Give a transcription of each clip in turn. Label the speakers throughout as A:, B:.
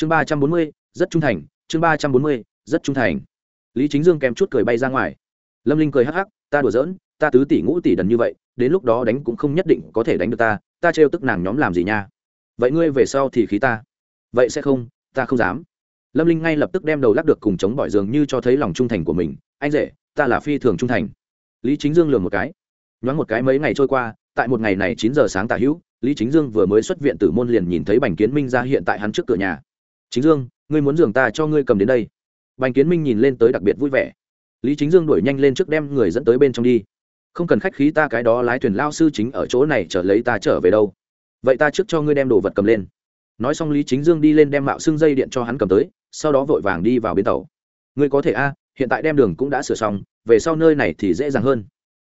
A: chương ba trăm bốn mươi, rất trung thành, chương ba trăm bốn mươi, rất trung thành. Lý chính dương kèm chút cười bay ra ngoài. Lâm linh cười hắc hắc, ta đùa giỡn, ta tứ tỷ ngũ tỷ đần như vậy, đến lúc đó đánh cũng không nhất định có thể đánh được ta ta trêu tức nàng nhóm làm gì nha? Vậy ngươi về sau thì khí ta. Vậy sẽ không, ta không dám. Lâm linh ngay lập tức đem đầu lắc được cùng chống bỏi giường như cho thấy lòng trung thành của mình. Anh rể, ta là phi thường trung thành. Lý chính dương lường một cái. Nhoáng một cái mấy ngày trôi qua, tại một ngày này chín giờ sáng tả hữu, lý chính dương vừa mới xuất viện từ môn liền nhìn thấy bành kiến minh ra hiện tại hắn trước cửa nhà chính dương, ngươi muốn giường ta cho ngươi cầm đến đây. Bành kiến minh nhìn lên tới đặc biệt vui vẻ. Lý chính dương đuổi nhanh lên trước đem người dẫn tới bên trong đi. Không cần khách khí, ta cái đó lái thuyền lao sư chính ở chỗ này trở lấy ta trở về đâu. Vậy ta trước cho ngươi đem đồ vật cầm lên. Nói xong lý chính dương đi lên đem mạo xưng dây điện cho hắn cầm tới, sau đó vội vàng đi vào bến tàu. Ngươi có thể a, hiện tại đem đường cũng đã sửa xong, về sau nơi này thì dễ dàng hơn.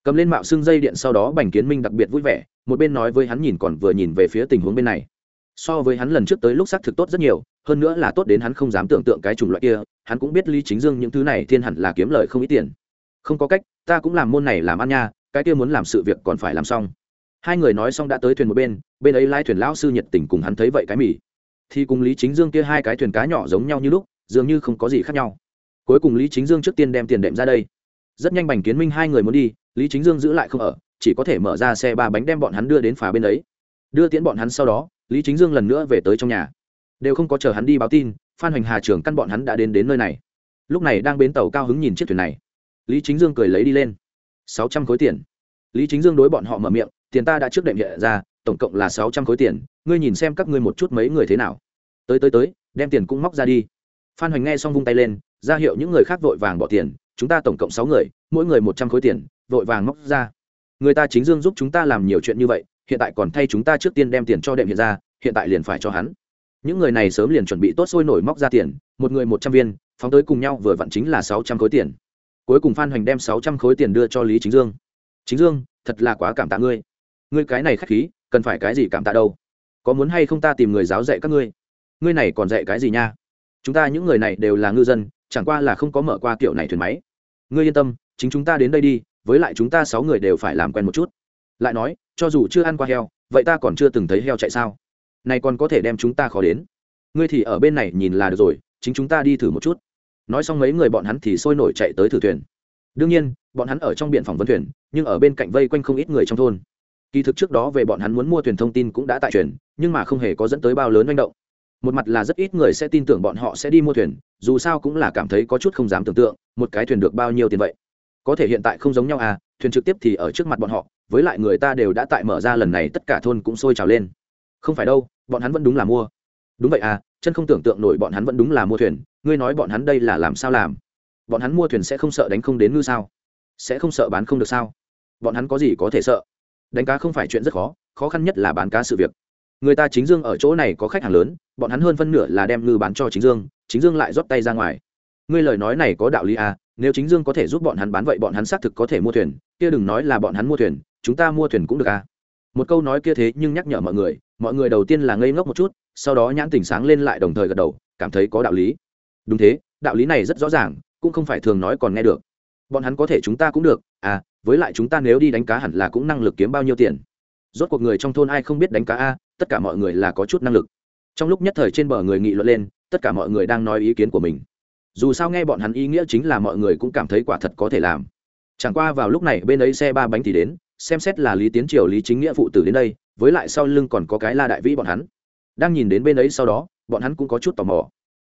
A: Cầm lên mạo xưng dây điện sau đó bành kiến minh đặc biệt vui vẻ, một bên nói với hắn nhìn còn vừa nhìn về phía tình huống bên này. So với hắn lần trước tới lúc xác thực tốt rất nhiều hơn nữa là tốt đến hắn không dám tưởng tượng cái chủng loại kia, hắn cũng biết lý chính dương những thứ này thiên hẳn là kiếm lời không ít tiền. Không có cách, ta cũng làm môn này làm ăn nha, cái kia muốn làm sự việc còn phải làm xong. Hai người nói xong đã tới thuyền một bên bên ấy lái thuyền lão sư nhiệt tình cùng hắn thấy vậy cái mỉ. Thì cùng lý chính dương kia hai cái thuyền cá nhỏ giống nhau như lúc, dường như không có gì khác nhau. Cuối cùng lý chính dương trước tiên đem tiền đệm ra đây. Rất nhanh bành kiến minh hai người muốn đi, lý chính dương giữ lại không ở, chỉ có thể mở ra xe ba bánh đem bọn hắn đưa đến phá bên ấy. Đưa tiễn bọn hắn sau đó, lý chính dương lần nữa về tới trong nhà đều không có chờ hắn đi báo tin, phan hoành hà trưởng căn bọn hắn đã đến đến nơi này. Lúc này đang bến tàu cao hứng nhìn chiếc thuyền này. Lý chính dương cười lấy đi lên. Sáu trăm khối tiền. Lý chính dương đối bọn họ mở miệng, tiền ta đã trước đệm hiện ra, tổng cộng là sáu trăm khối tiền, ngươi nhìn xem các ngươi một chút mấy người thế nào. Tới tới tới, đem tiền cũng móc ra đi. Phan hoành nghe xong vung tay lên, ra hiệu những người khác vội vàng bỏ tiền, chúng ta tổng cộng sáu người, mỗi người một trăm khối tiền, vội vàng móc ra. Người ta chính dương giúp chúng ta làm nhiều chuyện như vậy, hiện tại còn thay chúng ta trước tiên đem tiền cho đệm hiện ra, hiện tại liền phải cho hắn những người này sớm liền chuẩn bị tốt sôi nổi móc ra tiền, một người một trăm viên, phóng tới cùng nhau vừa vặn chính là sáu trăm khối tiền. Cuối cùng phan hoành đem sáu trăm khối tiền đưa cho lý chính dương. Chính dương, thật là quá cảm tạ ngươi. Ngươi cái này k h á c h khí, cần phải cái gì cảm tạ đâu? Có muốn hay không ta tìm người giáo dạy các ngươi? Ngươi này còn dạy cái gì nha? Chúng ta những người này đều là ngư dân, chẳng qua là không có mở qua kiểu này thuyền máy. Ngươi yên tâm, chính chúng ta đến đây đi, với lại chúng ta sáu người đều phải làm quen một chút. Lại nói, cho dù chưa ăn qua heo, vậy ta còn chưa từng thấy heo chạy sao? Này còn có thể đem chúng ta khó đến. Ngươi thì ở bên này nhìn là được rồi, chính chúng ta đi thử một chút. Nói xong mấy người bọn hắn thì sôi nổi chạy tới thử thuyền. Đương nhiên, bọn hắn ở trong biển phòng vân thuyền, nhưng ở bên cạnh vây quanh không ít người trong thôn. Kỳ thực trước đó về bọn hắn muốn mua thuyền thông tin cũng đã tại truyền, nhưng mà không hề có dẫn tới bao lớn manh động. Một mặt là rất ít người sẽ tin tưởng bọn họ sẽ đi mua thuyền, dù sao cũng là cảm thấy có chút không dám tưởng tượng, một cái thuyền được bao nhiêu tiền vậy. Có thể hiện tại không giống nhau à thuyền trực tiếp thì ở trước mặt bọn họ, với lại người ta đều đã tại mở ra lần này, tất cả thôn cũng sôi trào lên. Không phải đâu bọn hắn vẫn đúng là mua. Đúng vậy à chân không tưởng tượng nổi bọn hắn vẫn đúng là mua thuyền, ngươi nói bọn hắn đây là làm sao làm? Bọn hắn mua thuyền sẽ không sợ đánh không đến ngư sao? Sẽ không sợ bán không được sao? Bọn hắn có gì có thể sợ? Đánh cá không phải chuyện rất khó khó khăn nhất là bán cá sự việc. Người ta chính dương ở chỗ này có khách hàng lớn, bọn hắn hơn phân nửa là đem ngư bán cho chính dương chính dương lại rót tay ra ngoài. Ngươi lời nói này có đạo lý à nếu chính dương có thể giúp bọn hắn bán vậy bọn hắn xác thực có thể mua thuyền, kia đừng nói là bọn hắn mua thuyền, chúng ta mua thuyền cũng được à. Một câu nói kia thế nhưng nhắc nhở mọi người mọi người đầu tiên là ngây ngốc một chút, sau đó nhãn tỉnh sáng lên lại đồng thời gật đầu, cảm thấy có đạo lý. Đúng thế, đạo lý này rất rõ ràng, cũng không phải thường nói còn nghe được. Bọn hắn có thể chúng ta cũng được à với lại chúng ta nếu đi đánh cá hẳn là cũng năng lực kiếm bao nhiêu tiền. Rốt cuộc người trong thôn ai không biết đánh cá a, tất cả mọi người là có chút năng lực. Trong lúc nhất thời trên bờ người nghị luận lên, tất cả mọi người đang nói ý kiến của mình. Dù sao nghe bọn hắn ý nghĩa chính là mọi người cũng cảm thấy quả thật có thể làm. Chẳng qua vào lúc này bên ấy xe ba bánh thì đến, xem xét là lý tiến triều, lý chính nghĩa phụ tử đến đây với lại sau lưng còn có cái la đại vĩ bọn hắn. Đang nhìn đến bên ấy sau đó, bọn hắn cũng có chút tò mò.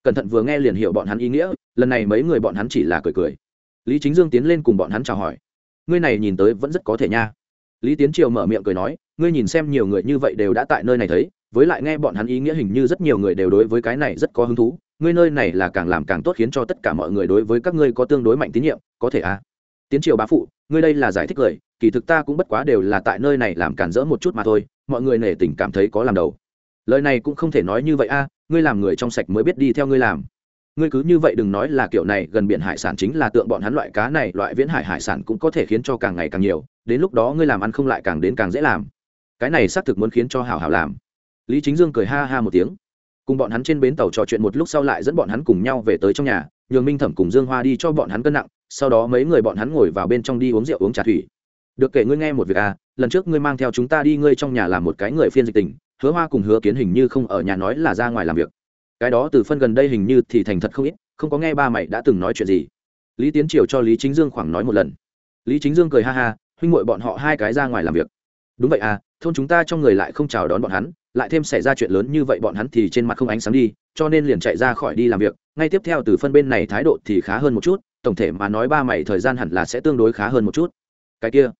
A: Cẩn thận vừa nghe liền hiểu bọn hắn ý nghĩa, lần này mấy người bọn hắn chỉ là cười cười. Lý chính dương tiến lên cùng bọn hắn chào hỏi. Ngươi này nhìn tới vẫn rất có thể nha. Lý tiến triều mở miệng cười nói, ngươi nhìn xem nhiều người như vậy đều đã tại nơi này thấy, với lại nghe bọn hắn ý nghĩa hình như rất nhiều người đều đối với cái này rất có hứng thú, ngươi nơi này là càng làm càng tốt khiến cho tất cả mọi người đối với các ngươi có tương đối mạnh tín nhiệm, có thể à? Tiến triều bá phụ, ngươi đây là giải thích cười kỳ thực ta cũng bất quá đều là tại nơi này làm cản rỡ một chút mà thôi mọi người nể tình cảm thấy có làm đầu. Lời này cũng không thể nói như vậy a, ngươi làm người trong sạch mới biết đi theo ngươi làm. Ngươi cứ như vậy đừng nói là kiểu này, gần biển hải sản chính là tượng bọn hắn loại cá này, loại viễn hải hải sản cũng có thể khiến cho càng ngày càng nhiều, đến lúc đó ngươi làm ăn không lại càng đến càng dễ làm. Cái này xác thực muốn khiến cho hảo hảo làm. Lý chính dương cười ha ha một tiếng. Cùng bọn hắn trên bến tàu trò chuyện một lúc sau lại dẫn bọn hắn cùng nhau về tới trong nhà, nhường minh thẩm cùng dương hoa đi cho bọn hắn cân nặng, sau đó mấy người bọn hắn ngồi vào bên trong đi uống rượu uống trà thủy. Được kể ngươi nghe một việc à lần trước ngươi mang theo chúng ta đi, ngươi trong nhà làm một cái người phiên dịch tình, hứa hoa cùng hứa kiến hình như không ở nhà nói là ra ngoài làm việc. Cái đó từ phân gần đây hình như thì thành thật không ít, không có nghe ba mày đã từng nói chuyện gì. Lý tiến triều cho lý chính dương khoảng nói một lần. Lý chính dương cười ha ha, huynh ngội bọn họ hai cái ra ngoài làm việc. Đúng vậy à thôn chúng ta trong người lại không chào đón bọn hắn, lại thêm xảy ra chuyện lớn như vậy bọn hắn thì trên mặt không ánh sáng đi, cho nên liền chạy ra khỏi đi làm việc. Ngay tiếp theo từ phân bên này thái độ thì khá hơn một chút, tổng thể mà nói ba mày thời gian hẳn là sẽ tương đối khá hơn một chút. Cái kia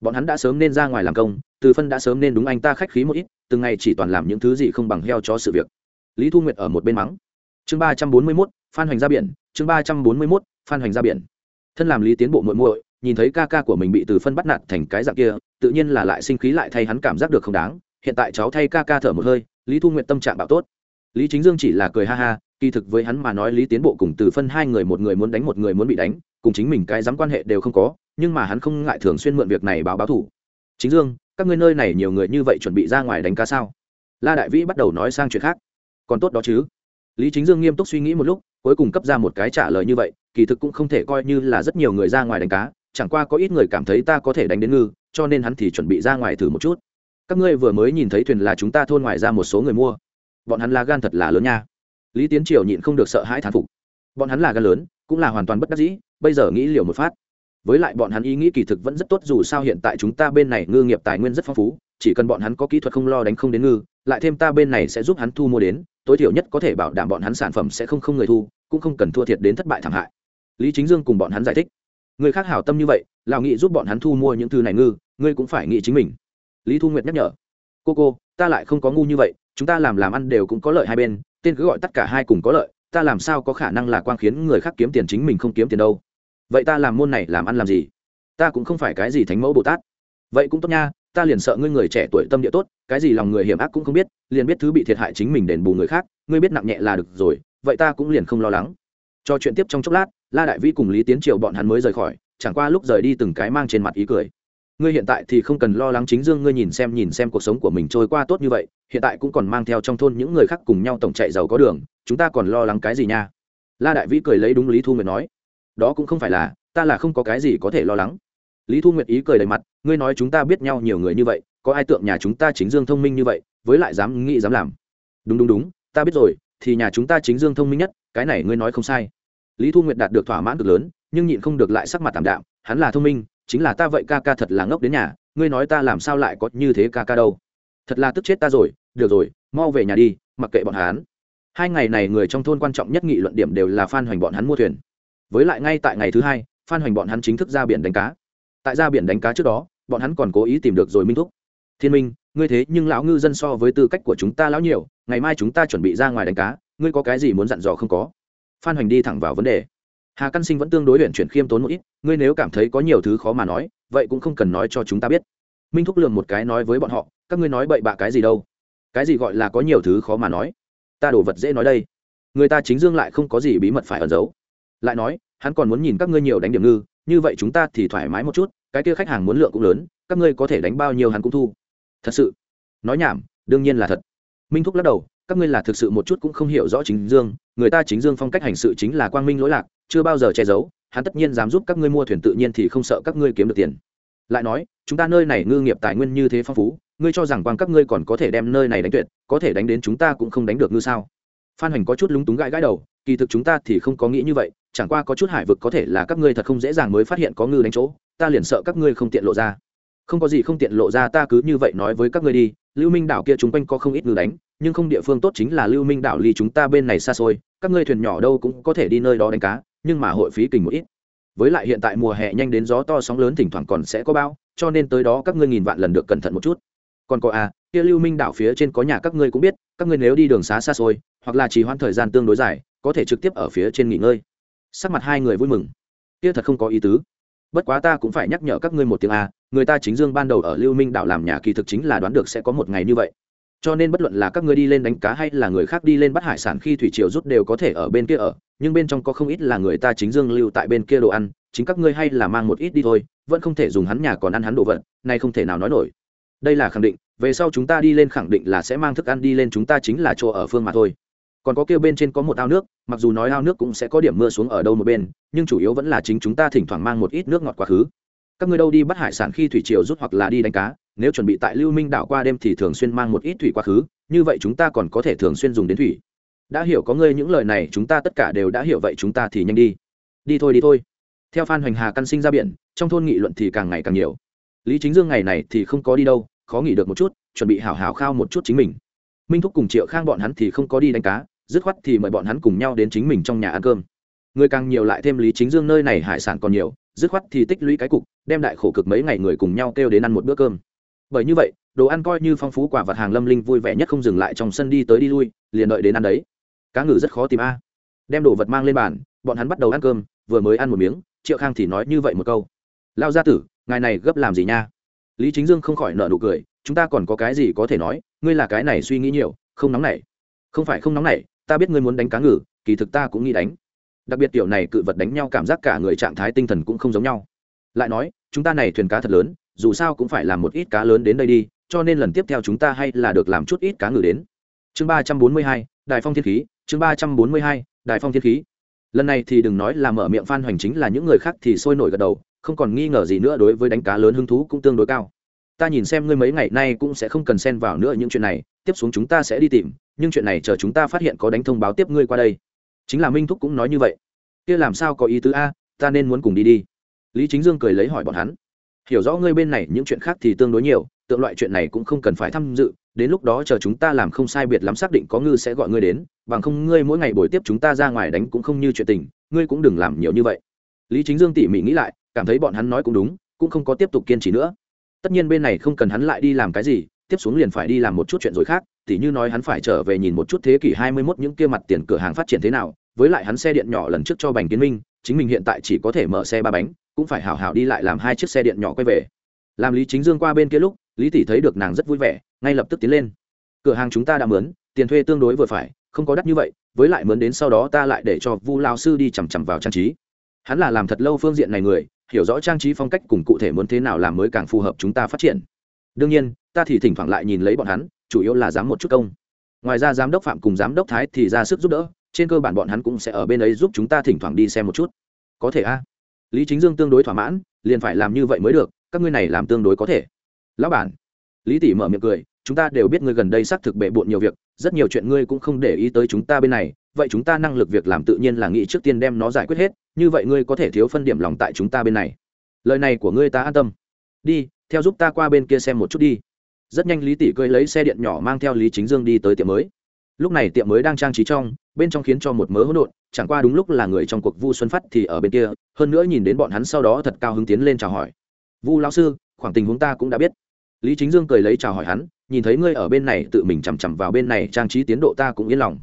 A: bọn hắn đã sớm nên ra ngoài làm công, từ phân đã sớm nên đúng anh ta khách khí một ít, từng ngày chỉ toàn làm những thứ gì không bằng heo cho sự việc. Lý thu nguyệt ở một bên mắng. Chương ba trăm bốn mươi mốt, phan hoành ra biển, chương ba trăm bốn mươi mốt, phan hoành ra biển. Thân làm lý tiến bộ muội muội, nhìn thấy ca ca của mình bị từ phân bắt nạt thành cái dạng kia, tự nhiên là lại sinh khí lại thay hắn cảm giác được không đáng, hiện tại cháu thay ca ca thở một hơi, lý thu nguyện tâm trạng bạo tốt. Lý chính dương chỉ là cười ha ha, kỳ thực với hắn mà nói lý tiến bộ cùng từ phân hai người một người muốn đánh một người muốn bị đánh, cùng chính mình cái dám quan hệ đều không có nhưng mà hắn không ngại thường xuyên mượn việc này báo báo thủ. Chính dương, các ngươi nơi này nhiều người như vậy chuẩn bị ra ngoài đánh cá sao? La đại vĩ bắt đầu nói sang chuyện khác. Còn tốt đó chứ. Lý chính dương nghiêm túc suy nghĩ một lúc, cuối cùng cấp ra một cái trả lời như vậy, kỳ thực cũng không thể coi như là rất nhiều người ra ngoài đánh cá, chẳng qua có ít người cảm thấy ta có thể đánh đến ngư, cho nên hắn thì chuẩn bị ra ngoài thử một chút. Các ngươi vừa mới nhìn thấy thuyền là chúng ta thôn ngoài ra một số người mua. Bọn hắn là gan thật là lớn nha. Lý tiến triều nhịn không được sợ hãi thán phục. Bọn hắn là gan lớn, cũng là hoàn toàn bất đắc dĩ, bây giờ nghĩ liều một phát với lại bọn hắn ý nghĩ kỳ thực vẫn rất tốt, dù sao hiện tại chúng ta bên này ngư nghiệp tài nguyên rất phong phú, chỉ cần bọn hắn có kỹ thuật không lo đánh không đến ngư, lại thêm ta bên này sẽ giúp hắn thu mua đến, tối thiểu nhất có thể bảo đảm bọn hắn sản phẩm sẽ không không người thu, cũng không cần thua thiệt đến thất bại thảm hại. Lý chính dương cùng bọn hắn giải thích. Người khác hảo tâm như vậy lào nghị giúp bọn hắn thu mua những thứ này ngư, ngươi cũng phải nghĩ chính mình. Lý thu nguyệt nhắc nhở. Cô cô, ta lại không có ngu như vậy, chúng ta làm làm ăn đều cũng có lợi hai bên, tên cứ gọi tất cả hai cùng có lợi, ta làm sao có khả năng là quang khiến người khác kiếm tiền chính mình không kiếm tiền đâu? Vậy ta làm môn này làm ăn làm gì? Ta cũng không phải cái gì thánh mẫu bồ tát. Vậy cũng tốt nha, ta liền sợ ngươi người trẻ tuổi tâm địa tốt, cái gì lòng người hiểm ác cũng không biết, liền biết thứ bị thiệt hại chính mình đền bù người khác, ngươi biết nặng nhẹ là được rồi, vậy ta cũng liền không lo lắng. Cho chuyện tiếp trong chốc lát, la đại vi cùng lý tiến triều bọn hắn mới rời khỏi, chẳng qua lúc rời đi từng cái mang trên mặt ý cười. Ngươi hiện tại thì không cần lo lắng chính dương, ngươi nhìn xem nhìn xem cuộc sống của mình trôi qua tốt như vậy, hiện tại cũng còn mang theo trong thôn những người khác cùng nhau tổng chạy giàu có đường, chúng ta còn lo lắng cái gì nha? La đại vĩ cười lấy đúng lý thu nguyệt nói đó cũng không phải là, ta là không có cái gì có thể lo lắng. Lý thu nguyệt ý cười đầy mặt, ngươi nói chúng ta biết nhau nhiều người như vậy, có ai tượng nhà chúng ta chính dương thông minh như vậy, với lại dám nghĩ dám làm. Đúng đúng đúng, ta biết rồi, thì nhà chúng ta chính dương thông minh nhất, cái này ngươi nói không sai. Lý thu nguyệt đạt được thỏa mãn cực lớn, nhưng nhịn không được lại sắc mặt tảm đạm, hắn là thông minh, chính là ta vậy ca ca thật là ngốc đến nhà, ngươi nói ta làm sao lại có như thế ca ca đâu. Thật là tức chết ta rồi, được rồi, mau về nhà đi, mặc kệ bọn hắn. Hai ngày này người trong thôn quan trọng nhất nghị luận điểm đều là phan hoành bọn hắn mua thuyền với lại ngay tại ngày thứ hai, phan hoành bọn hắn chính thức ra biển đánh cá. Tại ra biển đánh cá trước đó, bọn hắn còn cố ý tìm được rồi minh thúc. Thiên minh, ngươi thế nhưng lão ngư dân so với tư cách của chúng ta lão nhiều, ngày mai chúng ta chuẩn bị ra ngoài đánh cá, ngươi có cái gì muốn dặn dò không có? Phan hoành đi thẳng vào vấn đề. Hà căn sinh vẫn tương đối luyện chuyển khiêm tốn một ít, ngươi nếu cảm thấy có nhiều thứ khó mà nói, vậy cũng không cần nói cho chúng ta biết. Minh thúc lường một cái nói với bọn họ, các ngươi nói bậy bạ cái gì đâu? Cái gì gọi là có nhiều thứ khó mà nói? Ta đổ vật dễ nói đây. Người ta chính dương lại không có gì bí mật phải ẩn giấu lại nói, hắn còn muốn nhìn các ngươi nhiều đánh điểm ngư, như vậy chúng ta thì thoải mái một chút, cái kia khách hàng muốn lượng cũng lớn, các ngươi có thể đánh bao nhiêu hắn cũng thu. Thật sự, nói nhảm, đương nhiên là thật. Minh thúc lắc đầu, các ngươi là thực sự một chút cũng không hiểu rõ chính dương, người ta chính dương phong cách hành sự chính là quang minh lỗi lạc, chưa bao giờ che giấu, hắn tất nhiên dám giúp các ngươi mua thuyền tự nhiên thì không sợ các ngươi kiếm được tiền. Lại nói, chúng ta nơi này ngư nghiệp tài nguyên như thế phong phú, ngươi cho rằng quang các ngươi còn có thể đem nơi này đánh tuyệt, có thể đánh đến chúng ta cũng không đánh được ngư sao? Phan hành có chút lúng túng gãi gãi đầu, kỳ thực chúng ta thì không có nghĩ như vậy chẳng qua có chút hải vực có thể là các ngươi thật không dễ dàng mới phát hiện có ngư đánh chỗ, ta liền sợ các ngươi không tiện lộ ra. Không có gì không tiện lộ ra, ta cứ như vậy nói với các ngươi đi, lưu minh đảo kia chúng quanh có không ít ngư đánh, nhưng không địa phương tốt chính là lưu minh đảo ly chúng ta bên này xa xôi, các ngươi thuyền nhỏ đâu cũng có thể đi nơi đó đánh cá, nhưng mà hội phí kình một ít. Với lại hiện tại mùa hè nhanh đến gió to sóng lớn thỉnh thoảng còn sẽ có bao cho nên tới đó các ngươi nghìn vạn lần được cẩn thận một chút. Còn có à kia lưu minh đảo phía trên có nhà các ngươi cũng biết, các ngươi nếu đi đường xá xa xôi, hoặc là chỉ hoãn thời gian tương đối dài, có thể trực tiếp ở phía trên nghỉ ngơi sắc mặt hai người vui mừng. Kia thật không có ý tứ. Bất quá ta cũng phải nhắc nhở các ngươi một tiếng à người ta chính dương ban đầu ở lưu minh đảo làm nhà kỳ thực chính là đoán được sẽ có một ngày như vậy. Cho nên bất luận là các ngươi đi lên đánh cá hay là người khác đi lên bắt hải sản khi thủy triều rút đều có thể ở bên kia ở, nhưng bên trong có không ít là người ta chính dương lưu tại bên kia đồ ăn, chính các ngươi hay là mang một ít đi thôi, vẫn không thể dùng hắn nhà còn ăn hắn đồ vật nay không thể nào nói nổi. Đây là khẳng định, về sau chúng ta đi lên khẳng định là sẽ mang thức ăn đi lên, chúng ta chính là chỗ ở phương mà thôi còn có kia bên trên có một ao nước, mặc dù nói ao nước cũng sẽ có điểm mưa xuống ở đâu một bên, nhưng chủ yếu vẫn là chính chúng ta thỉnh thoảng mang một ít nước ngọt quá khứ. Các ngươi đâu đi bắt hải sản khi thủy triều rút hoặc là đi đánh cá, nếu chuẩn bị tại lưu minh đảo qua đêm thì thường xuyên mang một ít thủy quá khứ, như vậy chúng ta còn có thể thường xuyên dùng đến thủy. Đã hiểu có ngươi những lời này, chúng ta tất cả đều đã hiểu, vậy chúng ta thì nhanh đi. Đi thôi đi thôi. Theo phan hoành hà căn sinh ra biển, trong thôn nghị luận thì càng ngày càng nhiều. Lý chính dương ngày này thì không có đi đâu, khó nghỉ được một chút, chuẩn bị hào hào khao một chút chính mình. Minh thúc cùng triệu khang bọn hắn thì không có đi đánh cá dứt khoát thì mời bọn hắn cùng nhau đến chính mình trong nhà ăn cơm. Người càng nhiều lại thêm lý chính dương nơi này hải sản còn nhiều, dứt khoát thì tích lũy cái cục, đem đại khổ cực mấy ngày người cùng nhau kêu đến ăn một bữa cơm. Bởi như vậy, đồ ăn coi như phong phú quả vật hàng lâm linh vui vẻ nhất không dừng lại trong sân đi tới đi lui, liền đợi đến ăn đấy. Cá ngừ rất khó tìm a. Đem đồ vật mang lên bàn, bọn hắn bắt đầu ăn cơm, vừa mới ăn một miếng, triệu khang thì nói như vậy một câu. Lao gia tử, ngài này gấp làm gì nha? Lý chính dương không khỏi nợ nụ cười, chúng ta còn có cái gì có thể nói, ngươi là cái này suy nghĩ nhiều, không nóng nảy. Không phải không nóng nảy ta biết ngươi muốn đánh cá ngừ, kỳ thực ta cũng nghĩ đánh. Đặc biệt tiểu này cự vật đánh nhau cảm giác cả người trạng thái tinh thần cũng không giống nhau. Lại nói, chúng ta này thuyền cá thật lớn, dù sao cũng phải làm một ít cá lớn đến đây đi, cho nên lần tiếp theo chúng ta hay là được làm chút ít cá ngừ đến. Chương ba trăm bốn mươi hai đại phong thiên khí, chương ba trăm bốn mươi hai đại phong thiên khí. Lần này thì đừng nói là mở miệng phan hoành chính là những người khác thì sôi nổi gật đầu, không còn nghi ngờ gì nữa đối với đánh cá lớn hứng thú cũng tương đối cao ta nhìn xem ngươi mấy ngày nay cũng sẽ không cần xen vào nữa những chuyện này, tiếp xuống chúng ta sẽ đi tìm, nhưng chuyện này chờ chúng ta phát hiện có đánh thông báo tiếp ngươi qua đây. Chính là minh thúc cũng nói như vậy. Kia làm sao có ý tứ a, ta nên muốn cùng đi đi. Lý chính dương cười lấy hỏi bọn hắn. Hiểu rõ ngươi bên này những chuyện khác thì tương đối nhiều, tượng loại chuyện này cũng không cần phải tham dự, đến lúc đó chờ chúng ta làm không sai biệt lắm xác định có ngư sẽ gọi ngươi đến, bằng không ngươi mỗi ngày buổi tiếp chúng ta ra ngoài đánh cũng không như chuyện tình, ngươi cũng đừng làm nhiều như vậy. Lý chính dương tỉ mỉ nghĩ lại, cảm thấy bọn hắn nói cũng đúng, cũng không có tiếp tục kiên trì nữa tất nhiên bên này không cần hắn lại đi làm cái gì, tiếp xuống liền phải đi làm một chút chuyện rồi khác, tỉ như nói hắn phải trở về nhìn một chút thế kỷ hai mươi 21 những kia mặt tiền cửa hàng phát triển thế nào, với lại hắn xe điện nhỏ lần trước cho bành kiến minh, chính mình hiện tại chỉ có thể mở xe ba bánh, cũng phải hào hào đi lại làm hai chiếc xe điện nhỏ quay về. Làm lý chính dương qua bên kia lúc, lý tỷ thấy được nàng rất vui vẻ, ngay lập tức tiến lên. Cửa hàng chúng ta đã mướn, tiền thuê tương đối vừa phải, không có đắt như vậy, với lại mướn đến sau đó ta lại để cho vu lao sư đi chằm chằm vào trang trí. Hắn là làm thật lâu phương diện này người hiểu rõ trang trí phong cách cùng cụ thể muốn thế nào làm mới càng phù hợp chúng ta phát triển. Đương nhiên, ta thì thỉnh thoảng lại nhìn lấy bọn hắn, chủ yếu là dám một chút công. Ngoài ra giám đốc phạm cùng giám đốc thái thì ra sức giúp đỡ, trên cơ bản bọn hắn cũng sẽ ở bên ấy giúp chúng ta thỉnh thoảng đi xem một chút. Có thể a? Lý chính dương tương đối thỏa mãn, liền phải làm như vậy mới được, các ngươi này làm tương đối có thể. Lão bản. Lý tỷ mở miệng cười, chúng ta đều biết ngươi gần đây xác thực bệ bộn nhiều việc, rất nhiều chuyện ngươi cũng không để ý tới chúng ta bên này vậy chúng ta năng lực việc làm tự nhiên là nghĩ trước tiên đem nó giải quyết hết, như vậy ngươi có thể thiếu phân điểm lòng tại chúng ta bên này. Lời này của ngươi ta an tâm. Đi, theo giúp ta qua bên kia xem một chút đi. Rất nhanh lý tỷ cưỡi lấy xe điện nhỏ mang theo lý chính dương đi tới tiệm mới. Lúc này tiệm mới đang trang trí trong, bên trong khiến cho một mớ hỗn độn, chẳng qua đúng lúc là người trong cuộc vu xuân phát thì ở bên kia, hơn nữa nhìn đến bọn hắn sau đó thật cao hứng tiến lên chào hỏi. Vu lão sư, khoảng tình huống ta cũng đã biết. Lý chính dương cười lấy chào hỏi hắn, nhìn thấy ngươi ở bên này tự mình chằm chằm vào bên này, trang trí tiến độ ta cũng yên lòng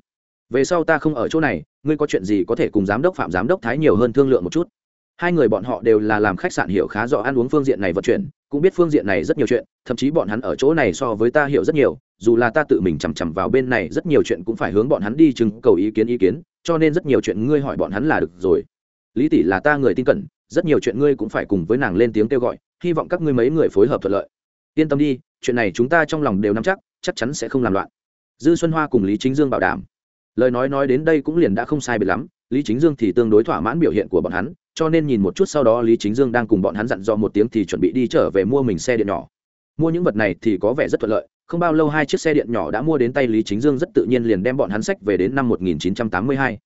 A: về sau ta không ở chỗ này, ngươi có chuyện gì có thể cùng giám đốc phạm giám đốc thái nhiều hơn thương lượng một chút. Hai người bọn họ đều là làm khách sạn hiểu khá rõ ăn uống phương diện này vận chuyển, cũng biết phương diện này rất nhiều chuyện, thậm chí bọn hắn ở chỗ này so với ta hiểu rất nhiều, dù là ta tự mình chằm chằm vào bên này rất nhiều chuyện cũng phải hướng bọn hắn đi chừng cầu ý kiến ý kiến, cho nên rất nhiều chuyện ngươi hỏi bọn hắn là được rồi. Lý tỷ là ta người tin cẩn, rất nhiều chuyện ngươi cũng phải cùng với nàng lên tiếng kêu gọi, hy vọng các ngươi mấy người phối hợp thuận lợi. Yên tâm đi, chuyện này chúng ta trong lòng đều nắm chắc chắc chắn sẽ không làm loạn. Dư xuân hoa cùng lý chính dương bảo đảm lời nói nói đến đây cũng liền đã không sai biệt lắm, lý chính dương thì tương đối thỏa mãn biểu hiện của bọn hắn, cho nên nhìn một chút sau đó lý chính dương đang cùng bọn hắn dặn dò một tiếng thì chuẩn bị đi trở về mua mình xe điện nhỏ. Mua những vật này thì có vẻ rất thuận lợi, không bao lâu hai chiếc xe điện nhỏ đã mua đến tay lý chính dương rất tự nhiên liền đem bọn hắn sách về đến năm 1982.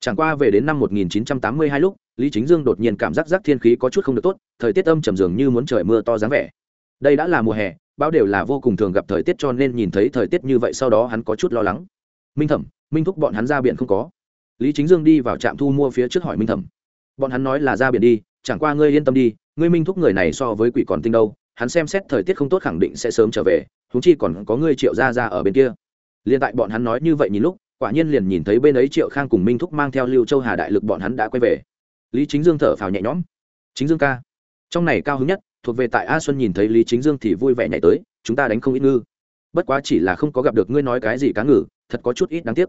A: chẳng qua về đến năm 1982 lúc, lý chính dương đột nhiên cảm giác giác thiên khí có chút không được tốt, thời tiết âm trầm dường như muốn trời mưa to dáng vẻ. Đây đã là mùa hè, bão đều là vô cùng thường gặp thời tiết cho nên nhìn thấy thời tiết như vậy sau đó hắn có chút lo lắng. Minh thẩm minh thúc bọn hắn ra biển không có. Lý chính dương đi vào trạm thu mua phía trước hỏi minh thẩm. Bọn hắn nói là ra biển đi, chẳng qua ngươi yên tâm đi, ngươi minh thúc người này so với quỷ còn tinh đâu, hắn xem xét thời tiết không tốt khẳng định sẽ sớm trở về húng chi còn có ngươi triệu ra ra ở bên kia. Liền tại bọn hắn nói như vậy nhìn lúc, quả nhiên liền nhìn thấy bên ấy triệu khang cùng minh thúc mang theo lưu châu hà đại lực bọn hắn đã quay về. Lý chính dương thở phào nhẹ nhõm. Chính dương ca. Trong này cao hứng nhất, thuộc về tại a xuân nhìn thấy lý chính dương thì vui vẻ nhảy tới, chúng ta đánh không ít ngư. Bất quá chỉ là không có gặp được ngươi nói cái gì cá ngừ thật có chút ít đáng tiếc.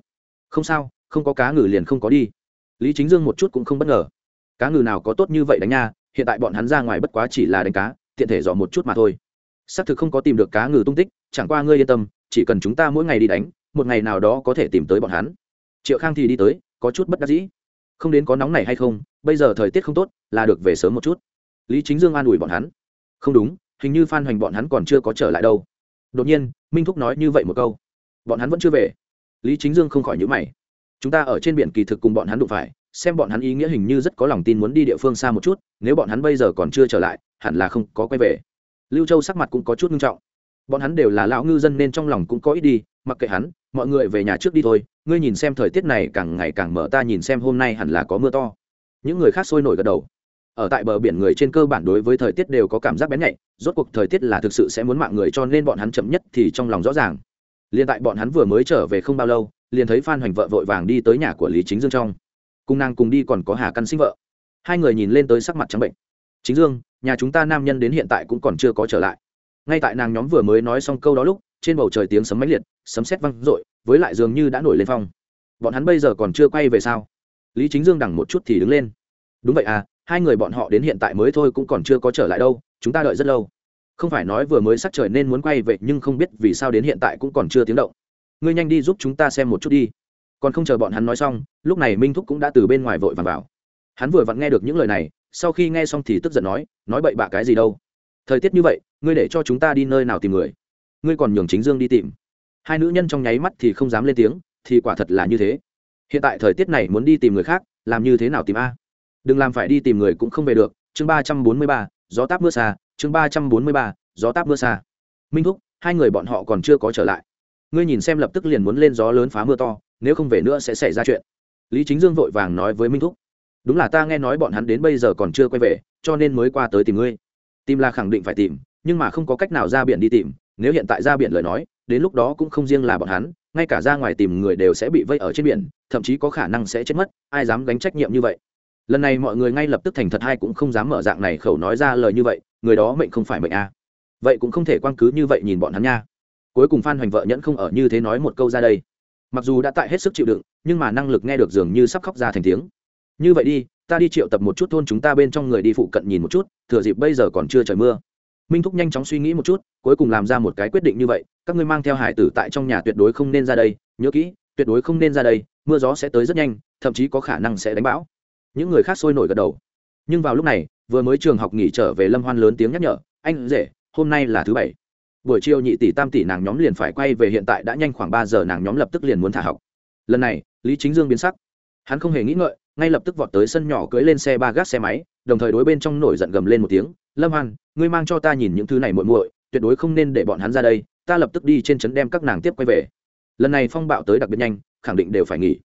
A: Không sao, không có cá ngừ liền không có đi. Lý chính dương một chút cũng không bất ngờ. Cá ngừ nào có tốt như vậy đánh nha, hiện tại bọn hắn ra ngoài bất quá chỉ là đánh cá, tiện thể dò một chút mà thôi. Xác thực không có tìm được cá ngừ tung tích, chẳng qua ngươi yên tâm, chỉ cần chúng ta mỗi ngày đi đánh, một ngày nào đó có thể tìm tới bọn hắn. Triệu khang thì đi tới, có chút bất đắc dĩ. Không đến có nóng này hay không, bây giờ thời tiết không tốt, là được về sớm một chút. Lý chính dương an ủi bọn hắn. Không đúng, hình như phan hoành bọn hắn còn chưa có trở lại đâu. Đột nhiên, minh thúc nói như vậy một câu. Bọn hắn vẫn chưa về lý chính dương không khỏi nhữ mày. Chúng ta ở trên biển kỳ thực cùng bọn hắn đụng phải, xem bọn hắn ý nghĩa hình như rất có lòng tin muốn đi địa phương xa một chút, nếu bọn hắn bây giờ còn chưa trở lại, hẳn là không có quay về. Lưu châu sắc mặt cũng có chút nghiêm trọng. Bọn hắn đều là lão ngư dân nên trong lòng cũng có ít đi, mặc kệ hắn, mọi người về nhà trước đi thôi, ngươi nhìn xem thời tiết này càng ngày càng mở, ta nhìn xem hôm nay hẳn là có mưa to. Những người khác sôi nổi gật đầu. Ở tại bờ biển người trên cơ bản đối với thời tiết đều có cảm giác bén nhạy, rốt cuộc thời tiết là thực sự sẽ muốn mạng người cho nên bọn hắn chậm nhất thì trong lòng rõ ràng liền tại bọn hắn vừa mới trở về không bao lâu, liền thấy phan hoành vợ vội vàng đi tới nhà của lý chính dương trong. Cùng nàng cùng đi còn có hà căn sinh vợ. Hai người nhìn lên tới sắc mặt trắng bệnh. Chính dương, nhà chúng ta nam nhân đến hiện tại cũng còn chưa có trở lại. Ngay tại nàng nhóm vừa mới nói xong câu đó lúc, trên bầu trời tiếng sấm mãnh liệt, sấm sét văng r ộ i với lại dường như đã nổi lên phong. Bọn hắn bây giờ còn chưa quay về sao? Lý chính dương đằng một chút thì đứng lên. Đúng vậy à hai người bọn họ đến hiện tại mới thôi cũng còn chưa có trở lại đâu, chúng ta đợi rất lâu không phải nói vừa mới sắc trời nên muốn quay về, nhưng không biết vì sao đến hiện tại cũng còn chưa tiếng động. Ngươi nhanh đi giúp chúng ta xem một chút đi. Còn không chờ bọn hắn nói xong, lúc này minh thúc cũng đã từ bên ngoài vội vàng vào. Hắn vừa vặn nghe được những lời này, sau khi nghe xong thì tức giận nói nói bậy bạ cái gì đâu? Thời tiết như vậy, ngươi để cho chúng ta đi nơi nào tìm người? Ngươi còn nhường chính dương đi tìm. Hai nữ nhân trong nháy mắt thì không dám lên tiếng, thì quả thật là như thế. Hiện tại thời tiết này muốn đi tìm người khác, làm như thế nào tìm a? Đừng làm phải đi tìm người cũng không về được. Chương ba trăm bốn mươi ba, gió táp mưa xa chương ba trăm bốn mươi ba, gió táp mưa xa. Minh thúc, hai người bọn họ còn chưa có trở lại. Ngươi nhìn xem lập tức liền muốn lên gió lớn phá mưa to, nếu không về nữa sẽ xảy ra chuyện. Lý chính dương vội vàng nói với minh thúc. Đúng là ta nghe nói bọn hắn đến bây giờ còn chưa quay về, cho nên mới qua tới tìm ngươi. Tìm là khẳng định phải tìm, nhưng mà không có cách nào ra biển đi tìm, nếu hiện tại ra biển lời nói, đến lúc đó cũng không riêng là bọn hắn, ngay cả ra ngoài tìm người đều sẽ bị vây ở trên biển, thậm chí có khả năng sẽ chết mất, ai dám gánh trách nhiệm như vậy? Lần này mọi người ngay lập tức thành thật hai cũng không dám mở dạng này khẩu nói ra lời như vậy người đó mệnh không phải mệnh a. À. vậy cũng không thể quan cứ như vậy nhìn bọn hắn nha. Cuối cùng phan hoành vợ nhẫn không ở như thế nói một câu ra đây. Mặc dù đã tại hết sức chịu đựng, nhưng mà năng lực nghe được dường như sắp khóc ra thành tiếng. Như vậy đi, ta đi triệu tập một chút thôn chúng ta bên trong người đi phụ cận nhìn một chút, thừa dịp bây giờ còn chưa trời mưa. Minh thúc nhanh chóng suy nghĩ một chút, cuối cùng làm ra một cái quyết định như vậy, các ngươi mang theo hải tử tại trong nhà tuyệt đối không nên ra đây, nhớ kỹ, tuyệt đối không nên ra đây, mưa gió sẽ tới rất nhanh, thậm chí có khả năng sẽ đánh bão. Những người khác sôi nổi gật đầu. Nhưng vào lúc này vừa mới trường học nghỉ trở về lâm hoan lớn tiếng nhắc nhở, anh rể, hôm nay là thứ bảy. Buổi chiều nhị tỷ tam tỷ nàng nhóm liền phải quay về hiện tại đã nhanh khoảng ba giờ nàng nhóm lập tức liền muốn thả học. Lần này, lý chính dương biến sắc. Hắn không hề nghĩ ngợi, ngay lập tức vọt tới sân nhỏ cưỡi lên xe ba gác xe máy, đồng thời đối bên trong nổi giận gầm lên một tiếng, lâm hoan, ngươi mang cho ta nhìn những thứ này muội muội, tuyệt đối không nên để bọn hắn ra đây, ta lập tức đi trên trấn đem các nàng tiếp quay về. Lần này phong bạo tới đặc biệt nhanh, khẳng định đều phải nghỉ.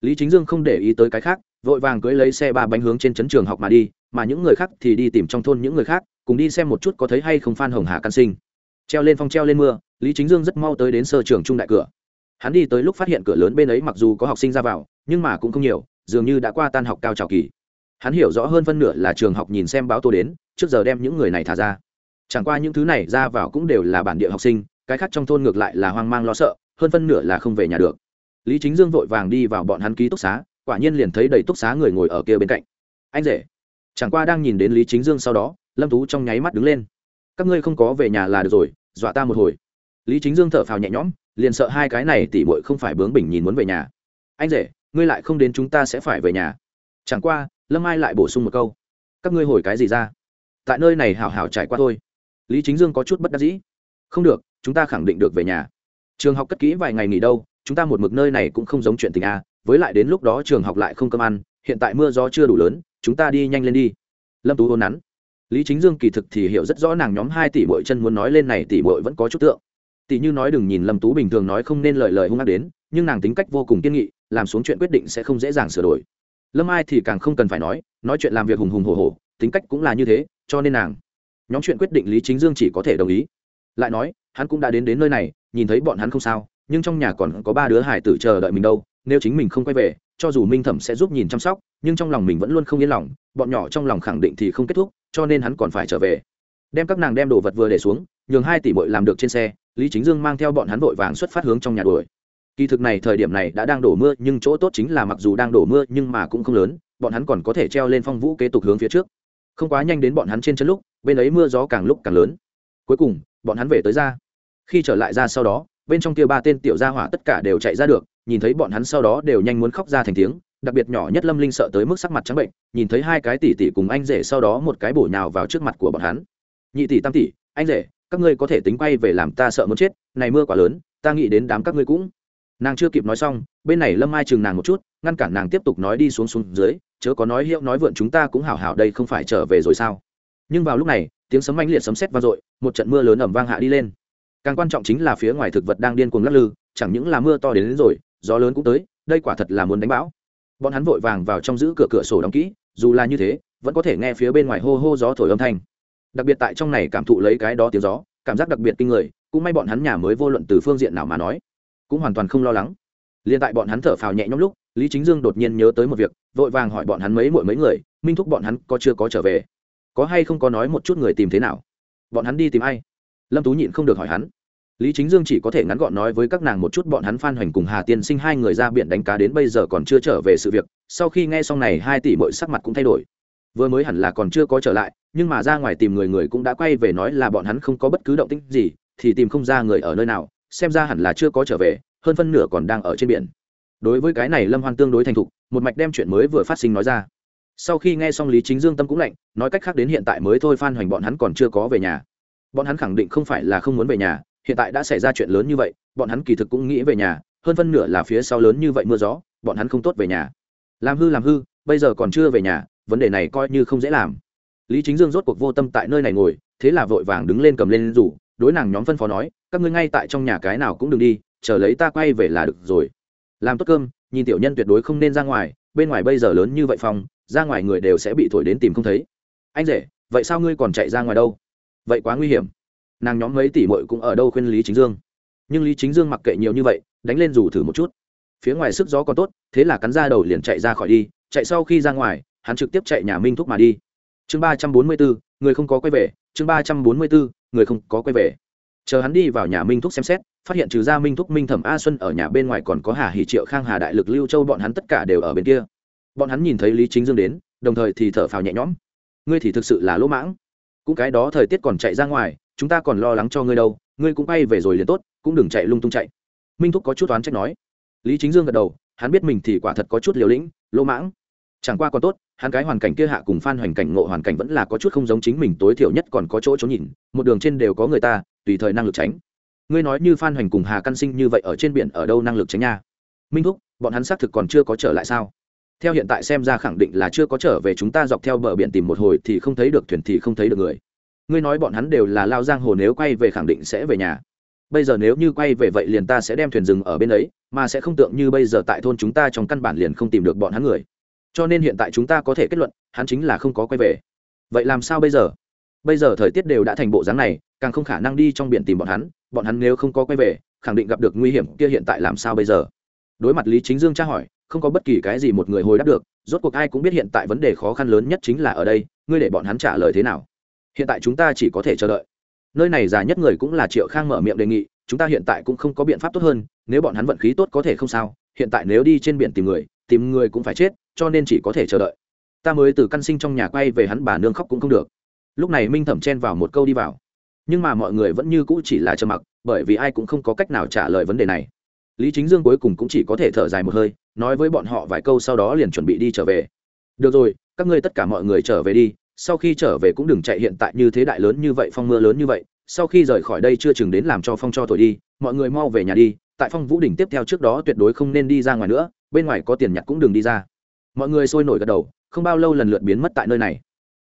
A: Lý chính dương không để ý tới cái khác, vội vàng cưỡi lấy xe ba bánh hướng trên trấn trường học mà đi mà những người khác thì đi tìm trong thôn những người khác, cùng đi xem một chút có thấy hay không phan hồng hà căn sinh. Treo lên phong treo lên mưa, lý chính dương rất mau tới đến sơ trường trung đại cửa. Hắn đi tới lúc phát hiện cửa lớn bên ấy mặc dù có học sinh ra vào, nhưng mà cũng không nhiều, dường như đã qua tan học cao trào kỳ. Hắn hiểu rõ hơn phân nửa là trường học nhìn xem báo tô đến, trước giờ đem những người này thả ra. Chẳng qua những thứ này ra vào cũng đều là bản địa học sinh, cái khác trong thôn ngược lại là hoang mang lo sợ, hơn phân nửa là không về nhà được. Lý chính dương vội vàng đi vào bọn hắn ký túc xá, quả nhiên liền thấy đầy túc xá người ngồi ở kia bên cạnh. Anh rể chẳng qua đang nhìn đến lý chính dương sau đó, lâm tú trong nháy mắt đứng lên. Các ngươi không có về nhà là được rồi, dọa ta một hồi. Lý chính dương thở phào nhẹ nhõm, liền sợ hai cái này tỉ bội không phải bướng bỉnh nhìn muốn về nhà. Anh rể, ngươi lại không đến chúng ta sẽ phải về nhà. Chẳng qua, lâm ai lại bổ sung một câu. Các ngươi hồi cái gì ra? Tại nơi này hảo hảo trải qua thôi. Lý chính dương có chút bất đắc dĩ. Không được, chúng ta khẳng định được về nhà. Trường học cất kỹ vài ngày nghỉ đâu, chúng ta một mực nơi này cũng không giống chuyện tình a, với lại đến lúc đó trường học lại không cơm ăn, hiện tại mưa gió chưa đủ lớn chúng ta đi nhanh lên đi. Lâm tú hôn nắn. Lý chính dương kỳ thực thì hiểu rất rõ nàng nhóm hai tỷ bội chân muốn nói lên này tỷ bội vẫn có chút tượng. Tỷ như nói đừng nhìn lâm tú bình thường nói không nên lời lời hung ác đến, nhưng nàng tính cách vô cùng kiên nghị, làm xuống chuyện quyết định sẽ không dễ dàng sửa đổi. Lâm ai thì càng không cần phải nói nói chuyện làm việc hùng hùng hồ hồ tính cách cũng là như thế, cho nên nàng. Nhóm chuyện quyết định lý chính dương chỉ có thể đồng ý. Lại nói, hắn cũng đã đến đến nơi này, nhìn thấy bọn hắn không sao, nhưng trong nhà còn có ba đứa hải tử chờ đợi mình đâu, nếu chính mình không quay về cho dù minh thẩm sẽ giúp nhìn chăm sóc, nhưng trong lòng mình vẫn luôn không yên lòng, bọn nhỏ trong lòng khẳng định thì không kết thúc, cho nên hắn còn phải trở về. Đem các nàng đem đồ vật vừa để xuống, nhường hai tỷ bội làm được trên xe, lý chính dương mang theo bọn hắn vội vàng xuất phát hướng trong nhà đuổi. Kỳ thực này thời điểm này đã đang đổ mưa, nhưng chỗ tốt chính là mặc dù đang đổ mưa, nhưng mà cũng không lớn, bọn hắn còn có thể treo lên phong vũ kế tục hướng phía trước. Không quá nhanh đến bọn hắn trên chân lúc, bên ấy mưa gió càng lúc càng lớn. Cuối cùng, bọn hắn về tới ra. Khi trở lại ra sau đó, bên trong kia ba tên tiểu gia hỏa tất cả đều chạy ra được nhìn thấy bọn hắn sau đó đều nhanh muốn khóc ra thành tiếng đặc biệt nhỏ nhất lâm linh sợ tới mức sắc mặt trắng bệnh nhìn thấy hai cái tỷ tỷ cùng anh rể sau đó một cái bổ nhào vào trước mặt của bọn hắn. Nhị tỷ tam tỷ anh rể các ngươi có thể tính quay về làm ta sợ muốn chết này mưa quá lớn ta nghĩ đến đám các ngươi cũng. Nàng chưa kịp nói xong bên này lâm Ai chừng nàng một chút ngăn cản nàng tiếp tục nói đi xuống xuống dưới chớ có nói hiệu nói vượn chúng ta cũng hảo hảo đây không phải trở về rồi sao? Nhưng vào lúc này tiếng sấm anh liệt sấm sét vang dội một trận mưa lớn ẩm vang hạ đi lên. Càng quan trọng chính là phía ngoài thực vật đang điên cuồng lắc lư chẳng những là mưa to đến, đến rồi gió lớn cũng tới, đây quả thật là muốn đánh bão. Bọn hắn vội vàng vào trong giữ cửa cửa sổ đóng kỹ, dù là như thế, vẫn có thể nghe phía bên ngoài hô hô gió thổi âm thanh. Đặc biệt tại trong này cảm thụ lấy cái đó tiếng gió, cảm giác đặc biệt kinh người, cũng may bọn hắn nhà mới vô luận từ phương diện nào mà nói, cũng hoàn toàn không lo lắng. Liền tại bọn hắn thở phào nhẹ nhõm lúc, lý chính dương đột nhiên nhớ tới một việc, vội vàng hỏi bọn hắn mấy mỗi mấy người, minh thúc bọn hắn có chưa có trở về? Có hay không có nói một chút người tìm thế nào? Bọn hắn đi tìm ai? Lâm tú nhịn không được hỏi hắn lý chính dương chỉ có thể ngắn gọn nói với các nàng một chút bọn hắn phan hoành cùng hà tiên sinh hai người ra biển đánh cá đến bây giờ còn chưa trở về sự việc, sau khi nghe xong này hai tỷ mỗi sắc mặt cũng thay đổi. Vừa mới hẳn là còn chưa có trở lại, nhưng mà ra ngoài tìm người người cũng đã quay về nói là bọn hắn không có bất cứ động tĩnh gì, thì tìm không ra người ở nơi nào, xem ra hẳn là chưa có trở về, hơn phân nửa còn đang ở trên biển. Đối với cái này lâm hoan tương đối thành thục, một mạch đem chuyện mới vừa phát sinh nói ra. Sau khi nghe xong lý chính dương tâm cũng lạnh, nói cách khác đến hiện tại mới thôi phan hoành bọn hắn còn chưa có về nhà. Bọn hắn khẳng định không phải là không muốn về nhà hiện tại đã xảy ra chuyện lớn như vậy, bọn hắn kỳ thực cũng nghĩ về nhà, hơn phân nửa là phía sau lớn như vậy mưa gió, bọn hắn không tốt về nhà. Làm hư làm hư, bây giờ còn chưa về nhà, vấn đề này coi như không dễ làm. Lý chính dương rốt cuộc vô tâm tại nơi này ngồi, thế là vội vàng đứng lên cầm lên rủ, đối nàng nhóm phân phó nói, các ngươi ngay tại trong nhà cái nào cũng đừng đi, chờ lấy ta quay về là được rồi. Làm tốt cơm, nhìn tiểu nhân tuyệt đối không nên ra ngoài, bên ngoài bây giờ lớn như vậy phòng, ra ngoài người đều sẽ bị thổi đến tìm không thấy. Anh rể, vậy sao ngươi còn chạy ra ngoài đâu? Vậy quá nguy hiểm nàng nhóm mấy tỷ mội cũng ở đâu khuyên lý chính dương. Nhưng lý chính dương mặc kệ nhiều như vậy, đánh lên dù thử một chút. Phía ngoài sức gió còn tốt, thế là cắn ra đầu liền chạy ra khỏi đi, chạy sau khi ra ngoài, hắn trực tiếp chạy nhà minh thúc mà đi. Chương ba trăm bốn mươi bốn, người không có quay về, chương ba trăm bốn mươi bốn, người không có quay về. Chờ hắn đi vào nhà minh thúc xem xét, phát hiện trừ ra minh thúc, minh thẩm, a xuân ở nhà bên ngoài còn có hà hỷ, triệu khang, hà đại lực, lưu châu, bọn hắn tất cả đều ở bên kia. Bọn hắn nhìn thấy lý chính dương đến, đồng thời thì thở phào nhẹ nhõm. Ngươi thì thực sự là lỗ mãng. Cũng cái đó thời tiết còn chạy ra ngoài chúng ta còn lo lắng cho ngươi đâu, ngươi cũng bay về rồi liền tốt, cũng đừng chạy lung tung chạy. Minh thúc có chút oán trách nói. Lý chính dương gật đầu, hắn biết mình thì quả thật có chút liều lĩnh, lỗ mãng. Chẳng qua còn tốt, hắn cái hoàn cảnh kia hạ cùng phan hoành cảnh ngộ hoàn cảnh vẫn là có chút không giống chính mình tối thiểu nhất còn có chỗ trốn nhìn, một đường trên đều có người ta, tùy thời năng lực tránh. Ngươi nói như phan hoành cùng hà căn sinh như vậy ở trên biển ở đâu năng lực tránh nha? Minh thúc, bọn hắn xác thực còn chưa có trở lại sao? Theo hiện tại xem ra khẳng định là chưa có trở về, chúng ta dọc theo bờ biển tìm một hồi thì không thấy được thuyền thì không thấy được người ngươi nói bọn hắn đều là lao giang hồ nếu quay về khẳng định sẽ về nhà. Bây giờ nếu như quay về vậy liền ta sẽ đem thuyền rừng ở bên ấy, mà sẽ không tượng như bây giờ tại thôn chúng ta trong căn bản liền không tìm được bọn hắn người. Cho nên hiện tại chúng ta có thể kết luận, hắn chính là không có quay về. Vậy làm sao bây giờ? Bây giờ thời tiết đều đã thành bộ dáng này, càng không khả năng đi trong biển tìm bọn hắn bọn hắn nếu không có quay về, khẳng định gặp được nguy hiểm kia hiện tại làm sao bây giờ? Đối mặt lý chính dương tra hỏi, không có bất kỳ cái gì một người hồi đáp được, rốt cuộc ai cũng biết hiện tại vấn đề khó khăn lớn nhất chính là ở đây, ngươi để bọn hắn trả lời thế nào? Hiện tại chúng ta chỉ có thể chờ đợi. Nơi này già nhất người cũng là triệu khang mở miệng đề nghị, chúng ta hiện tại cũng không có biện pháp tốt hơn, nếu bọn hắn vận khí tốt có thể không sao, hiện tại nếu đi trên biển tìm người tìm người cũng phải chết, cho nên chỉ có thể chờ đợi. Ta mới từ căn sinh trong nhà quay về hắn bà nương khóc cũng không được. Lúc này minh thẩm chen vào một câu đi vào. Nhưng mà mọi người vẫn như cũ chỉ là trầm mặc, bởi vì ai cũng không có cách nào trả lời vấn đề này. Lý chính dương cuối cùng cũng chỉ có thể thở dài một hơi, nói với bọn họ vài câu sau đó liền chuẩn bị đi trở về. Được rồi, các ngươi tất cả mọi người trở về đi sau khi trở về cũng đừng chạy hiện tại như thế đại lớn như vậy, phong mưa lớn như vậy. Sau khi rời khỏi đây chưa chừng đến làm cho phong cho thổi đi, mọi người mau về nhà đi. Tại phong vũ đỉnh tiếp theo trước đó tuyệt đối không nên đi ra ngoài nữa, bên ngoài có tiền nhặt cũng đừng đi ra. Mọi người sôi nổi gật đầu, không bao lâu lần lượt biến mất tại nơi này.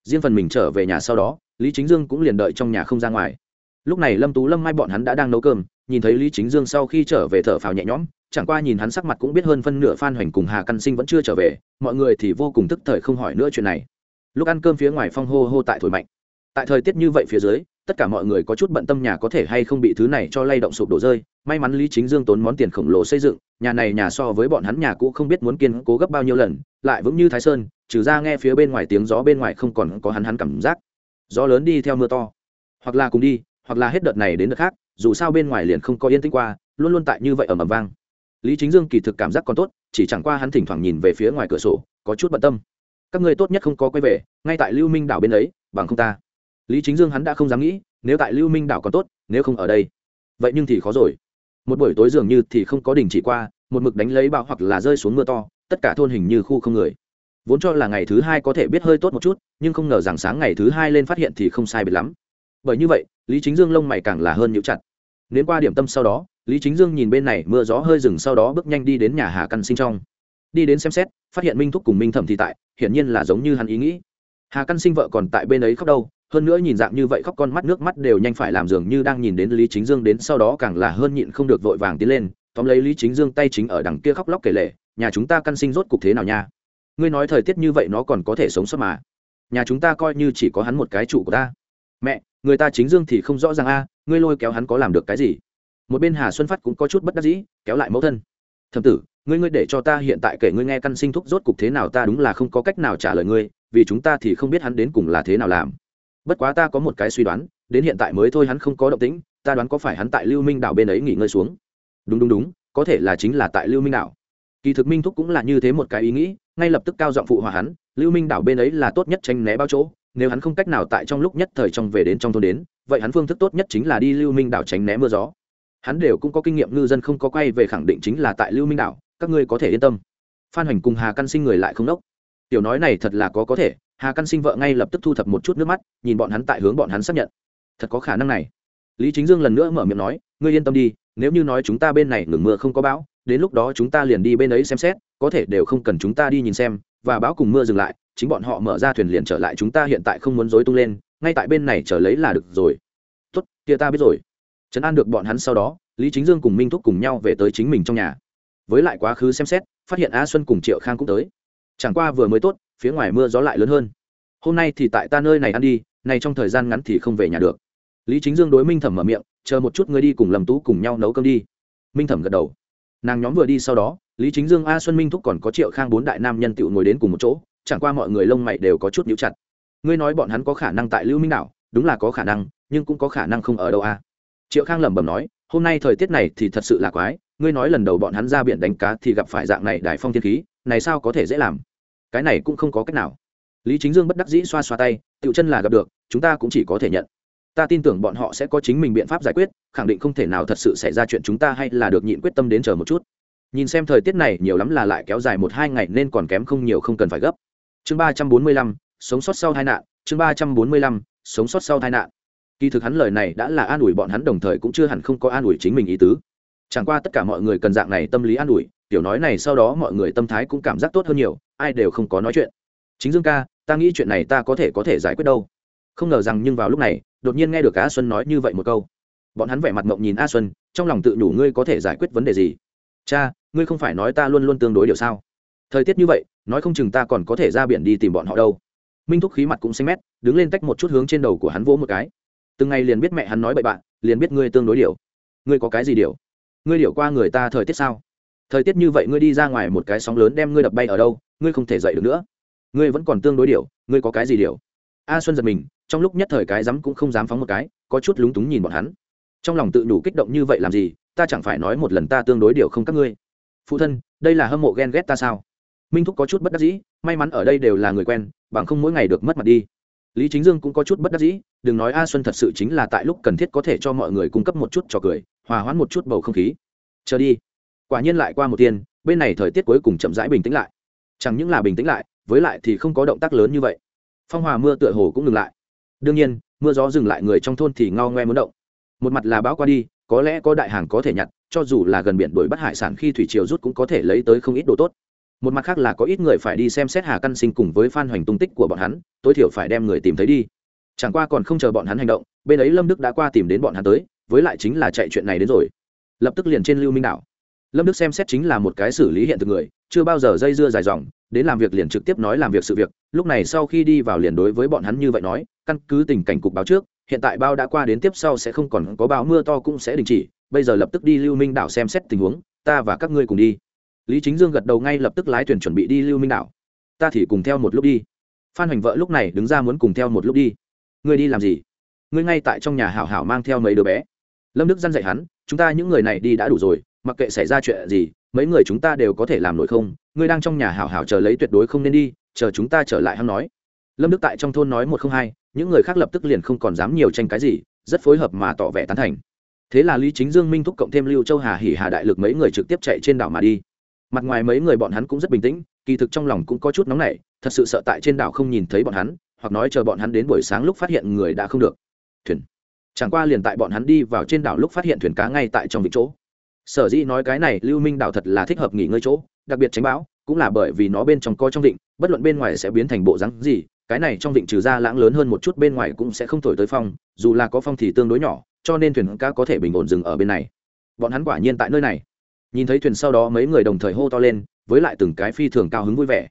A: Riêng phần mình trở về nhà sau đó, lý chính dương cũng liền đợi trong nhà không ra ngoài. Lúc này lâm tú, lâm mai bọn hắn đã đang nấu cơm, nhìn thấy lý chính dương sau khi trở về thở phào nhẹ nhõm, chẳng qua nhìn hắn sắc mặt cũng biết hơn phân nửa phan hoành cùng hà căn sinh vẫn chưa trở về, mọi người thì vô cùng tức thời không hỏi nữa chuyện này lúc ăn cơm phía ngoài phong hô hô tại thổi mạnh. Tại thời tiết như vậy phía dưới, tất cả mọi người có chút bận tâm nhà có thể hay không bị thứ này cho lay động sụp đổ rơi. May mắn lý chính dương tốn món tiền khổng lồ xây dựng, nhà này nhà so với bọn hắn nhà cũ không biết muốn kiên cố gấp bao nhiêu lần, lại vững như thái sơn, trừ ra nghe phía bên ngoài tiếng gió bên ngoài không còn có hắn hắn cảm giác. Gió lớn đi theo mưa to. Hoặc là cùng đi, hoặc là hết đợt này đến đợt khác, dù sao bên ngoài liền không có yên tĩnh qua, luôn luôn tại như vậy ở mầm vang. Lý chính dương kỳ thực cảm giác còn tốt, chỉ chẳng qua hắn thỉnh thoảng nhìn về phía ngoài cửa sổ, có chút bận tâm các người tốt nhất không có quay về, ngay tại lưu minh đảo bên ấy, bằng không ta. Lý chính dương hắn đã không dám nghĩ, nếu tại lưu minh đảo còn tốt, nếu không ở đây, vậy nhưng thì khó rồi. Một buổi tối dường như thì không có đình chỉ qua, một mực đánh lấy bão hoặc là rơi xuống mưa to, tất cả thôn hình như khu không người. Vốn cho là ngày thứ hai có thể biết hơi tốt một chút, nhưng không ngờ rằng sáng ngày thứ hai lên phát hiện thì không sai biệt lắm. Bởi như vậy, lý chính dương lông mày càng là hơn nhũ chặt. Nếu qua điểm tâm sau đó, lý chính dương nhìn bên này, mưa gió hơi rừng sau đó bước nhanh đi đến nhà hà căn sinh trong đi đến xem xét, phát hiện minh thúc cùng minh thẩm thì tại, hiển nhiên là giống như hắn ý nghĩ. Hà căn sinh vợ còn tại bên ấy khóc đâu, hơn nữa nhìn dạng như vậy khóc con mắt nước mắt đều nhanh phải làm dường như đang nhìn đến lý chính dương đến sau đó càng là hơn nhịn không được vội vàng tiến lên, tóm lấy lý chính dương tay chính ở đằng kia khóc lóc kể lệ nhà chúng ta căn sinh rốt cục thế nào nha? Ngươi nói thời tiết như vậy nó còn có thể sống sót mà. Nhà chúng ta coi như chỉ có hắn một cái trụ của ta. Mẹ, người ta chính dương thì không rõ ràng a, ngươi lôi kéo hắn có làm được cái gì? Một bên hà xuân phát cũng có chút bất đắc dĩ, kéo lại mẫu thân. Thầm tử ngươi ngươi để cho ta hiện tại kể ngươi nghe căn sinh thúc rốt cục thế nào, ta đúng là không có cách nào trả lời ngươi, vì chúng ta thì không biết hắn đến cùng là thế nào làm. Bất quá ta có một cái suy đoán, đến hiện tại mới thôi hắn không có động tĩnh, ta đoán có phải hắn tại lưu minh đảo bên ấy nghỉ ngơi xuống. Đúng đúng đúng, có thể là chính là tại lưu minh đảo. Kỳ thực minh thúc cũng là như thế một cái ý nghĩ, ngay lập tức cao giọng phụ hòa hắn, lưu minh đảo bên ấy là tốt nhất tranh né bao chỗ, nếu hắn không cách nào tại trong lúc nhất thời trong về đến trong thôn đến, vậy hắn phương thức tốt nhất chính là đi lưu minh đảo tránh né mưa gió. Hắn đều cũng có kinh nghiệm, ngư dân không có quay về khẳng định chính là tại lưu minh đảo các ngươi có thể yên tâm. Phan hoành cùng hà căn sinh người lại không đốc tiểu nói này thật là có có thể, hà căn sinh vợ ngay lập tức thu thập một chút nước mắt, nhìn bọn hắn tại hướng bọn hắn xác nhận. Thật có khả năng này. Lý chính dương lần nữa mở miệng nói, ngươi yên tâm đi, nếu như nói chúng ta bên này ngừng mưa không có bão, đến lúc đó chúng ta liền đi bên ấy xem xét, có thể đều không cần chúng ta đi nhìn xem, và bão cùng mưa dừng lại, chính bọn họ mở ra thuyền liền trở lại chúng ta hiện tại không muốn dối tung lên, ngay tại bên này trở lấy là được rồi. Tốt, kia ta biết rồi. Trấn an được bọn hắn sau đó, lý chính dương cùng minh thúc cùng nhau về tới chính mình trong nhà với lại quá khứ xem xét, phát hiện a xuân cùng triệu khang cũng tới. Chẳng qua vừa mới tốt, phía ngoài mưa gió lại lớn hơn. Hôm nay thì tại ta nơi này ăn đi, này trong thời gian ngắn thì không về nhà được. Lý chính dương đối minh thẩm mở miệng, chờ một chút ngươi đi cùng lâm tú cùng nhau nấu cơm đi. Minh thẩm gật đầu. Nàng nhóm vừa đi sau đó, lý chính dương, a xuân, minh thúc còn có triệu khang bốn đại nam nhân tựu ngồi đến cùng một chỗ, chẳng qua mọi người lông mày đều có chút nhíu chặt. Ngươi nói bọn hắn có khả năng tại lưu minh đảo, đúng là có khả năng, nhưng cũng có khả năng không ở đâu a. Triệu khang lẩm bẩm nói, hôm nay thời tiết này thì thật sự là quái ngươi nói lần đầu bọn hắn ra biển đánh cá thì gặp phải dạng này đại phong thiên khí, này sao có thể dễ làm? Cái này cũng không có cách nào. Lý chính dương bất đắc dĩ xoa xoa tay tựu chân là gặp được, chúng ta cũng chỉ có thể nhận. Ta tin tưởng bọn họ sẽ có chính mình biện pháp giải quyết, khẳng định không thể nào thật sự xảy ra chuyện chúng ta hay là được nhịn quyết tâm đến chờ một chút. Nhìn xem thời tiết này, nhiều lắm là lại kéo dài một hai ngày nên còn kém không nhiều không cần phải gấp. Chương ba trăm bốn mươi lăm, sống sót sau tai nạn, chương ba trăm bốn mươi lăm, sống sót sau tai nạn. Kỳ thực hắn lời này đã là an ủi bọn hắn đồng thời cũng chưa hẳn không có an ủi chính mình ý tứ chẳng qua tất cả mọi người cần dạng này tâm lý an ủi, tiểu nói này sau đó mọi người tâm thái cũng cảm giác tốt hơn nhiều, ai đều không có nói chuyện. Chính dương ca, ta nghĩ chuyện này ta có thể có thể giải quyết đâu. Không ngờ rằng nhưng vào lúc này, đột nhiên nghe được a xuân nói như vậy một câu. Bọn hắn vẻ mặt mộng nhìn a xuân, trong lòng tự nhủ ngươi có thể giải quyết vấn đề gì. Cha, ngươi không phải nói ta luôn luôn tương đối điều sao? Thời tiết như vậy, nói không chừng ta còn có thể ra biển đi tìm bọn họ đâu. Minh thúc khí mặt cũng xanh mét, đứng lên tách một chút hướng trên đầu của hắn vỗ một cái. Từng ngày liền biết mẹ hắn nói bậy bạn, liền biết ngươi tương đối điều. Ngươi có cái gì điều? Ngươi điệu qua người ta thời tiết sao? Thời tiết như vậy ngươi đi ra ngoài một cái sóng lớn đem ngươi đập bay ở đâu, ngươi không thể dậy được nữa. Ngươi vẫn còn tương đối điều ngươi có cái gì điều a xuân giật mình, trong lúc nhất thời cái dám cũng không dám phóng một cái, có chút lúng túng nhìn bọn hắn. Trong lòng tự đủ kích động như vậy làm gì, ta chẳng phải nói một lần ta tương đối điều không các ngươi. Phụ thân, đây là hâm mộ ghen ghét ta sao? Minh thúc có chút bất đắc dĩ, may mắn ở đây đều là người quen, bằng không mỗi ngày được mất mặt đi. Lý chính dương cũng có chút bất đắc dĩ, đừng nói a xuân thật sự chính là tại lúc cần thiết có thể cho mọi người cung cấp một chút trò cười hòa hoãn một chút bầu không khí. Chờ đi. Quả nhiên lại qua một tiên, bên này thời tiết cuối cùng chậm rãi bình tĩnh lại. Chẳng những là bình tĩnh lại, với lại thì không có động tác lớn như vậy. Phong hòa mưa tựa hồ cũng ngừng lại. Đương nhiên, mưa gió dừng lại người trong thôn thì ngao ngoe muốn động. Một mặt là bão qua đi, có lẽ có đại hàng có thể nhặt, cho dù là gần biển đuổi bắt hải sản khi thủy triều rút cũng có thể lấy tới không ít đồ tốt. Một mặt khác là có ít người phải đi xem xét hà căn sinh cùng với phan hoành tung tích của bọn hắn, tối thiểu phải đem người tìm thấy đi. Chẳng qua còn không chờ bọn hắn hành động, bên ấy lâm đức đã qua tìm đến bọn hắn tới với lại chính là chạy chuyện này đến rồi. Lập tức liền trên lưu minh đảo. Lâm đức xem xét chính là một cái xử lý hiện thực người, chưa bao giờ dây dưa dài dòng, đến làm việc liền trực tiếp nói làm việc sự việc, lúc này sau khi đi vào liền đối với bọn hắn như vậy nói, căn cứ tình cảnh cục báo trước, hiện tại bao đã qua đến tiếp sau sẽ không còn có bão mưa to cũng sẽ đình chỉ, bây giờ lập tức đi lưu minh đảo xem xét tình huống, ta và các ngươi cùng đi. Lý chính dương gật đầu ngay lập tức lái thuyền chuẩn bị đi lưu minh đảo. Ta thì cùng theo một lúc đi. Phan hoành vợ lúc này đứng ra muốn cùng theo một lúc đi. Ngươi đi làm gì? Ngươi ngay tại trong nhà hảo hảo mang theo mấy đứa bé lâm đức dăn dạy hắn, chúng ta những người này đi đã đủ rồi, mặc kệ xảy ra chuyện gì, mấy người chúng ta đều có thể làm nổi không? Ngươi đang trong nhà hảo hảo chờ lấy tuyệt đối không nên đi, chờ chúng ta trở lại hắn nói. Lâm đức tại trong thôn nói một không hai, những người khác lập tức liền không còn dám nhiều tranh cái gì, rất phối hợp mà tỏ vẻ tán thành. Thế là lý chính dương, minh thúc cộng thêm lưu châu hà hỉ hà đại lực mấy người trực tiếp chạy trên đảo mà đi. Mặt ngoài mấy người bọn hắn cũng rất bình tĩnh, kỳ thực trong lòng cũng có chút nóng nảy, thật sự sợ tại trên đảo không nhìn thấy bọn hắn, hoặc nói chờ bọn hắn đến buổi sáng lúc phát hiện người đã không được. Thuyền chẳng qua liền tại bọn hắn đi vào trên đảo lúc phát hiện thuyền cá ngay tại trong vị chỗ. Sở dĩ nói cái này lưu minh đảo thật là thích hợp nghỉ ngơi chỗ, đặc biệt tránh bão, cũng là bởi vì nó bên trong coi trong vịnh, bất luận bên ngoài sẽ biến thành bộ rắn gì, cái này trong vịnh trừ ra lãng lớn hơn một chút bên ngoài cũng sẽ không thổi tới phong, dù là có phong thì tương đối nhỏ, cho nên thuyền cá có thể bình ổn dừng ở bên này. Bọn hắn quả nhiên tại nơi này. Nhìn thấy thuyền sau đó mấy người đồng thời hô to lên, với lại từng cái phi thường cao hứng vui vẻ.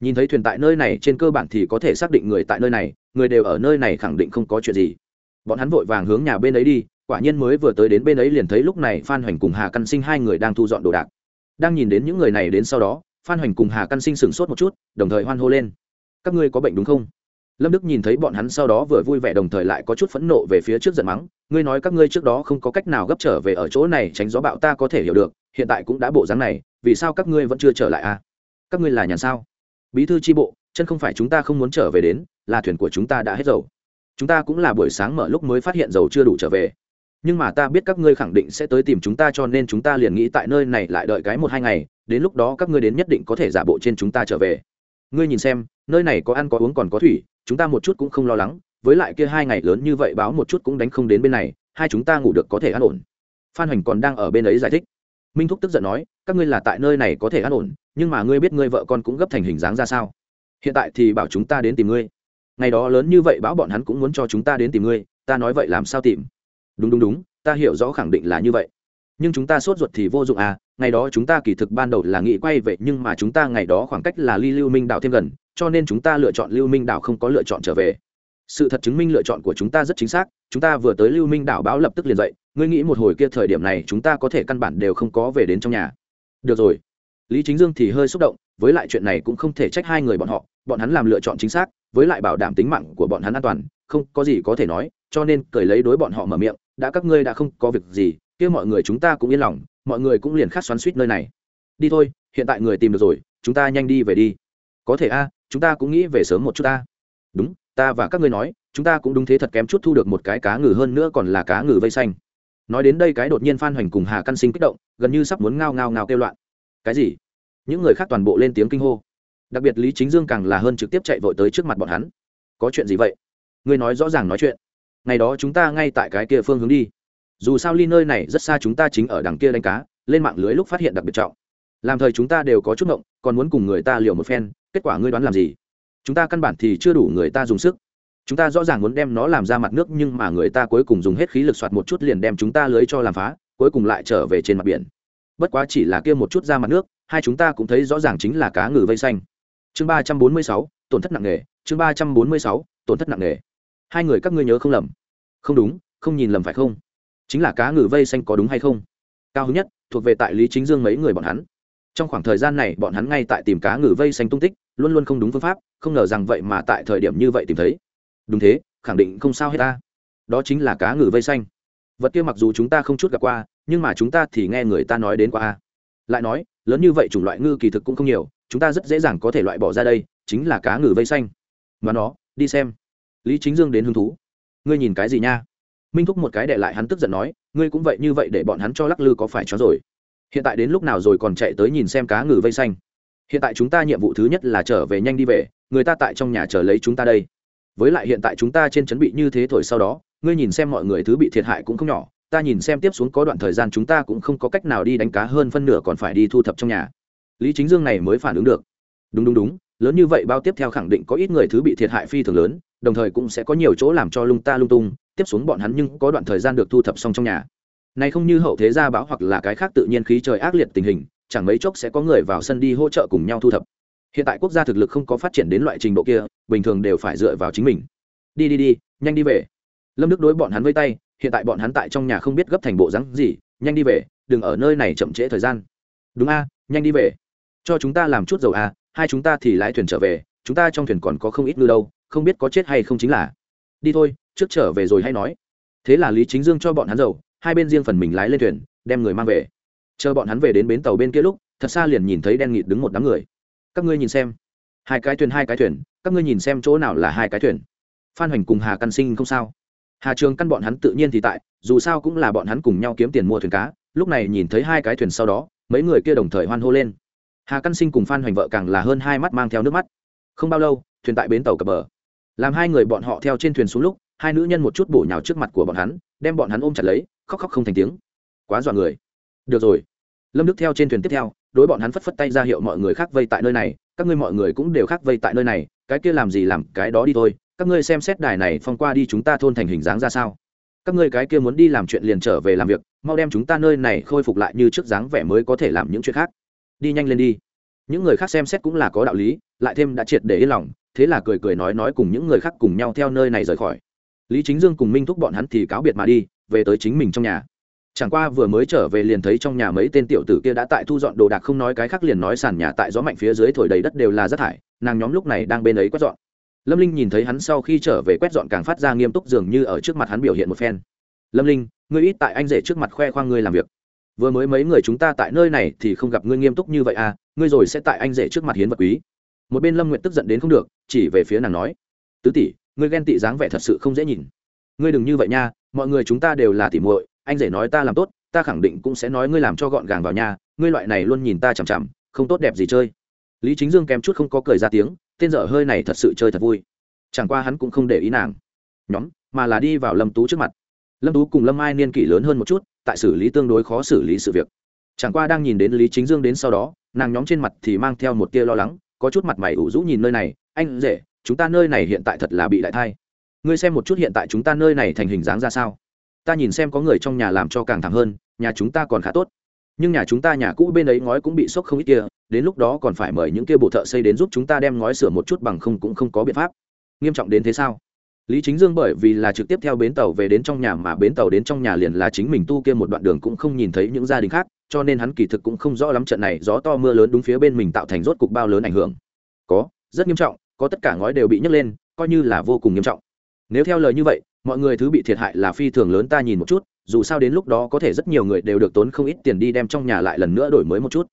A: Nhìn thấy thuyền tại nơi này, trên cơ bản thì có thể xác định người tại nơi này, người đều ở nơi này khẳng định không có chuyện gì bọn hắn vội vàng hướng nhà bên ấy đi, quả nhiên mới vừa tới đến bên ấy liền thấy lúc này phan hoành cùng hà căn sinh hai người đang thu dọn đồ đạc. Đang nhìn đến những người này đến sau đó, phan hoành cùng hà căn sinh sửng sốt một chút, đồng thời hoan hô lên. Các ngươi có bệnh đúng không? Lâm đức nhìn thấy bọn hắn sau đó vừa vui vẻ đồng thời lại có chút phẫn nộ về phía trước giận mắng, ngươi nói các ngươi trước đó không có cách nào gấp trở về ở chỗ này tránh gió bạo ta có thể hiểu được, hiện tại cũng đã bộ dáng này, vì sao các ngươi vẫn chưa trở lại à? Các ngươi là nhà sao? Bí thư tri bộ, chân không phải chúng ta không muốn trở về đến, là thuyền của chúng ta đã hết dầu chúng ta cũng là buổi sáng mở lúc mới phát hiện dầu chưa đủ trở về. Nhưng mà ta biết các ngươi khẳng định sẽ tới tìm chúng ta cho nên chúng ta liền nghĩ tại nơi này lại đợi cái một hai ngày, đến lúc đó các ngươi đến nhất định có thể giả bộ trên chúng ta trở về. Ngươi nhìn xem, nơi này có ăn có uống còn có thủy, chúng ta một chút cũng không lo lắng, với lại kia hai ngày lớn như vậy báo một chút cũng đánh không đến bên này, hai chúng ta ngủ được có thể an ổn. Phan hoành còn đang ở bên ấy giải thích. Minh thúc tức giận nói, các ngươi là tại nơi này có thể an ổn, nhưng mà ngươi biết ngươi vợ con cũng gấp thành hình dáng ra sao? Hiện tại thì bảo chúng ta đến tìm ngươi ngày đó lớn như vậy báo bọn hắn cũng muốn cho chúng ta đến tìm ngươi, ta nói vậy làm sao tìm? Đúng đúng đúng, ta hiểu rõ khẳng định là như vậy. Nhưng chúng ta sốt ruột thì vô dụng à ngày đó chúng ta kỳ thực ban đầu là nghĩ quay về, nhưng mà chúng ta ngày đó khoảng cách là ly lưu minh đảo thêm gần, cho nên chúng ta lựa chọn lưu minh đảo không có lựa chọn trở về. Sự thật chứng minh lựa chọn của chúng ta rất chính xác, chúng ta vừa tới lưu minh đảo báo lập tức liền dậy, ngươi nghĩ một hồi kia thời điểm này chúng ta có thể căn bản đều không có về đến trong nhà. Được rồi. Lý chính dương thì hơi xúc động, với lại chuyện này cũng không thể trách hai người bọn họ, bọn hắn làm lựa chọn chính xác với lại bảo đảm tính mạng của bọn hắn an toàn, không có gì có thể nói, cho nên cởi lấy đối bọn họ mở miệng, đã các ngươi đã không có việc gì, kia mọi người chúng ta cũng yên lòng, mọi người cũng liền khát xoắn suýt nơi này. Đi thôi, hiện tại người tìm được rồi, chúng ta nhanh đi về đi. Có thể a, chúng ta cũng nghĩ về sớm một chút ta. Đúng, ta và các ngươi nói, chúng ta cũng đúng thế thật kém chút thu được một cái cá ngừ hơn nữa còn là cá ngừ vây xanh. Nói đến đây cái đột nhiên phan hoành cùng hà căn sinh kích động, gần như sắp muốn ngao ngao ngao kêu loạn. Cái gì? Những người khác toàn bộ lên tiếng kinh hô đặc biệt lý chính dương càng là hơn trực tiếp chạy vội tới trước mặt bọn hắn. Có chuyện gì vậy? Ngươi nói rõ ràng nói chuyện. Ngày đó chúng ta ngay tại cái kia phương hướng đi. Dù sao ly nơi này rất xa chúng ta chính ở đằng kia đánh cá, lên mạng lưới lúc phát hiện đặc biệt trọng. Làm thời chúng ta đều có chút ngộng, còn muốn cùng người ta liều một phen, kết quả ngươi đoán làm gì? Chúng ta căn bản thì chưa đủ người ta dùng sức. Chúng ta rõ ràng muốn đem nó làm ra mặt nước, nhưng mà người ta cuối cùng dùng hết khí lực soạt một chút liền đem chúng ta lưới cho làm phá, cuối cùng lại trở về trên mặt biển. Bất quá chỉ là kia một chút ra mặt nước, hai chúng ta cũng thấy rõ ràng chính là cá ngừ vây xanh chương ba trăm bốn mươi sáu, tổn thất nặng nề. Chương ba trăm bốn mươi sáu, tổn thất nặng nề. Hai người các ngươi nhớ không lầm. Không đúng, không nhìn lầm phải không? Chính là cá ngừ vây xanh có đúng hay không? Cao hứng nhất, thuộc về tại lý chính dương mấy người bọn hắn. Trong khoảng thời gian này, bọn hắn ngay tại tìm cá ngừ vây xanh tung tích, luôn luôn không đúng phương pháp, không ngờ rằng vậy mà tại thời điểm như vậy tìm thấy. Đúng thế, khẳng định không sao hết ta. Đó chính là cá ngừ vây xanh. Vật kia mặc dù chúng ta không chút gặp qua, nhưng mà chúng ta thì nghe người ta nói đến qua lại nói, lớn như vậy chủng loại ngư kỳ thực cũng không nhiều chúng ta rất dễ dàng có thể loại bỏ ra đây, chính là cá ngừ vây xanh. Mà nó, đi xem. Lý chính dương đến hứng thú. Ngươi nhìn cái gì nha? Minh thúc một cái để lại hắn tức giận nói, ngươi cũng vậy như vậy để bọn hắn cho lắc lư có phải cho rồi. Hiện tại đến lúc nào rồi còn chạy tới nhìn xem cá ngừ vây xanh? Hiện tại chúng ta nhiệm vụ thứ nhất là trở về nhanh đi về, người ta tại trong nhà chờ lấy chúng ta đây. Với lại hiện tại chúng ta trên chuẩn bị như thế thổi sau đó, ngươi nhìn xem mọi người thứ bị thiệt hại cũng không nhỏ, ta nhìn xem tiếp xuống có đoạn thời gian chúng ta cũng không có cách nào đi đánh cá hơn phân nửa còn phải đi thu thập trong nhà lý chính dương này mới phản ứng được. Đúng đúng đúng, lớn như vậy bao tiếp theo khẳng định có ít người thứ bị thiệt hại phi thường lớn, đồng thời cũng sẽ có nhiều chỗ làm cho lung ta lung tung, tiếp xuống bọn hắn nhưng có đoạn thời gian được thu thập xong trong nhà. Này không như hậu thế gia bão hoặc là cái khác tự nhiên khí trời ác liệt tình hình, chẳng mấy chốc sẽ có người vào sân đi hỗ trợ cùng nhau thu thập. Hiện tại quốc gia thực lực không có phát triển đến loại trình độ kia, bình thường đều phải dựa vào chính mình. Đi đi đi, nhanh đi về. Lâm đức đối bọn hắn với tay, hiện tại bọn hắn tại trong nhà không biết gấp thành bộ rắn gì, nhanh đi về, đừng ở nơi này chậm trễ thời gian. Đúng a, nhanh đi về cho chúng ta làm chút dầu à, hai chúng ta thì lái thuyền trở về chúng ta trong thuyền còn có không ít ngư đâu không biết có chết hay không chính là. Đi thôi trước trở về rồi hay nói. Thế là lý chính dương cho bọn hắn dầu hai bên riêng phần mình lái lên thuyền đem người mang về. Chờ bọn hắn về đến bến tàu bên kia lúc thật xa liền nhìn thấy đen nghịt đứng một đám người. Các ngươi nhìn xem. Hai cái thuyền hai cái thuyền các ngươi nhìn xem chỗ nào là hai cái thuyền. Phan hoành cùng hà căn sinh không sao. Hà trường căn bọn hắn tự nhiên thì tại dù sao cũng là bọn hắn cùng nhau kiếm tiền mua thuyền cá lúc này nhìn thấy hai cái thuyền sau đó mấy người kia đồng thời hoan hô lên hà căn sinh cùng phan hoành vợ càng là hơn hai mắt mang theo nước mắt không bao lâu thuyền tại bến tàu cập bờ làm hai người bọn họ theo trên thuyền xuống lúc hai nữ nhân một chút bổ nhào trước mặt của bọn hắn đem bọn hắn ôm chặt lấy khóc khóc không thành tiếng quá dọa người được rồi lâm đức theo trên thuyền tiếp theo đối bọn hắn phất phất tay ra hiệu mọi người khác vây tại nơi này các ngươi mọi người cũng đều khác vây tại nơi này cái kia làm gì làm cái đó đi thôi các ngươi xem xét đài này phong qua đi chúng ta thôn thành hình dáng ra sao các ngươi cái kia muốn đi làm chuyện liền trở về làm việc mau đem chúng ta nơi này khôi phục lại như trước dáng vẻ mới có thể làm những chuyện khác đi nhanh lên đi. Những người khác xem xét cũng là có đạo lý, lại thêm đã triệt để yên lòng, thế là cười cười nói nói cùng những người khác cùng nhau theo nơi này rời khỏi. Lý chính dương cùng minh thúc bọn hắn thì cáo biệt mà đi, về tới chính mình trong nhà. Chẳng qua vừa mới trở về liền thấy trong nhà mấy tên tiểu tử kia đã tại thu dọn đồ đạc không nói cái khác liền nói sàn nhà tại gió mạnh phía dưới thổi đầy đất đều là rác thải, nàng nhóm lúc này đang bên ấy quét dọn. Lâm linh nhìn thấy hắn sau khi trở về quét dọn càng phát ra nghiêm túc dường như ở trước mặt hắn biểu hiện một phen. Lâm linh, ngươi ít tại anh rể trước mặt khoe khoang ngươi làm việc vừa mới mấy người chúng ta tại nơi này thì không gặp ngươi nghiêm túc như vậy à ngươi rồi sẽ tại anh rể trước mặt hiến vật quý. Một bên lâm nguyện tức giận đến không được, chỉ về phía nàng nói, tứ tỷ, ngươi ghen tị dáng vẻ thật sự không dễ nhìn. Ngươi đừng như vậy nha, mọi người chúng ta đều là tỉ muội, anh rể nói ta làm tốt, ta khẳng định cũng sẽ nói ngươi làm cho gọn gàng vào nhà, ngươi loại này luôn nhìn ta chằm chằm, không tốt đẹp gì chơi. Lý chính dương kém chút không có cười ra tiếng, tên dở hơi này thật sự chơi thật vui. Chẳng qua hắn cũng không để ý nàng. Nhóm, mà là đi vào lâm tú trước mặt. Lâm tú cùng lâm ai niên kỷ lớn hơn một chút tại xử lý tương đối khó xử lý sự việc. Chẳng qua đang nhìn đến lý chính dương đến sau đó, nàng nhóm trên mặt thì mang theo một tia lo lắng, có chút mặt mày ủ rũ nhìn nơi này, anh rể, chúng ta nơi này hiện tại thật là bị đại thai. Ngươi xem một chút hiện tại chúng ta nơi này thành hình dáng ra sao. Ta nhìn xem có người trong nhà làm cho càng thẳng hơn, nhà chúng ta còn khá tốt. Nhưng nhà chúng ta nhà cũ bên ấy ngói cũng bị sốc không ít kia, đến lúc đó còn phải mời những kia bộ thợ xây đến giúp chúng ta đem ngói sửa một chút bằng không cũng không có biện pháp. Nghiêm trọng đến thế sao? Lý chính dương bởi vì là trực tiếp theo bến tàu về đến trong nhà mà bến tàu đến trong nhà liền là chính mình tu kia một đoạn đường cũng không nhìn thấy những gia đình khác, cho nên hắn kỳ thực cũng không rõ lắm trận này gió to mưa lớn đúng phía bên mình tạo thành rốt cục bao lớn ảnh hưởng. Có, rất nghiêm trọng, có tất cả ngói đều bị nhấc lên, coi như là vô cùng nghiêm trọng. Nếu theo lời như vậy, mọi người thứ bị thiệt hại là phi thường lớn, ta nhìn một chút, dù sao đến lúc đó có thể rất nhiều người đều được tốn không ít tiền đi đem trong nhà lại lần nữa đổi mới một chút.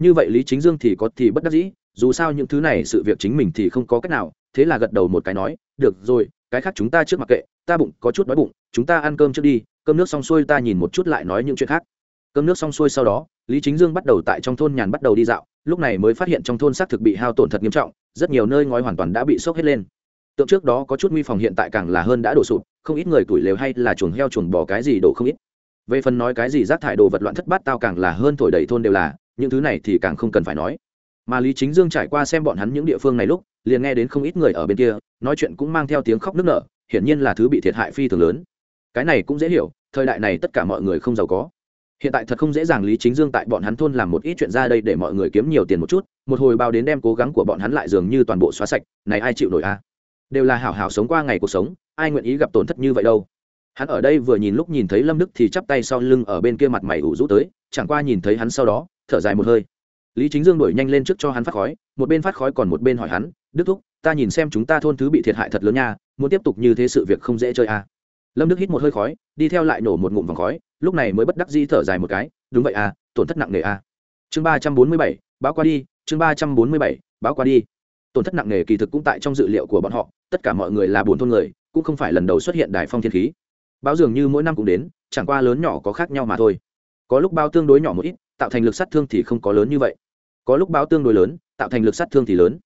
A: Như vậy lý chính dương thì có thì bất đắc dĩ, dù sao những thứ này sự việc chính mình thì không có cách nào, thế là gật đầu một cái nói, được rồi cái khác chúng ta trước mặc kệ, ta bụng có chút đói bụng, chúng ta ăn cơm trước đi, cơm nước xong xuôi ta nhìn một chút lại nói những chuyện khác. Cơm nước xong xuôi sau đó, lý chính dương bắt đầu tại trong thôn nhàn bắt đầu đi dạo, lúc này mới phát hiện trong thôn xác thực bị hao tổn thật nghiêm trọng, rất nhiều nơi ngói hoàn toàn đã bị sốc hết lên. Tượng trước đó có chút nguy phòng hiện tại càng là hơn đã đổ sụp, không ít người tuổi lều hay là chuồng heo chuồng bò cái gì đổ không ít. Về phần nói cái gì rác thải đồ vật loạn thất bát tao càng là hơn thổi đầy thôn đều là, những thứ này thì càng không cần phải nói mà lý chính dương trải qua xem bọn hắn những địa phương này lúc, liền nghe đến không ít người ở bên kia, nói chuyện cũng mang theo tiếng khóc nức nở, hiển nhiên là thứ bị thiệt hại phi thường lớn. Cái này cũng dễ hiểu, thời đại này tất cả mọi người không giàu có. Hiện tại thật không dễ dàng lý chính dương tại bọn hắn thôn làm một ít chuyện ra đây để mọi người kiếm nhiều tiền một chút, một hồi bao đến đem cố gắng của bọn hắn lại dường như toàn bộ xóa sạch, này ai chịu nổi a? Đều là hảo hảo sống qua ngày cuộc sống, ai nguyện ý gặp tổn thất như vậy đâu? Hắn ở đây vừa nhìn lúc nhìn thấy lâm đức thì chắp tay sau lưng ở bên kia mặt mày ủ rũ tới, chẳng qua nhìn thấy hắn sau đó, thở dài một hơi lý chính dương đuổi nhanh lên trước cho hắn phát khói, một bên phát khói còn một bên hỏi hắn, đức thúc, ta nhìn xem chúng ta thôn thứ bị thiệt hại thật lớn nha, muốn tiếp tục như thế sự việc không dễ chơi à. lâm đức hít một hơi khói, đi theo lại nổ một ngụm vòng khói, lúc này mới bất đắc di thở dài một cái, đúng vậy à tổn thất nặng nề à. chương ba trăm bốn mươi bảy, báo qua đi, chương ba trăm bốn mươi bảy, báo qua đi tổn thất nặng nề kỳ thực cũng tại trong dự liệu của bọn họ, tất cả mọi người là bốn thôn người, cũng không phải lần đầu xuất hiện đài phong thiên khí báo dường như mỗi năm cũng đến, chẳng qua lớn nhỏ có khác nhau mà thôi có lúc báo tương đối nhỏ một ít, tạo thành lực sát thương thì không có lớn như vậy có lúc báo tương đối lớn, tạo thành lực sát thương thì lớn.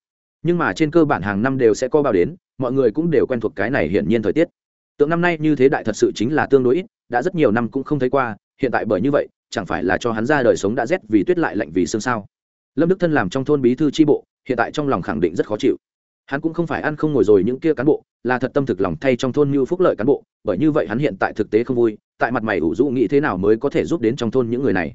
A: Nhưng mà trên cơ bản hàng năm đều sẽ có báo đến, mọi người cũng đều quen thuộc cái này hiển nhiên thời tiết. Tượng năm nay như thế đại thật sự chính là tương đối ít, đã rất nhiều năm cũng không thấy qua, hiện tại bởi như vậy, chẳng phải là cho hắn ra đời sống đã rét vì tuyết lại lạnh vì sương sao. Lâm đức thân làm trong thôn bí thư tri bộ, hiện tại trong lòng khẳng định rất khó chịu. Hắn cũng không phải ăn không ngồi rồi những kia cán bộ, là thật tâm thực lòng thay trong thôn như phúc lợi cán bộ, bởi như vậy hắn hiện tại thực tế không vui, tại mặt mày ủ rũ nghĩ thế nào mới có thể giúp đến trong thôn những người này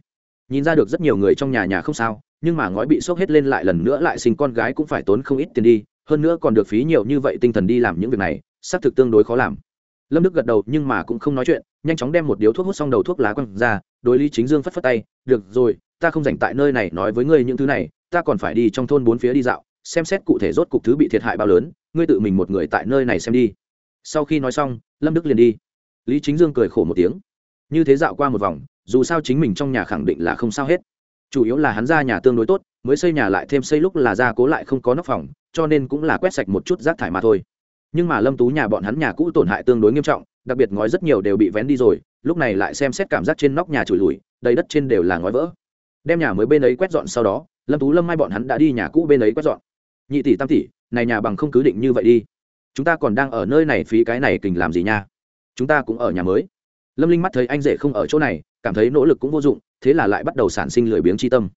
A: nhìn ra được rất nhiều người trong nhà nhà không sao, nhưng mà ngói bị sốc hết lên lại lần nữa lại sinh con gái cũng phải tốn không ít tiền đi, hơn nữa còn được phí nhiều như vậy tinh thần đi làm những việc này, xác thực tương đối khó làm. Lâm đức gật đầu nhưng mà cũng không nói chuyện, nhanh chóng đem một điếu thuốc hút xong đầu thuốc lá quăng ra, đối lý chính dương phất phất tay, được rồi, ta không dành tại nơi này nói với ngươi những thứ này, ta còn phải đi trong thôn bốn phía đi dạo, xem xét cụ thể rốt cục thứ bị thiệt hại bao lớn, ngươi tự mình một người tại nơi này xem đi. Sau khi nói xong, lâm đức liền đi. Lý chính dương cười khổ một tiếng. Như thế dạo qua một vòng dù sao chính mình trong nhà khẳng định là không sao hết. Chủ yếu là hắn ra nhà tương đối tốt, mới xây nhà lại thêm xây lúc là ra cố lại không có nóc phòng, cho nên cũng là quét sạch một chút rác thải mà thôi. Nhưng mà lâm tú nhà bọn hắn nhà cũ tổn hại tương đối nghiêm trọng, đặc biệt ngói rất nhiều đều bị vén đi rồi, lúc này lại xem xét cảm giác trên nóc nhà trùi lùi, đầy đất trên đều là ngói vỡ. Đem nhà mới bên ấy quét dọn sau đó, lâm tú, lâm mai bọn hắn đã đi nhà cũ bên ấy quét dọn. Nhị tỷ, tam tỷ, này nhà bằng không cứ định như vậy đi. Chúng ta còn đang ở nơi này phí cái này kình làm gì nha? Chúng ta cũng ở nhà mới. Lâm linh mắt thấy anh rể không ở chỗ này cảm thấy nỗ lực cũng vô dụng, thế là lại bắt đầu sản sinh lười biếng chi tâm.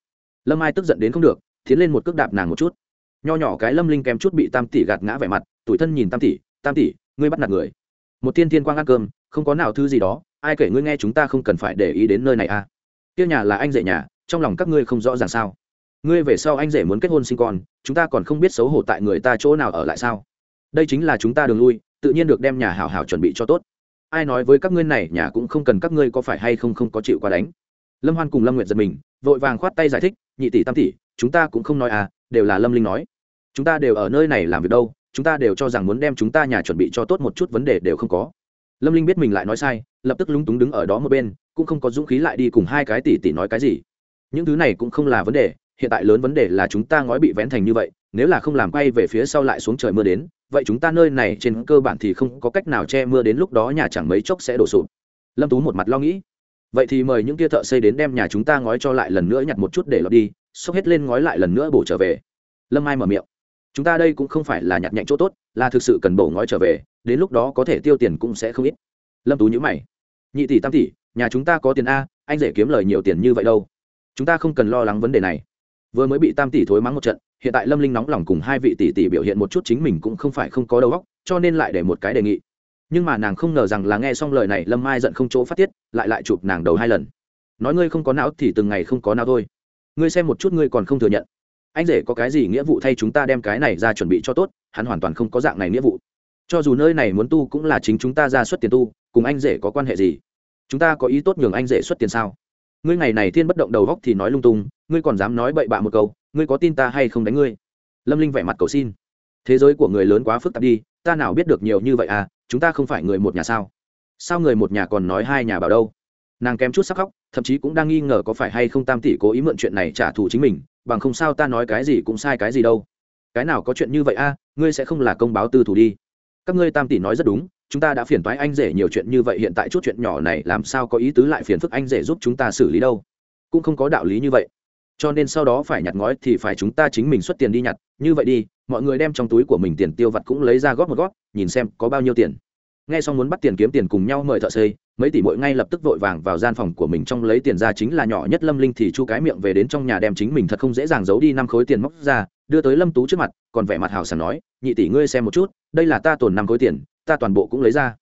A: Lâm ai tức giận đến không được, tiến lên một cước đạp nàng một chút. Nho nhỏ cái lâm linh kém chút bị tam tỷ gạt ngã vẻ mặt tủi thân nhìn tam tỷ tam tỷ, ngươi bắt nạt người. Một tiên thiên quang ăn cơm, không có nào thứ gì đó, ai kể ngươi nghe chúng ta không cần phải để ý đến nơi này à? Kia nhà là anh rể nhà, trong lòng các ngươi không rõ ràng sao? Ngươi về sau anh rể muốn kết hôn sinh con, chúng ta còn không biết xấu hổ tại người ta chỗ nào ở lại sao? Đây chính là chúng ta đường lui, tự nhiên được đem nhà hảo hảo chuẩn bị cho tốt ai nói với các ngươi này nhà cũng không cần các ngươi có phải hay không không có chịu qua đánh. Lâm hoan cùng lâm nguyệt giật mình, vội vàng khoát tay giải thích, nhị tỷ tam tỷ, chúng ta cũng không nói à đều là lâm linh nói. Chúng ta đều ở nơi này làm việc đâu, chúng ta đều cho rằng muốn đem chúng ta nhà chuẩn bị cho tốt một chút vấn đề đều không có. Lâm linh biết mình lại nói sai, lập tức lúng túng đứng ở đó một bên, cũng không có dũng khí lại đi cùng hai cái tỷ tỷ nói cái gì. Những thứ này cũng không là vấn đề, hiện tại lớn vấn đề là chúng ta ngói bị vén thành như vậy, nếu là không làm quay về phía sau lại xuống trời mưa đến vậy chúng ta nơi này trên cơ bản thì không có cách nào che mưa đến lúc đó nhà chẳng mấy chốc sẽ đổ sụp. Lâm tú một mặt lo nghĩ. Vậy thì mời những kia thợ xây đến đem nhà chúng ta ngói cho lại lần nữa nhặt một chút để lọt đi, xốc hết lên ngói lại lần nữa bổ trở về. Lâm ai mở miệng. Chúng ta đây cũng không phải là nhặt nhạnh chỗ tốt, là thực sự cần bổ ngói trở về, đến lúc đó có thể tiêu tiền cũng sẽ không ít. Lâm tú nhữ mày. Nhị tỷ tam tỷ, nhà chúng ta có tiền a, anh dễ kiếm lời nhiều tiền như vậy đâu. Chúng ta không cần lo lắng vấn đề này. Vừa mới bị tam tỷ thối mắng một trận hiện tại lâm linh nóng lòng cùng hai vị tỷ tỷ biểu hiện một chút chính mình cũng không phải không có đầu óc, cho nên lại để một cái đề nghị. Nhưng mà nàng không ngờ rằng là nghe xong lời này lâm mai giận không chỗ phát tiết, lại lại chụp nàng đầu hai lần. Nói ngươi không có não thì từng ngày không có não thôi. Ngươi xem một chút ngươi còn không thừa nhận. Anh rể có cái gì nghĩa vụ thay chúng ta đem cái này ra chuẩn bị cho tốt, hắn hoàn toàn không có dạng này nghĩa vụ. Cho dù nơi này muốn tu cũng là chính chúng ta ra xuất tiền tu, cùng anh rể có quan hệ gì? Chúng ta có ý tốt nhường anh rể xuất tiền sao? Ngươi ngày này thiên bất động đầu góc thì nói lung tung, ngươi còn dám nói bậy bạ một câu ngươi có tin ta hay không đánh ngươi? Lâm linh vẻ mặt cầu xin. Thế giới của người lớn quá phức tạp đi ta nào biết được nhiều như vậy à chúng ta không phải người một nhà sao? Sao người một nhà còn nói hai nhà bảo đâu? Nàng kém chút sắc khóc thậm chí cũng đang nghi ngờ có phải hay không tam tỷ cố ý mượn chuyện này trả thù chính mình bằng không sao ta nói cái gì cũng sai cái gì đâu. Cái nào có chuyện như vậy a à, ngươi sẽ không là công báo tư thủ đi. Các ngươi tam tỷ nói rất đúng chúng ta đã phiền toái anh rể nhiều chuyện như vậy hiện tại chút chuyện nhỏ này làm sao có ý tứ lại phiền phức anh rể giúp chúng ta xử lý đâu? Cũng không có đạo lý như vậy cho nên sau đó phải nhặt ngói thì phải chúng ta chính mình xuất tiền đi nhặt. Như vậy đi, mọi người đem trong túi của mình tiền tiêu vặt cũng lấy ra góp một góp, nhìn xem có bao nhiêu tiền. Nghe xong muốn bắt tiền kiếm tiền cùng nhau mời thợ xây, mấy tỷ mỗi ngay lập tức vội vàng vào gian phòng của mình trong lấy tiền ra chính là nhỏ nhất lâm linh thì chu cái miệng về đến trong nhà đem chính mình thật không dễ dàng giấu đi năm khối tiền móc ra, đưa tới lâm tú trước mặt, còn vẻ mặt hào sảng nói, nhị tỷ ngươi xem một chút, đây là ta tồn năm khối tiền, ta toàn bộ cũng lấy ra.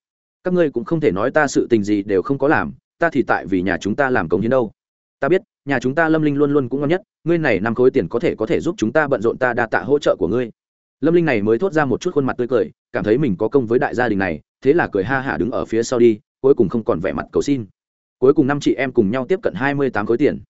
A: Các ngươi cũng không thể nói ta sự tình gì đều không có làm, ta thì tại vì nhà chúng ta làm công hiến đâu ta biết, nhà chúng ta lâm linh luôn luôn cũng ngon nhất, ngươi này năm khối tiền có thể có thể giúp chúng ta bận rộn ta đa tạ hỗ trợ của ngươi. Lâm linh này mới thốt ra một chút khuôn mặt tươi cười, cảm thấy mình có công với đại gia đình này, thế là cười ha hả đứng ở phía sau đi, cuối cùng không còn vẻ mặt cầu xin. Cuối cùng năm chị em cùng nhau tiếp cận hai mươi tám khối tiền.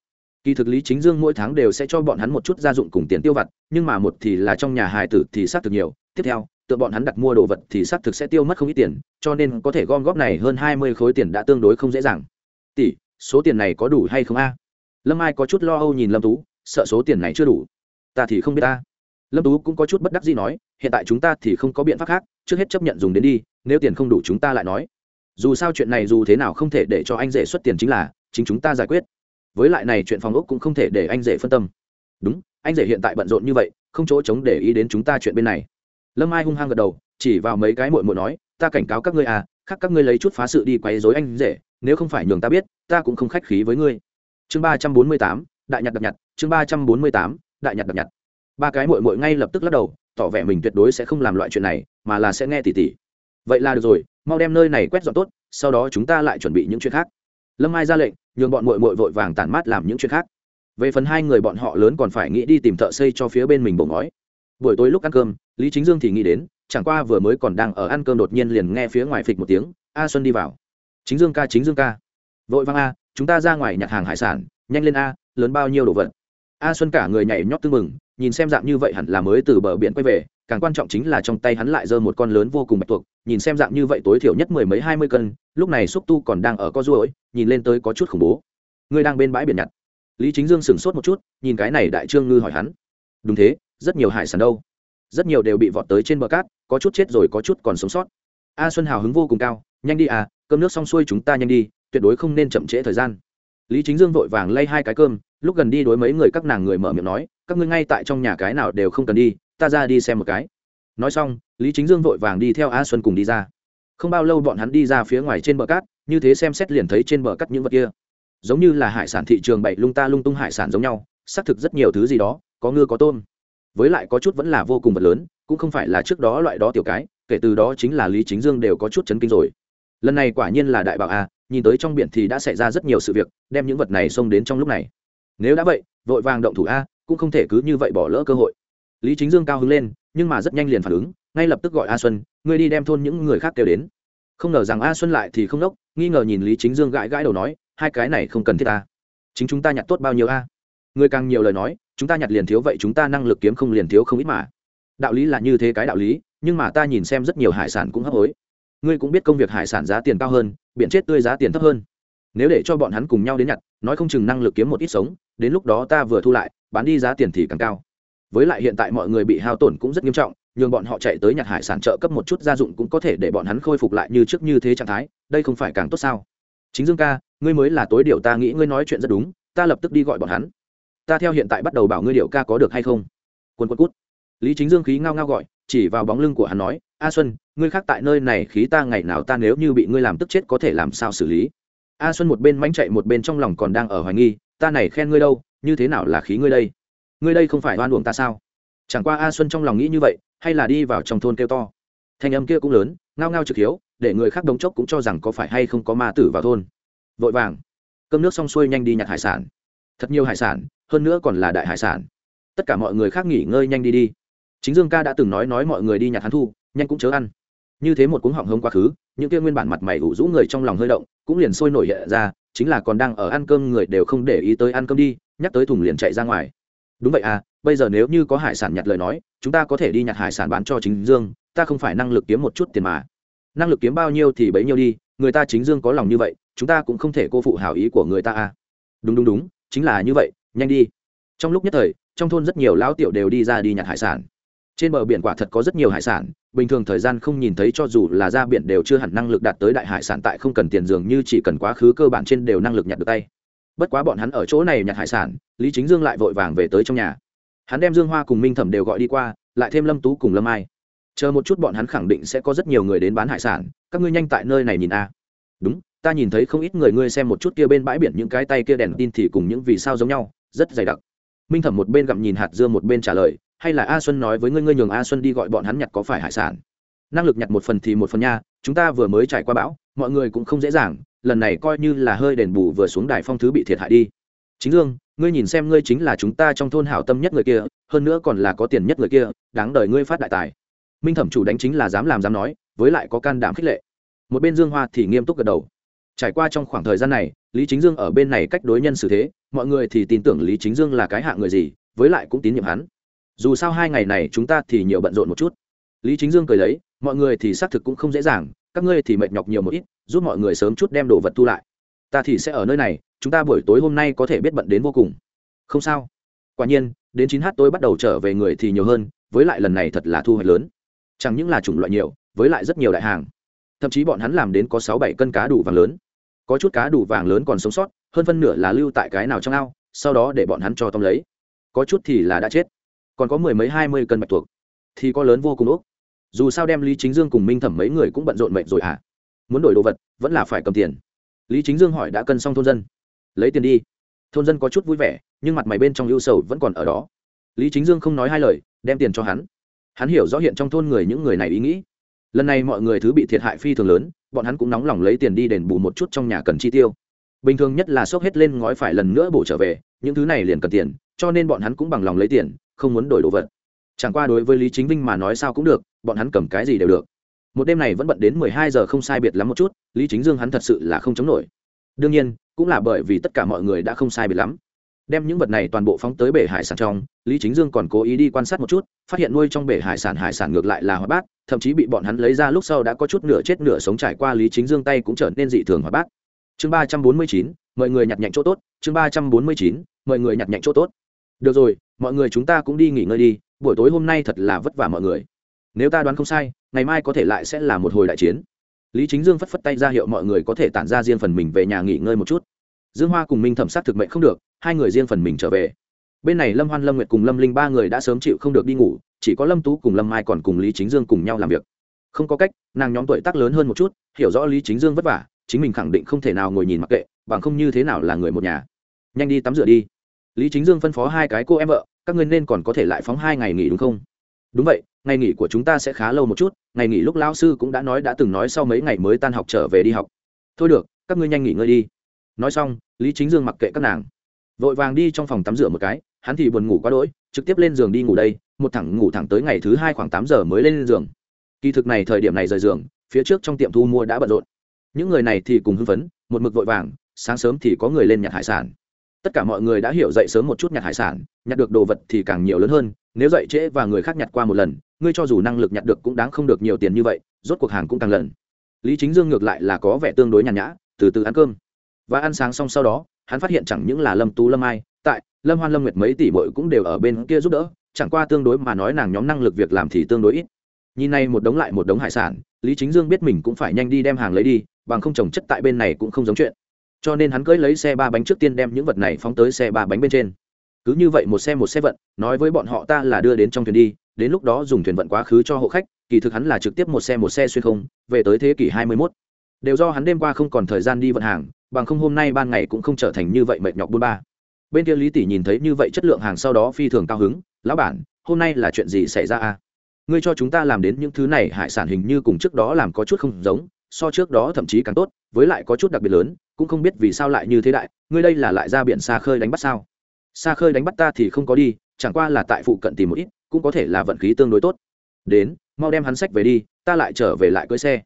A: Kỳ thực lý chính dương mỗi tháng đều sẽ cho bọn hắn một chút gia dụng cùng tiền tiêu vặt, nhưng mà một thì là trong nhà hài tử thì xác thực nhiều, tiếp theo tự bọn hắn đặt mua đồ vật thì xác thực sẽ tiêu mất không ít tiền, cho nên có thể gom góp này hơn hai mươi khối tiền đã tương đối không dễ dàng. Tỷ số tiền này có đủ hay không a? Lâm ai có chút lo âu nhìn lâm tú, sợ số tiền này chưa đủ. Ta thì không biết ta. Lâm tú cũng có chút bất đắc gì nói, hiện tại chúng ta thì không có biện pháp khác, trước hết chấp nhận dùng đến đi, nếu tiền không đủ chúng ta lại nói. Dù sao chuyện này dù thế nào không thể để cho anh rể xuất tiền chính là, chính chúng ta giải quyết. Với lại này chuyện phòng ốc cũng không thể để anh rể phân tâm. Đúng, anh rể hiện tại bận rộn như vậy, không chỗ chống để ý đến chúng ta chuyện bên này. Lâm ai hung hăng gật đầu, chỉ vào mấy cái mội mội nói, ta cảnh cáo các ngươi à khác các ngươi lấy chút phá sự đi quấy dối anh rể nếu không phải nhường ta biết, ta cũng không khách khí với ngươi. Chương ba trăm bốn mươi tám, đại nhặt đặc nhặt, chương ba trăm bốn mươi tám, đại nhặt đặc nhặt. Ba cái mội mội ngay lập tức lắc đầu, tỏ vẻ mình tuyệt đối sẽ không làm loại chuyện này, mà là sẽ nghe tỉ tỉ. Vậy là được rồi, mau đem nơi này quét dọn tốt, sau đó chúng ta lại chuẩn bị những chuyện khác. Lâm ai ra lệnh, nhường bọn mội mội vội vàng tản mát làm những chuyện khác. Về phần hai người bọn họ lớn còn phải nghĩ đi tìm thợ xây cho phía bên mình bổ ngói. Buổi tối lúc ăn cơm, lý chính dương thì nghĩ đến, chẳng qua vừa mới còn đang ở ăn cơm đột nhiên liền nghe phía ngoài phịch một tiếng, a xuân đi vào chính dương ca, chính dương ca. Vội vang a, chúng ta ra ngoài nhặt hàng hải sản, nhanh lên a, lớn bao nhiêu đồ vật. A xuân cả người nhảy nhót tư mừng nhìn xem dạng như vậy hẳn là mới từ bờ biển quay về, càng quan trọng chính là trong tay hắn lại giơ một con lớn vô cùng bạch tuộc, nhìn xem dạng như vậy tối thiểu nhất mười mấy hai mươi cân, lúc này xúc tu còn đang ở co ruỗi nhìn lên tới có chút khủng bố. Ngươi đang bên bãi biển nhặt. Lý chính dương sửng sốt một chút, nhìn cái này đại trương ngư hỏi hắn. Đúng thế, rất nhiều hải sản đâu? Rất nhiều đều bị vọt tới trên bờ cát, có chút chết rồi có chút còn sống sót. A xuân hào hứng vô cùng cao, nhanh đi à cơm nước xong xuôi chúng ta nhanh đi, tuyệt đối không nên chậm trễ thời gian. Lý chính dương vội vàng lay hai cái cơm, lúc gần đi đối mấy người các nàng người mở miệng nói, các ngươi ngay tại trong nhà cái nào đều không cần đi, ta ra đi xem một cái. Nói xong, lý chính dương vội vàng đi theo a xuân cùng đi ra. Không bao lâu bọn hắn đi ra phía ngoài trên bờ cát, như thế xem xét liền thấy trên bờ cát những vật kia. Giống như là hải sản thị trường bậy lung ta lung tung hải sản giống nhau, xác thực rất nhiều thứ gì đó, có ngư có tôm. Với lại có chút vẫn là vô cùng vật lớn, cũng không phải là trước đó loại đó tiểu cái, kể từ đó chính là lý chính dương đều có chút chấn kinh rồi lần này quả nhiên là đại bảo a à, nhìn tới trong biển thì đã xảy ra rất nhiều sự việc, đem những vật này xông đến trong lúc này. Nếu đã vậy, vội vàng động thủ a, cũng không thể cứ như vậy bỏ lỡ cơ hội. Lý chính dương cao hứng lên, nhưng mà rất nhanh liền phản ứng, ngay lập tức gọi a xuân, ngươi đi đem thôn những người khác kêu đến. Không ngờ rằng a xuân lại thì không đốc, nghi ngờ nhìn lý chính dương gãi gãi đầu nói, hai cái này không cần thiết ta. Chính chúng ta nhặt tốt bao nhiêu a? Người càng nhiều lời nói, chúng ta nhặt liền thiếu, vậy chúng ta năng lực kiếm không liền thiếu không ít mà. Đạo lý là như thế cái đạo lý, nhưng mà ta nhìn xem rất nhiều hải sản cũng hấp hối ngươi cũng biết công việc hải sản giá tiền cao hơn biện chết tươi giá tiền thấp hơn. Nếu để cho bọn hắn cùng nhau đến nhặt, nói không chừng năng lực kiếm một ít sống, đến lúc đó ta vừa thu lại, bán đi giá tiền thì càng cao. Với lại hiện tại mọi người bị hao tổn cũng rất nghiêm trọng, nhường bọn họ chạy tới nhặt hải sản trợ cấp một chút gia dụng cũng có thể để bọn hắn khôi phục lại như trước như thế trạng thái, đây không phải càng tốt sao? Chính dương ca, ngươi mới là tối điều ta nghĩ ngươi nói chuyện rất đúng, ta lập tức đi gọi bọn hắn. Ta theo hiện tại bắt đầu bảo ngươi điệu ca có được hay không? Quân quân cút. Lý chính dương khí ngao ngao gọi chỉ vào bóng lưng của hắn nói, a xuân, ngươi khác tại nơi này khí ta ngày nào ta nếu như bị ngươi làm tức chết có thể làm sao xử lý? A xuân một bên mánh chạy một bên trong lòng còn đang ở hoài nghi, ta này khen ngươi đâu, như thế nào là khí ngươi đây? Ngươi đây không phải oan uổng ta sao? Chẳng qua a xuân trong lòng nghĩ như vậy, hay là đi vào trong thôn kêu to. Thanh âm kia cũng lớn, ngao ngao trực hiếu, để người khác đống chốc cũng cho rằng có phải hay không có ma tử vào thôn. Vội vàng. Cơm nước xong xuôi nhanh đi nhặt hải sản. Thật nhiều hải sản, hơn nữa còn là đại hải sản. Tất cả mọi người khác nghỉ ngơi nhanh đi đi chính dương ca đã từng nói nói mọi người đi nhặt hắn thu, nhanh cũng chớ ăn. Như thế một cuống họng hông quá khứ, những kia nguyên bản mặt mày ủ rũ người trong lòng hơi động, cũng liền sôi nổi hiện ra, chính là còn đang ở ăn cơm người đều không để ý tới ăn cơm đi, nhắc tới thùng liền chạy ra ngoài. Đúng vậy à bây giờ nếu như có hải sản nhặt lời nói, chúng ta có thể đi nhặt hải sản bán cho chính dương, ta không phải năng lực kiếm một chút tiền mà. Năng lực kiếm bao nhiêu thì bấy nhiêu đi, người ta chính dương có lòng như vậy, chúng ta cũng không thể cô phụ hảo ý của người ta à. Đúng đúng đúng, chính là như vậy, nhanh đi. Trong lúc nhất thời, trong thôn rất nhiều lão tiểu đều đi ra đi nhặt hải sản trên bờ biển quả thật có rất nhiều hải sản, bình thường thời gian không nhìn thấy cho dù là ra biển đều chưa hẳn năng lực đạt tới đại hải sản tại không cần tiền dường như chỉ cần quá khứ cơ bản trên đều năng lực nhặt được tay. Bất quá bọn hắn ở chỗ này nhặt hải sản, lý chính dương lại vội vàng về tới trong nhà. Hắn đem dương hoa cùng minh thẩm đều gọi đi qua, lại thêm lâm tú cùng lâm ai. Chờ một chút bọn hắn khẳng định sẽ có rất nhiều người đến bán hải sản, các ngươi nhanh tại nơi này nhìn a. Đúng, ta nhìn thấy không ít người ngươi xem một chút kia bên bãi biển những cái tay kia đèn tin thì cùng những vì sao giống nhau, rất dày đặc. Minh thẩm một bên gặm nhìn hạt dưa một bên trả lời hay là a xuân nói với ngươi ngươi nhường a xuân đi gọi bọn hắn nhặt có phải hải sản? Năng lực nhặt một phần thì một phần nha, chúng ta vừa mới trải qua bão, mọi người cũng không dễ dàng, lần này coi như là hơi đền bù vừa xuống đài phong thứ bị thiệt hại đi. Chính dương, ngươi nhìn xem ngươi chính là chúng ta trong thôn hảo tâm nhất người kia, hơn nữa còn là có tiền nhất người kia, đáng đời ngươi phát đại tài. Minh thẩm chủ đánh chính là dám làm dám nói, với lại có can đảm khích lệ. Một bên dương hoa thì nghiêm túc gật đầu. Trải qua trong khoảng thời gian này, lý chính dương ở bên này cách đối nhân xử thế, mọi người thì tin tưởng lý chính dương là cái hạ người gì, với lại cũng tín nhiệm hắn dù sao hai ngày này chúng ta thì nhiều bận rộn một chút. Lý chính dương cười lấy, mọi người thì xác thực cũng không dễ dàng, các ngươi thì mệt nhọc nhiều một ít, giúp mọi người sớm chút đem đồ vật thu lại. Ta thì sẽ ở nơi này, chúng ta buổi tối hôm nay có thể biết bận đến vô cùng. Không sao. Quả nhiên, đến chín h tôi bắt đầu trở về người thì nhiều hơn, với lại lần này thật là thu hoạch lớn. Chẳng những là chủng loại nhiều, với lại rất nhiều đại hàng. Thậm chí bọn hắn làm đến có sáu bảy cân cá đủ vàng lớn. Có chút cá đủ vàng lớn còn sống sót, hơn phân nửa là lưu tại cái nào trong ao, sau đó để bọn hắn cho tông lấy. Có chút thì là đã chết còn có mười mấy hai mươi cân bạch tuộc, thì có lớn vô cùng ốc. Dù sao đem lý chính dương cùng minh thẩm mấy người cũng bận rộn mệnh rồi à muốn đổi đồ vật, vẫn là phải cầm tiền. Lý chính dương hỏi đã cân xong thôn dân. Lấy tiền đi. Thôn dân có chút vui vẻ, nhưng mặt mày bên trong ưu sầu vẫn còn ở đó. Lý chính dương không nói hai lời, đem tiền cho hắn. Hắn hiểu rõ hiện trong thôn người những người này ý nghĩ. Lần này mọi người thứ bị thiệt hại phi thường lớn, bọn hắn cũng nóng lòng lấy tiền đi đền bù một chút trong nhà cần chi tiêu. Bình thường nhất là xốc hết lên ngói phải lần nữa bổ trở về, những thứ này liền cần tiền, cho nên bọn hắn cũng bằng lòng lấy tiền không muốn đổi đồ vật. Chẳng qua đối với lý chính vinh mà nói sao cũng được, bọn hắn cầm cái gì đều được. Một đêm này vẫn bận đến mười hai giờ không sai biệt lắm một chút, lý chính dương hắn thật sự là không chống nổi. Đương nhiên, cũng là bởi vì tất cả mọi người đã không sai biệt lắm. Đem những vật này toàn bộ phóng tới bể hải sản trong, lý chính dương còn cố ý đi quan sát một chút, phát hiện nuôi trong bể hải sản hải sản ngược lại là hóa bát, thậm chí bị bọn hắn lấy ra lúc sau đã có chút nửa chết nửa sống trải qua lý chính dương tay cũng trở nên dị thường hóa bát. Chương ba trăm bốn mươi chín, mọi người nhặt nhạnh chỗ tốt, chương ba trăm bốn mươi chín, mọi người nhặt nhạnh chỗ tốt được rồi, mọi người chúng ta cũng đi nghỉ ngơi đi, buổi tối hôm nay thật là vất vả mọi người. Nếu ta đoán không sai, ngày mai có thể lại sẽ là một hồi đại chiến. Lý chính dương phất phất tay ra hiệu mọi người có thể tản ra riêng phần mình về nhà nghỉ ngơi một chút. Dương hoa cùng minh thẩm sát thực mệnh không được, hai người riêng phần mình trở về. Bên này lâm hoan, lâm nguyệt cùng lâm linh ba người đã sớm chịu không được đi ngủ, chỉ có lâm tú cùng lâm mai còn cùng lý chính dương cùng nhau làm việc. Không có cách, nàng nhóm tuổi tác lớn hơn một chút, hiểu rõ lý chính dương vất vả, chính mình khẳng định không thể nào ngồi nhìn mặc kệ, bằng không như thế nào là người một nhà. Nhanh đi tắm rửa đi lý chính dương phân phó hai cái cô em vợ, các ngươi nên còn có thể lại phóng hai ngày nghỉ đúng không? Đúng vậy, ngày nghỉ của chúng ta sẽ khá lâu một chút, ngày nghỉ lúc lao sư cũng đã nói đã từng nói sau mấy ngày mới tan học trở về đi học. Thôi được, các ngươi nhanh nghỉ ngơi đi. Nói xong, lý chính dương mặc kệ các nàng. Vội vàng đi trong phòng tắm rửa một cái, hắn thì buồn ngủ quá đỗi, trực tiếp lên giường đi ngủ đây, một thẳng ngủ thẳng tới ngày thứ hai khoảng tám giờ mới lên giường. Kỳ thực này thời điểm này rời giường, phía trước trong tiệm thu mua đã bận rộn. Những người này thì cùng hưng phấn, một mực vội vàng, sáng sớm thì có người lên nhặt hải sản tất cả mọi người đã hiểu dậy sớm một chút nhặt hải sản, nhặt được đồ vật thì càng nhiều lớn hơn, nếu dậy trễ và người khác nhặt qua một lần, ngươi cho dù năng lực nhặt được cũng đáng không được nhiều tiền như vậy, rốt cuộc hàng cũng càng lần. Lý chính dương ngược lại là có vẻ tương đối nhàn nhã, từ từ ăn cơm. Và ăn sáng xong sau đó, hắn phát hiện chẳng những là lâm tú, lâm ai, tại lâm hoan, lâm nguyệt mấy tỷ bội cũng đều ở bên kia giúp đỡ, chẳng qua tương đối mà nói nàng nhóm năng lực việc làm thì tương đối ít. Nhìn này một đống lại một đống hải sản, lý chính dương biết mình cũng phải nhanh đi đem hàng lấy đi, bằng không trồng chất tại bên này cũng không giống chuyện cho nên hắn cưỡi lấy xe ba bánh trước tiên đem những vật này phóng tới xe ba bánh bên trên. Cứ như vậy một xe một xe vận, nói với bọn họ ta là đưa đến trong thuyền đi, đến lúc đó dùng thuyền vận quá khứ cho hộ khách, kỳ thực hắn là trực tiếp một xe một xe xuyên không, về tới thế kỷ hai mươi 21. đều do hắn đêm qua không còn thời gian đi vận hàng, bằng không hôm nay ban ngày cũng không trở thành như vậy mệt nhọc buôn ba. Bên kia lý tỷ nhìn thấy như vậy chất lượng hàng sau đó phi thường cao hứng, lão bản, hôm nay là chuyện gì xảy ra a ngươi cho chúng ta làm đến những thứ này, hải sản hình như cùng trước đó làm có chút không giống so trước đó thậm chí càng tốt, với lại có chút đặc biệt lớn, cũng không biết vì sao lại như thế đại, ngươi đây là lại ra biển xa khơi đánh bắt sao? Xa khơi đánh bắt ta thì không có đi, chẳng qua là tại phụ cận tìm một ít, cũng có thể là vận khí tương đối tốt. Đến, mau đem hắn sách về đi, ta lại trở về lại cưới xe.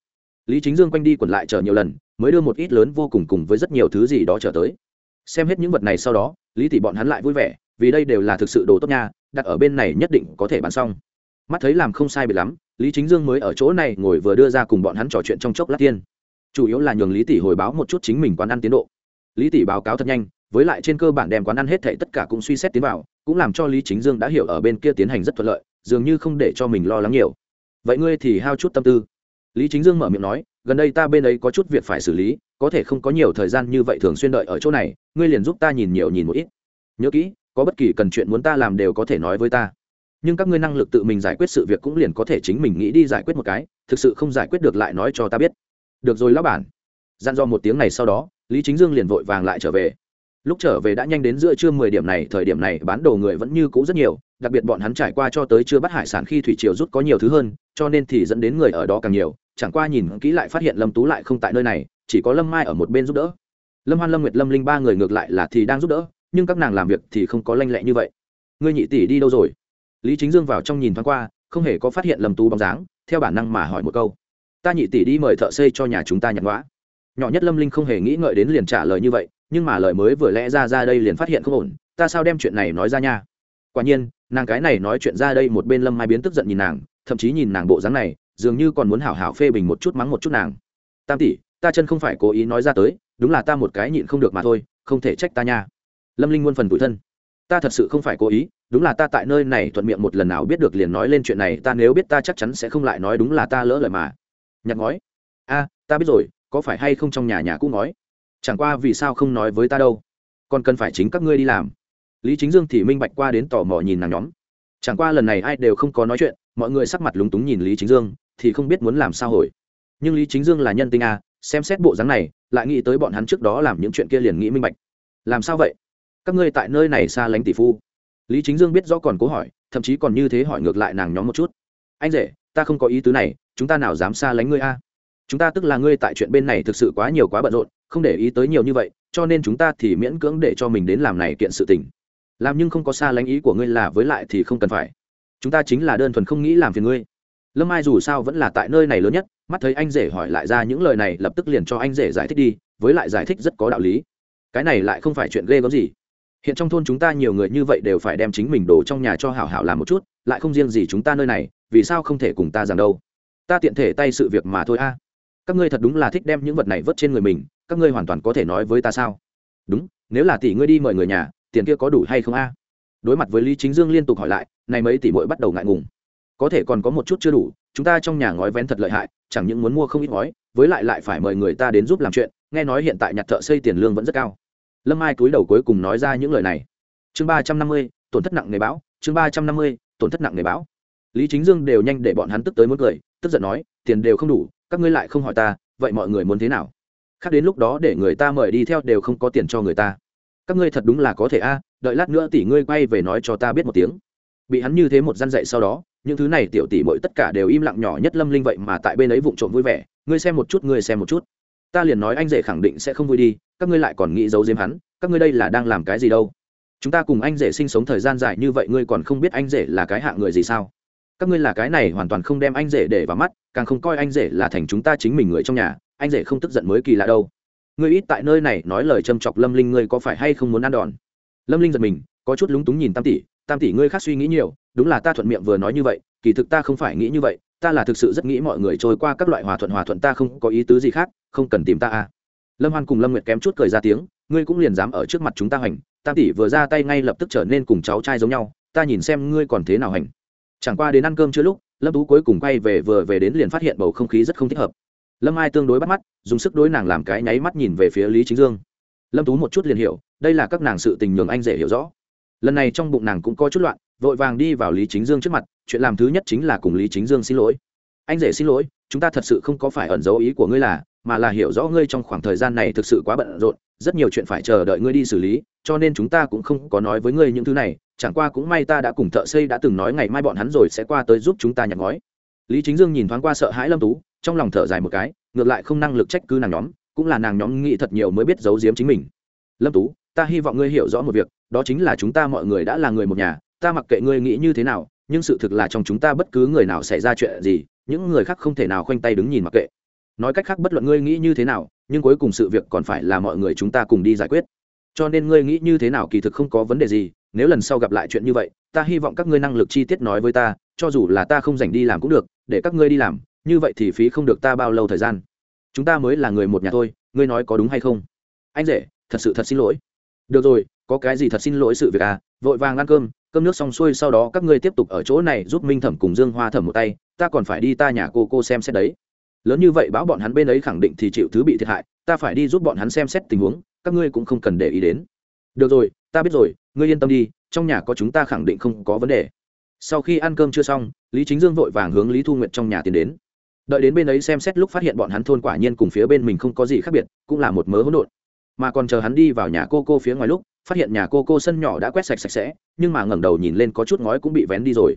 A: Lý chính dương quanh đi quẩn lại chờ nhiều lần, mới đưa một ít lớn vô cùng cùng với rất nhiều thứ gì đó trở tới. Xem hết những vật này sau đó, lý tỷ bọn hắn lại vui vẻ, vì đây đều là thực sự đồ tốt nha, đặt ở bên này nhất định có thể bán xong mắt thấy làm không sai bị lắm, lý chính dương mới ở chỗ này ngồi vừa đưa ra cùng bọn hắn trò chuyện trong chốc lát tiên. Chủ yếu là nhường lý tỷ hồi báo một chút chính mình quán ăn tiến độ. Lý tỷ báo cáo thật nhanh, với lại trên cơ bản đem quán ăn hết thảy tất cả cũng suy xét tiến vào, cũng làm cho lý chính dương đã hiểu ở bên kia tiến hành rất thuận lợi, dường như không để cho mình lo lắng nhiều. Vậy ngươi thì hao chút tâm tư. Lý chính dương mở miệng nói, gần đây ta bên ấy có chút việc phải xử lý, có thể không có nhiều thời gian như vậy thường xuyên đợi ở chỗ này, ngươi liền giúp ta nhìn nhiều nhìn một ít. Nhớ kỹ, có bất kỳ cần chuyện muốn ta làm đều có thể nói với ta nhưng các ngươi năng lực tự mình giải quyết sự việc cũng liền có thể chính mình nghĩ đi giải quyết một cái, thực sự không giải quyết được lại nói cho ta biết. Được rồi lão bản. Dặn dò một tiếng này sau đó, lý chính dương liền vội vàng lại trở về. Lúc trở về đã nhanh đến giữa trưa mười điểm này, thời điểm này bán đồ người vẫn như cũ rất nhiều, đặc biệt bọn hắn trải qua cho tới chưa bắt hải sản khi thủy triều rút có nhiều thứ hơn, cho nên thì dẫn đến người ở đó càng nhiều, chẳng qua nhìn kỹ lại phát hiện lâm tú lại không tại nơi này, chỉ có lâm mai ở một bên giúp đỡ. Lâm hoan, lâm nguyệt, lâm linh ba người ngược lại là thì đang giúp đỡ, nhưng các nàng làm việc thì không có lanh lẹ như vậy. Ngươi nhị tỷ đi đâu rồi? Lý chính dương vào trong nhìn thoáng qua, không hề có phát hiện lầm tú bóng dáng, theo bản năng mà hỏi một câu. Ta nhị tỷ đi mời thợ xây cho nhà chúng ta nhặt ngõa nhỏ nhất lâm linh không hề nghĩ ngợi đến liền trả lời như vậy, nhưng mà lời mới vừa lẽ ra ra đây liền phát hiện không ổn, ta sao đem chuyện này nói ra nha? Quả nhiên, nàng cái này nói chuyện ra đây một bên lâm mai biến tức giận nhìn nàng, thậm chí nhìn nàng bộ dáng này, dường như còn muốn hảo hảo phê bình một chút mắng một chút nàng. Tam tỷ, ta chân không phải cố ý nói ra tới, đúng là ta một cái nhịn không được mà thôi, không thể trách ta nha. Lâm linh muôn phần tủi thân ta thật sự không phải cố ý, đúng là ta tại nơi này thuận miệng một lần nào biết được liền nói lên chuyện này, ta nếu biết ta chắc chắn sẽ không lại nói đúng là ta lỡ lời mà. Nhặt ngói, a, ta biết rồi, có phải hay không trong nhà nhà cũ ngói? Chẳng qua vì sao không nói với ta đâu? Còn cần phải chính các ngươi đi làm. Lý chính dương thì minh bạch qua đến tò mò nhìn nàng nhóm. Chẳng qua lần này ai đều không có nói chuyện, mọi người sắc mặt lúng túng nhìn lý chính dương, thì không biết muốn làm sao hồi. Nhưng lý chính dương là nhân tinh a, xem xét bộ dáng này, lại nghĩ tới bọn hắn trước đó làm những chuyện kia liền nghĩ minh bạch. Làm sao vậy? Các ngươi tại nơi này xa lánh tỷ phu. Lý chính dương biết rõ còn cố hỏi, thậm chí còn như thế hỏi ngược lại nàng nhóm một chút. Anh rể, ta không có ý tứ này, chúng ta nào dám xa lánh ngươi a? Chúng ta tức là ngươi tại chuyện bên này thực sự quá nhiều quá bận rộn, không để ý tới nhiều như vậy, cho nên chúng ta thì miễn cưỡng để cho mình đến làm này kiện sự tình. Làm nhưng không có xa lánh ý của ngươi là với lại thì không cần phải. Chúng ta chính là đơn thuần không nghĩ làm phiền ngươi. Lâm ai dù sao vẫn là tại nơi này lớn nhất, mắt thấy anh rể hỏi lại ra những lời này lập tức liền cho anh rể giải thích đi, với lại giải thích rất có đạo lý. Cái này lại không phải chuyện ghê gớm gì hiện trong thôn chúng ta nhiều người như vậy đều phải đem chính mình đổ trong nhà cho hảo hảo làm một chút, lại không riêng gì chúng ta nơi này, vì sao không thể cùng ta rằng đâu? Ta tiện thể tay sự việc mà thôi a. Các ngươi thật đúng là thích đem những vật này vớt trên người mình, các ngươi hoàn toàn có thể nói với ta sao? Đúng, nếu là tỷ ngươi đi mời người nhà, tiền kia có đủ hay không a? Đối mặt với lý chính dương liên tục hỏi lại này mấy tỷ muội bắt đầu ngại ngùng. Có thể còn có một chút chưa đủ, chúng ta trong nhà ngói vén thật lợi hại, chẳng những muốn mua không ít ngói, với lại lại phải mời người ta đến giúp làm chuyện, nghe nói hiện tại nhặt thợ xây tiền lương vẫn rất cao lâm ai cúi đầu cuối cùng nói ra những lời này. Chương ba trăm năm mươi, tổn thất nặng nghề báo chương ba trăm năm mươi, tổn thất nặng nghề báo lý chính dương đều nhanh để bọn hắn tức tới muốn cười, tức giận nói, tiền đều không đủ, các ngươi lại không hỏi ta, vậy mọi người muốn thế nào? Khác đến lúc đó để người ta mời đi theo đều không có tiền cho người ta. Các ngươi thật đúng là có thể a, đợi lát nữa tỷ ngươi quay về nói cho ta biết một tiếng. Bị hắn như thế một gian dậy sau đó, những thứ này tiểu tỷ bội tất cả đều im lặng nhỏ nhất lâm linh vậy mà tại bên ấy vụng trộm vui vẻ, ngươi xem một chút, ngươi xem một chút. Ta liền nói anh rể khẳng định sẽ không vui đi các ngươi lại còn nghĩ giấu giếm hắn, các ngươi đây là đang làm cái gì đâu? Chúng ta cùng anh rể sinh sống thời gian dài như vậy, ngươi còn không biết anh rể là cái hạng người gì sao? Các ngươi là cái này hoàn toàn không đem anh rể để vào mắt, càng không coi anh rể là thành chúng ta chính mình người trong nhà, anh rể không tức giận mới kỳ lạ đâu. Ngươi ít tại nơi này nói lời châm chọc lâm linh ngươi có phải hay không muốn ăn đòn? Lâm linh giật mình, có chút lúng túng nhìn tam tỷ tam tỷ ngươi khác suy nghĩ nhiều, đúng là ta thuận miệng vừa nói như vậy, kỳ thực ta không phải nghĩ như vậy, ta là thực sự rất nghĩ mọi người trôi qua các loại hòa thuận hòa thuận ta không có ý tứ gì khác, không cần tìm ta à lâm hoan cùng lâm nguyệt kém chút cười ra tiếng, ngươi cũng liền dám ở trước mặt chúng ta hành, tam tỷ vừa ra tay ngay lập tức trở nên cùng cháu trai giống nhau, ta nhìn xem ngươi còn thế nào hành. Chẳng qua đến ăn cơm chưa lúc, lâm tú cuối cùng quay về vừa về đến liền phát hiện bầu không khí rất không thích hợp. Lâm ai tương đối bắt mắt, dùng sức đối nàng làm cái nháy mắt nhìn về phía lý chính dương. Lâm tú một chút liền hiểu, đây là các nàng sự tình nhường anh dễ hiểu rõ. Lần này trong bụng nàng cũng có chút loạn, vội vàng đi vào lý chính dương trước mặt, chuyện làm thứ nhất chính là cùng lý chính dương xin lỗi. Anh rể xin lỗi, chúng ta thật sự không có phải ẩn dấu ý của ngươi là mà là hiểu rõ ngươi trong khoảng thời gian này thực sự quá bận rộn, rất nhiều chuyện phải chờ đợi ngươi đi xử lý, cho nên chúng ta cũng không có nói với ngươi những thứ này, chẳng qua cũng may ta đã cùng thợ xây đã từng nói ngày mai bọn hắn rồi sẽ qua tới giúp chúng ta nhặt ngói. Lý chính dương nhìn thoáng qua sợ hãi lâm tú, trong lòng thở dài một cái, ngược lại không năng lực trách cứ nàng nhóm, cũng là nàng nhóm nghĩ thật nhiều mới biết giấu giếm chính mình. Lâm tú, ta hy vọng ngươi hiểu rõ một việc, đó chính là chúng ta mọi người đã là người một nhà, ta mặc kệ ngươi nghĩ như thế nào, nhưng sự thực là trong chúng ta bất cứ người nào xảy ra chuyện gì, những người khác không thể nào khoanh tay đứng nhìn mặc kệ nói cách khác bất luận ngươi nghĩ như thế nào, nhưng cuối cùng sự việc còn phải là mọi người chúng ta cùng đi giải quyết. Cho nên ngươi nghĩ như thế nào kỳ thực không có vấn đề gì, nếu lần sau gặp lại chuyện như vậy, ta hy vọng các ngươi năng lực chi tiết nói với ta, cho dù là ta không dành đi làm cũng được, để các ngươi đi làm, như vậy thì phí không được ta bao lâu thời gian. Chúng ta mới là người một nhà thôi, ngươi nói có đúng hay không? Anh rể, thật sự thật xin lỗi. Được rồi, có cái gì thật xin lỗi sự việc à? Vội vàng ăn cơm cơm nước xong xuôi sau đó các ngươi tiếp tục ở chỗ này giúp minh thẩm cùng dương hoa thẩm một tay, ta còn phải đi ta nhà cô cô xem xét đấy lớn như vậy báo bọn hắn bên ấy khẳng định thì chịu thứ bị thiệt hại, ta phải đi giúp bọn hắn xem xét tình huống, các ngươi cũng không cần để ý đến. Được rồi, ta biết rồi, ngươi yên tâm đi, trong nhà có chúng ta khẳng định không có vấn đề. Sau khi ăn cơm chưa xong, lý chính dương vội vàng hướng lý thu nguyệt trong nhà tiến đến. Đợi đến bên ấy xem xét lúc phát hiện bọn hắn thôn quả nhiên cùng phía bên mình không có gì khác biệt, cũng là một mớ hỗn độn. Mà còn chờ hắn đi vào nhà cô cô phía ngoài lúc, phát hiện nhà cô cô sân nhỏ đã quét sạch sạch sẽ, nhưng mà ngẩng đầu nhìn lên có chút ngói cũng bị vén đi rồi.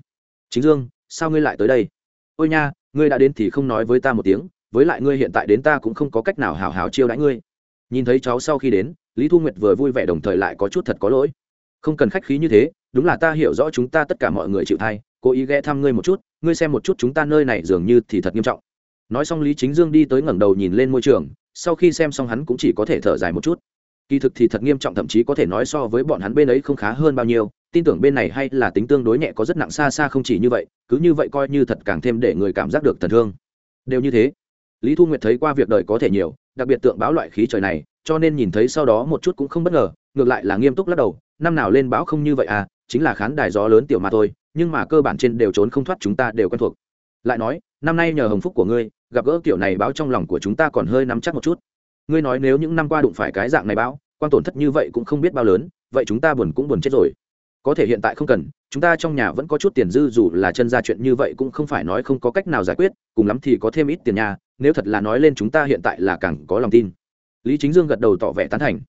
A: Chính dương, sao ngươi lại tới đây? Ôi nha ngươi đã đến thì không nói với ta một tiếng, với lại ngươi hiện tại đến ta cũng không có cách nào hào hào chiêu đãi ngươi. Nhìn thấy cháu sau khi đến, lý thu nguyệt vừa vui vẻ đồng thời lại có chút thật có lỗi. Không cần khách khí như thế, đúng là ta hiểu rõ chúng ta tất cả mọi người chịu thay cố ý ghé thăm ngươi một chút, ngươi xem một chút chúng ta nơi này dường như thì thật nghiêm trọng. Nói xong lý chính dương đi tới ngẩng đầu nhìn lên môi trường, sau khi xem xong hắn cũng chỉ có thể thở dài một chút. Kỳ thực thì thật nghiêm trọng thậm chí có thể nói so với bọn hắn bên ấy không khá hơn bao nhiêu tin tưởng bên này hay là tính tương đối nhẹ có rất nặng xa xa không chỉ như vậy, cứ như vậy coi như thật càng thêm để người cảm giác được thần thương. Đều như thế. Lý thu nguyệt thấy qua việc đời có thể nhiều, đặc biệt tượng báo loại khí trời này, cho nên nhìn thấy sau đó một chút cũng không bất ngờ, ngược lại là nghiêm túc lắc đầu, năm nào lên báo không như vậy à chính là khán đài gió lớn tiểu mà thôi, nhưng mà cơ bản trên đều trốn không thoát chúng ta đều quen thuộc. Lại nói, năm nay nhờ hồng phúc của ngươi, gặp gỡ kiểu này báo trong lòng của chúng ta còn hơi nắm chắc một chút. Ngươi nói nếu những năm qua đụng phải cái dạng này báo, quan tổn thất như vậy cũng không biết bao lớn, vậy chúng ta buồn cũng buồn chết rồi có thể hiện tại không cần, chúng ta trong nhà vẫn có chút tiền dư, dù là chân ra chuyện như vậy cũng không phải nói không có cách nào giải quyết, cùng lắm thì có thêm ít tiền nhà nếu thật là nói lên chúng ta hiện tại là càng có lòng tin. Lý chính dương gật đầu tỏ vẻ tán thành.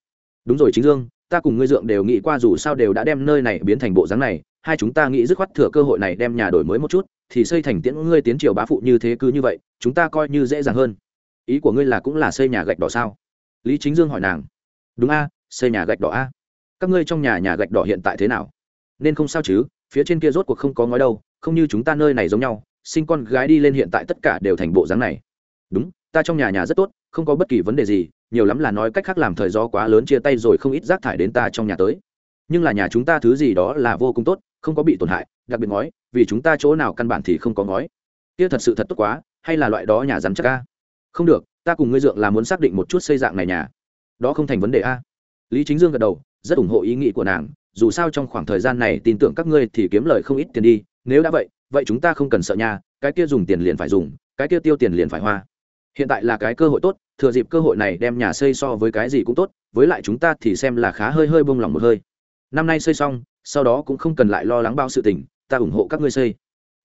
A: Đúng rồi chính dương, ta cùng ngươi dượng đều nghĩ qua dù sao đều đã đem nơi này biến thành bộ dáng này, hai chúng ta nghĩ dứt khoát thừa cơ hội này đem nhà đổi mới một chút, thì xây thành tiễn ngươi tiến triều bá phụ như thế cứ như vậy, chúng ta coi như dễ dàng hơn. Ý của ngươi là cũng là xây nhà gạch đỏ sao? Lý chính dương hỏi nàng. Đúng a, xây nhà gạch đỏ a. Các ngươi trong nhà nhà gạch đỏ hiện tại thế nào? Nên không sao chứ, phía trên kia rốt cuộc không có ngói đâu, không như chúng ta nơi này giống nhau, sinh con gái đi lên hiện tại tất cả đều thành bộ dáng này. Đúng, ta trong nhà nhà rất tốt, không có bất kỳ vấn đề gì, nhiều lắm là nói cách khác làm thời gió quá lớn chia tay rồi không ít rác thải đến ta trong nhà tới. Nhưng là nhà chúng ta thứ gì đó là vô cùng tốt, không có bị tổn hại, đặc biệt ngói, vì chúng ta chỗ nào căn bản thì không có ngói. Kia thật sự thật tốt quá, hay là loại đó nhà rắn chắc ca không được, ta cùng ngươi dượng là muốn xác định một chút xây dạng này nhà. Đó không thành vấn đề a. Lý chính dương gật đầu, rất ủng hộ ý nghĩ của nàng dù sao trong khoảng thời gian này tin tưởng các ngươi thì kiếm lời không ít tiền đi, nếu đã vậy vậy chúng ta không cần sợ nha. cái kia dùng tiền liền phải dùng, cái kia tiêu tiền liền phải hoa. Hiện tại là cái cơ hội tốt, thừa dịp cơ hội này đem nhà xây so với cái gì cũng tốt, với lại chúng ta thì xem là khá hơi hơi bông lòng một hơi. Năm nay xây xong, sau đó cũng không cần lại lo lắng bao sự tình, ta ủng hộ các ngươi xây.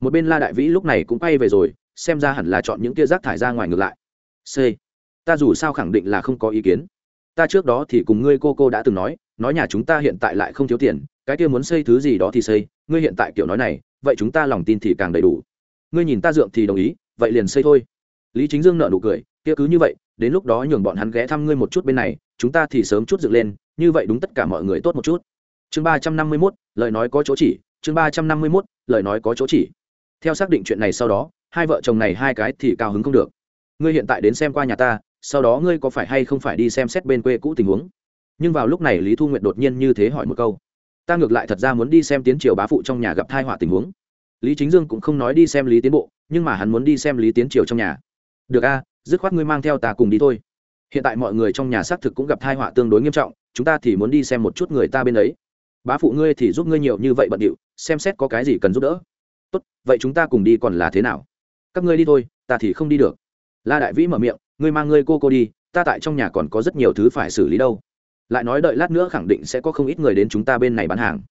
A: Một bên la đại vĩ lúc này cũng quay về rồi, xem ra hẳn là chọn những kia rác thải ra ngoài ngược lại. Xây. Ta dù sao khẳng định là không có ý kiến. Ta trước đó thì cùng ngươi cô cô đã từng nói nói nhà chúng ta hiện tại lại không thiếu tiền, cái kia muốn xây thứ gì đó thì xây, ngươi hiện tại kiểu nói này, vậy chúng ta lòng tin thì càng đầy đủ. Ngươi nhìn ta dượng thì đồng ý, vậy liền xây thôi. Lý chính dương nợ nụ cười, kia cứ như vậy, đến lúc đó nhường bọn hắn ghé thăm ngươi một chút bên này, chúng ta thì sớm chút dựng lên, như vậy đúng tất cả mọi người tốt một chút. Chương ba trăm năm mươi mốt, lời nói có chỗ chỉ, chương ba trăm năm mươi mốt, lời nói có chỗ chỉ. Theo xác định chuyện này sau đó, hai vợ chồng này hai cái thì cao hứng không được. Ngươi hiện tại đến xem qua nhà ta, sau đó ngươi có phải hay không phải đi xem xét bên quê cũ tình huống? Nhưng vào lúc này lý thu nguyện đột nhiên như thế hỏi một câu ta ngược lại thật ra muốn đi xem tiến triều bá phụ trong nhà gặp thai họa tình huống lý chính dương cũng không nói đi xem lý tiến bộ nhưng mà hắn muốn đi xem lý tiến triều trong nhà được a à, dứt khoát ngươi mang theo ta cùng đi thôi hiện tại mọi người trong nhà xác thực cũng gặp thai họa tương đối nghiêm trọng chúng ta thì muốn đi xem một chút người ta bên ấy bá phụ ngươi thì giúp ngươi nhiều như vậy bận điệu xem xét có cái gì cần giúp đỡ tốt vậy chúng ta cùng đi còn là thế nào các ngươi đi thôi ta thì không đi được la đại vĩ mở miệng ngươi mang ngươi cô cô đi ta tại trong nhà còn có rất nhiều thứ phải xử lý đâu lại nói đợi lát nữa khẳng định sẽ có không ít người đến chúng ta bên này bán hàng.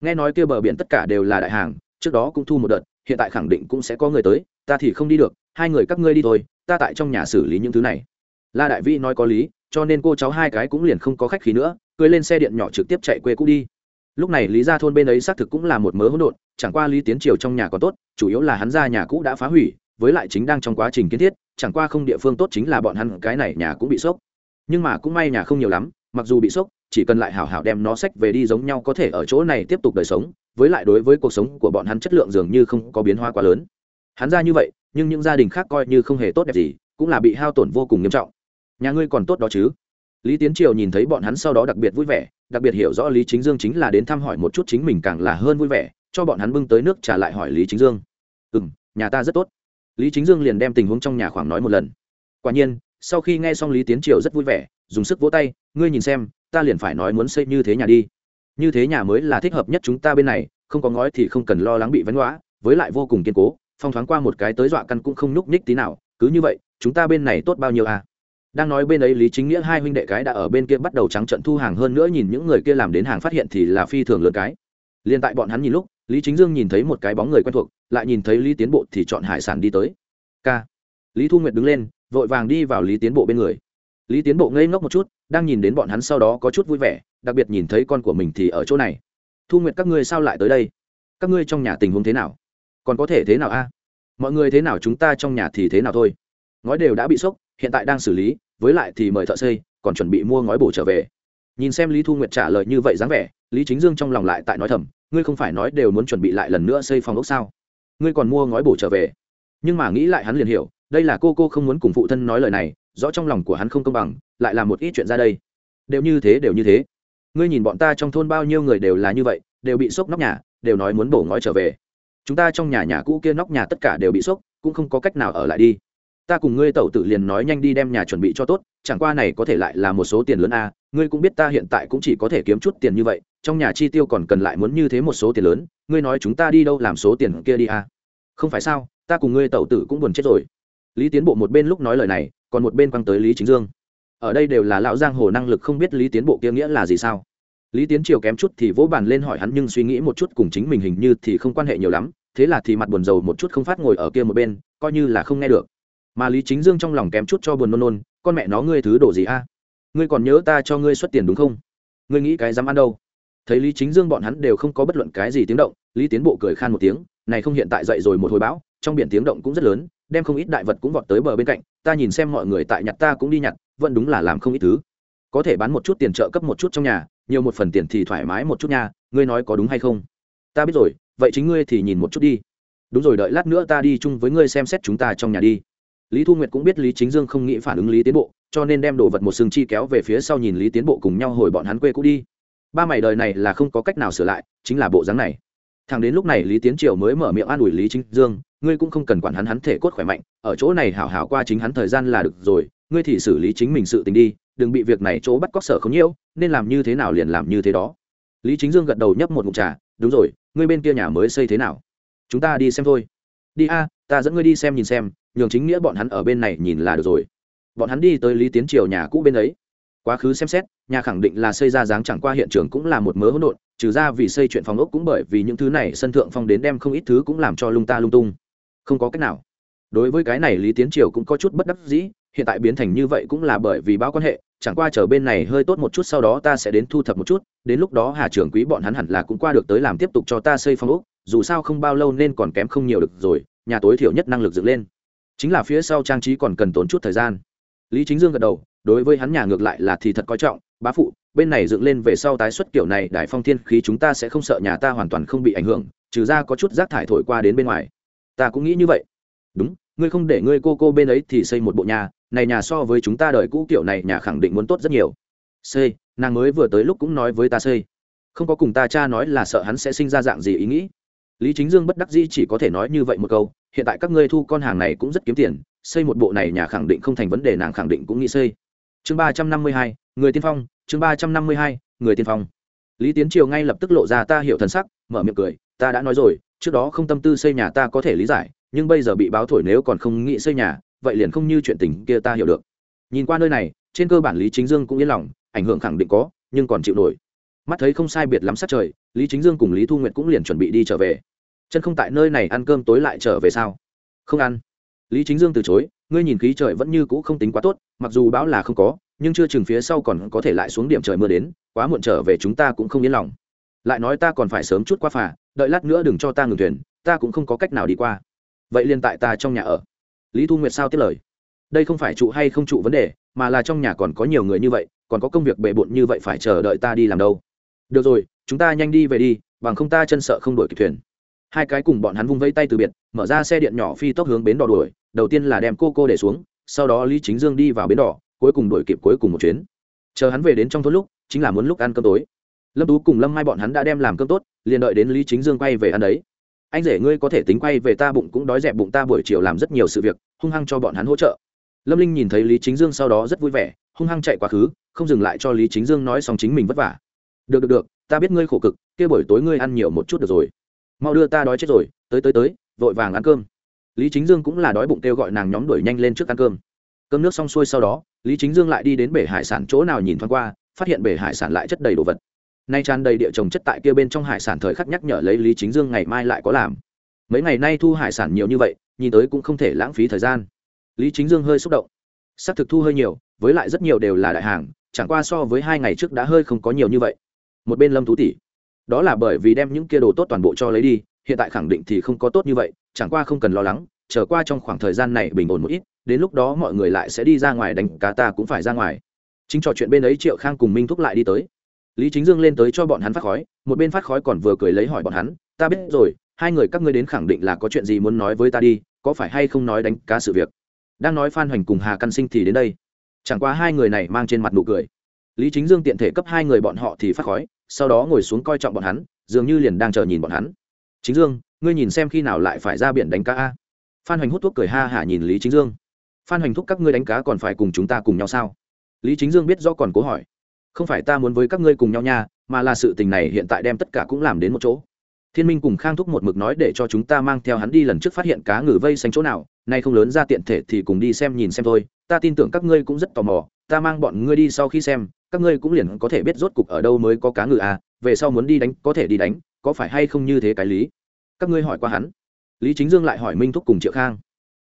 A: Nghe nói kia bờ biển tất cả đều là đại hàng, trước đó cũng thu một đợt, hiện tại khẳng định cũng sẽ có người tới, ta thì không đi được, hai người các ngươi đi thôi, ta tại trong nhà xử lý những thứ này. La đại vĩ nói có lý, cho nên cô cháu hai cái cũng liền không có khách khí nữa cưới lên xe điện nhỏ trực tiếp chạy quê cũ đi. Lúc này lý ra thôn bên ấy xác thực cũng là một mớ hỗn độn, chẳng qua lý tiến triều trong nhà có tốt, chủ yếu là hắn ra nhà cũ đã phá hủy, với lại chính đang trong quá trình kiến thiết, chẳng qua không địa phương tốt chính là bọn hắn, cái này nhà cũng bị sốc. Nhưng mà cũng may nhà không nhiều lắm mặc dù bị sốc, chỉ cần lại hảo hảo đem nó sách về đi giống nhau có thể ở chỗ này tiếp tục đời sống, với lại đối với cuộc sống của bọn hắn chất lượng dường như không có biến hóa quá lớn. Hắn ra như vậy, nhưng những gia đình khác coi như không hề tốt đẹp gì, cũng là bị hao tổn vô cùng nghiêm trọng. Nhà ngươi còn tốt đó chứ? Lý tiến triều nhìn thấy bọn hắn sau đó đặc biệt vui vẻ, đặc biệt hiểu rõ lý chính dương chính là đến thăm hỏi một chút chính mình càng là hơn vui vẻ, cho bọn hắn bưng tới nước trả lại hỏi lý chính dương. Ừ m nhà ta rất tốt. Lý chính dương liền đem tình huống trong nhà khoảng nói một lần. Quả nhiên, sau khi nghe xong lý tiến triều rất vui vẻ dùng sức vỗ tay ngươi nhìn xem ta liền phải nói muốn xây như thế nhà đi. Như thế nhà mới là thích hợp nhất chúng ta bên này không có ngói thì không cần lo lắng bị vấn ngõa, với lại vô cùng kiên cố phong thoáng qua một cái tới dọa căn cũng không nhúc nhích tí nào cứ như vậy chúng ta bên này tốt bao nhiêu à? Đang nói bên ấy lý chính nghĩa hai huynh đệ cái đã ở bên kia bắt đầu trắng trận thu hàng hơn nữa nhìn những người kia làm đến hàng phát hiện thì là phi thường lượt cái. Liền tại bọn hắn nhìn lúc lý chính dương nhìn thấy một cái bóng người quen thuộc lại nhìn thấy lý tiến bộ thì chọn hải sản đi tới. K lý thu nguyệt đứng lên vội vàng đi vào lý tiến bộ bên người lý tiến bộ ngây ngốc một chút, đang nhìn đến bọn hắn sau đó có chút vui vẻ, đặc biệt nhìn thấy con của mình thì ở chỗ này. Thu nguyệt, các ngươi sao lại tới đây? Các ngươi trong nhà tình huống thế nào? Còn có thể thế nào a? Mọi người thế nào chúng ta trong nhà thì thế nào thôi. Ngói đều đã bị sốc, hiện tại đang xử lý, với lại thì mời thợ xây, còn chuẩn bị mua ngói bổ trở về. Nhìn xem lý thu nguyệt trả lời như vậy dáng vẻ, lý chính dương trong lòng lại tại nói thầm, ngươi không phải nói đều muốn chuẩn bị lại lần nữa xây phòng ốc sao? Ngươi còn mua ngói bổ trở về. Nhưng mà nghĩ lại hắn liền hiểu, đây là cô cô không muốn cùng phụ thân nói lời này rõ trong lòng của hắn không công bằng, lại là một ít chuyện ra đây. Đều như thế, đều như thế. Ngươi nhìn bọn ta trong thôn bao nhiêu người đều là như vậy, đều bị sốc nóc nhà, đều nói muốn bổ ngói trở về. Chúng ta trong nhà nhà cũ kia nóc nhà tất cả đều bị sốc, cũng không có cách nào ở lại đi. Ta cùng ngươi tẩu tự liền nói nhanh đi đem nhà chuẩn bị cho tốt, chẳng qua này có thể lại là một số tiền lớn a ngươi cũng biết ta hiện tại cũng chỉ có thể kiếm chút tiền như vậy, trong nhà chi tiêu còn cần lại muốn như thế một số tiền lớn, ngươi nói chúng ta đi đâu làm số tiền kia đi a không phải sao, ta cùng ngươi tẩu tử cũng buồn chết rồi. Lý tiến bộ một bên lúc nói lời này còn một bên quăng tới lý chính dương ở đây đều là lão giang hồ năng lực không biết lý tiến bộ kia nghĩa là gì sao lý tiến triều kém chút thì vỗ bàn lên hỏi hắn nhưng suy nghĩ một chút cùng chính mình hình như thì không quan hệ nhiều lắm thế là thì mặt buồn rầu một chút không phát ngồi ở kia một bên coi như là không nghe được mà lý chính dương trong lòng kém chút cho buồn nôn nôn con mẹ nó ngươi thứ đồ gì a à? ngươi còn nhớ ta cho ngươi xuất tiền đúng không ngươi nghĩ cái dám ăn đâu thấy lý chính dương bọn hắn đều không có bất luận cái gì tiếng động lý tiến bộ cười khan một tiếng này không hiện tại dậy rồi một hồi bão trong biển tiếng động cũng rất lớn đem không ít đại vật cũng vọt tới bờ bên cạnh, ta nhìn xem mọi người tại nhặt ta cũng đi nhặt, vẫn đúng là làm không ít thứ. Có thể bán một chút tiền trợ cấp một chút trong nhà, nhiều một phần tiền thì thoải mái một chút nha, ngươi nói có đúng hay không? Ta biết rồi, vậy chính ngươi thì nhìn một chút đi. Đúng rồi, đợi lát nữa ta đi chung với ngươi xem xét chúng ta trong nhà đi. Lý thu nguyệt cũng biết lý chính dương không nghĩ phản ứng lý tiến bộ, cho nên đem đồ vật một sừng chi kéo về phía sau nhìn lý tiến bộ cùng nhau hồi bọn hắn quê cũ đi. Ba mày đời này là không có cách nào sửa lại, chính là bộ dáng này. Thằng đến lúc này lý tiến triều mới mở miệng an ủi lý chính dương ngươi cũng không cần quản hắn hắn thể cốt khỏe mạnh, ở chỗ này hảo hảo qua chính hắn thời gian là được rồi, ngươi thì xử lý chính mình sự tình đi, đừng bị việc này chỗ bắt cóc sở không nhiễu, nên làm như thế nào liền làm như thế đó. Lý chính dương gật đầu nhấp một ngụm trà, đúng rồi, ngươi bên kia nhà mới xây thế nào? Chúng ta đi xem thôi. Đi a, ta dẫn ngươi đi xem nhìn xem, nhường chính nghĩa bọn hắn ở bên này nhìn là được rồi. Bọn hắn đi tới lý tiến triều nhà cũ bên ấy. Quá khứ xem xét, nhà khẳng định là xây ra dáng chẳng qua hiện trường cũng là một mớ hỗn độn, trừ ra vì xây chuyện phòng ốc cũng bởi vì những thứ này sân thượng phong đến đem không ít thứ cũng làm cho lung ta lung tung không có cách nào. Đối với cái này lý tiến triều cũng có chút bất đắc dĩ, hiện tại biến thành như vậy cũng là bởi vì báo quan hệ, chẳng qua chờ bên này hơi tốt một chút sau đó ta sẽ đến thu thập một chút, đến lúc đó hà trưởng quý bọn hắn hẳn là cũng qua được tới làm tiếp tục cho ta xây phong ốc, dù sao không bao lâu nên còn kém không nhiều được rồi, nhà tối thiểu nhất năng lực dựng lên. Chính là phía sau trang trí còn cần tốn chút thời gian. Lý chính dương gật đầu, đối với hắn nhà ngược lại là thì thật coi trọng, bá phụ, bên này dựng lên về sau tái xuất kiểu này, đại phong thiên khí chúng ta sẽ không sợ nhà ta hoàn toàn không bị ảnh hưởng, trừ ra có chút rác thải thổi qua đến bên ngoài ta cũng nghĩ như vậy. Đúng, ngươi không để ngươi cô cô bên ấy thì xây một bộ nhà, này nhà so với chúng ta đợi cũ kiểu này nhà khẳng định muốn tốt rất nhiều. Xây, nàng mới vừa tới lúc cũng nói với ta xây. Không có cùng ta cha nói là sợ hắn sẽ sinh ra dạng gì ý nghĩ. Lý chính dương bất đắc dĩ chỉ có thể nói như vậy một câu, hiện tại các ngươi thu con hàng này cũng rất kiếm tiền, xây một bộ này nhà khẳng định không thành vấn đề nàng khẳng định cũng nghĩ xây. Chương ba trăm năm mươi hai, người tiên phong, chương ba trăm năm mươi hai, người tiên phong. Lý tiến triều ngay lập tức lộ ra ta hiểu thần sắc, mở miệng cười, ta đã nói rồi trước đó không tâm tư xây nhà ta có thể lý giải, nhưng bây giờ bị báo thổi nếu còn không nghĩ xây nhà, vậy liền không như chuyện tình kia ta hiểu được. Nhìn qua nơi này, trên cơ bản lý chính dương cũng yên lòng, ảnh hưởng khẳng định có, nhưng còn chịu nổi. Mắt thấy không sai biệt lắm sát trời, lý chính dương cùng lý thu nguyệt cũng liền chuẩn bị đi trở về. Chân không tại nơi này ăn cơm tối lại trở về sao? Không ăn. Lý chính dương từ chối, ngươi nhìn khí trời vẫn như cũ không tính quá tốt, mặc dù bão là không có, nhưng chưa chừng phía sau còn có thể lại xuống điểm trời mưa đến, quá muộn trở về chúng ta cũng không yên lòng lại nói ta còn phải sớm chút qua phà, đợi lát nữa đừng cho ta ngừng thuyền, ta cũng không có cách nào đi qua. Vậy liền tại ta trong nhà ở. Lý thu nguyệt sao tiếp lời? Đây không phải trụ hay không trụ vấn đề, mà là trong nhà còn có nhiều người như vậy, còn có công việc bề bộn như vậy phải chờ đợi ta đi làm đâu. Được rồi, chúng ta nhanh đi về đi, bằng không ta chân sợ không đổi kịp thuyền. Hai cái cùng bọn hắn vung vẫy tay từ biệt, mở ra xe điện nhỏ phi tốc hướng bến đỏ đuổi, đầu tiên là đem cô cô để xuống, sau đó lý chính dương đi vào bến đỏ, cuối cùng đuổi kịp cuối cùng một chuyến. Chờ hắn về đến trong thôn lúc, chính là muốn lúc ăn cơm tối lâm tú cùng lâm mai bọn hắn đã đem làm cơm tốt, liền đợi đến lý chính dương quay về ăn đấy. Anh rể ngươi có thể tính quay về ta bụng cũng đói dẹp bụng ta buổi chiều làm rất nhiều sự việc, hung hăng cho bọn hắn hỗ trợ. Lâm linh nhìn thấy lý chính dương sau đó rất vui vẻ, hung hăng chạy quá khứ, không dừng lại cho lý chính dương nói xong chính mình vất vả. Được được được, ta biết ngươi khổ cực, kia buổi tối ngươi ăn nhiều một chút được rồi. Mau đưa ta đói chết rồi, tới tới tới, vội vàng ăn cơm. Lý chính dương cũng là đói bụng kêu gọi nàng nhóm đuổi nhanh lên trước ăn cơm. Cơm nước xong xuôi sau đó, lý chính dương lại đi đến bể hải sản chỗ nào nhìn thoáng qua, phát hiện bể hải sản lại chất đầy đồ vật nay tràn đầy địa trồng chất tại kia bên trong hải sản thời khắc nhắc nhở lấy lý chính dương ngày mai lại có làm. Mấy ngày nay thu hải sản nhiều như vậy, nhìn tới cũng không thể lãng phí thời gian. Lý chính dương hơi xúc động. S ắ c thực thu hơi nhiều, với lại rất nhiều đều là đại hàng, chẳng qua so với hai ngày trước đã hơi không có nhiều như vậy. Một bên lâm thú tỷ, đó là bởi vì đem những kia đồ tốt toàn bộ cho lấy đi, hiện tại khẳng định thì không có tốt như vậy, chẳng qua không cần lo lắng trở qua trong khoảng thời gian này bình ổn một ít, đến lúc đó mọi người lại sẽ đi ra ngoài đánh cá ta cũng phải ra ngoài. Chính trò chuyện bên ấy triệu khang cùng minh thúc lại đi tới lý chính dương lên tới cho bọn hắn phát khói, một bên phát khói còn vừa cười lấy hỏi bọn hắn, ta biết rồi, hai người các ngươi đến khẳng định là có chuyện gì muốn nói với ta đi, có phải hay không nói đánh cá sự việc? Đang nói phan hoành cùng hà căn sinh thì đến đây. Chẳng qua hai người này mang trên mặt nụ cười. Lý chính dương tiện thể cấp hai người bọn họ thì phát khói, sau đó ngồi xuống coi trọng bọn hắn, dường như liền đang chờ nhìn bọn hắn. Chính dương, ngươi nhìn xem khi nào lại phải ra biển đánh cá a? Phan hoành hút thuốc cười ha hả nhìn lý chính dương. Phan hoành thúc các ngươi đánh cá còn phải cùng chúng ta cùng nhau sao? Lý chính dương biết rõ còn cố hỏi không phải ta muốn với các ngươi cùng nhau nha, mà là sự tình này hiện tại đem tất cả cũng làm đến một chỗ. Thiên minh cùng khang thúc một mực nói để cho chúng ta mang theo hắn đi lần trước phát hiện cá ngừ vây xanh chỗ nào, nay không lớn ra tiện thể thì cùng đi xem nhìn xem thôi. Ta tin tưởng các ngươi cũng rất tò mò, ta mang bọn ngươi đi sau khi xem, các ngươi cũng liền có thể biết rốt cục ở đâu mới có cá ngừ à về sau muốn đi đánh có thể đi đánh, có phải hay không như thế cái lý? Các ngươi hỏi qua hắn. Lý chính dương lại hỏi minh thúc cùng triệu khang.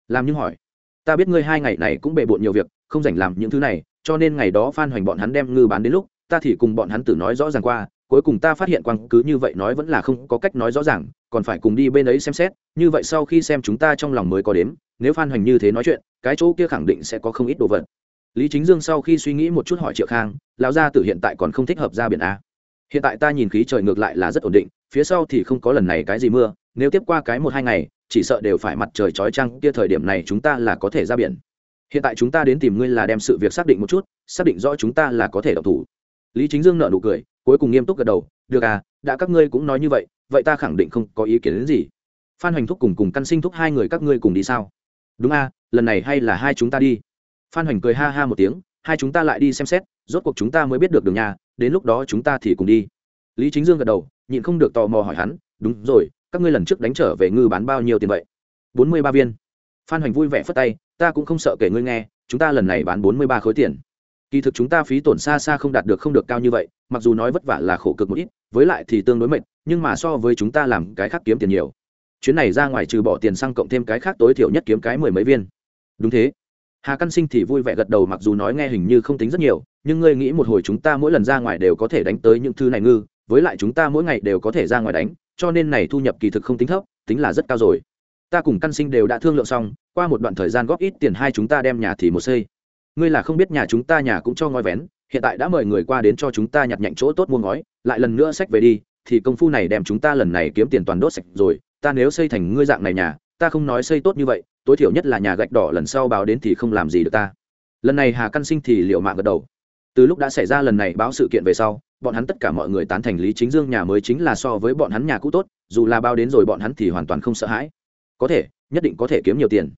A: Làm như hỏi. Ta biết ngươi hai ngày này cũng bề bộn nhiều việc, không dành làm những thứ này cho nên ngày đó phan hoành bọn hắn đem ngư bán đến lúc, ta thì cùng bọn hắn tử nói rõ ràng qua, cuối cùng ta phát hiện quang cứ như vậy nói vẫn là không có cách nói rõ ràng, còn phải cùng đi bên ấy xem xét, như vậy sau khi xem chúng ta trong lòng mới có đếm, nếu phan hoành như thế nói chuyện, cái chỗ kia khẳng định sẽ có không ít đồ vật. Lý chính dương sau khi suy nghĩ một chút hỏi triệu khang, lão gia tử hiện tại còn không thích hợp ra biển a? Hiện tại ta nhìn khí trời ngược lại là rất ổn định, phía sau thì không có lần này cái gì mưa, nếu tiếp qua cái một hai ngày, chỉ sợ đều phải mặt trời chói chang, kia thời điểm này chúng ta là có thể ra biển hiện tại chúng ta đến tìm ngươi là đem sự việc xác định một chút, xác định rõ chúng ta là có thể độc thủ. Lý chính dương nợ nụ cười, cuối cùng nghiêm túc gật đầu, được à đã các ngươi cũng nói như vậy vậy ta khẳng định không có ý kiến đến gì. Phan hoành thúc cùng cùng căn sinh thúc hai người các ngươi cùng đi sao? Đúng à lần này hay là hai chúng ta đi. Phan hoành cười ha ha một tiếng, hai chúng ta lại đi xem xét, rốt cuộc chúng ta mới biết được đường nhà, đến lúc đó chúng ta thì cùng đi. Lý chính dương gật đầu, nhịn không được tò mò hỏi hắn, đúng rồi, các ngươi lần trước đánh trở về ngư bán bao nhiêu tiền vậy? Bốn mươi ba viên. Phan hoành vui vẻ phất tay ta cũng không sợ kể ngươi nghe, chúng ta lần này bán bốn mươi ba khối tiền. Kỳ thực chúng ta phí tổn xa xa không đạt được không được cao như vậy, mặc dù nói vất vả là khổ cực một ít, với lại thì tương đối mệt, nhưng mà so với chúng ta làm cái khác kiếm tiền nhiều. Chuyến này ra ngoài trừ bỏ tiền xăng cộng thêm cái khác tối thiểu nhất kiếm cái mười mấy viên. Đúng thế. Hà căn sinh thì vui vẻ gật đầu mặc dù nói nghe hình như không tính rất nhiều, nhưng ngươi nghĩ một hồi chúng ta mỗi lần ra ngoài đều có thể đánh tới những thứ này ngư, với lại chúng ta mỗi ngày đều có thể ra ngoài đánh, cho nên này thu nhập kỳ thực không tính thấp, tính là rất cao rồi ta cùng căn sinh đều đã thương lượng xong, qua một đoạn thời gian góp ít tiền hai chúng ta đem nhà thì một xây. Ngươi là không biết nhà chúng ta nhà cũng cho ngói vén, hiện tại đã mời người qua đến cho chúng ta nhặt nhạnh chỗ tốt mua ngói, lại lần nữa sách về đi, thì công phu này đem chúng ta lần này kiếm tiền toàn đốt sạch rồi, ta nếu xây thành ngươi dạng này nhà, ta không nói xây tốt như vậy, tối thiểu nhất là nhà gạch đỏ lần sau báo đến thì không làm gì được ta. Lần này hà căn sinh thì liệu mạng gật đầu. Từ lúc đã xảy ra lần này báo sự kiện về sau, bọn hắn tất cả mọi người tán thành lý chính dương nhà mới chính là so với bọn hắn nhà cũ tốt, dù là bao đến rồi bọn hắn thì hoàn toàn không sợ hãi có thể, nhất định có thể kiếm nhiều tiền.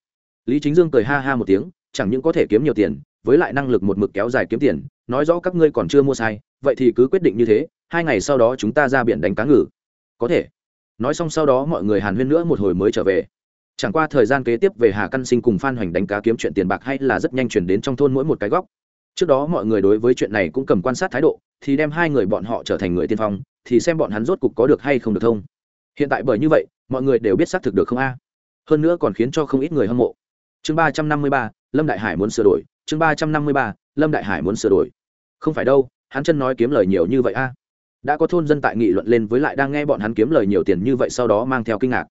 A: Lý chính dương cười ha ha một tiếng, chẳng những có thể kiếm nhiều tiền, với lại năng lực một mực kéo dài kiếm tiền, nói rõ các ngươi còn chưa mua sai, vậy thì cứ quyết định như thế, hai ngày sau đó chúng ta ra biển đánh cá ngừ. Có thể. Nói xong sau đó mọi người hàn huyên nữa một hồi mới trở về. Chẳng qua thời gian kế tiếp về hà căn sinh cùng phan hoành đánh cá kiếm chuyện tiền bạc hay là rất nhanh chuyển đến trong thôn mỗi một cái góc. Trước đó mọi người đối với chuyện này cũng cầm quan sát thái độ, thì đem hai người bọn họ trở thành người tiên phong, thì xem bọn hắn rốt cục có được hay không được thông. Hiện tại bởi như vậy, mọi người đều biết xác thực được không a hơn nữa còn khiến cho không ít người hâm mộ. Chương ba trăm năm mươi ba, lâm đại hải muốn sửa đổi. Chương ba trăm năm mươi ba, lâm đại hải muốn sửa đổi. Không phải đâu, hắn chân nói kiếm lời nhiều như vậy a. Đã có thôn dân tại nghị luận lên với lại đang nghe bọn hắn kiếm lời nhiều tiền như vậy sau đó mang theo kinh ngạc.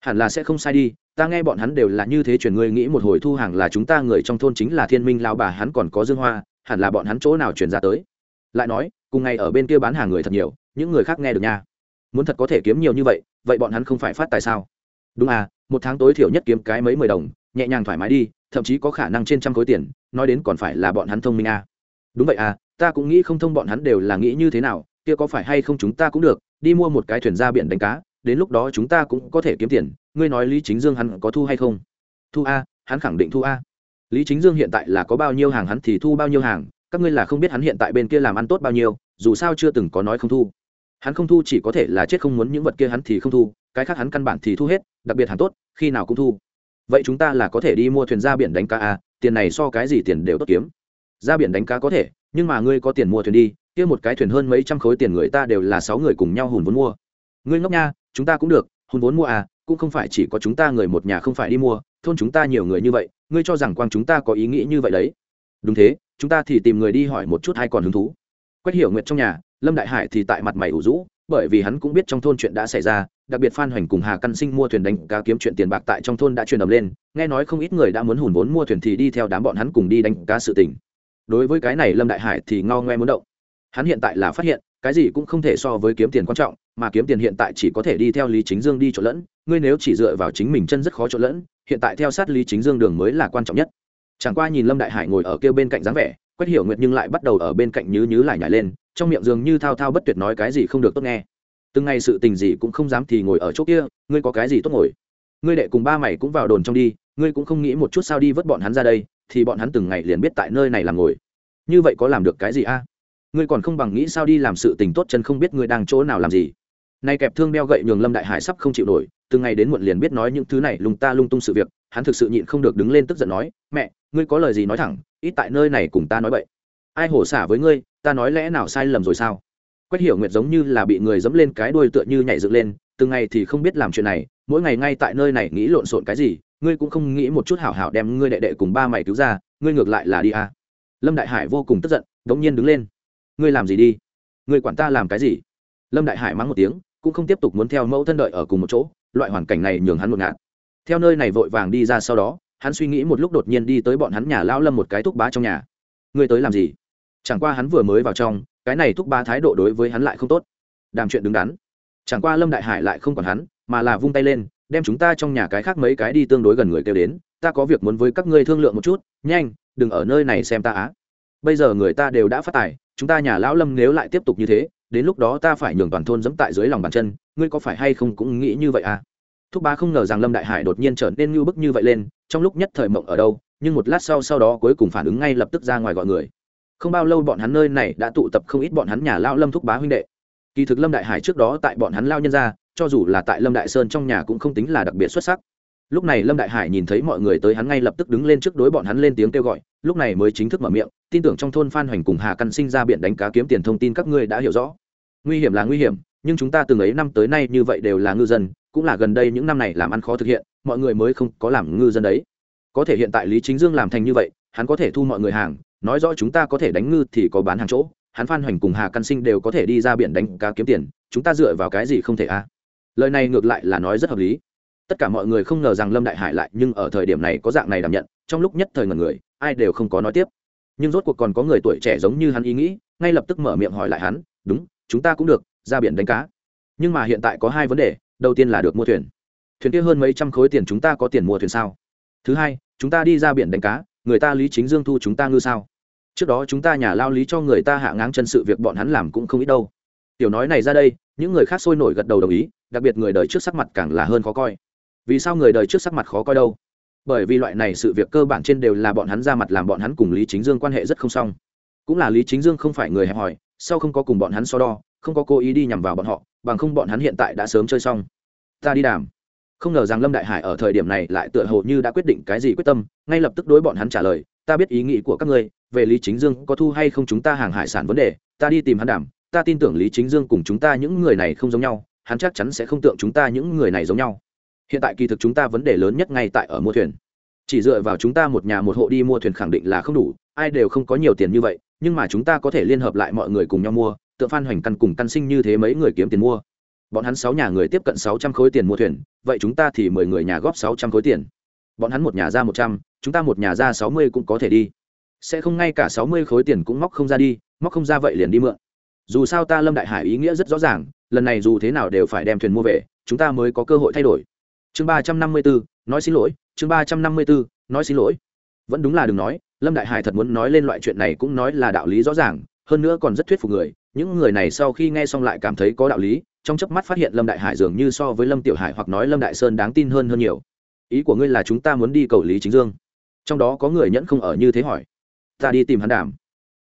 A: Hẳn là sẽ không sai đi, ta nghe bọn hắn đều là như thế chuyển ngươi nghĩ một hồi thu hàng là chúng ta người trong thôn chính là thiên minh lao bà, hắn còn có dương hoa, hẳn là bọn hắn chỗ nào chuyển ra tới. Lại nói, cùng ngày ở bên kia bán hàng người thật nhiều, những người khác nghe được nha. Muốn thật có thể kiếm nhiều như vậy vậy bọn hắn không phải phát tài sao? Đúng à một tháng tối thiểu nhất kiếm cái mấy mười đồng, nhẹ nhàng thoải mái đi, thậm chí có khả năng trên trăm khối tiền, nói đến còn phải là bọn hắn thông minh à. đúng vậy à ta cũng nghĩ không thông bọn hắn đều là nghĩ như thế nào, kia có phải hay không chúng ta cũng được, đi mua một cái thuyền ra biển đánh cá, đến lúc đó chúng ta cũng có thể kiếm tiền, ngươi nói lý chính dương hắn có thu hay không? Thu a, hắn khẳng định thu a. Lý chính dương hiện tại là có bao nhiêu hàng hắn thì thu bao nhiêu hàng, các ngươi là không biết hắn hiện tại bên kia làm ăn tốt bao nhiêu, dù sao chưa từng có nói không thu hắn không thu chỉ có thể là chết không muốn những vật kia hắn thì không thu, cái khác hắn căn bản thì thu hết, đặc biệt hắn tốt, khi nào cũng thu. Vậy chúng ta là có thể đi mua thuyền ra biển đánh cá à tiền này so cái gì tiền đều tốt kiếm. Ra biển đánh cá có thể, nhưng mà ngươi có tiền mua thuyền đi, kia một cái thuyền hơn mấy trăm khối tiền người ta đều là sáu người cùng nhau hùn vốn mua. Ngươi ngốc nha, chúng ta cũng được, hùn vốn mua à cũng không phải chỉ có chúng ta người một nhà không phải đi mua, thôn chúng ta nhiều người như vậy, ngươi cho rằng quang chúng ta có ý nghĩ như vậy đấy. Đúng thế, chúng ta thì tìm người đi hỏi một chút hay còn hứng thú. Quét hiểu nguyệt trong nhà lâm đại hải thì tại mặt mày ủ rũ, bởi vì hắn cũng biết trong thôn chuyện đã xảy ra, đặc biệt phan hoành cùng hà căn sinh mua thuyền đánh cá kiếm chuyện tiền bạc tại trong thôn đã truyền ầm lên, nghe nói không ít người đã muốn hùn vốn mua thuyền thì đi theo đám bọn hắn cùng đi đánh cá sự tình. Đối với cái này lâm đại hải thì ngao ngoe muốn động. Hắn hiện tại là phát hiện, cái gì cũng không thể so với kiếm tiền quan trọng, mà kiếm tiền hiện tại chỉ có thể đi theo lý chính dương đi trộn lẫn, ngươi nếu chỉ dựa vào chính mình chân rất khó trộn lẫn, hiện tại theo sát lý chính dương đường mới là quan trọng nhất. Chẳng qua nhìn lâm đại hải ngồi ở kia bên cạnh dáng vẻ, quét hiểu nguyệt nhưng lại bắt đầu ở bên cạnh nhứ nhứ lại nhảy lên trong miệng dường như thao thao bất tuyệt nói cái gì không được tốt nghe. Từng ngày sự tình gì cũng không dám thì ngồi ở chỗ kia, ngươi có cái gì tốt ngồi? Ngươi đệ cùng ba mày cũng vào đồn trong đi, ngươi cũng không nghĩ một chút sao đi vớt bọn hắn ra đây, thì bọn hắn từng ngày liền biết tại nơi này làm ngồi. Như vậy có làm được cái gì a? Ngươi còn không bằng nghĩ sao đi làm sự tình tốt chân không biết ngươi đang chỗ nào làm gì. Nay kẹp thương đeo gậy nhường lâm đại hải sắp không chịu nổi từng ngày đến muộn liền biết nói những thứ này lùng ta lung tung sự việc, hắn thực sự nhịn không được đứng lên tức giận nói, mẹ, ngươi có lời gì nói thẳng, ít tại nơi này cùng ta nói vậy ai hổ xả với ngươi, ta nói lẽ nào sai lầm rồi sao? Quách hiểu nguyệt giống như là bị người dẫm lên cái đuôi tựa như nhảy dựng lên từng ngày thì không biết làm chuyện này, mỗi ngày ngay tại nơi này nghĩ lộn xộn cái gì, ngươi cũng không nghĩ một chút hảo hảo đem ngươi đệ đệ cùng ba mày cứu ra, ngươi ngược lại là đi à. lâm đại hải vô cùng tức giận, đống nhiên đứng lên. Ngươi làm gì đi? Ngươi quản ta làm cái gì? Lâm đại hải mắng một tiếng, cũng không tiếp tục muốn theo mẫu thân đợi ở cùng một chỗ, loại hoàn cảnh này nhường hắn một ngạt. Theo nơi này vội vàng đi ra sau đó, hắn suy nghĩ một lúc đột nhiên đi tới bọn hắn nhà lao lâm một cái thúc bá trong nhà. Ngươi tới làm gì? Chẳng qua hắn vừa mới vào trong, cái này thúc ba thái độ đối với hắn lại không tốt. Đàm chuyện đứng đắn. Chẳng qua lâm đại hải lại không còn hắn, mà là vung tay lên, đem chúng ta trong nhà cái khác mấy cái đi tương đối gần người kêu đến, ta có việc muốn với các ngươi thương lượng một chút, nhanh, đừng ở nơi này xem ta á. Bây giờ người ta đều đã phát tài, chúng ta nhà lão lâm nếu lại tiếp tục như thế, đến lúc đó ta phải nhường toàn thôn dẫm tại dưới lòng bàn chân, ngươi có phải hay không cũng nghĩ như vậy à? Thúc ba không ngờ rằng lâm đại hải đột nhiên trở nên ngưu bức như vậy lên, trong lúc nhất thời mộng ở đâu, nhưng một lát sau sau đó cuối cùng phản ứng ngay lập tức ra ngoài gọi người không bao lâu bọn hắn nơi này đã tụ tập không ít bọn hắn nhà lao lâm thúc bá huynh đệ. Kỳ thực lâm đại hải trước đó tại bọn hắn lao nhân ra cho dù là tại lâm đại sơn trong nhà cũng không tính là đặc biệt xuất sắc. Lúc này lâm đại hải nhìn thấy mọi người tới hắn ngay lập tức đứng lên trước đối bọn hắn lên tiếng kêu gọi, lúc này mới chính thức mở miệng, tin tưởng trong thôn phan hoành cùng hà căn sinh ra biển đánh cá kiếm tiền thông tin các ngươi đã hiểu rõ. Nguy hiểm là nguy hiểm, nhưng chúng ta từng ấy năm tới nay như vậy đều là ngư dân, cũng là gần đây những năm này làm ăn khó thực hiện, mọi người mới không có làm ngư dân đấy. Có thể hiện tại lý chính dương làm thành như vậy, hắn có thể thu mọi người hàng nói rõ chúng ta có thể đánh ngư thì có bán hàng chỗ, hắn phan hoành cùng hà căn sinh đều có thể đi ra biển đánh cá kiếm tiền, chúng ta dựa vào cái gì không thể a lời này ngược lại là nói rất hợp lý. Tất cả mọi người không ngờ rằng lâm đại hải lại, nhưng ở thời điểm này có dạng này đảm nhận, trong lúc nhất thời ngần người, ai đều không có nói tiếp. Nhưng rốt cuộc còn có người tuổi trẻ giống như hắn ý nghĩ, ngay lập tức mở miệng hỏi lại hắn, đúng, chúng ta cũng được, ra biển đánh cá. Nhưng mà hiện tại có hai vấn đề, đầu tiên là được mua thuyền. Thuyền kia hơn mấy trăm khối tiền chúng ta có tiền mua thuyền sao? Thứ hai, chúng ta đi ra biển đánh cá, người ta lý chính dương thu chúng ta ngư sao? Trước đó chúng ta nhà lao lý cho người ta hạ ngáng chân sự việc bọn hắn làm cũng không ít đâu. Tiểu nói này ra đây, những người khác sôi nổi gật đầu đồng ý, đặc biệt người đời trước sắc mặt càng là hơn khó coi. Vì sao người đời trước sắc mặt khó coi đâu? Bởi vì loại này sự việc cơ bản trên đều là bọn hắn ra mặt làm bọn hắn cùng lý chính dương quan hệ rất không xong. Cũng là lý chính dương không phải người hẹp hòi, sau không có cùng bọn hắn so đo, không có cố ý đi nhằm vào bọn họ, bằng không bọn hắn hiện tại đã sớm chơi xong. Ta đi đàm. Không ngờ rằng lâm đại hải ở thời điểm này lại tựa hồ như đã quyết định cái gì quyết tâm, ngay lập tức đối bọn hắn trả lời, ta biết ý nghĩ của các ngươi về lý chính dương có thu hay không chúng ta hàng hải sản vấn đề, ta đi tìm hắn đảm ta tin tưởng lý chính dương cùng chúng ta những người này không giống nhau, hắn chắc chắn sẽ không tượng chúng ta những người này giống nhau. Hiện tại kỳ thực chúng ta vấn đề lớn nhất ngay tại ở mua thuyền. Chỉ dựa vào chúng ta một nhà một hộ đi mua thuyền khẳng định là không đủ, ai đều không có nhiều tiền như vậy, nhưng mà chúng ta có thể liên hợp lại mọi người cùng nhau mua, tượng phan hoành căn cùng căn sinh như thế mấy người kiếm tiền mua. Bọn hắn sáu nhà người tiếp cận sáu trăm khối tiền mua thuyền, vậy chúng ta thì mười người nhà góp sáu trăm khối tiền. Bọn hắn một nhà ra một trăm, chúng ta một nhà ra sáu mươi cũng có thể đi sẽ không ngay cả sáu mươi khối tiền cũng móc không ra đi, móc không ra vậy liền đi mượn. Dù sao ta lâm đại hải ý nghĩa rất rõ ràng, lần này dù thế nào đều phải đem thuyền mua về, chúng ta mới có cơ hội thay đổi. Chương ba trăm năm mươi bốn nói xin lỗi, chương ba trăm năm mươi bốn nói xin lỗi. Vẫn đúng là đừng nói, lâm đại hải thật muốn nói lên loại chuyện này cũng nói là đạo lý rõ ràng, hơn nữa còn rất thuyết phục người, những người này sau khi nghe xong lại cảm thấy có đạo lý, trong chớp mắt phát hiện lâm đại hải dường như so với lâm tiểu hải hoặc nói lâm đại sơn đáng tin hơn hơn nhiều. Ý của ngươi là chúng ta muốn đi cầu lý chính dương. Trong đó có người nhẫn không ở như thế hỏi ta đi tìm hắn đàm.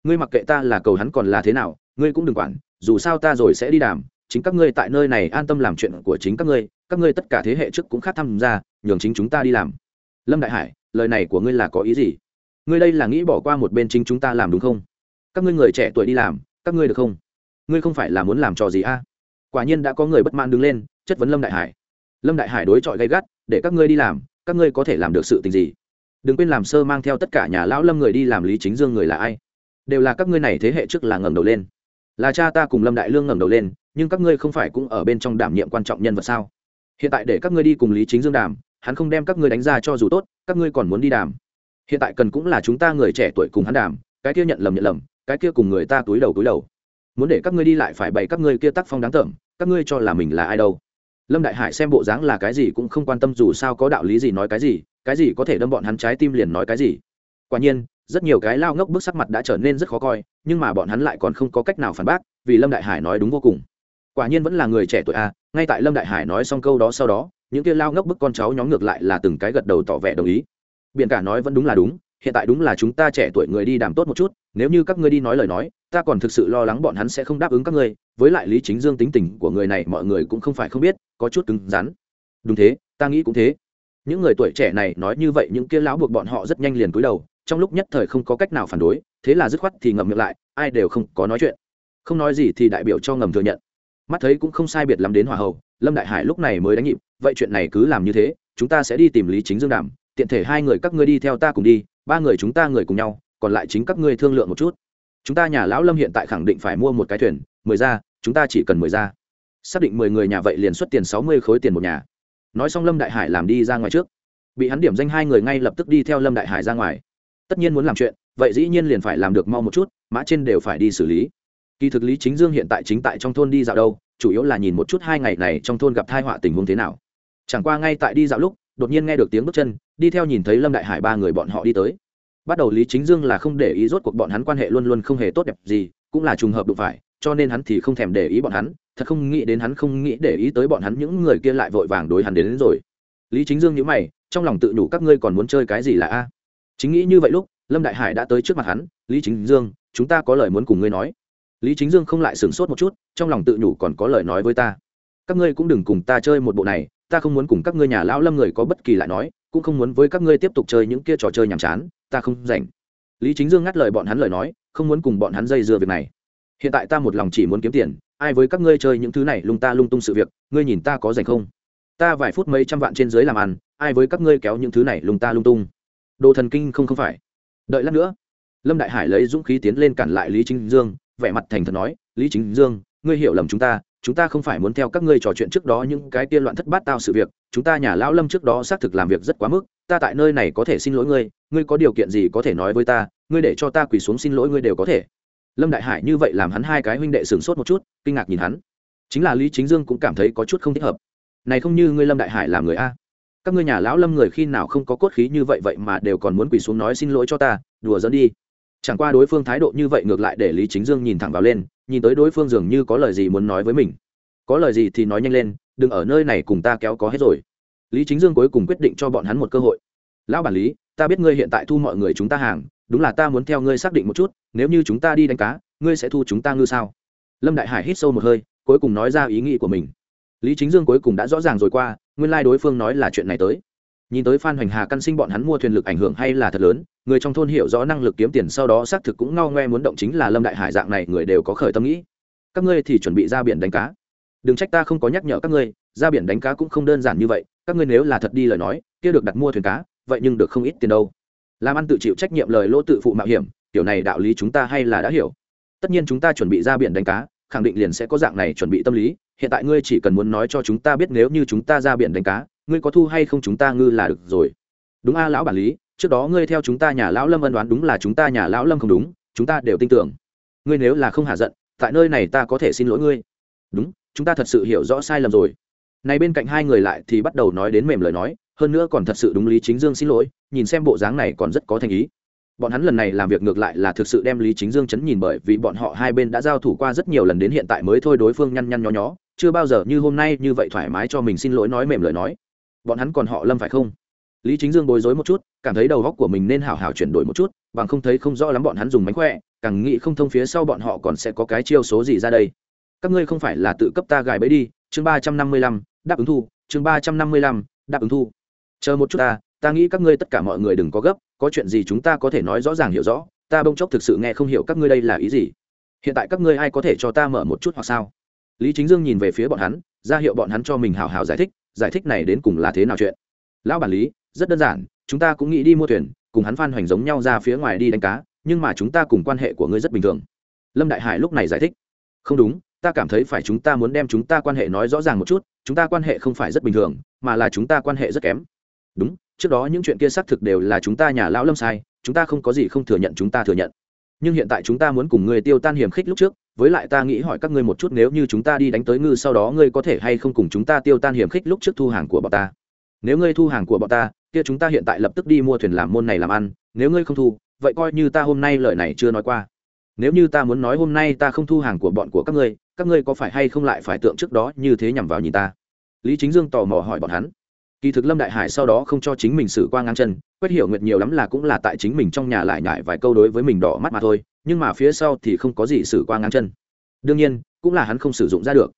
A: Ngươi mặc kệ ta là cầu hắn còn là thế nào, ngươi cũng đừng quản, dù sao ta rồi sẽ đi đàm. Chính các ngươi tại nơi này an tâm làm chuyện của chính các ngươi các ngươi tất cả thế hệ trước cũng khác tham gia, nhường chính chúng ta đi làm. Lâm đại hải, lời này của ngươi là có ý gì? Ngươi đây là nghĩ bỏ qua một bên chính chúng ta làm đúng không? Các ngươi người trẻ tuổi đi làm, các ngươi được không? Ngươi không phải là muốn làm trò gì a? Quả nhiên đã có người bất mãn đứng lên, chất vấn lâm đại hải. Lâm đại hải đối chọi gay gắt, để các ngươi đi làm, các ngươi có thể làm được sự tình gì? Đừng quên làm sơ mang theo tất cả nhà lão lâm người đi làm lý chính dương người là ai. Đều là các ngươi này thế hệ trước là ngẩng đầu lên. Là cha ta cùng lâm đại lương ngẩng đầu lên, nhưng các ngươi không phải cũng ở bên trong đảm nhiệm quan trọng nhân vật sao? Hiện tại để các ngươi đi cùng lý chính dương đàm, hắn không đem các ngươi đánh ra cho dù tốt, các ngươi còn muốn đi đàm. Hiện tại cần cũng là chúng ta người trẻ tuổi cùng hắn đàm, cái kia nhận lầm nhận lầm, cái kia cùng người ta túi đầu túi đầu. Muốn để các ngươi đi lại phải bày các ngươi kia tác phong đáng tởm các ngươi cho là mình là ai đâu. Lâm đại hải xem bộ dáng là cái gì cũng không quan tâm dù sao có đạo lý gì nói cái gì cái gì có thể đâm bọn hắn trái tim liền nói cái gì. Quả nhiên, rất nhiều cái lao ngốc bức sắc mặt đã trở nên rất khó coi, nhưng mà bọn hắn lại còn không có cách nào phản bác, vì lâm đại hải nói đúng vô cùng. Quả nhiên vẫn là người trẻ tuổi a, ngay tại lâm đại hải nói xong câu đó sau đó, những kia lao ngốc bức con cháu nhóm ngược lại là từng cái gật đầu tỏ vẻ đồng ý. Biện cả nói vẫn đúng là đúng, hiện tại đúng là chúng ta trẻ tuổi người đi đàm tốt một chút, nếu như các ngươi đi nói lời nói, ta còn thực sự lo lắng bọn hắn sẽ không đáp ứng các ngươi, với lại lý chính dương tính tình của người này mọi người cũng không phải không biết, có chút cứng rắn. Đúng thế, ta nghĩ cũng thế những người tuổi trẻ này nói như vậy, những kia lão buộc bọn họ rất nhanh liền cúi đầu, trong lúc nhất thời không có cách nào phản đối, thế là dứt khoát thì ngậm miệng lại, ai đều không có nói chuyện. Không nói gì thì đại biểu cho ngầm thừa nhận. Mắt thấy cũng không sai biệt lắm đến hòa hậu, lâm đại hải lúc này mới đánh nhịp, vậy chuyện này cứ làm như thế, chúng ta sẽ đi tìm lý chính dương đàm, tiện thể hai người các ngươi đi theo ta cùng đi, ba người chúng ta người cùng nhau, còn lại chính các ngươi thương lượng một chút. Chúng ta nhà lão lâm hiện tại khẳng định phải mua một cái thuyền, mười ra chúng ta chỉ cần mười ra xác định mười người nhà vậy liền xuất tiền sáu mươi khối tiền một nhà nói xong lâm đại hải làm đi ra ngoài trước bị hắn điểm danh hai người ngay lập tức đi theo lâm đại hải ra ngoài tất nhiên muốn làm chuyện vậy dĩ nhiên liền phải làm được mau một chút mã trên đều phải đi xử lý kỳ thực lý chính dương hiện tại chính tại trong thôn đi dạo đâu chủ yếu là nhìn một chút hai ngày này trong thôn gặp thai họa tình huống thế nào chẳng qua ngay tại đi dạo lúc đột nhiên nghe được tiếng bước chân đi theo nhìn thấy lâm đại hải ba người bọn họ đi tới bắt đầu lý chính dương là không để ý rốt cuộc bọn hắn quan hệ luôn luôn không hề tốt đẹp gì cũng là trùng hợp đụng phải cho nên hắn thì không thèm để ý bọn hắn thật không nghĩ đến hắn không nghĩ để ý tới bọn hắn những người kia lại vội vàng đối hắn đến, đến rồi. Lý chính dương nhữ mày trong lòng tự nhủ các ngươi còn muốn chơi cái gì là a? Chính nghĩ như vậy lúc lâm đại hải đã tới trước mặt hắn lý chính dương chúng ta có lời muốn cùng ngươi nói. Lý chính dương không lại sửng sốt một chút trong lòng tự nhủ còn có lời nói với ta. Các ngươi cũng đừng cùng ta chơi một bộ này ta không muốn cùng các ngươi nhà lão lâm người có bất kỳ lại nói cũng không muốn với các ngươi tiếp tục chơi những kia trò chơi nhàm chán ta không rảnh. Lý chính dương ngắt lời bọn hắn lời nói không muốn cùng bọn hắn dây dưa việc này. Hiện tại ta một lòng chỉ muốn kiếm tiền ai với các ngươi chơi những thứ này lung ta lung tung sự việc, ngươi nhìn ta có dành không? Ta vài phút mấy trăm vạn trên dưới làm ăn, ai với các ngươi kéo những thứ này lung ta lung tung? Đồ thần kinh không không phải. Đợi lát nữa. Lâm đại hải lấy dũng khí tiến lên cản lại lý chính dương, vẻ mặt thành thật nói, lý chính dương, ngươi hiểu lầm chúng ta chúng ta không phải muốn theo các ngươi trò chuyện trước đó những cái tiên loạn thất bát tao sự việc, chúng ta nhà lão lâm trước đó xác thực làm việc rất quá mức, ta tại nơi này có thể xin lỗi ngươi ngươi có điều kiện gì có thể nói với ta, ngươi để cho ta quỳ xuống xin lỗi ngươi đều có thể lâm đại hải như vậy làm hắn hai cái huynh đệ sửng sốt một chút, kinh ngạc nhìn hắn. Chính là lý chính dương cũng cảm thấy có chút không thích hợp. Này không như ngươi lâm đại hải làm người a. Các ngươi nhà lão lâm người khi nào không có cốt khí như vậy vậy mà đều còn muốn quỳ xuống nói xin lỗi cho ta, đùa dẫn đi. Chẳng qua đối phương thái độ như vậy ngược lại để lý chính dương nhìn thẳng vào lên, nhìn tới đối phương dường như có lời gì muốn nói với mình. Có lời gì thì nói nhanh lên, đừng ở nơi này cùng ta kéo có hết rồi. Lý chính dương cuối cùng quyết định cho bọn hắn một cơ hội. Lão bản lý, ta biết ngươi hiện tại thu mọi người chúng ta hàng đúng là ta muốn theo ngươi xác định một chút, nếu như chúng ta đi đánh cá, ngươi sẽ thu chúng ta ngư sao? Lâm đại hải hít sâu một hơi, cuối cùng nói ra ý nghĩ của mình. Lý chính dương cuối cùng đã rõ ràng rồi qua, nguyên lai đối phương nói là chuyện này tới. Nhìn tới phan hoành hà căn sinh bọn hắn mua thuyền lực ảnh hưởng hay là thật lớn, người trong thôn hiểu rõ năng lực kiếm tiền sau đó xác thực cũng ngao ngoe muốn động chính là lâm đại hải dạng này người đều có khởi tâm nghĩ. Các ngươi thì chuẩn bị ra biển đánh cá. Đừng trách ta không có nhắc nhở các ngươi, ra biển đánh cá cũng không đơn giản như vậy, các ngươi nếu là thật đi lời nói, kia được đặt mua thuyền cá, vậy nhưng được không ít tiền đâu làm ăn tự chịu trách nhiệm lời lỗ tự phụ mạo hiểm, kiểu này đạo lý chúng ta hay là đã hiểu. Tất nhiên chúng ta chuẩn bị ra biển đánh cá, khẳng định liền sẽ có dạng này chuẩn bị tâm lý. Hiện tại ngươi chỉ cần muốn nói cho chúng ta biết nếu như chúng ta ra biển đánh cá, ngươi có thu hay không chúng ta ngư là được rồi. Đúng a, lão bản lý, trước đó ngươi theo chúng ta nhà lão lâm ân đoán đúng là chúng ta nhà lão lâm không đúng, chúng ta đều tin tưởng. Ngươi nếu là không hạ giận, tại nơi này ta có thể xin lỗi ngươi. Đúng, chúng ta thật sự hiểu rõ sai lầm rồi. Này bên cạnh hai người lại thì bắt đầu nói đến mềm lời nói hơn nữa còn thật sự đúng lý chính dương xin lỗi, nhìn xem bộ dáng này còn rất có thành ý. Bọn hắn lần này làm việc ngược lại là thực sự đem lý chính dương chấn nhìn bởi vì bọn họ hai bên đã giao thủ qua rất nhiều lần đến hiện tại mới thôi đối phương nhăn nhăn nhó nhó, chưa bao giờ như hôm nay như vậy thoải mái cho mình xin lỗi nói mềm lời nói. Bọn hắn còn họ lâm phải không? Lý chính dương bối rối một chút, cảm thấy đầu góc của mình nên hảo hảo chuyển đổi một chút, bằng không thấy không rõ lắm bọn hắn dùng mánh khỏe, càng nghĩ không thông phía sau bọn họ còn sẽ có cái chiêu số gì ra đây. Các ngươi không phải là tự cấp ta gài bẫy đi, chương ba trăm năm mươi lăm, đáp ứng thu, chương ba trăm năm mươi lăm, đáp ứng thu chờ một chút ta ta nghĩ các ngươi tất cả mọi người đừng có gấp, có chuyện gì chúng ta có thể nói rõ ràng hiểu rõ, ta bông chốc thực sự nghe không hiểu các ngươi đây là ý gì. Hiện tại các ngươi ai có thể cho ta mở một chút hoặc sao? Lý chính dương nhìn về phía bọn hắn, ra hiệu bọn hắn cho mình hào hào giải thích giải thích này đến cùng là thế nào chuyện. Lão bản lý, rất đơn giản, chúng ta cũng nghĩ đi mua thuyền, cùng hắn phan hoành giống nhau ra phía ngoài đi đánh cá, nhưng mà chúng ta cùng quan hệ của ngươi rất bình thường. Lâm đại hải lúc này giải thích. Không đúng, ta cảm thấy phải chúng ta muốn đem chúng ta quan hệ nói rõ ràng một chút, chúng ta quan hệ không phải rất bình thường, mà là chúng ta quan hệ rất kém đúng, trước đó những chuyện kia xác thực đều là chúng ta nhà lão lâm sai, chúng ta không có gì không thừa nhận, chúng ta thừa nhận. Nhưng hiện tại chúng ta muốn cùng ngươi tiêu tan hiểm khích lúc trước, với lại ta nghĩ hỏi các ngươi một chút nếu như chúng ta đi đánh tới ngư sau đó ngươi có thể hay không cùng chúng ta tiêu tan hiểm khích lúc trước thu hàng của bọn ta? Nếu ngươi thu hàng của bọn ta, kia chúng ta hiện tại lập tức đi mua thuyền làm môn này làm ăn, nếu ngươi không thu, vậy coi như ta hôm nay lời này chưa nói qua. Nếu như ta muốn nói hôm nay ta không thu hàng của bọn của các ngươi các ngươi có phải hay không lại phải tượng trước đó như thế nhằm vào nhìn ta? Lý chính dương tò mò hỏi bọn hắn kỳ thực lâm đại hải sau đó không cho chính mình xử qua ngang chân quét hiểu nguyệt nhiều lắm là cũng là tại chính mình trong nhà lại nhải vài câu đối với mình đỏ mắt mà thôi, nhưng mà phía sau thì không có gì xử qua ngang chân. Đương nhiên, cũng là hắn không sử dụng ra được.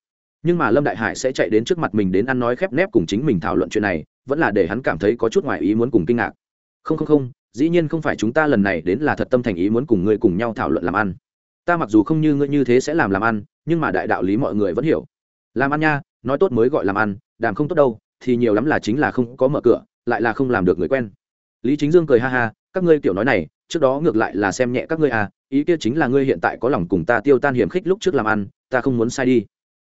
A: Nhưng mà lâm đại hải sẽ chạy đến trước mặt mình đến ăn nói khép nép cùng chính mình thảo luận chuyện này, vẫn là để hắn cảm thấy có chút ngoài ý muốn cùng kinh ngạc. Không không không, dĩ nhiên không phải chúng ta lần này đến là thật tâm thành ý muốn cùng ngươi cùng nhau thảo luận làm ăn. Ta mặc dù không như ngươi như thế sẽ làm làm ăn, nhưng mà đại đạo lý mọi người vẫn hiểu. Làm ăn nha, nói tốt mới gọi làm ăn, đàm không tốt đâu thì nhiều lắm là chính là không có mở cửa, lại là không làm được người quen. Lý chính dương cười ha ha, các ngươi kiểu nói này, trước đó ngược lại là xem nhẹ các ngươi à ý kia chính là ngươi hiện tại có lòng cùng ta tiêu tan hiểm khích lúc trước làm ăn, ta không muốn sai đi.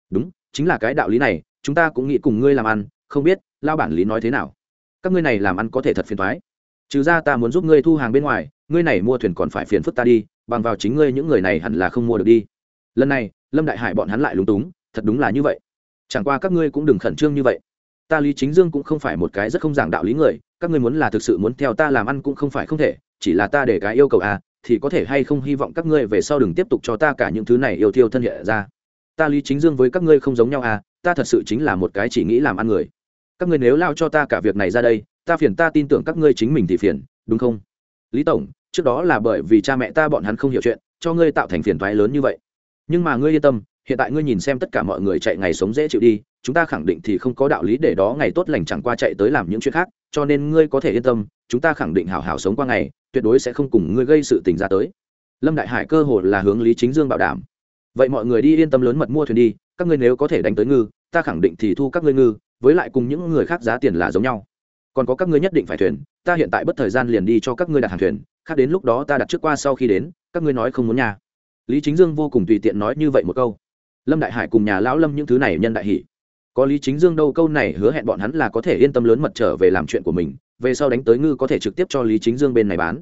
A: Đúng, chính là cái đạo lý này, chúng ta cũng nghĩ cùng ngươi làm ăn, không biết lao bản lý nói thế nào? Các ngươi này làm ăn có thể thật phiền thoái trừ ra ta muốn giúp ngươi thu hàng bên ngoài, ngươi này mua thuyền còn phải phiền phức ta đi, bằng vào chính ngươi những người này hẳn là không mua được đi. Lần này, lâm đại hải bọn hắn lại lúng túng, thật đúng là như vậy. Chẳng qua các ngươi cũng đừng khẩn trương như vậy ta lý chính dương cũng không phải một cái rất không giảng đạo lý người, các ngươi muốn là thực sự muốn theo ta làm ăn cũng không phải không thể, chỉ là ta để cái yêu cầu à thì có thể hay không hy vọng các ngươi về sau đừng tiếp tục cho ta cả những thứ này yêu thiêu thân hệ ra. Ta lý chính dương với các ngươi không giống nhau à ta thật sự chính là một cái chỉ nghĩ làm ăn người. Các ngươi nếu lao cho ta cả việc này ra đây, ta phiền ta tin tưởng các ngươi chính mình thì phiền, đúng không? Lý tổng, trước đó là bởi vì cha mẹ ta bọn hắn không hiểu chuyện, cho ngươi tạo thành phiền toái lớn như vậy. Nhưng mà ngươi yên tâm hiện tại ngươi nhìn xem tất cả mọi người chạy ngày sống dễ chịu đi, chúng ta khẳng định thì không có đạo lý để đó ngày tốt lành chẳng qua chạy tới làm những chuyện khác, cho nên ngươi có thể yên tâm, chúng ta khẳng định hảo hảo sống qua ngày, tuyệt đối sẽ không cùng ngươi gây sự tình ra tới. Lâm đại hải cơ hồ là hướng lý chính dương bảo đảm. Vậy mọi người đi yên tâm lớn mật mua thuyền đi, các ngươi nếu có thể đánh tới ngư, ta khẳng định thì thu các ngươi ngư, với lại cùng những người khác giá tiền là giống nhau. Còn có các ngươi nhất định phải thuyền, ta hiện tại bất thời gian liền đi cho các ngươi đặt hàng thuyền, khác đến lúc đó ta đặt trước qua sau khi đến, các ngươi nói không muốn nhà lý chính dương vô cùng tùy tiện nói như vậy một câu lâm đại hải cùng nhà lão lâm những thứ này nhân đại hỷ có lý chính dương đâu, câu này hứa hẹn bọn hắn là có thể yên tâm lớn mật trở về làm chuyện của mình, về sau đánh tới ngư có thể trực tiếp cho lý chính dương bên này bán.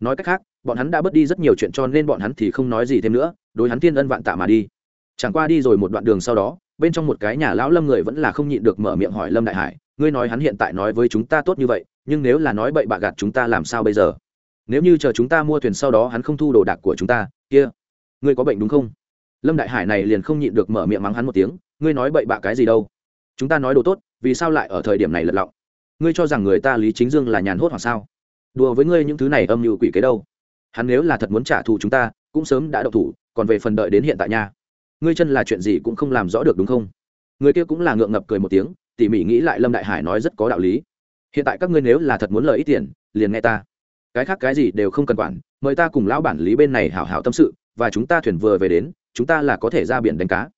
A: Nói cách khác, bọn hắn đã bớt đi rất nhiều chuyện cho nên bọn hắn thì không nói gì thêm nữa, đối hắn thiên ân vạn tạ mà đi. Chẳng qua đi rồi một đoạn đường sau đó, bên trong một cái nhà lão lâm người vẫn là không nhịn được mở miệng hỏi lâm đại hải, ngươi nói hắn hiện tại nói với chúng ta tốt như vậy, nhưng nếu là nói bậy bạ gạt chúng ta làm sao bây giờ? Nếu như chờ chúng ta mua thuyền sau đó hắn không thu đồ đạc của chúng ta, kia, ngươi có bệnh đúng không? Lâm đại hải này liền không nhịn được mở miệng mắng hắn một tiếng, ngươi nói bậy bạ cái gì đâu? Chúng ta nói đồ tốt, vì sao lại ở thời điểm này lật lọng? Ngươi cho rằng người ta lý chính dương là nhàn hốt hoặc sao? Đùa với ngươi những thứ này âm mưu quỷ kế đâu? Hắn nếu là thật muốn trả thù chúng ta, cũng sớm đã độc thủ, còn về phần đợi đến hiện tại nha. Ngươi chân là chuyện gì cũng không làm rõ được đúng không? Người kia cũng là ngượng ngập cười một tiếng, tỉ mỉ nghĩ lại lâm đại hải nói rất có đạo lý. Hiện tại các ngươi nếu là thật muốn lời ít tiền, liền nghe ta. Cái khác cái gì đều không cần quản, mời ta cùng lão bản lý bên này hảo hảo tâm sự và chúng ta thuyền vừa về đến, chúng ta là có thể ra biển đánh cá.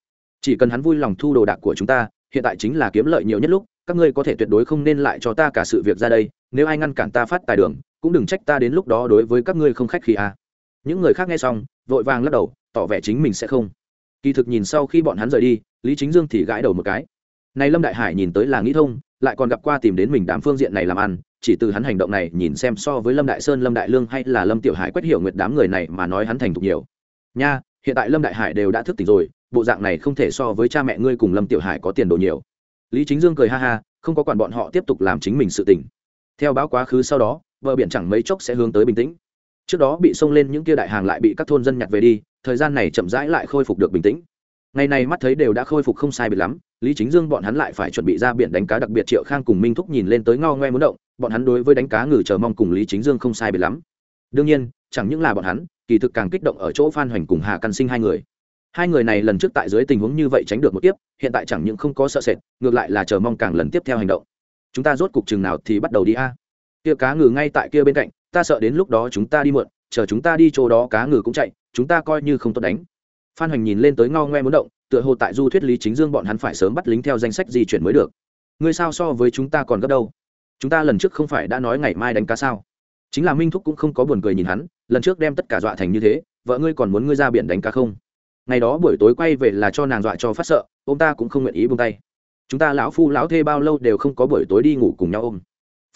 A: Chỉ cần hắn vui lòng thu đồ đạc của chúng ta, hiện tại chính là kiếm lợi nhiều nhất lúc, các ngươi có thể tuyệt đối không nên lại cho ta cả sự việc ra đây, nếu ai ngăn cản ta phát tài đường, cũng đừng trách ta đến lúc đó đối với các ngươi không khách khi à. những người khác nghe xong, vội vàng lắc đầu, tỏ vẻ chính mình sẽ không. Kỳ thực nhìn sau khi bọn hắn rời đi, lý chính dương thì gãi đầu một cái. Này lâm đại hải nhìn tới là nghĩ thông, lại còn gặp qua tìm đến mình đám phương diện này làm ăn, chỉ từ hắn hành động này nhìn xem so với lâm đại sơn, lâm đại lương hay là lâm tiểu hải quét hiểu nguyệt đám người này mà nói hắn thành thục nhiều nha, hiện tại lâm đại hải đều đã thức tỉnh rồi, bộ dạng này không thể so với cha mẹ ngươi cùng lâm tiểu hải có tiền đồ nhiều. Lý chính dương cười ha ha, không có quản bọn họ tiếp tục làm chính mình sự tỉnh. Theo báo quá khứ sau đó, bờ biển chẳng mấy chốc sẽ hướng tới bình tĩnh. Trước đó bị xông lên những kia đại hàng lại bị các thôn dân nhặt về đi, thời gian này chậm rãi lại khôi phục được bình tĩnh. Ngày này mắt thấy đều đã khôi phục không sai biệt lắm, lý chính dương bọn hắn lại phải chuẩn bị ra biển đánh cá, đặc biệt triệu khang cùng minh thúc nhìn lên tới ngao ngoe muốn động, bọn hắn đối với đánh cá ngừ chờ mong cùng lý chính dương không sai biệt lắm. Đương nhiên, chẳng những là bọn hắn kỳ thực càng kích động ở chỗ phan hoành cùng hà căn sinh hai người. Hai người này lần trước tại dưới tình huống như vậy tránh được một tiếp hiện tại chẳng những không có sợ sệt, ngược lại là chờ mong càng lần tiếp theo hành động. Chúng ta rốt cục chừng nào thì bắt đầu đi a? À? Kia cá ngừ ngay tại kia bên cạnh, ta sợ đến lúc đó chúng ta đi mượn chờ chúng ta đi chỗ đó cá ngừ cũng chạy, chúng ta coi như không tốt đánh. Phan hoành nhìn lên tới ngao ngoe muốn động, tựa hồ tại du thuyết lý chính dương bọn hắn phải sớm bắt lính theo danh sách di chuyển mới được. Ngươi sao so với chúng ta còn gấp đâu? Chúng ta lần trước không phải đã nói ngày mai đánh cá sao? Chính là minh thúc cũng không có buồn cười nhìn hắn, lần trước đem tất cả dọa thành như thế, vợ ngươi còn muốn ngươi ra biển đánh cá không? Ngày đó buổi tối quay về là cho nàng dọa cho phát sợ, ông ta cũng không nguyện ý buông tay. Chúng ta lão phu lão thê bao lâu đều không có buổi tối đi ngủ cùng nhau ôm.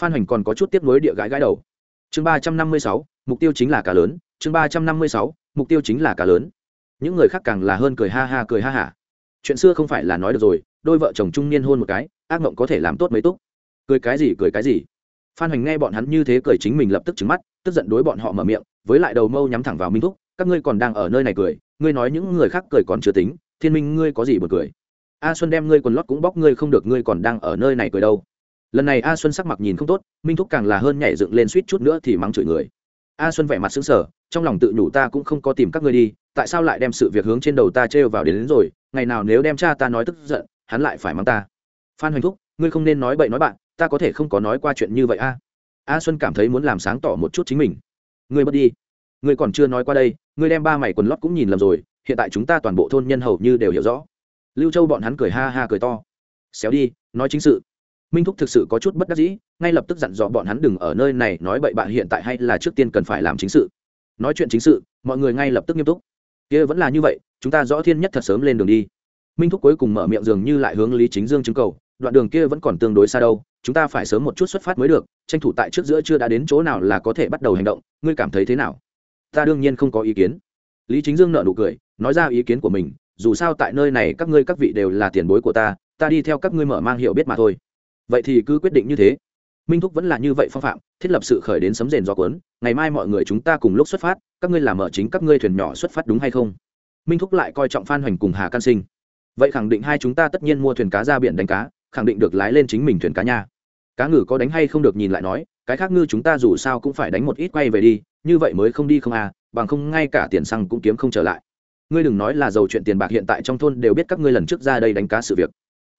A: Phan hoành còn có chút tiếp nối địa gãi gãi đầu. Chương ba trăm năm mươi sáu, mục tiêu chính là cá lớn. Chương ba trăm năm mươi sáu, mục tiêu chính là cá lớn. Những người khác càng là hơn cười ha ha cười ha hả. Chuyện xưa không phải là nói được rồi, đôi vợ chồng trung niên hôn một cái, ác mộng có thể làm tốt mấy túc. Cười cái gì, cười cái gì phan hoành nghe bọn hắn như thế cười chính mình lập tức trứng mắt tức giận đối bọn họ mở miệng với lại đầu mâu nhắm thẳng vào minh thúc các ngươi còn đang ở nơi này cười ngươi nói những người khác cười còn chưa tính thiên minh ngươi có gì bật cười? A xuân đem ngươi quần lót cũng bóc ngươi không được ngươi còn đang ở nơi này cười đâu. Lần này a xuân sắc mặt nhìn không tốt minh thúc càng là hơn nhảy dựng lên suýt chút nữa thì mắng chửi người. A xuân vẻ mặt xứng sở trong lòng tự nhủ ta cũng không có tìm các ngươi đi tại sao lại đem sự việc hướng trên đầu ta trêu vào đến, đến rồi ngày nào nếu đem cha ta nói tức giận hắn lại phải mắng ta. Phan hoành thúc ngươi không nên nói bậy nói bạn ta có thể không có nói qua chuyện như vậy a. A xuân cảm thấy muốn làm sáng tỏ một chút chính mình. Ngươi mất đi. Ngươi còn chưa nói qua đây, ngươi đem ba mày quần lót cũng nhìn lầm rồi, hiện tại chúng ta toàn bộ thôn nhân hầu như đều hiểu rõ. Lưu châu bọn hắn cười ha ha cười to. Xéo đi, nói chính sự. Minh thúc thực sự có chút bất đắc dĩ, ngay lập tức dặn dò bọn hắn đừng ở nơi này nói bậy bạn hiện tại hay là trước tiên cần phải làm chính sự. Nói chuyện chính sự, mọi người ngay lập tức nghiêm túc. Kia vẫn là như vậy, chúng ta rõ thiên nhất thật sớm lên đường đi. Minh thúc cuối cùng mở miệng dường như lại hướng lý chính dương chứng cầu đoạn đường kia vẫn còn tương đối xa đâu, chúng ta phải sớm một chút xuất phát mới được, tranh thủ tại trước giữa chưa đã đến chỗ nào là có thể bắt đầu hành động, ngươi cảm thấy thế nào? Ta đương nhiên không có ý kiến. Lý chính dương nợ nụ cười, nói ra ý kiến của mình, dù sao tại nơi này các ngươi các vị đều là tiền bối của ta ta đi theo các ngươi mở mang hiểu biết mà thôi. Vậy thì cứ quyết định như thế. Minh thúc vẫn là như vậy phong phạm, thiết lập sự khởi đến sấm rền do cuốn, ngày mai mọi người chúng ta cùng lúc xuất phát, các ngươi làm mở chính các ngươi thuyền nhỏ xuất phát đúng hay không? Minh thúc lại coi trọng phan hoành cùng hà can sinh. Vậy khẳng định hai chúng ta tất nhiên mua thuyền cá ra biển đánh cá khẳng định được lái lên chính mình thuyền cá nha. Cá ngừ có đánh hay không được nhìn lại nói, cái khác ngư chúng ta dù sao cũng phải đánh một ít quay về đi, như vậy mới không đi không à bằng không ngay cả tiền xăng cũng kiếm không trở lại. Ngươi đừng nói là giàu chuyện tiền bạc hiện tại trong thôn đều biết các ngươi lần trước ra đây đánh cá sự việc.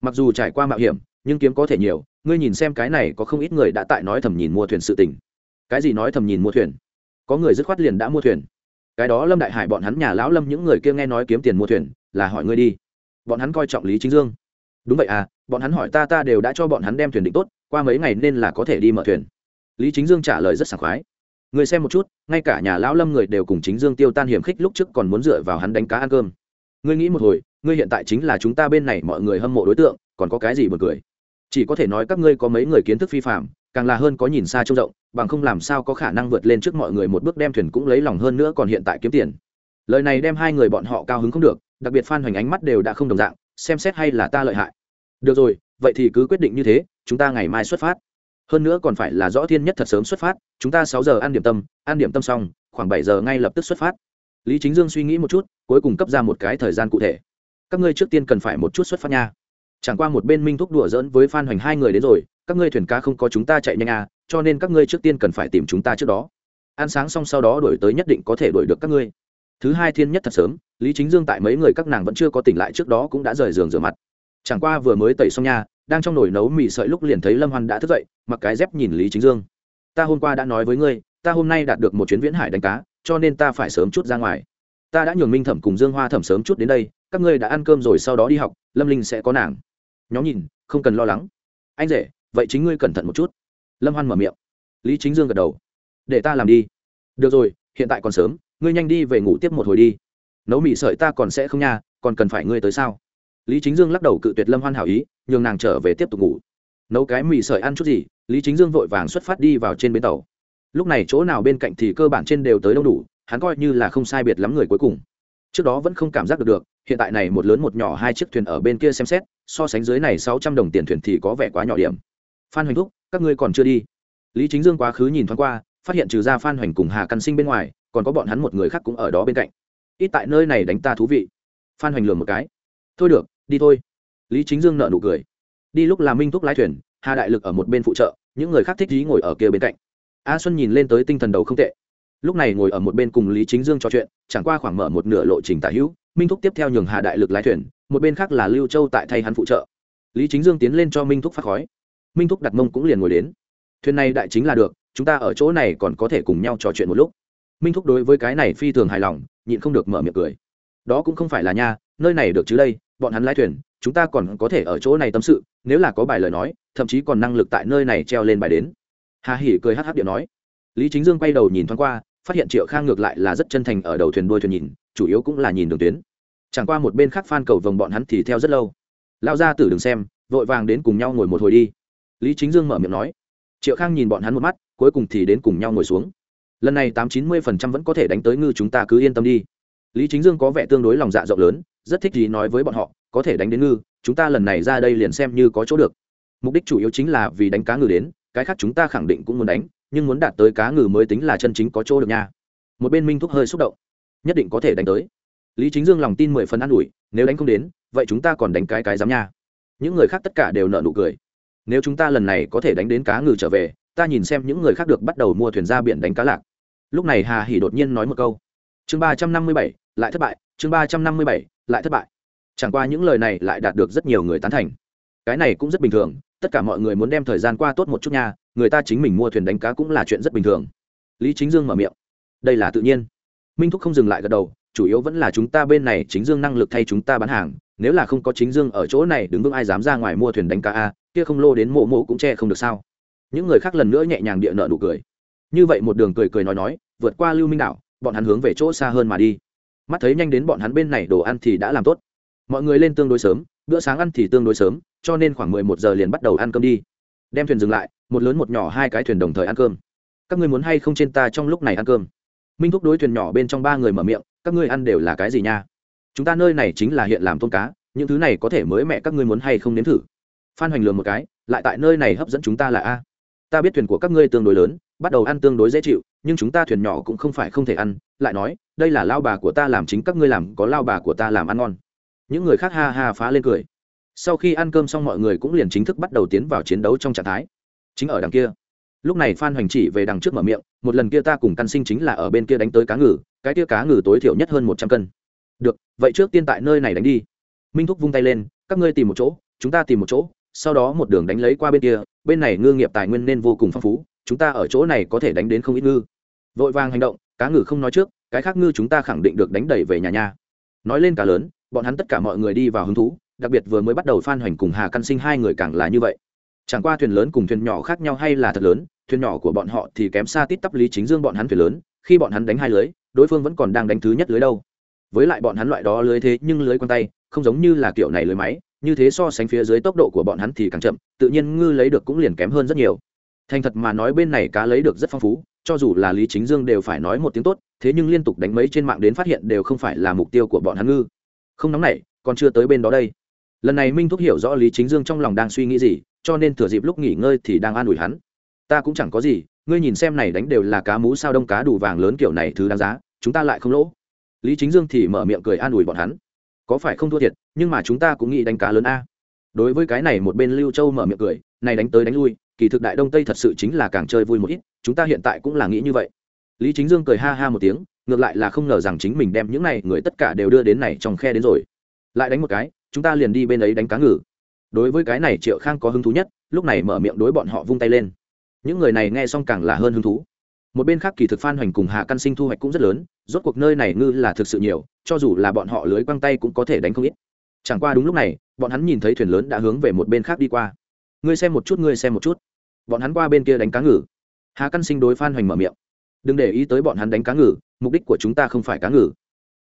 A: Mặc dù trải qua mạo hiểm, nhưng kiếm có thể nhiều, ngươi nhìn xem cái này có không ít người đã tại nói thầm nhìn mua thuyền sự tình. Cái gì nói thầm nhìn mua thuyền? Có người dứt khoát liền đã mua thuyền. Cái đó lâm đại hải bọn hắn nhà lão lâm những người kia nghe nói kiếm tiền mua thuyền, là hỏi ngươi đi. Bọn hắn coi trọng lý chính dương. Đúng vậy à bọn hắn hỏi ta ta đều đã cho bọn hắn đem thuyền định tốt, qua mấy ngày nên là có thể đi mở thuyền. Lý chính dương trả lời rất sảng khoái. Người xem một chút, ngay cả nhà lão lâm người đều cùng chính dương tiêu tan hiểm khích lúc trước còn muốn dựa vào hắn đánh cá ăn cơm. Ngươi nghĩ một hồi, ngươi hiện tại chính là chúng ta bên này mọi người hâm mộ đối tượng, còn có cái gì buồn cười? Chỉ có thể nói các ngươi có mấy người kiến thức phi phạm càng là hơn có nhìn xa trông rộng, bằng không làm sao có khả năng vượt lên trước mọi người một bước đem thuyền cũng lấy lòng hơn nữa còn hiện tại kiếm tiền. Lời này đem hai người bọn họ cao hứng không được, đặc biệt phan hoành ánh mắt đều đã không đồng dạng, xem xét hay là ta lợi hại được rồi, vậy thì cứ quyết định như thế, chúng ta ngày mai xuất phát. Hơn nữa còn phải là rõ thiên nhất thật sớm xuất phát, chúng ta sáu giờ ăn điểm tâm, ăn điểm tâm xong, khoảng bảy giờ ngay lập tức xuất phát. Lý chính dương suy nghĩ một chút, cuối cùng cấp ra một cái thời gian cụ thể. Các ngươi trước tiên cần phải một chút xuất phát nha. Chẳng qua một bên minh thúc đùa dỡn với phan hoành hai người đến rồi, các ngươi thuyền cá không có chúng ta chạy nhanh à cho nên các ngươi trước tiên cần phải tìm chúng ta trước đó. Ăn sáng xong sau đó đổi tới nhất định có thể đổi được các ngươi. Thứ hai thiên nhất thật sớm, lý chính dương tại mấy người các nàng vẫn chưa có tỉnh lại trước đó cũng đã rời giường rửa mặt chẳng qua vừa mới tẩy xong nha, đang trong nồi nấu mì sợi lúc liền thấy lâm hoan đã thức dậy, mặc cái dép nhìn lý chính dương. Ta hôm qua đã nói với ngươi, ta hôm nay đạt được một chuyến viễn hải đánh cá, cho nên ta phải sớm chút ra ngoài. Ta đã nhường minh thẩm cùng dương hoa thẩm sớm chút đến đây, các ngươi đã ăn cơm rồi sau đó đi học, lâm linh sẽ có nàng. Nhóm nhìn, không cần lo lắng. Anh rể, vậy chính ngươi cẩn thận một chút. Lâm hoan mở miệng. Lý chính dương gật đầu. Để ta làm đi. Được rồi, hiện tại còn sớm, ngươi nhanh đi về ngủ tiếp một hồi đi. Nấu mì sợi ta còn sẽ không nha, còn cần phải ngươi tới sao? Lý chính dương lắc đầu cự tuyệt lâm hoan hảo ý, nhường nàng trở về tiếp tục ngủ. Nấu cái mì sợi ăn chút gì, lý chính dương vội vàng xuất phát đi vào trên bến tàu. Lúc này chỗ nào bên cạnh thì cơ bản trên đều tới đông đủ, hắn coi như là không sai biệt lắm người cuối cùng. Trước đó vẫn không cảm giác được được, hiện tại này một lớn một nhỏ hai chiếc thuyền ở bên kia xem xét, so sánh dưới này sáu trăm đồng tiền thuyền thì có vẻ quá nhỏ điểm. Phan hoành thúc, các ngươi còn chưa đi. Lý chính dương quá khứ nhìn thoáng qua, phát hiện trừ ra phan hoành cùng hà căn sinh bên ngoài, còn có bọn hắn một người khác cũng ở đó bên cạnh. Ít tại nơi này đánh ta thú vị. Phan hoành lường một cái. Thôi được đi thôi. Lý chính dương nợ nụ cười. Đi lúc là minh thúc lái thuyền, hà đại lực ở một bên phụ trợ, những người khác thích ý ngồi ở kia bên cạnh. A xuân nhìn lên tới tinh thần đầu không tệ. Lúc này ngồi ở một bên cùng lý chính dương trò chuyện, chẳng qua khoảng mở một nửa lộ trình tả hữu, minh thúc tiếp theo nhường hà đại lực lái thuyền, một bên khác là lưu châu tại thay hắn phụ trợ. Lý chính dương tiến lên cho minh thúc phát khói. Minh thúc đặt mông cũng liền ngồi đến. Thuyền này đại chính là được, chúng ta ở chỗ này còn có thể cùng nhau trò chuyện một lúc. Minh thúc đối với cái này phi thường hài lòng, nhịn không được mở miệng cười. Đó cũng không phải là nha, nơi này được chứ đây? Bọn hắn lái thuyền, chúng ta còn có thể ở chỗ này tâm sự, nếu là có bài lời nói, thậm chí còn năng lực tại nơi này treo lên bài đến. Hà hỉ cười hh điện nói. Lý chính dương quay đầu nhìn thoáng qua, phát hiện triệu khang ngược lại là rất chân thành ở đầu thuyền đuôi thuyền nhìn, chủ yếu cũng là nhìn đường tuyến. Chẳng qua một bên khác phan cầu vồng bọn hắn thì theo rất lâu. Lao ra tử đừng xem, vội vàng đến cùng nhau ngồi một hồi đi. Lý chính dương mở miệng nói. Triệu khang nhìn bọn hắn một mắt, cuối cùng thì đến cùng nhau ngồi xuống. Lần này tám chín mươi phần trăm vẫn có thể đánh tới ngư chúng ta cứ yên tâm đi. Lý chính dương có vẻ tương đối lòng dạ rộng lớn rất thích gì nói với bọn họ, có thể đánh đến ngư, chúng ta lần này ra đây liền xem như có chỗ được. Mục đích chủ yếu chính là vì đánh cá ngừ đến, cái khác chúng ta khẳng định cũng muốn đánh, nhưng muốn đạt tới cá ngừ mới tính là chân chính có chỗ được nha. Một bên minh thúc hơi xúc động. Nhất định có thể đánh tới. Lý chính dương lòng tin mười phần an ủi, nếu đánh không đến, vậy chúng ta còn đánh cái cái dám nha. Những người khác tất cả đều nợ nụ cười. Nếu chúng ta lần này có thể đánh đến cá ngừ trở về, ta nhìn xem những người khác được bắt đầu mua thuyền ra biển đánh cá lạc. Lúc này hà hỉ đột nhiên nói một câu. Chương ba trăm năm mươi bảy, lại thất bại, chương ba trăm năm mươi bảy lại thất bại. Chẳng qua những lời này lại đạt được rất nhiều người tán thành. Cái này cũng rất bình thường, tất cả mọi người muốn đem thời gian qua tốt một chút nha, người ta chính mình mua thuyền đánh cá cũng là chuyện rất bình thường. Lý chính dương mở miệng. Đây là tự nhiên. Minh thúc không dừng lại gật đầu, chủ yếu vẫn là chúng ta bên này chính dương năng lực thay chúng ta bán hàng, nếu là không có chính dương ở chỗ này đứng vững ai dám ra ngoài mua thuyền đánh cá a, kia không lô đến mộ mộ cũng che không được sao. Những người khác lần nữa nhẹ nhàng địa nợ nụ cười. Như vậy một đường cười cười nói nói, vượt qua lưu minh đảo, bọn hắn hướng về chỗ xa hơn mà đi mắt thấy nhanh đến bọn hắn bên này đồ ăn thì đã làm tốt. Mọi người lên tương đối sớm, bữa sáng ăn thì tương đối sớm, cho nên khoảng mười một giờ liền bắt đầu ăn cơm đi. Đem thuyền dừng lại, một lớn một nhỏ hai cái thuyền đồng thời ăn cơm. Các ngươi muốn hay không trên ta trong lúc này ăn cơm? Minh thúc đối thuyền nhỏ bên trong ba người mở miệng, các ngươi ăn đều là cái gì nha? Chúng ta nơi này chính là hiện làm tôm cá, những thứ này có thể mới mẹ các ngươi muốn hay không nếm thử? Phan hoành lường một cái, lại tại nơi này hấp dẫn chúng ta là a. Ta biết thuyền của các ngươi tương đối lớn, bắt đầu ăn tương đối dễ chịu nhưng chúng ta thuyền nhỏ cũng không phải không thể ăn, lại nói, đây là lao bà của ta làm chính các ngươi làm, có lao bà của ta làm ăn ngon. Những người khác ha ha phá lên cười. Sau khi ăn cơm xong mọi người cũng liền chính thức bắt đầu tiến vào chiến đấu trong trạng thái. Chính ở đằng kia. Lúc này phan hoành chỉ về đằng trước mở miệng, một lần kia ta cùng căn sinh chính là ở bên kia đánh tới cá ngừ, cái kia cá ngừ tối thiểu nhất hơn một trăm cân. Được, vậy trước tiên tại nơi này đánh đi. Minh thúc vung tay lên, các ngươi tìm một chỗ, chúng ta tìm một chỗ, sau đó một đường đánh lấy qua bên kia, bên này ngư nghiệp tài nguyên nên vô cùng phong phú chúng ta ở chỗ này có thể đánh đến không ít ngư. Vội vàng hành động, cá ngừ không nói trước, cái khác ngư chúng ta khẳng định được đánh đẩy về nhà nhà nói lên cá lớn, bọn hắn tất cả mọi người đi vào hứng thú, đặc biệt vừa mới bắt đầu phan hoành cùng hà căn sinh hai người càng là như vậy. Chẳng qua thuyền lớn cùng thuyền nhỏ khác nhau hay là thật lớn, thuyền nhỏ của bọn họ thì kém xa tít tắp lý chính dương bọn hắn thuyền lớn, khi bọn hắn đánh hai lưới, đối phương vẫn còn đang đánh thứ nhất lưới đâu. Với lại bọn hắn loại đó lưới thế nhưng lưới quanh tay, không giống như là kiểu này lưới máy, như thế so sánh phía dưới tốc độ của bọn hắn thì càng chậm, tự nhiên ngư lấy được cũng liền kém hơn rất nhiều thành thật mà nói bên này cá lấy được rất phong phú, cho dù là lý chính dương đều phải nói một tiếng tốt, thế nhưng liên tục đánh mấy trên mạng đến phát hiện đều không phải là mục tiêu của bọn hắn ngư. Không nóng nảy, còn chưa tới bên đó đây. Lần này minh thúc hiểu rõ lý chính dương trong lòng đang suy nghĩ gì, cho nên thừa dịp lúc nghỉ ngơi thì đang an ủi hắn. Ta cũng chẳng có gì, ngươi nhìn xem này đánh đều là cá mú sao đông cá đủ vàng lớn kiểu này thứ đáng giá, chúng ta lại không lỗ. Lý chính dương thì mở miệng cười an ủi bọn hắn. Có phải không thua thiệt, nhưng mà chúng ta cũng nghĩ đánh cá lớn a đối với cái này một bên lưu châu mở miệng cười, này đánh tới đánh lui, kỳ thực đại đông tây thật sự chính là càng chơi vui một ít, chúng ta hiện tại cũng là nghĩ như vậy. Lý chính dương cười ha ha một tiếng, ngược lại là không ngờ rằng chính mình đem những này người tất cả đều đưa đến này trong khe đến rồi. Lại đánh một cái, chúng ta liền đi bên ấy đánh cá ngừ. Đối với cái này triệu khang có hứng thú nhất, lúc này mở miệng đối bọn họ vung tay lên. Những người này nghe xong càng là hơn hứng thú. Một bên khác kỳ thực phan hoành cùng hạ căn sinh thu hoạch cũng rất lớn, rốt cuộc nơi này ngư là thực sự nhiều, cho dù là bọn họ lưới quăng tay cũng có thể đánh không ít. Chẳng qua đúng lúc này bọn hắn nhìn thấy thuyền lớn đã hướng về một bên khác đi qua. Ngươi xem một chút, ngươi xem một chút. Bọn hắn qua bên kia đánh cá ngừ. Hà căn sinh đối phan hoành mở miệng. Đừng để ý tới bọn hắn đánh cá ngừ, mục đích của chúng ta không phải cá ngừ.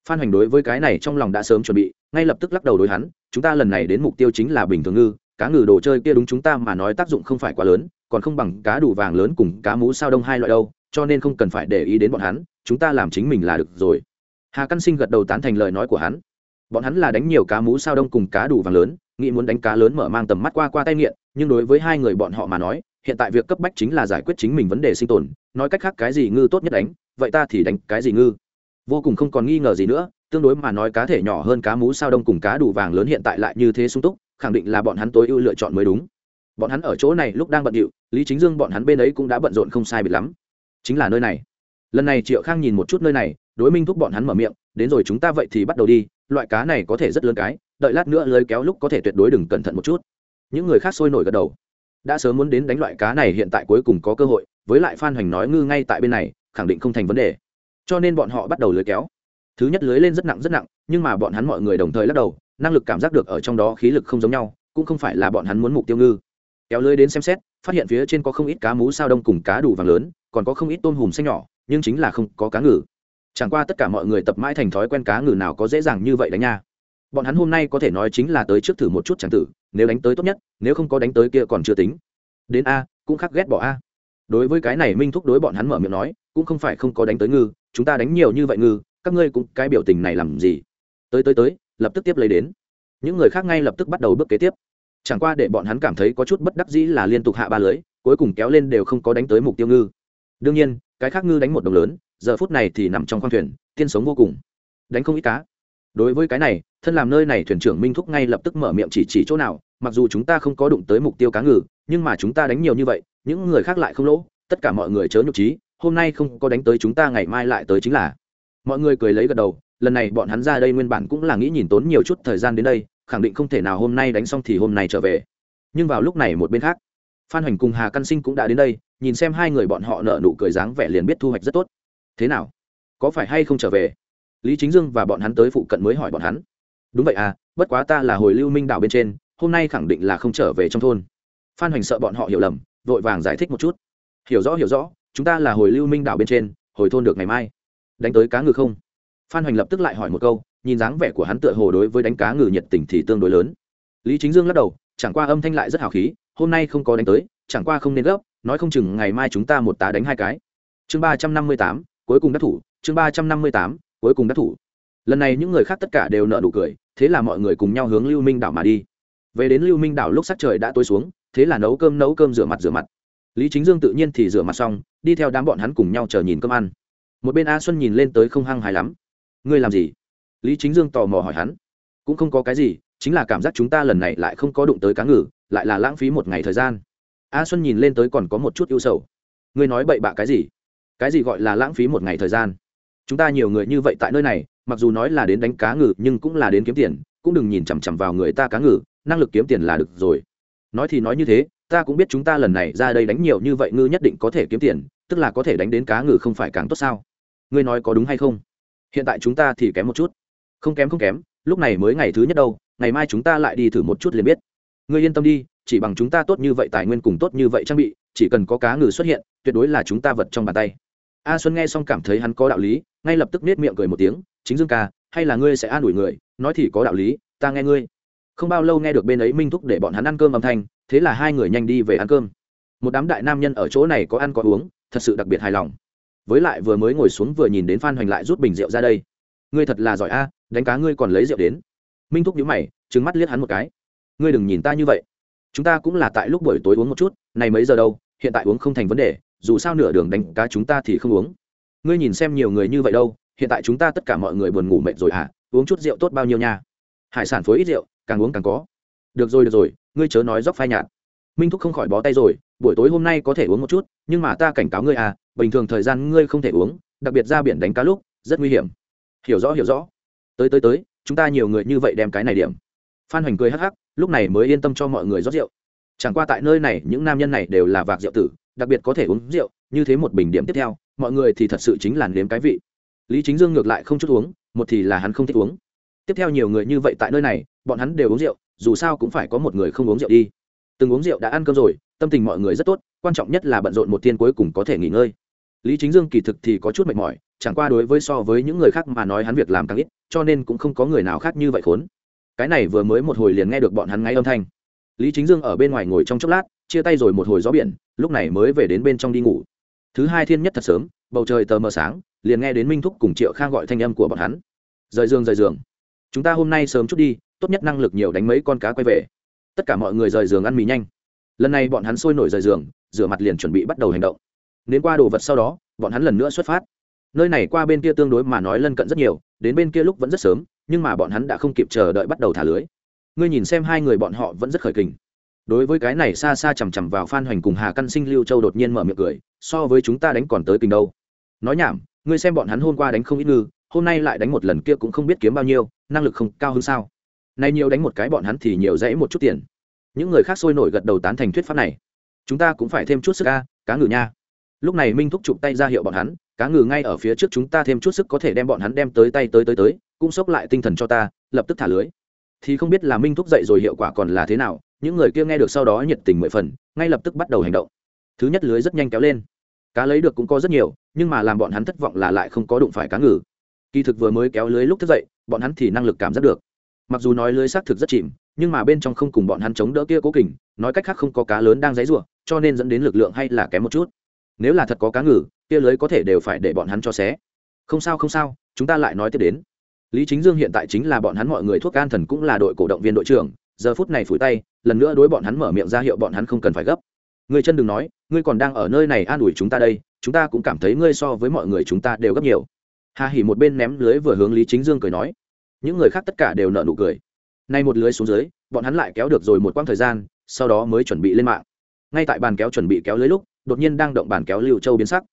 A: Phan hoành đối với cái này trong lòng đã sớm chuẩn bị, ngay lập tức lắc đầu đối hắn, chúng ta lần này đến mục tiêu chính là bình thường ngư, cá ngừ đồ chơi kia đúng chúng ta mà nói tác dụng không phải quá lớn, còn không bằng cá đủ vàng lớn cùng cá mú sao đông hai loại đâu, cho nên không cần phải để ý đến bọn hắn, chúng ta làm chính mình là được rồi. Hà căn sinh gật đầu tán thành lời nói của hắn bọn hắn là đánh nhiều cá mú sao đông cùng cá đủ vàng lớn, nghĩ muốn đánh cá lớn mở mang tầm mắt qua qua tay nghiện, nhưng đối với hai người bọn họ mà nói, hiện tại việc cấp bách chính là giải quyết chính mình vấn đề sinh tồn, nói cách khác cái gì ngư tốt nhất đánh, vậy ta thì đánh cái gì ngư. Vô cùng không còn nghi ngờ gì nữa, tương đối mà nói cá thể nhỏ hơn cá mú sao đông cùng cá đủ vàng lớn hiện tại lại như thế sung túc, khẳng định là bọn hắn tối ưu lựa chọn mới đúng. Bọn hắn ở chỗ này lúc đang bận điệu, lý chính dương bọn hắn bên ấy cũng đã bận rộn không sai biệt lắm. Chính là nơi này. Lần này triệu khang nhìn một chút nơi này, đối minh thúc bọn hắn mở miệng, đến rồi chúng ta vậy thì bắt đầu đi loại cá này có thể rất lớn cái, đợi lát nữa lơi kéo lúc có thể tuyệt đối đừng cẩn thận một chút. Những người khác sôi nổi gật đầu. Đã sớm muốn đến đánh loại cá này hiện tại cuối cùng có cơ hội, với lại phan hoành nói ngư ngay tại bên này, khẳng định không thành vấn đề. Cho nên bọn họ bắt đầu lưới kéo. Thứ nhất lưới lên rất nặng rất nặng, nhưng mà bọn hắn mọi người đồng thời lắc đầu, năng lực cảm giác được ở trong đó khí lực không giống nhau, cũng không phải là bọn hắn muốn mục tiêu ngư. Kéo lưới đến xem xét, phát hiện phía trên có không ít cá mú sao đông cùng cá đủ vàng lớn, còn có không ít tôm hùm xanh nhỏ, nhưng chính là không có cá ngừ chẳng qua tất cả mọi người tập mãi thành thói quen cá ngừ nào có dễ dàng như vậy đánh nha. Bọn hắn hôm nay có thể nói chính là tới trước thử một chút chẳng tử, nếu đánh tới tốt nhất, nếu không có đánh tới kia còn chưa tính. Đến a, cũng khắc ghét bỏ a. Đối với cái này minh thúc đối bọn hắn mở miệng nói, cũng không phải không có đánh tới ngư, chúng ta đánh nhiều như vậy ngư, các ngươi cũng cái biểu tình này làm gì? Tới tới tới, lập tức tiếp lấy đến. Những người khác ngay lập tức bắt đầu bước kế tiếp. Chẳng qua để bọn hắn cảm thấy có chút bất đắc dĩ là liên tục hạ ba lưới, cuối cùng kéo lên đều không có đánh tới mục tiêu ngư. Đương nhiên, cái khác ngư đánh một đồng lớn giờ phút này thì nằm trong khoang thuyền, tiên sống vô cùng. Đánh không ít cá. Đối với cái này, thân làm nơi này thuyền trưởng minh thúc ngay lập tức mở miệng chỉ chỉ chỗ nào, mặc dù chúng ta không có đụng tới mục tiêu cá ngừ, nhưng mà chúng ta đánh nhiều như vậy, những người khác lại không lỗ, tất cả mọi người chớ nhục trí hôm nay không có đánh tới chúng ta ngày mai lại tới chính là. Mọi người cười lấy gật đầu, lần này bọn hắn ra đây nguyên bản cũng là nghĩ nhìn tốn nhiều chút thời gian đến đây, khẳng định không thể nào hôm nay đánh xong thì hôm nay trở về. Nhưng vào lúc này một bên khác, phan hoành cùng hà căn sinh cũng đã đến đây, nhìn xem hai người bọn họ nợ nụ cười dáng vẻ liền biết thu hoạch rất tốt thế nào? Có phải hay không trở về? Lý chính dương và bọn hắn tới phụ cận mới hỏi bọn hắn. Đúng vậy à bất quá ta là hồi lưu minh đảo bên trên, hôm nay khẳng định là không trở về trong thôn. Phan hoành sợ bọn họ hiểu lầm, vội vàng giải thích một chút. Hiểu rõ hiểu rõ, chúng ta là hồi lưu minh đảo bên trên, hồi thôn được ngày mai. Đánh tới cá ngừ không? Phan hoành lập tức lại hỏi một câu, nhìn dáng vẻ của hắn tựa hồ đối với đánh cá ngừ nhiệt tình thì tương đối lớn. Lý chính dương lắc đầu, chẳng qua âm thanh lại rất hào khí, hôm nay không có đánh tới, chẳng qua không nên gấp, nói không chừng ngày mai chúng ta một tá đánh hai cái. Chương ba trăm năm mươi tám cuối cùng đắc thủ, chương ba trăm năm mươi tám, cuối cùng đắc thủ. Lần này những người khác tất cả đều nợ nụ cười, thế là mọi người cùng nhau hướng lưu minh đảo mà đi. Về đến lưu minh đảo lúc sắc trời đã tối xuống, thế là nấu cơm nấu cơm rửa mặt rửa mặt. Lý chính dương tự nhiên thì rửa mặt xong, đi theo đám bọn hắn cùng nhau chờ nhìn cơm ăn. Một bên a xuân nhìn lên tới không hăng hài lắm. Ngươi làm gì? Lý chính dương tò mò hỏi hắn. Cũng không có cái gì, chính là cảm giác chúng ta lần này lại không có đụng tới cá ngừ, lại là lãng phí một ngày thời gian. A xuân nhìn lên tới còn có một chút ưu sầu. Ngươi nói bậy bạ cái gì? Cái gì gọi là lãng phí một ngày thời gian? Chúng ta nhiều người như vậy tại nơi này, mặc dù nói là đến đánh cá ngừ, nhưng cũng là đến kiếm tiền, cũng đừng nhìn chằm chằm vào người ta cá ngừ, năng lực kiếm tiền là được rồi. Nói thì nói như thế, ta cũng biết chúng ta lần này ra đây đánh nhiều như vậy ngư nhất định có thể kiếm tiền, tức là có thể đánh đến cá ngừ không phải càng tốt sao? Ngươi nói có đúng hay không? Hiện tại chúng ta thì kém một chút. Không kém không kém, lúc này mới ngày thứ nhất đâu, ngày mai chúng ta lại đi thử một chút liền biết. Ngươi yên tâm đi, chỉ bằng chúng ta tốt như vậy tài nguyên cùng tốt như vậy trang bị, chỉ cần có cá ngừ xuất hiện, tuyệt đối là chúng ta vật trong bàn tay a xuân nghe xong cảm thấy hắn có đạo lý, ngay lập tức nết miệng cười một tiếng, chính dương ca, hay là ngươi sẽ an ủi người, nói thì có đạo lý, ta nghe ngươi. Không bao lâu nghe được bên ấy minh thúc để bọn hắn ăn cơm âm thanh, thế là hai người nhanh đi về ăn cơm. Một đám đại nam nhân ở chỗ này có ăn có uống, thật sự đặc biệt hài lòng. Với lại vừa mới ngồi xuống vừa nhìn đến phan hoành lại rút bình rượu ra đây. Ngươi thật là giỏi a, đánh cá ngươi còn lấy rượu đến. Minh thúc nhíu mày, trừng mắt liếc hắn một cái. Ngươi đừng nhìn ta như vậy. Chúng ta cũng là tại lúc buổi tối uống một chút, này mấy giờ đâu, hiện tại uống không thành vấn đề dù sao nửa đường đánh cá chúng ta thì không uống. Ngươi nhìn xem nhiều người như vậy đâu, hiện tại chúng ta tất cả mọi người buồn ngủ mệt rồi hả? Uống chút rượu tốt bao nhiêu nha? Hải sản phối ít rượu, càng uống càng có. Được rồi được rồi, ngươi chớ nói dốc phai nhạt. Minh thúc không khỏi bó tay rồi, buổi tối hôm nay có thể uống một chút, nhưng mà ta cảnh cáo ngươi à bình thường thời gian ngươi không thể uống, đặc biệt ra biển đánh cá lúc, rất nguy hiểm. Hiểu rõ hiểu rõ. Tới tới tới, chúng ta nhiều người như vậy đem cái này điểm. Phan hoành cười hắc hắc, lúc này mới yên tâm cho mọi người rót rượu. Chẳng qua tại nơi này, những nam nhân này đều là vạc rượu tử đặc biệt có thể uống rượu, như thế một bình điểm tiếp theo, mọi người thì thật sự chính là nếm cái vị. Lý chính dương ngược lại không chút uống, một thì là hắn không thích uống. Tiếp theo nhiều người như vậy tại nơi này, bọn hắn đều uống rượu, dù sao cũng phải có một người không uống rượu đi. Từng uống rượu đã ăn cơm rồi, tâm tình mọi người rất tốt, quan trọng nhất là bận rộn một thiên cuối cùng có thể nghỉ ngơi. Lý chính dương kỳ thực thì có chút mệt mỏi, chẳng qua đối với so với những người khác mà nói hắn việc làm càng ít, cho nên cũng không có người nào khác như vậy khốn. Cái này vừa mới một hồi liền nghe được bọn hắn ngay âm thanh lý chính dương ở bên ngoài ngồi trong chốc lát, chia tay rồi một hồi gió biển, lúc này mới về đến bên trong đi ngủ. Thứ hai thiên nhất thật sớm, bầu trời tờ mờ sáng, liền nghe đến minh thúc cùng triệu khang gọi thanh âm của bọn hắn. Rời giường rời giường. Chúng ta hôm nay sớm chút đi, tốt nhất năng lực nhiều đánh mấy con cá quay về. Tất cả mọi người rời giường ăn mì nhanh. Lần này bọn hắn sôi nổi rời giường, rửa mặt liền chuẩn bị bắt đầu hành động. Đến qua đồ vật sau đó, bọn hắn lần nữa xuất phát. Nơi này qua bên kia tương đối mà nói lân cận rất nhiều, đến bên kia lúc vẫn rất sớm, nhưng mà bọn hắn đã không kịp chờ đợi bắt đầu thả lưới ngươi nhìn xem hai người bọn họ vẫn rất khởi kình. Đối với cái này xa xa chằm chằm vào phan hoành cùng hà căn sinh, lưu châu đột nhiên mở miệng cười, so với chúng ta đánh còn tới kình đâu. Nói nhảm, ngươi xem bọn hắn hôm qua đánh không ít ngư, hôm nay lại đánh một lần kia cũng không biết kiếm bao nhiêu, năng lực không cao hơn sao. Nay nhiều đánh một cái bọn hắn thì nhiều dễ một chút tiền. Những người khác sôi nổi gật đầu tán thành thuyết pháp này. Chúng ta cũng phải thêm chút sức ca cá ngừ nha. Lúc này minh thúc chụp tay ra hiệu bọn hắn, cá ngừ ngay ở phía trước chúng ta thêm chút sức có thể đem bọn hắn đem tới tay tới tới tới, cũng xốc lại tinh thần cho ta, lập tức thả lưới thì không biết là minh thúc dậy rồi hiệu quả còn là thế nào, những người kia nghe được sau đó nhiệt tình mười phần, ngay lập tức bắt đầu hành động. Thứ nhất lưới rất nhanh kéo lên. Cá lấy được cũng có rất nhiều, nhưng mà làm bọn hắn thất vọng là lại không có đụng phải cá ngừ. Kỳ thực vừa mới kéo lưới lúc thức dậy, bọn hắn thì năng lực cảm giác được. Mặc dù nói lưới xác thực rất chìm, nhưng mà bên trong không cùng bọn hắn chống đỡ kia cố kình, nói cách khác không có cá lớn đang dãy rủa cho nên dẫn đến lực lượng hay là kém một chút. Nếu là thật có cá ngừ, kia lưới có thể đều phải để bọn hắn cho xé. Không sao không sao, chúng ta lại nói tiếp đến lý chính dương hiện tại chính là bọn hắn mọi người thuốc can thần cũng là đội cổ động viên đội trưởng, giờ phút này phủi tay, lần nữa đối bọn hắn mở miệng ra hiệu bọn hắn không cần phải gấp. Người chân đừng nói, ngươi còn đang ở nơi này an ủi chúng ta đây, chúng ta cũng cảm thấy ngươi so với mọi người chúng ta đều gấp nhiều. Hà hỉ một bên ném lưới vừa hướng lý chính dương cười nói. Những người khác tất cả đều nợ nụ cười. Nay một lưới xuống dưới, bọn hắn lại kéo được rồi một quãng thời gian, sau đó mới chuẩn bị lên mạng. Ngay tại bàn kéo chuẩn bị kéo lưới lúc, đột nhiên đang động bàn kéo lưu châu biến sắc.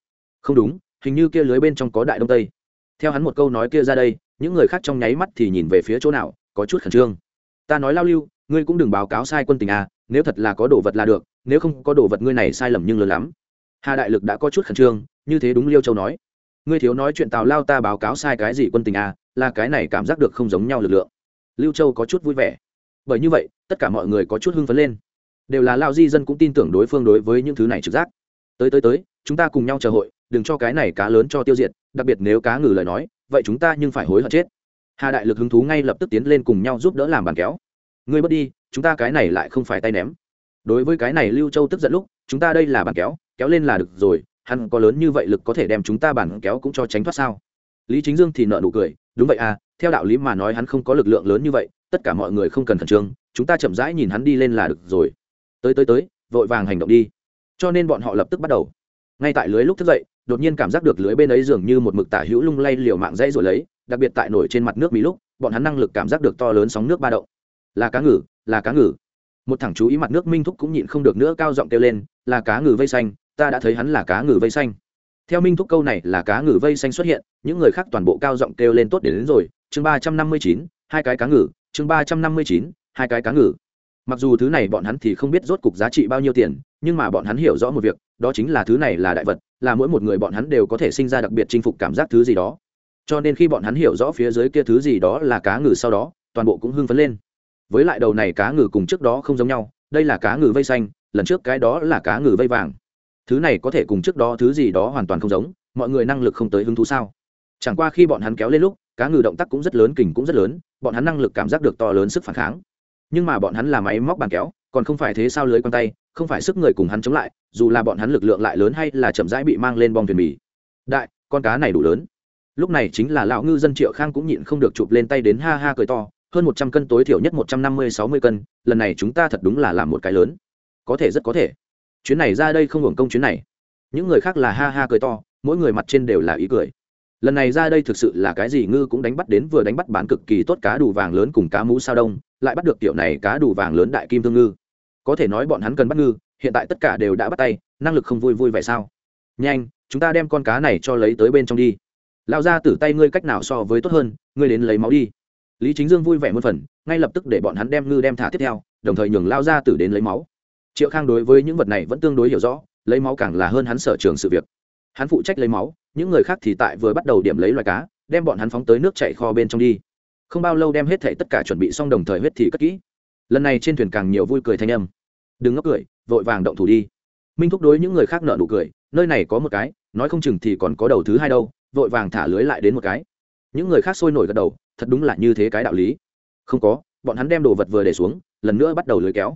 A: Không đúng, hình như kia lưới bên trong có đại đông tây. Theo hắn một câu nói kia ra đây những người khác trong nháy mắt thì nhìn về phía chỗ nào, có chút khẩn trương. Ta nói lao lưu, ngươi cũng đừng báo cáo sai quân tình à nếu thật là có đồ vật là được, nếu không có đồ vật ngươi này sai lầm nhưng lớn lắm. Hà đại lực đã có chút khẩn trương, như thế đúng liêu châu nói. Ngươi thiếu nói chuyện tào lao ta báo cáo sai cái gì quân tình à là cái này cảm giác được không giống nhau lực lượng. Lưu châu có chút vui vẻ. Bởi như vậy, tất cả mọi người có chút hưng phấn lên. Đều là lao di dân cũng tin tưởng đối phương đối với những thứ này trực giác. Tới tới tới, chúng ta cùng nhau chờ hội, đừng cho cái này cá lớn cho tiêu diệt, đặc biệt nếu cá ngừ lời nói vậy chúng ta nhưng phải hối hận chết. Hà đại lực hứng thú ngay lập tức tiến lên cùng nhau giúp đỡ làm bàn kéo. Ngươi bớt đi, chúng ta cái này lại không phải tay ném. Đối với cái này lưu châu tức giận lúc, chúng ta đây là bàn kéo kéo lên là được rồi, hắn có lớn như vậy lực có thể đem chúng ta bàn kéo cũng cho tránh thoát sao? Lý chính dương thì nợ nụ cười, đúng vậy à theo đạo lý mà nói hắn không có lực lượng lớn như vậy, tất cả mọi người không cần khẩn trương, chúng ta chậm rãi nhìn hắn đi lên là được rồi. Tới tới tới, vội vàng hành động đi. Cho nên bọn họ lập tức bắt đầu. Ngay tại lưới lúc thức dậy đột nhiên cảm giác được lưới bên ấy dường như một mực tả hữu lung lay liều mạng dây rồi lấy, đặc biệt tại nổi trên mặt nước mỹ lúc, bọn hắn năng lực cảm giác được to lớn sóng nước ba động. Là cá ngừ, là cá ngừ. Một thằng chú ý mặt nước minh thúc cũng nhịn không được nữa cao giọng kêu lên, là cá ngừ vây xanh, ta đã thấy hắn là cá ngừ vây xanh. Theo minh thúc câu này là cá ngừ vây xanh xuất hiện, những người khác toàn bộ cao giọng kêu lên tốt đến đến rồi, chương ba trăm năm mươi chín, hai cái cá ngừ, chương ba trăm năm mươi chín, hai cái cá ngừ. Mặc dù thứ này bọn hắn thì không biết rốt cục giá trị bao nhiêu tiền nhưng mà bọn hắn hiểu rõ một việc, đó chính là thứ này là đại vật, là mỗi một người bọn hắn đều có thể sinh ra đặc biệt chinh phục cảm giác thứ gì đó. Cho nên khi bọn hắn hiểu rõ phía dưới kia thứ gì đó là cá ngừ sau đó, toàn bộ cũng hưng phấn lên. Với lại đầu này cá ngừ cùng trước đó không giống nhau, đây là cá ngừ vây xanh, lần trước cái đó là cá ngừ vây vàng. Thứ này có thể cùng trước đó thứ gì đó hoàn toàn không giống, mọi người năng lực không tới hứng thú sao? Chẳng qua khi bọn hắn kéo lên lúc, cá ngừ động tác cũng rất lớn, kình cũng rất lớn, bọn hắn năng lực cảm giác được to lớn sức phản kháng. Nhưng mà bọn hắn là máy móc bàn kéo còn không phải thế sao lưới quan tay, không phải sức người cùng hắn chống lại, dù là bọn hắn lực lượng lại lớn hay là chậm rãi bị mang lên bong thuyền mì. Đại, con cá này đủ lớn. Lúc này chính là lão ngư dân triệu khang cũng nhịn không được chụp lên tay đến ha ha cười to, hơn một trăm cân tối thiểu nhất một trăm năm mươi sáu mươi cân, lần này chúng ta thật đúng là làm một cái lớn. Có thể rất có thể. Chuyến này ra đây không hưởng công chuyến này. Những người khác là ha ha cười to, mỗi người mặt trên đều là ý cười lần này ra đây thực sự là cái gì ngư cũng đánh bắt đến vừa đánh bắt bán cực kỳ tốt cá đủ vàng lớn cùng cá mú sao đông, lại bắt được tiểu này cá đủ vàng lớn đại kim thương ngư. Có thể nói bọn hắn cần bắt ngư, hiện tại tất cả đều đã bắt tay, năng lực không vui vui vậy sao? Nhanh, chúng ta đem con cá này cho lấy tới bên trong đi. Lao ra tử tay ngươi cách nào so với tốt hơn, ngươi đến lấy máu đi. Lý chính dương vui vẻ một phần, ngay lập tức để bọn hắn đem ngư đem thả tiếp theo, đồng thời nhường lao ra tử đến lấy máu. Triệu khang đối với những vật này vẫn tương đối hiểu rõ, lấy máu càng là hơn hắn sở trường sự việc hắn phụ trách lấy máu, những người khác thì tại vừa bắt đầu điểm lấy loài cá, đem bọn hắn phóng tới nước chạy kho bên trong đi. Không bao lâu đem hết thảy tất cả chuẩn bị xong đồng thời huyết thì cất kỹ. Lần này trên thuyền càng nhiều vui cười thanh âm. Đừng ngốc cười, vội vàng động thủ đi. Minh thúc đối những người khác nợ nụ cười, nơi này có một cái, nói không chừng thì còn có đầu thứ hai đâu, vội vàng thả lưới lại đến một cái. Những người khác sôi nổi gật đầu, thật đúng là như thế cái đạo lý. Không có, bọn hắn đem đồ vật vừa để xuống, lần nữa bắt đầu lưới kéo.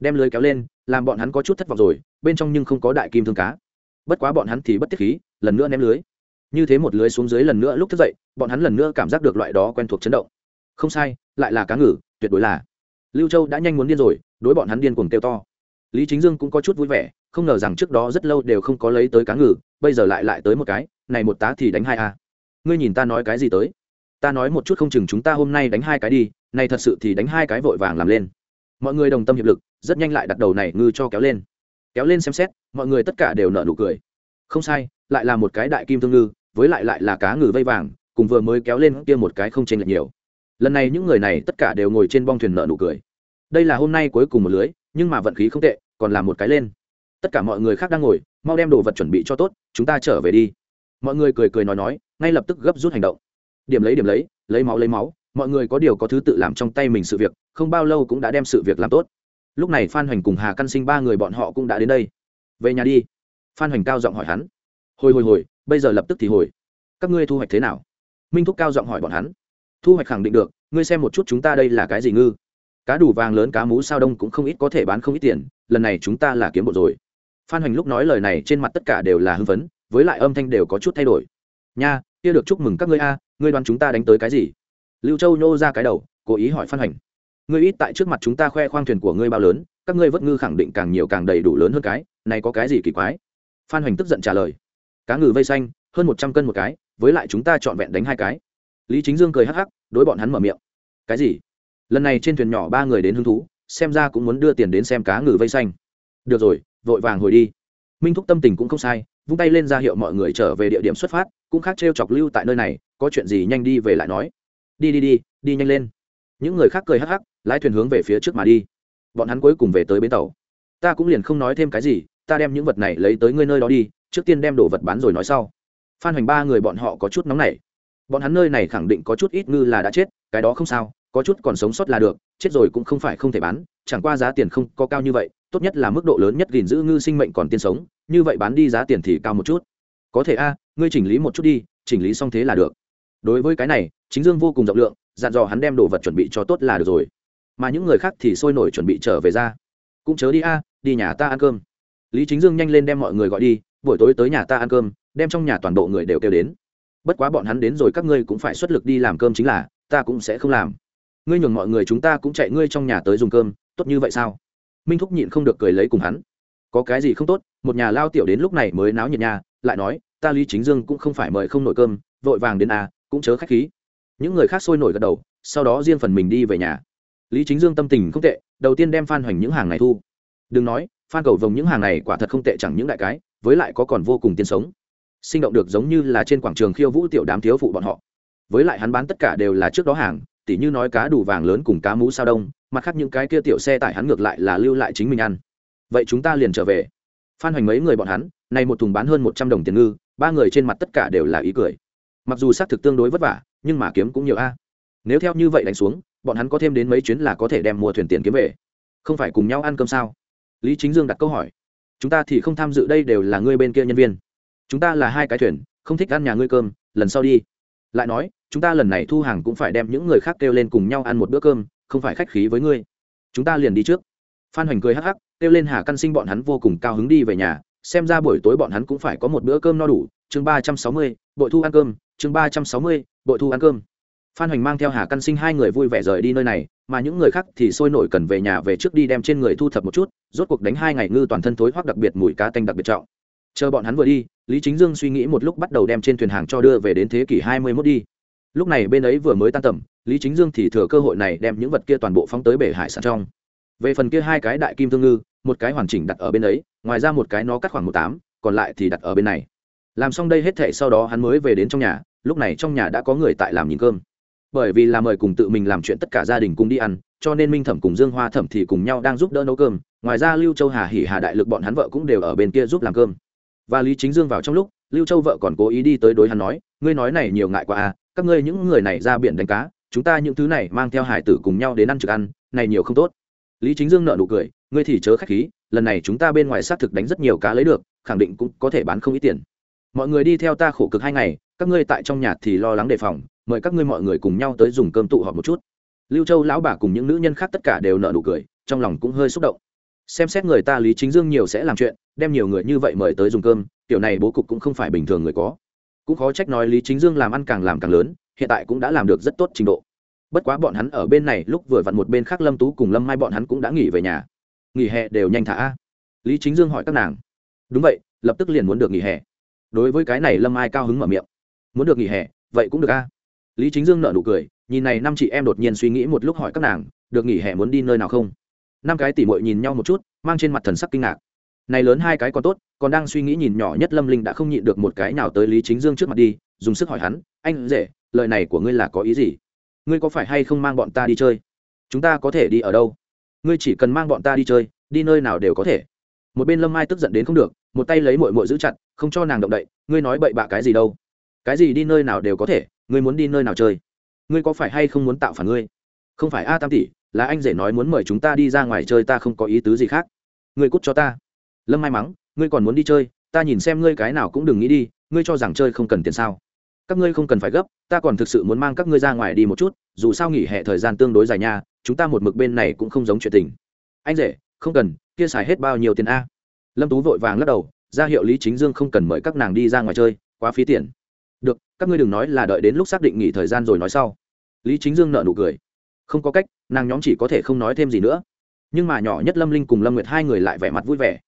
A: Đem lưới kéo lên, làm bọn hắn có chút thất vọng rồi, bên trong nhưng không có đại kim thương cá bất quá bọn hắn thì bất tiết khí, lần nữa ném lưới. Như thế một lưới xuống dưới lần nữa lúc thức dậy, bọn hắn lần nữa cảm giác được loại đó quen thuộc chấn động. Không sai, lại là cá ngừ, tuyệt đối là. Lưu châu đã nhanh muốn điên rồi, đối bọn hắn điên cuồng kêu to. Lý chính dương cũng có chút vui vẻ, không ngờ rằng trước đó rất lâu đều không có lấy tới cá ngừ, bây giờ lại lại tới một cái, này một tá thì đánh hai a. Ngươi nhìn ta nói cái gì tới? Ta nói một chút không chừng chúng ta hôm nay đánh hai cái đi, này thật sự thì đánh hai cái vội vàng làm lên. Mọi người đồng tâm hiệp lực, rất nhanh lại đặt đầu này ngư cho kéo lên kéo lên xem xét, mọi người tất cả đều nở nụ cười. Không sai, lại là một cái đại kim thương ngư, với lại lại là cá ngừ vây vàng, cùng vừa mới kéo lên kia một cái không chênh lệch nhiều. Lần này những người này tất cả đều ngồi trên bong thuyền nở nụ cười. Đây là hôm nay cuối cùng một lưới, nhưng mà vận khí không tệ, còn là một cái lên. Tất cả mọi người khác đang ngồi, mau đem đồ vật chuẩn bị cho tốt, chúng ta trở về đi. Mọi người cười cười nói nói, ngay lập tức gấp rút hành động. Điểm lấy điểm lấy lấy máu lấy máu, mọi người có điều có thứ tự làm trong tay mình sự việc, không bao lâu cũng đã đem sự việc làm tốt lúc này phan hoành cùng hà căn sinh ba người bọn họ cũng đã đến đây. Về nhà đi. Phan hoành cao giọng hỏi hắn. Hồi hồi hồi, bây giờ lập tức thì hồi. Các ngươi thu hoạch thế nào? Minh thúc cao giọng hỏi bọn hắn. Thu hoạch khẳng định được, ngươi xem một chút chúng ta đây là cái gì ngư? Cá đủ vàng lớn, cá mú sao đông cũng không ít, có thể bán không ít tiền, lần này chúng ta là kiếm bộ rồi. Phan hoành lúc nói lời này trên mặt tất cả đều là hưng phấn, với lại âm thanh đều có chút thay đổi. Nha, kia được chúc mừng các ngươi a, ngươi đoán chúng ta đánh tới cái gì? Lưu châu nhô ra cái đầu, cố ý hỏi phan hoành ngươi ít tại trước mặt chúng ta khoe khoang thuyền của ngươi bao lớn, các ngươi vớt ngư khẳng định càng nhiều càng đầy đủ lớn hơn cái, này có cái gì kỳ quái? Phan hoành tức giận trả lời. Cá ngừ vây xanh, hơn một trăm cân một cái, với lại chúng ta trọn vẹn đánh hai cái. Lý chính dương cười hắc hắc, đối bọn hắn mở miệng. Cái gì? Lần này trên thuyền nhỏ ba người đến hứng thú, xem ra cũng muốn đưa tiền đến xem cá ngừ vây xanh. Được rồi, vội vàng hồi đi. Minh thúc tâm tình cũng không sai, vung tay lên ra hiệu mọi người trở về địa điểm xuất phát, cũng khác t r e o chọc lưu tại nơi này, có chuyện gì nhanh đi về lại nói. Đi đi đi đi nhanh lên. Những người khác cười hắc hắc lái thuyền hướng về phía trước mà đi. Bọn hắn cuối cùng về tới bến tàu. Ta cũng liền không nói thêm cái gì, ta đem những vật này lấy tới ngươi nơi đó đi, trước tiên đem đồ vật bán rồi nói sau. Phan hoành ba người bọn họ có chút nóng nảy. Bọn hắn nơi này khẳng định có chút ít ngư là đã chết, cái đó không sao, có chút còn sống sót là được, chết rồi cũng không phải không thể bán, chẳng qua giá tiền không có cao như vậy, tốt nhất là mức độ lớn nhất gìn giữ ngư sinh mệnh còn tiên sống, như vậy bán đi giá tiền thì cao một chút. Có thể a, ngươi chỉnh lý một chút đi, chỉnh lý xong thế là được. Đối với cái này, chính dương vô cùng rộng lượng, dặn dò hắn đem đồ vật chuẩn bị cho tốt là được rồi mà những người khác thì sôi nổi chuẩn bị trở về ra. Cũng chớ đi a, đi nhà ta ăn cơm. Lý chính dương nhanh lên đem mọi người gọi đi, buổi tối tới nhà ta ăn cơm, đem trong nhà toàn bộ người đều kêu đến. Bất quá bọn hắn đến rồi các ngươi cũng phải xuất lực đi làm cơm chính là, ta cũng sẽ không làm. Ngươi nhường mọi người chúng ta cũng chạy ngươi trong nhà tới dùng cơm, tốt như vậy sao? Minh thúc nhịn không được cười lấy cùng hắn. Có cái gì không tốt, một nhà lao tiểu đến lúc này mới náo nhiệt nhà lại nói, ta lý chính dương cũng không phải mời không nổi cơm, vội vàng đến à cũng chớ khách khí. Những người khác sôi nổi gật đầu, sau đó riêng phần mình đi về nhà lý chính dương tâm tình không tệ, đầu tiên đem phan hoành những hàng này thu. Đừng nói, phan cầu vồng những hàng này quả thật không tệ chẳng những đại cái, với lại có còn vô cùng tiên sống. Sinh động được giống như là trên quảng trường khiêu vũ tiểu đám thiếu phụ bọn họ. Với lại hắn bán tất cả đều là trước đó hàng, tỉ như nói cá đủ vàng lớn cùng cá mú sao đông, mặt khác những cái kia tiểu xe tải hắn ngược lại là lưu lại chính mình ăn. Vậy chúng ta liền trở về. Phan hoành mấy người bọn hắn nay một thùng bán hơn một trăm đồng tiền ngư, ba người trên mặt tất cả đều là ý cười. Mặc dù xác thực tương đối vất vả, nhưng mà kiếm cũng nhiều a. Nếu theo như vậy đánh xuống bọn hắn có thêm đến mấy chuyến là có thể đem mua thuyền tiền kiếm về. Không phải cùng nhau ăn cơm sao? Lý chính dương đặt câu hỏi. Chúng ta thì không tham dự đây đều là ngươi bên kia nhân viên. Chúng ta là hai cái thuyền, không thích ăn nhà ngươi cơm, lần sau đi. Lại nói, chúng ta lần này thu hàng cũng phải đem những người khác kêu lên cùng nhau ăn một bữa cơm, không phải khách khí với ngươi. Chúng ta liền đi trước. Phan hoành cười hắc hắc, kêu lên hà căn sinh bọn hắn vô cùng cao hứng đi về nhà, xem ra buổi tối bọn hắn cũng phải có một bữa cơm no đủ. Chương ba trăm sáu mươi, bội thu ăn cơm. Chương ba trăm sáu mươi, bội thu ăn cơm phan hoành mang theo hà căn sinh hai người vui vẻ rời đi nơi này, mà những người khác thì sôi nổi cần về nhà về trước đi đem trên người thu thập một chút, rốt cuộc đánh hai ngày ngư toàn thân thối hoặc đặc biệt mùi cá tanh đặc biệt trọng. Chờ bọn hắn vừa đi, lý chính dương suy nghĩ một lúc bắt đầu đem trên thuyền hàng cho đưa về đến thế kỷ hai mươi mốt đi. Lúc này bên ấy vừa mới tan tầm, lý chính dương thì thừa cơ hội này đem những vật kia toàn bộ phóng tới bể hải sản trong. Về phần kia hai cái đại kim thương ngư, một cái hoàn chỉnh đặt ở bên ấy, ngoài ra một cái nó cắt khoảng một tám, còn lại thì đặt ở bên này. Làm xong đây hết thể sau đó hắn mới về đến trong nhà, lúc này trong nhà đã có người tại làm nhìn cơm bởi vì là mời cùng tự mình làm chuyện tất cả gia đình cùng đi ăn, cho nên minh thẩm cùng dương hoa thẩm thì cùng nhau đang giúp đỡ nấu cơm. Ngoài ra lưu châu hà hỉ hà đại lực bọn hắn vợ cũng đều ở bên kia giúp làm cơm. Và lý chính dương vào trong lúc, lưu châu vợ còn cố ý đi tới đối hắn nói, ngươi nói này nhiều ngại quá à các ngươi những người này ra biển đánh cá, chúng ta những thứ này mang theo hải tử cùng nhau đến ăn trực ăn, này nhiều không tốt. Lý chính dương nợ nụ cười, ngươi thì chớ khách khí, lần này chúng ta bên ngoài xác thực đánh rất nhiều cá lấy được, khẳng định cũng có thể bán không ít tiền. Mọi người đi theo ta khổ cực hai ngày, các ngươi tại trong nhà thì lo lắng đề phòng mời các ngươi mọi người cùng nhau tới dùng cơm tụ họp một chút. Lưu châu lão bà cùng những nữ nhân khác tất cả đều nợ nụ cười, trong lòng cũng hơi xúc động. Xem xét người ta lý chính dương nhiều sẽ làm chuyện, đem nhiều người như vậy mời tới dùng cơm kiểu này bố cục cũng không phải bình thường người có. Cũng khó trách nói lý chính dương làm ăn càng làm càng lớn, hiện tại cũng đã làm được rất tốt trình độ. Bất quá bọn hắn ở bên này lúc vừa vặn một bên khác lâm tú cùng lâm mai bọn hắn cũng đã nghỉ về nhà. Nghỉ hè đều nhanh thả. Lý chính dương hỏi các nàng. Đúng vậy, lập tức liền muốn được nghỉ hè. Đối với cái này lâm ai cao hứng mở miệng. Muốn được nghỉ hè, vậy cũng được a lý chính dương nợ nụ cười, nhìn này năm chị em đột nhiên suy nghĩ một lúc hỏi các nàng, được nghỉ hè muốn đi nơi nào không? Năm cái tỉ mội nhìn nhau một chút, mang trên mặt thần sắc kinh ngạc. Này lớn hai cái còn tốt, còn đang suy nghĩ nhìn nhỏ nhất lâm linh đã không nhịn được một cái nào tới lý chính dương trước mặt đi, dùng sức hỏi hắn, anh rể, lời này của ngươi là có ý gì? Ngươi có phải hay không mang bọn ta đi chơi? Chúng ta có thể đi ở đâu? Ngươi chỉ cần mang bọn ta đi chơi, đi nơi nào đều có thể. Một bên lâm mai tức giận đến không được, một tay lấy mội mội giữ chặt, không cho nàng động đậy, ngươi nói bậy bạ cái gì đâu? Cái gì đi nơi nào đều có thể ngươi muốn đi nơi nào chơi? Ngươi có phải hay không muốn tạo phản ngươi? Không phải a tam tỷ, là anh rể nói muốn mời chúng ta đi ra ngoài chơi, ta không có ý tứ gì khác. Ngươi cút cho ta. Lâm may mắng, ngươi còn muốn đi chơi, ta nhìn xem ngươi cái nào cũng đừng nghĩ đi, ngươi cho rằng chơi không cần tiền sao? Các ngươi không cần phải gấp, ta còn thực sự muốn mang các ngươi ra ngoài đi một chút, dù sao nghỉ hè thời gian tương đối dài nha, chúng ta một mực bên này cũng không giống chuyện tình. Anh rể, không cần, kia xài hết bao nhiêu tiền a? Lâm tú vội vàng lắc đầu, ra hiệu lý chính dương không cần mời các nàng đi ra ngoài chơi, quá phí tiền các ngươi đừng nói là đợi đến lúc xác định nghỉ thời gian rồi nói sau. Lý chính dương nợ nụ cười. Không có cách, nàng nhóm chỉ có thể không nói thêm gì nữa. Nhưng mà nhỏ nhất lâm linh cùng lâm nguyệt hai người lại vẻ mặt vui vẻ.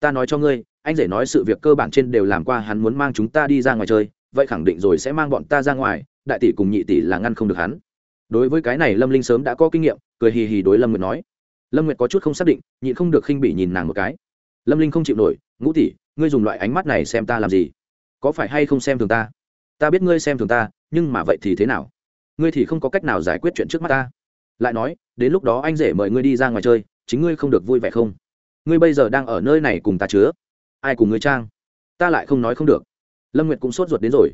A: Ta nói cho ngươi, anh rể nói sự việc cơ bản trên đều làm qua, hắn muốn mang chúng ta đi ra ngoài chơi, vậy khẳng định rồi sẽ mang bọn ta ra ngoài, đại tỷ cùng nhị tỷ là ngăn không được hắn. Đối với cái này lâm linh sớm đã có kinh nghiệm, cười hì hì đối lâm nguyệt nói. Lâm nguyệt có chút không xác định, nhịn không được khinh bỉ nhìn nàng một cái. Lâm linh không chịu nổi, ngũ tỷ, ngươi dùng loại ánh mắt này xem ta làm gì? Có phải hay không xem thường ta? Ta biết ngươi xem thường ta, nhưng mà vậy thì thế nào? Ngươi thì không có cách nào giải quyết chuyện trước mắt ta. Lại nói, đến lúc đó anh rể mời ngươi đi ra ngoài chơi, chính ngươi không được vui vẻ không? Ngươi bây giờ đang ở nơi này cùng ta chứa. Ai cùng ngươi trang? Ta lại không nói không được. Lâm nguyệt cũng sốt ruột đến rồi.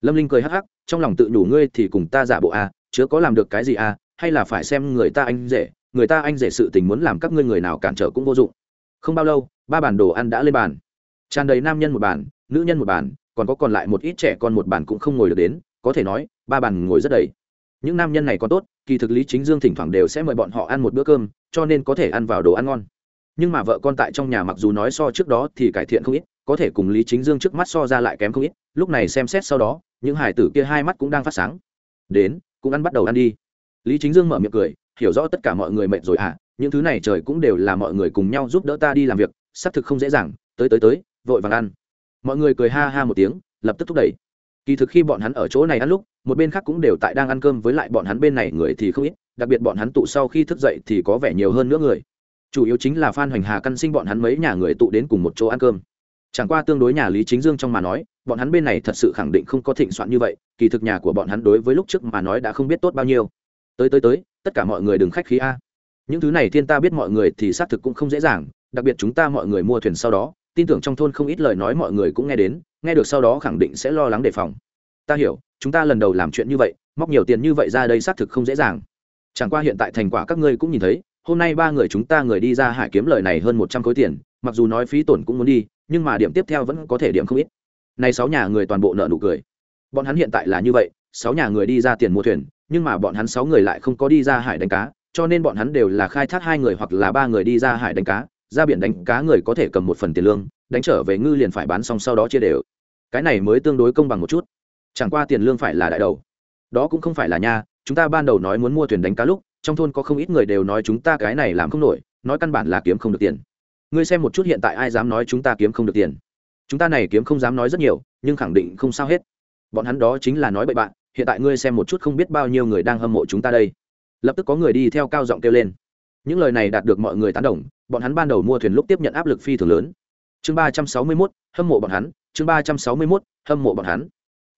A: Lâm linh cười hắc hắc, trong lòng tự nhủ ngươi thì cùng ta giả bộ à chứa có làm được cái gì à hay là phải xem người ta anh rể, người ta anh rể sự tình muốn làm các ngươi người nào cản trở cũng vô dụng. Không bao lâu, ba bản đồ ăn đã lên bàn. Tràn đầy nam nhân một bàn nữ nhân một bàn còn có còn lại một ít trẻ con một bàn cũng không ngồi được đến, có thể nói, ba bàn ngồi rất đầy. Những nam nhân này còn tốt, kỳ thực lý chính dương thỉnh thoảng đều sẽ mời bọn họ ăn một bữa cơm, cho nên có thể ăn vào đồ ăn ngon. Nhưng mà vợ con tại trong nhà mặc dù nói so trước đó thì cải thiện không ít, có thể cùng lý chính dương trước mắt so ra lại kém không ít, lúc này xem xét sau đó, những hải tử kia hai mắt cũng đang phát sáng. Đến, cũng ăn bắt đầu ăn đi. Lý chính dương mở miệng cười, hiểu rõ tất cả mọi người mệt rồi à những thứ này trời cũng đều là mọi người cùng nhau giúp đỡ ta đi làm việc, xác thực không dễ dàng, tới tới tới, vội vàng ăn mọi người cười ha ha một tiếng, lập tức thúc đẩy. Kỳ thực khi bọn hắn ở chỗ này ăn lúc, một bên khác cũng đều tại đang ăn cơm với lại bọn hắn bên này người thì không ít, đặc biệt bọn hắn tụ sau khi thức dậy thì có vẻ nhiều hơn nữa người. Chủ yếu chính là phan hoành hà căn sinh bọn hắn mấy nhà người tụ đến cùng một chỗ ăn cơm. Chẳng qua tương đối nhà lý chính dương trong mà nói, bọn hắn bên này thật sự khẳng định không có thịnh soạn như vậy, kỳ thực nhà của bọn hắn đối với lúc trước mà nói đã không biết tốt bao nhiêu. Tới tới tới, tất cả mọi người đừng khách khí a. Những thứ này thiên ta biết mọi người thì xác thực cũng không dễ dàng, đặc biệt chúng ta mọi người mua thuyền sau đó tin tưởng trong thôn không ít lời nói mọi người cũng nghe đến, nghe được sau đó khẳng định sẽ lo lắng đề phòng. Ta hiểu, chúng ta lần đầu làm chuyện như vậy, móc nhiều tiền như vậy ra đây xác thực không dễ dàng. Chẳng qua hiện tại thành quả các ngươi cũng nhìn thấy, hôm nay ba người chúng ta người đi ra hải kiếm lời này hơn một trăm khối tiền, mặc dù nói phí tổn cũng muốn đi, nhưng mà điểm tiếp theo vẫn có thể điểm không ít. Này sáu nhà người toàn bộ nợ nụ cười. Bọn hắn hiện tại là như vậy, sáu nhà người đi ra tiền mua thuyền, nhưng mà bọn hắn sáu người lại không có đi ra hải đánh cá, cho nên bọn hắn đều là khai thác hai người hoặc là ba người đi ra hải đánh cá ra biển đánh cá người có thể cầm một phần tiền lương, đánh trở về ngư liền phải bán xong sau đó chia đều. Cái này mới tương đối công bằng một chút. Chẳng qua tiền lương phải là đại đầu. Đó cũng không phải là nha, chúng ta ban đầu nói muốn mua thuyền đánh cá lúc, trong thôn có không ít người đều nói chúng ta cái này làm không nổi, nói căn bản là kiếm không được tiền. Ngươi xem một chút hiện tại ai dám nói chúng ta kiếm không được tiền. Chúng ta này kiếm không dám nói rất nhiều, nhưng khẳng định không sao hết. Bọn hắn đó chính là nói bậy bạn, hiện tại ngươi xem một chút không biết bao nhiêu người đang hâm mộ chúng ta đây. Lập tức có người đi theo cao giọng kêu lên những lời này đạt được mọi người tán đồng, bọn hắn ban đầu mua thuyền lúc tiếp nhận áp lực phi thường lớn. Chương ba trăm sáu mươi mốt, hâm mộ bọn hắn, chương ba trăm sáu mươi mốt, hâm mộ bọn hắn.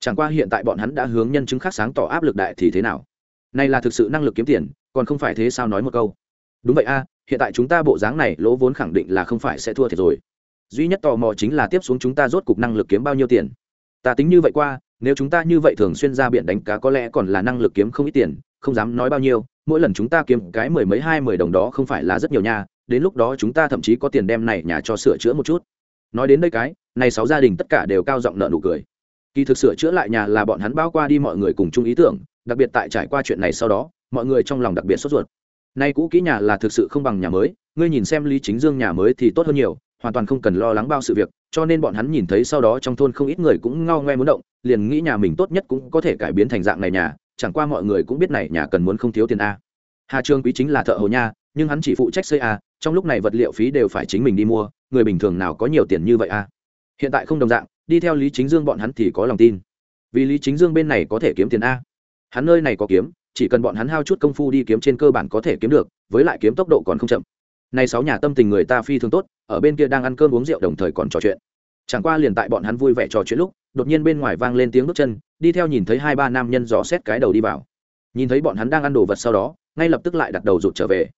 A: Chẳng qua hiện tại bọn hắn đã hướng nhân chứng khác sáng tỏ áp lực đại thì thế nào? Này là thực sự năng lực kiếm tiền, còn không phải thế sao nói một câu? Đúng vậy a, hiện tại chúng ta bộ dáng này, lỗ vốn khẳng định là không phải sẽ thua thiệt rồi. Duy nhất tò mò chính là tiếp xuống chúng ta rốt cục năng lực kiếm bao nhiêu tiền. Ta tính như vậy qua, nếu chúng ta như vậy thường xuyên ra biển đánh cá có lẽ còn là năng lực kiếm không ít tiền, không dám nói bao nhiêu mỗi lần chúng ta kiếm cái mười mấy hai mười đồng đó không phải là rất nhiều nha, đến lúc đó chúng ta thậm chí có tiền đem này nhà cho sửa chữa một chút. Nói đến đây cái, này sáu gia đình tất cả đều cao giọng nợ nụ cười. Kỳ thực sửa chữa lại nhà là bọn hắn bao qua đi mọi người cùng chung ý tưởng, đặc biệt tại trải qua chuyện này sau đó, mọi người trong lòng đặc biệt sốt ruột. Nay cũ kỹ nhà là thực sự không bằng nhà mới, ngươi nhìn xem lý chính dương nhà mới thì tốt hơn nhiều, hoàn toàn không cần lo lắng bao sự việc, cho nên bọn hắn nhìn thấy sau đó trong thôn không ít người cũng ngao ngoe muốn động, liền nghĩ nhà mình tốt nhất cũng có thể cải biến thành dạng này nhà chẳng qua mọi người cũng biết này nhà cần muốn không thiếu tiền a. Hà trương quý chính là thợ hồ nha, nhưng hắn chỉ phụ trách xây a, trong lúc này vật liệu phí đều phải chính mình đi mua, người bình thường nào có nhiều tiền như vậy a? Hiện tại không đồng dạng, đi theo lý chính dương bọn hắn thì có lòng tin. Vì lý chính dương bên này có thể kiếm tiền a. Hắn nơi này có kiếm, chỉ cần bọn hắn hao chút công phu đi kiếm trên cơ bản có thể kiếm được, với lại kiếm tốc độ còn không chậm. Nay sáu nhà tâm tình người ta phi thường tốt, ở bên kia đang ăn cơm uống rượu đồng thời còn trò chuyện. Chẳng qua liền tại bọn hắn vui vẻ trò chuyện lúc đột nhiên bên ngoài vang lên tiếng bước chân, đi theo nhìn thấy hai ba nam nhân dò xét cái đầu đi vào. Nhìn thấy bọn hắn đang ăn đồ vật sau đó, ngay lập tức lại đặt đầu rụt trở về.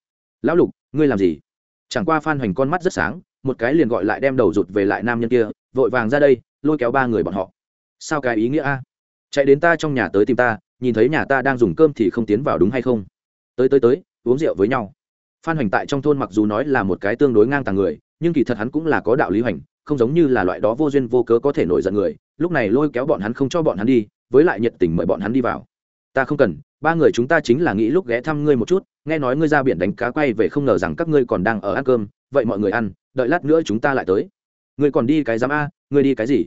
A: Lão lục, ngươi làm gì? Chẳng qua phan hoành con mắt rất sáng, một cái liền gọi lại đem đầu rụt về lại nam nhân kia, vội vàng ra đây, lôi kéo ba người bọn họ. Sao cái ý nghĩa a? Chạy đến ta trong nhà tới tìm ta, nhìn thấy nhà ta đang dùng cơm thì không tiến vào đúng hay không? Tới tới tới, uống rượu với nhau. Phan hoành tại trong thôn mặc dù nói là một cái tương đối ngang tàng người, nhưng kỳ thật hắn cũng là có đạo lý hoành không giống như là loại đó vô duyên vô cớ có thể nổi giận người, lúc này lôi kéo bọn hắn không cho bọn hắn đi, với lại nhiệt tình mời bọn hắn đi vào. Ta không cần, ba người chúng ta chính là nghĩ lúc ghé thăm ngươi một chút, nghe nói ngươi ra biển đánh cá quay về không ngờ rằng các ngươi còn đang ở ăn cơm, vậy mọi người ăn, đợi lát nữa chúng ta lại tới. Ngươi còn đi cái giám a, ngươi đi cái gì?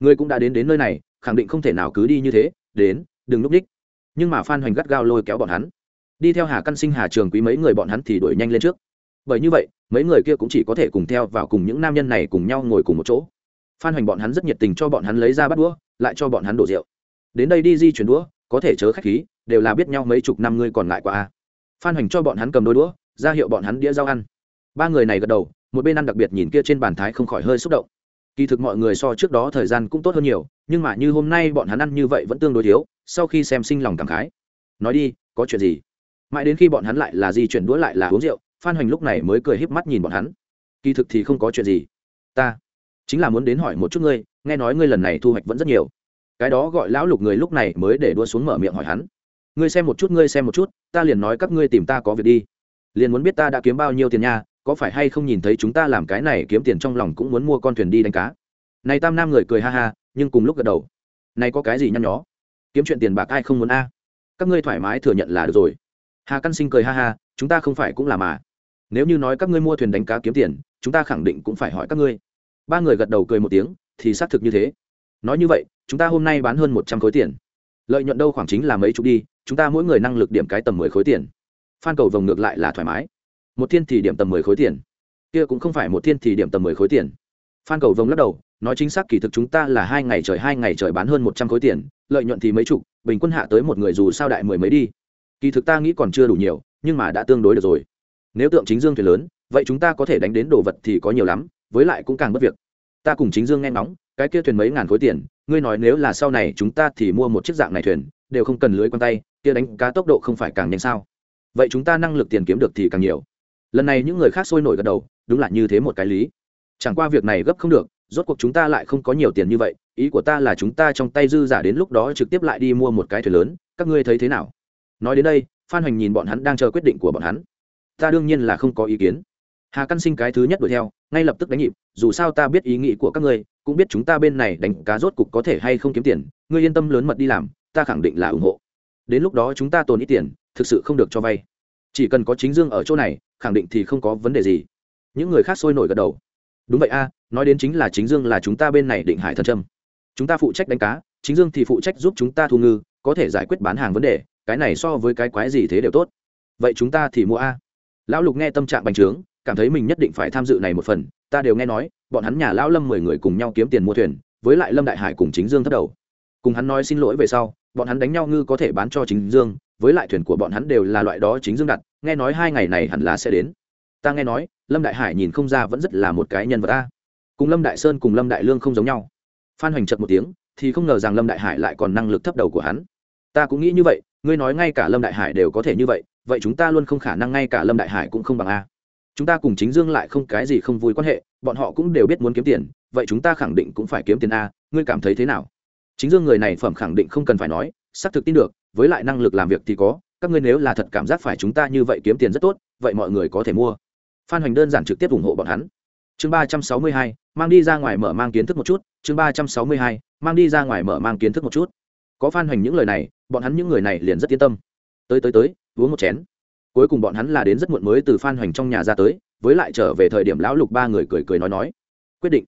A: Ngươi cũng đã đến đến nơi này, khẳng định không thể nào cứ đi như thế, đến, đừng núp đích. Nhưng mà phan hoành gắt gao lôi kéo bọn hắn. Đi theo hà căn sinh, hà trường quý mấy người bọn hắn thì đuổi nhanh lên trước bởi như vậy, mấy người kia cũng chỉ có thể cùng theo vào cùng những nam nhân này cùng nhau ngồi cùng một chỗ. Phan hoành bọn hắn rất nhiệt tình cho bọn hắn lấy ra bắt đũa, lại cho bọn hắn đổ rượu. Đến đây đi di chuyển đũa, có thể chớ khách khí, đều là biết nhau mấy chục năm ngươi còn lại qua a à. phan hoành cho bọn hắn cầm đôi đũa, ra hiệu bọn hắn đĩa rau ăn. Ba người này gật đầu, một bên ăn đặc biệt nhìn kia trên bàn thái không khỏi hơi xúc động. Kỳ thực mọi người so trước đó thời gian cũng tốt hơn nhiều, nhưng mà như hôm nay bọn hắn ăn như vậy vẫn tương đối thiếu, sau khi xem sinh lòng cảm khái. Nói đi, có chuyện gì? Mãi đến khi bọn hắn lại là di chuyển đũa lại là uống rượu phan hoành lúc này mới cười híp mắt nhìn bọn hắn. Kỳ thực thì không có chuyện gì. Ta chính là muốn đến hỏi một chút ngươi, nghe nói ngươi lần này thu hoạch vẫn rất nhiều. Cái đó gọi lão lục người lúc này mới để đua xuống mở miệng hỏi hắn. Ngươi xem một chút, ngươi xem một chút, ta liền nói các ngươi tìm ta có việc đi. Liền muốn biết ta đã kiếm bao nhiêu tiền nha, có phải hay không nhìn thấy chúng ta làm cái này kiếm tiền trong lòng cũng muốn mua con thuyền đi đánh cá. Này tam nam người cười ha ha, nhưng cùng lúc gật đầu. Này có cái gì nhăn nhó? Kiếm chuyện tiền bạc ai không muốn a? Các ngươi thoải mái thừa nhận là được rồi. Hà căn sinh cười ha ha, chúng ta không phải cũng là mà nếu như nói các ngươi mua thuyền đánh cá kiếm tiền, chúng ta khẳng định cũng phải hỏi các ngươi. Ba người gật đầu cười một tiếng, thì xác thực như thế. Nói như vậy, chúng ta hôm nay bán hơn một trăm khối tiền. Lợi nhuận đâu khoảng chính là mấy chục đi, chúng ta mỗi người năng lực điểm cái tầm mười khối tiền. Phan cầu vồng ngược lại là thoải mái. Một thiên thì điểm tầm mười khối tiền. Kia cũng không phải một thiên thì điểm tầm mười khối tiền. Phan cầu vồng lắc đầu, nói chính xác kỳ thực chúng ta là hai ngày trời hai ngày trời bán hơn một trăm khối tiền, lợi nhuận thì mấy chục, bình quân hạ tới một người dù sao đại mười mấy đi. Kỳ thực ta nghĩ còn chưa đủ nhiều, nhưng mà đã tương đối được rồi nếu tượng chính dương thuyền lớn, vậy chúng ta có thể đánh đến đồ vật thì có nhiều lắm, với lại cũng càng bất việc. Ta cùng chính dương nghe ngóng, cái kia thuyền mấy ngàn khối tiền, ngươi nói nếu là sau này chúng ta thì mua một chiếc dạng này thuyền, đều không cần lưới quăng tay, kia đánh cá tốc độ không phải càng nhanh sao? Vậy chúng ta năng lực tiền kiếm được thì càng nhiều. Lần này những người khác sôi nổi gật đầu, đúng là như thế một cái lý. Chẳng qua việc này gấp không được, rốt cuộc chúng ta lại không có nhiều tiền như vậy, ý của ta là chúng ta trong tay dư giả đến lúc đó trực tiếp lại đi mua một cái thuyền lớn, các ngươi thấy thế nào? Nói đến đây, phan hoành nhìn bọn hắn đang chờ quyết định của bọn hắn ta đương nhiên là không có ý kiến. Hà căn sinh cái thứ nhất đuổi theo, ngay lập tức đánh nhịp, dù sao ta biết ý nghĩ của các ngươi, cũng biết chúng ta bên này đánh cá rốt cục có thể hay không kiếm tiền, ngươi yên tâm lớn mật đi làm, ta khẳng định là ủng hộ. Đến lúc đó chúng ta tồn ít tiền, thực sự không được cho vay. Chỉ cần có chính dương ở chỗ này, khẳng định thì không có vấn đề gì. Những người khác sôi nổi gật đầu. Đúng vậy a, nói đến chính là chính dương là chúng ta bên này định hải thần trâm chúng ta phụ trách đánh cá, chính dương thì phụ trách giúp chúng ta thu ngư, có thể giải quyết bán hàng vấn đề, cái này so với cái quái gì thế đều tốt. Vậy chúng ta thì mua a? Lão lục nghe tâm trạng bành trướng, cảm thấy mình nhất định phải tham dự này một phần, ta đều nghe nói, bọn hắn nhà lão lâm mười người cùng nhau kiếm tiền mua thuyền, với lại lâm đại hải cùng chính dương thất đầu. Cùng hắn nói xin lỗi về sau, bọn hắn đánh nhau ngư có thể bán cho chính dương, với lại thuyền của bọn hắn đều là loại đó chính dương đặt, nghe nói hai ngày này hẳn là sẽ đến. Ta nghe nói, lâm đại hải nhìn không ra vẫn rất là một cái nhân vật ta cùng lâm đại sơn cùng lâm đại lương không giống nhau. Phan hoành chật một tiếng, thì không ngờ rằng lâm đại hải lại còn năng lực thấp đầu của hắn. Ta cũng nghĩ như vậy, ngươi nói ngay cả lâm đại hải đều có thể như vậy vậy chúng ta luôn không khả năng ngay cả lâm đại hải cũng không bằng a. Chúng ta cùng chính dương lại không cái gì không vui quan hệ, bọn họ cũng đều biết muốn kiếm tiền, vậy chúng ta khẳng định cũng phải kiếm tiền a, ngươi cảm thấy thế nào? Chính dương người này phẩm khẳng định không cần phải nói, xác thực tin được, với lại năng lực làm việc thì có, các ngươi nếu là thật cảm giác phải chúng ta như vậy kiếm tiền rất tốt, vậy mọi người có thể mua. Phan hoành đơn giản trực tiếp ủng hộ bọn hắn. Chương ba trăm sáu mươi hai, mang đi ra ngoài mở mang kiến thức một chút, chương ba trăm sáu mươi hai, mang đi ra ngoài mở mang kiến thức một chút. Có phan hoành những lời này, bọn hắn những người này liền rất yên tâm. Tới tới tới uống một chén. Cuối cùng bọn hắn là đến rất muộn mới từ phan hoành trong nhà ra tới, với lại trở về thời điểm lão lục ba người cười cười nói nói. Quyết định.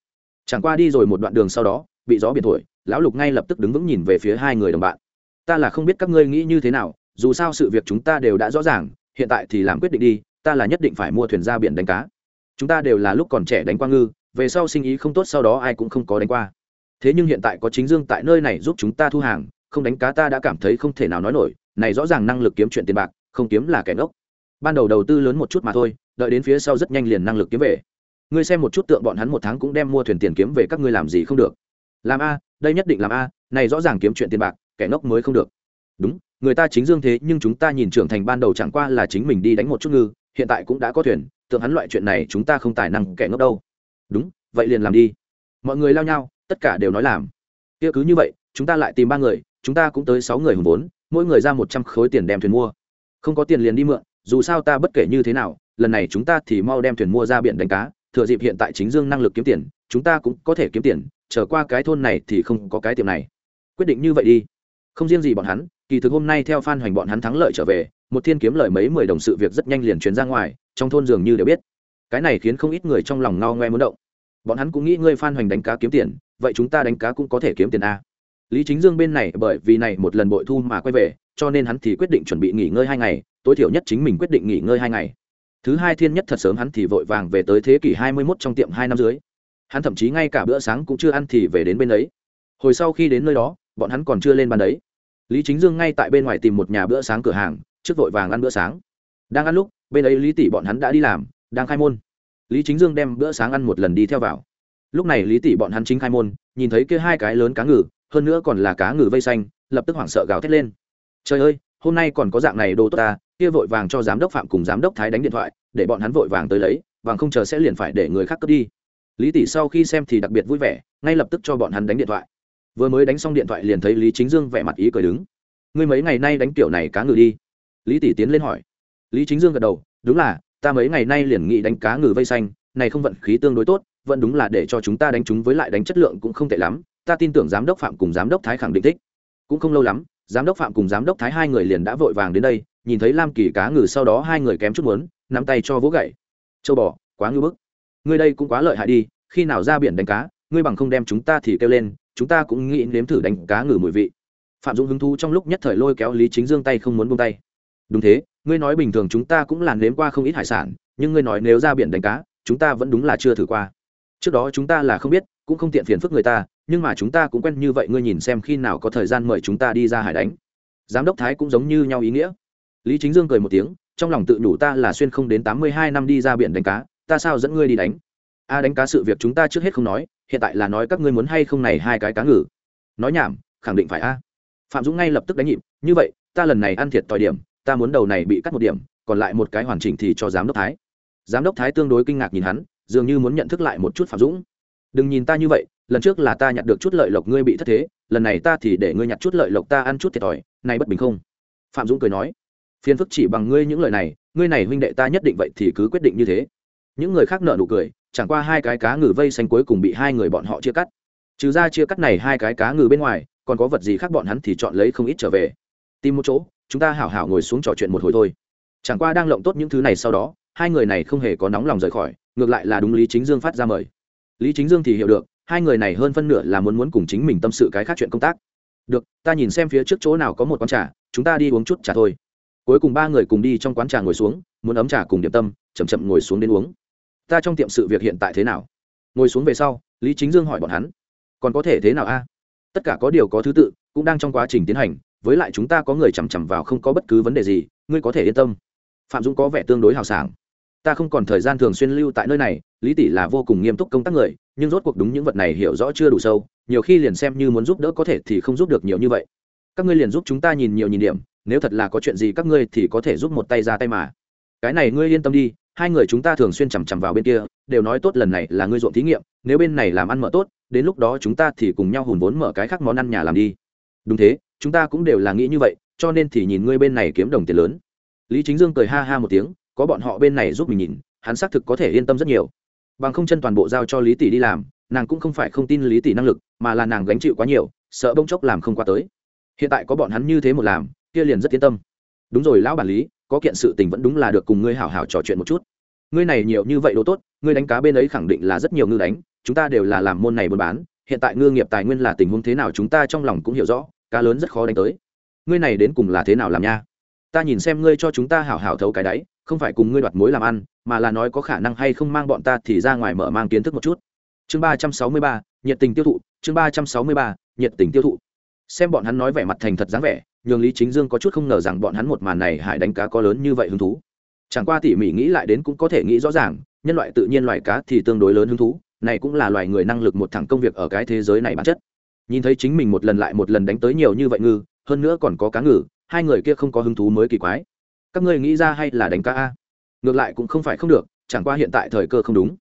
A: Chẳng qua đi rồi một đoạn đường sau đó, bị gió biển thổi, lão lục ngay lập tức đứng vững nhìn về phía hai người đồng bạn. Ta là không biết các ngươi nghĩ như thế nào, dù sao sự việc chúng ta đều đã rõ ràng, hiện tại thì làm quyết định đi, ta là nhất định phải mua thuyền ra biển đánh cá. Chúng ta đều là lúc còn trẻ đánh qua ngư, về sau sinh ý không tốt sau đó ai cũng không có đánh qua. Thế nhưng hiện tại có chính dương tại nơi này giúp chúng ta thu hàng, không đánh cá ta đã cảm thấy không thể nào nói nổi, này rõ ràng năng lực kiếm chuyện tiền bạc không kiếm là kẻ ngốc. Ban đầu đầu tư lớn một chút mà thôi, đợi đến phía sau rất nhanh liền năng lực kiếm về. Ngươi xem một chút tượng bọn hắn một tháng cũng đem mua thuyền tiền kiếm về các ngươi làm gì không được. Làm a, đây nhất định làm a, này rõ ràng kiếm chuyện tiền bạc, kẻ ngốc mới không được. Đúng, người ta chính dương thế, nhưng chúng ta nhìn trưởng thành ban đầu chẳng qua là chính mình đi đánh một chút ngư, hiện tại cũng đã có thuyền, tượng hắn loại chuyện này chúng ta không tài năng kẻ ngốc đâu. Đúng, vậy liền làm đi. Mọi người lao nhau, tất cả đều nói làm. Kia cứ như vậy, chúng ta lại tìm ba người, chúng ta cũng tới sáu người hùng vốn, mỗi người ra một trăm khối tiền đem thuyền mua không có tiền liền đi mượn, dù sao ta bất kể như thế nào, lần này chúng ta thì mau đem thuyền mua ra biển đánh cá, thừa dịp hiện tại chính dương năng lực kiếm tiền, chúng ta cũng có thể kiếm tiền trở qua cái thôn này thì không có cái tiệm này. Quyết định như vậy đi. Không riêng gì bọn hắn, kỳ thực hôm nay theo phan hoành bọn hắn thắng lợi trở về, một thiên kiếm lợi mấy mười đồng sự việc rất nhanh liền truyền ra ngoài, trong thôn dường như đều biết. Cái này khiến không ít người trong lòng ngao ngoe muốn động. Bọn hắn cũng nghĩ ngươi phan hoành đánh cá kiếm tiền, vậy chúng ta đánh cá cũng có thể kiếm tiền a. Lý chính dương bên này bởi vì này một lần bội thu mà quay về cho nên hắn thì quyết định chuẩn bị nghỉ ngơi hai ngày, tối thiểu nhất chính mình quyết định nghỉ ngơi hai ngày. Thứ hai thiên nhất thật sớm hắn thì vội vàng về tới thế kỷ hai mươi 21 trong tiệm hai năm dưới. Hắn thậm chí ngay cả bữa sáng cũng chưa ăn thì về đến bên ấy. Hồi sau khi đến nơi đó, bọn hắn còn chưa lên bàn đấy. Lý chính dương ngay tại bên ngoài tìm một nhà bữa sáng cửa hàng, trước vội vàng ăn bữa sáng. Đang ăn lúc, bên ấy lý tỷ bọn hắn đã đi làm, đang khai môn. Lý chính dương đem bữa sáng ăn một lần đi theo vào. Lúc này lý tỷ bọn hắn chính khai môn, nhìn thấy kia hai cái lớn cá ngừ, hơn nữa còn là cá ngừ vây xanh, lập tức hoảng sợ gào thét lên trời ơi, hôm nay còn có dạng này đồ tốt ta, kia vội vàng cho giám đốc phạm cùng giám đốc thái đánh điện thoại, để bọn hắn vội vàng tới lấy, vàng không chờ sẽ liền phải để người khác cướp đi. Lý tỷ sau khi xem thì đặc biệt vui vẻ, ngay lập tức cho bọn hắn đánh điện thoại. Vừa mới đánh xong điện thoại liền thấy lý chính dương vẻ mặt ý cười đứng. Ngươi mấy ngày nay đánh kiểu này cá ngừ đi. Lý tỷ tiến lên hỏi. Lý chính dương gật đầu, đúng là, ta mấy ngày nay liền nghĩ đánh cá ngừ vây xanh, này không vận khí tương đối tốt, vẫn đúng là để cho chúng ta đánh chúng với lại đánh chất lượng cũng không tệ lắm, ta tin tưởng giám đốc phạm cùng giám đốc thái khẳng định thích. Cũng không lâu lắm giám đốc phạm cùng giám đốc thái hai người liền đã vội vàng đến đây, nhìn thấy lam kỳ cá ngừ sau đó hai người kém chút muốn, nắm tay cho vỗ gậy. Châu bò, quá ngưỡng bức. Ngươi đây cũng quá lợi hại đi, khi nào ra biển đánh cá, ngươi bằng không đem chúng ta thì kêu lên, chúng ta cũng nghĩ nếm thử đánh cá ngừ mùi vị. Phạm dũng hứng thú trong lúc nhất thời lôi kéo lý chính dương tay không muốn buông tay. Đúng thế, ngươi nói bình thường chúng ta cũng làm nếm qua không ít hải sản, nhưng ngươi nói nếu ra biển đánh cá, chúng ta vẫn đúng là chưa thử qua. Trước đó chúng ta là không biết, cũng không tiện phiền phức người ta nhưng mà chúng ta cũng quen như vậy, ngươi nhìn xem khi nào có thời gian mời chúng ta đi ra hải đánh. Giám đốc thái cũng giống như nhau ý nghĩa. Lý chính dương cười một tiếng, trong lòng tự nhủ ta là xuyên không đến tám mươi hai năm đi ra biển đánh cá, ta sao dẫn ngươi đi đánh? A, đánh cá sự việc chúng ta trước hết không nói, hiện tại là nói các ngươi muốn hay không này hai cái cá ngừ. Nói nhảm, khẳng định phải a. Phạm dũng ngay lập tức đánh nhịp, như vậy, ta lần này ăn thiệt tòi điểm, ta muốn đầu này bị cắt một điểm, còn lại một cái hoàn chỉnh thì cho giám đốc thái. Giám đốc thái tương đối kinh ngạc nhìn hắn, dường như muốn nhận thức lại một chút phạm dũng. Đừng nhìn ta như vậy lần trước là ta nhặt được chút lợi lộc ngươi bị thất thế, lần này ta thì để ngươi nhặt chút lợi lộc ta ăn chút thiệt thòi, nay bất bình không? Phạm dũng cười nói, phiền phức chỉ bằng ngươi những lời này, ngươi này huynh đệ ta nhất định vậy thì cứ quyết định như thế. Những người khác nợ nụ cười, chẳng qua hai cái cá ngừ vây xanh cuối cùng bị hai người bọn họ chia cắt. Trừ ra chia cắt này hai cái cá ngừ bên ngoài, còn có vật gì khác bọn hắn thì chọn lấy không ít trở về. Tìm một chỗ, chúng ta hảo hảo ngồi xuống trò chuyện một hồi thôi. Chẳng qua đang lộng tốt những thứ này sau đó, hai người này không hề có nóng lòng rời khỏi, ngược lại là đúng lý chính dương phát ra mời. Lý chính dương thì hiểu được hai người này hơn phân nửa là muốn muốn cùng chính mình tâm sự cái khác chuyện công tác. Được, ta nhìn xem phía trước chỗ nào có một quán trà, chúng ta đi uống chút trà thôi. Cuối cùng ba người cùng đi trong quán trà ngồi xuống, muốn ấm trà cùng điểm tâm, chậm chậm ngồi xuống đến uống. Ta trong tiệm sự việc hiện tại thế nào? Ngồi xuống về sau, lý chính dương hỏi bọn hắn. Còn có thể thế nào a? Tất cả có điều có thứ tự, cũng đang trong quá trình tiến hành, với lại chúng ta có người chằm chằm vào không có bất cứ vấn đề gì, ngươi có thể yên tâm. Phạm dũng có vẻ tương đối hào sảng. Ta không còn thời gian thường xuyên lưu tại nơi này lý tỷ là vô cùng nghiêm túc công tác người, nhưng rốt cuộc đúng những vật này hiểu rõ chưa đủ sâu, nhiều khi liền xem như muốn giúp đỡ có thể thì không giúp được nhiều như vậy. Các ngươi liền giúp chúng ta nhìn nhiều nhìn điểm, nếu thật là có chuyện gì các ngươi thì có thể giúp một tay ra tay mà. Cái này ngươi yên tâm đi, hai người chúng ta thường xuyên chằm chằm vào bên kia, đều nói tốt lần này là ngươi ruộng thí nghiệm, nếu bên này làm ăn mở tốt, đến lúc đó chúng ta thì cùng nhau hùn vốn mở cái khác món ăn nhà làm đi. Đúng thế, chúng ta cũng đều là nghĩ như vậy, cho nên thì nhìn ngươi bên này kiếm đồng tiền lớn. Lý chính dương cười ha ha một tiếng, có bọn họ bên này giúp mình nhìn, hắn xác thực có thể yên tâm rất nhiều bằng không chân toàn bộ giao cho lý tỷ đi làm, nàng cũng không phải không tin lý tỷ năng lực, mà là nàng gánh chịu quá nhiều, sợ bông chốc làm không qua tới. Hiện tại có bọn hắn như thế một làm, kia liền rất yên tâm. Đúng rồi, lão bản lý, có kiện sự tình vẫn đúng là được cùng ngươi hảo hảo trò chuyện một chút. Ngươi này nhiều như vậy đồ tốt, ngươi đánh cá bên ấy khẳng định là rất nhiều ngư đánh, chúng ta đều là làm môn này buôn bán, hiện tại ngư nghiệp tài nguyên là tình huống thế nào chúng ta trong lòng cũng hiểu rõ, cá lớn rất khó đánh tới. Ngươi này đến cùng là thế nào làm nha? Ta nhìn xem ngươi cho chúng ta hảo hảo thấu cái đáy, không phải cùng ngươi đoạt mối làm ăn, mà là nói có khả năng hay không mang bọn ta thì ra ngoài mở mang kiến thức một chút. Chương ba trăm sáu mươi ba, nhiệt tình tiêu thụ, chương ba trăm sáu mươi ba, nhiệt tình tiêu thụ. Xem bọn hắn nói vẻ mặt thành thật dáng vẻ, nhường lý chính dương có chút không ngờ rằng bọn hắn một màn này hải đánh cá có lớn như vậy hứng thú. Chẳng qua tỉ mỉ nghĩ lại đến cũng có thể nghĩ rõ ràng, nhân loại tự nhiên loài cá thì tương đối lớn hứng thú, này cũng là loài người năng lực một thẳng công việc ở cái thế giới này bản chất. Nhìn thấy chính mình một lần lại một lần đánh tới nhiều như vậy ngư, hơn nữa còn có cá ngừ hai người kia không có hứng thú mới kỳ quái. Các ngươi nghĩ ra hay là đánh cá a? Ngược lại cũng không phải không được, chẳng qua hiện tại thời cơ không đúng.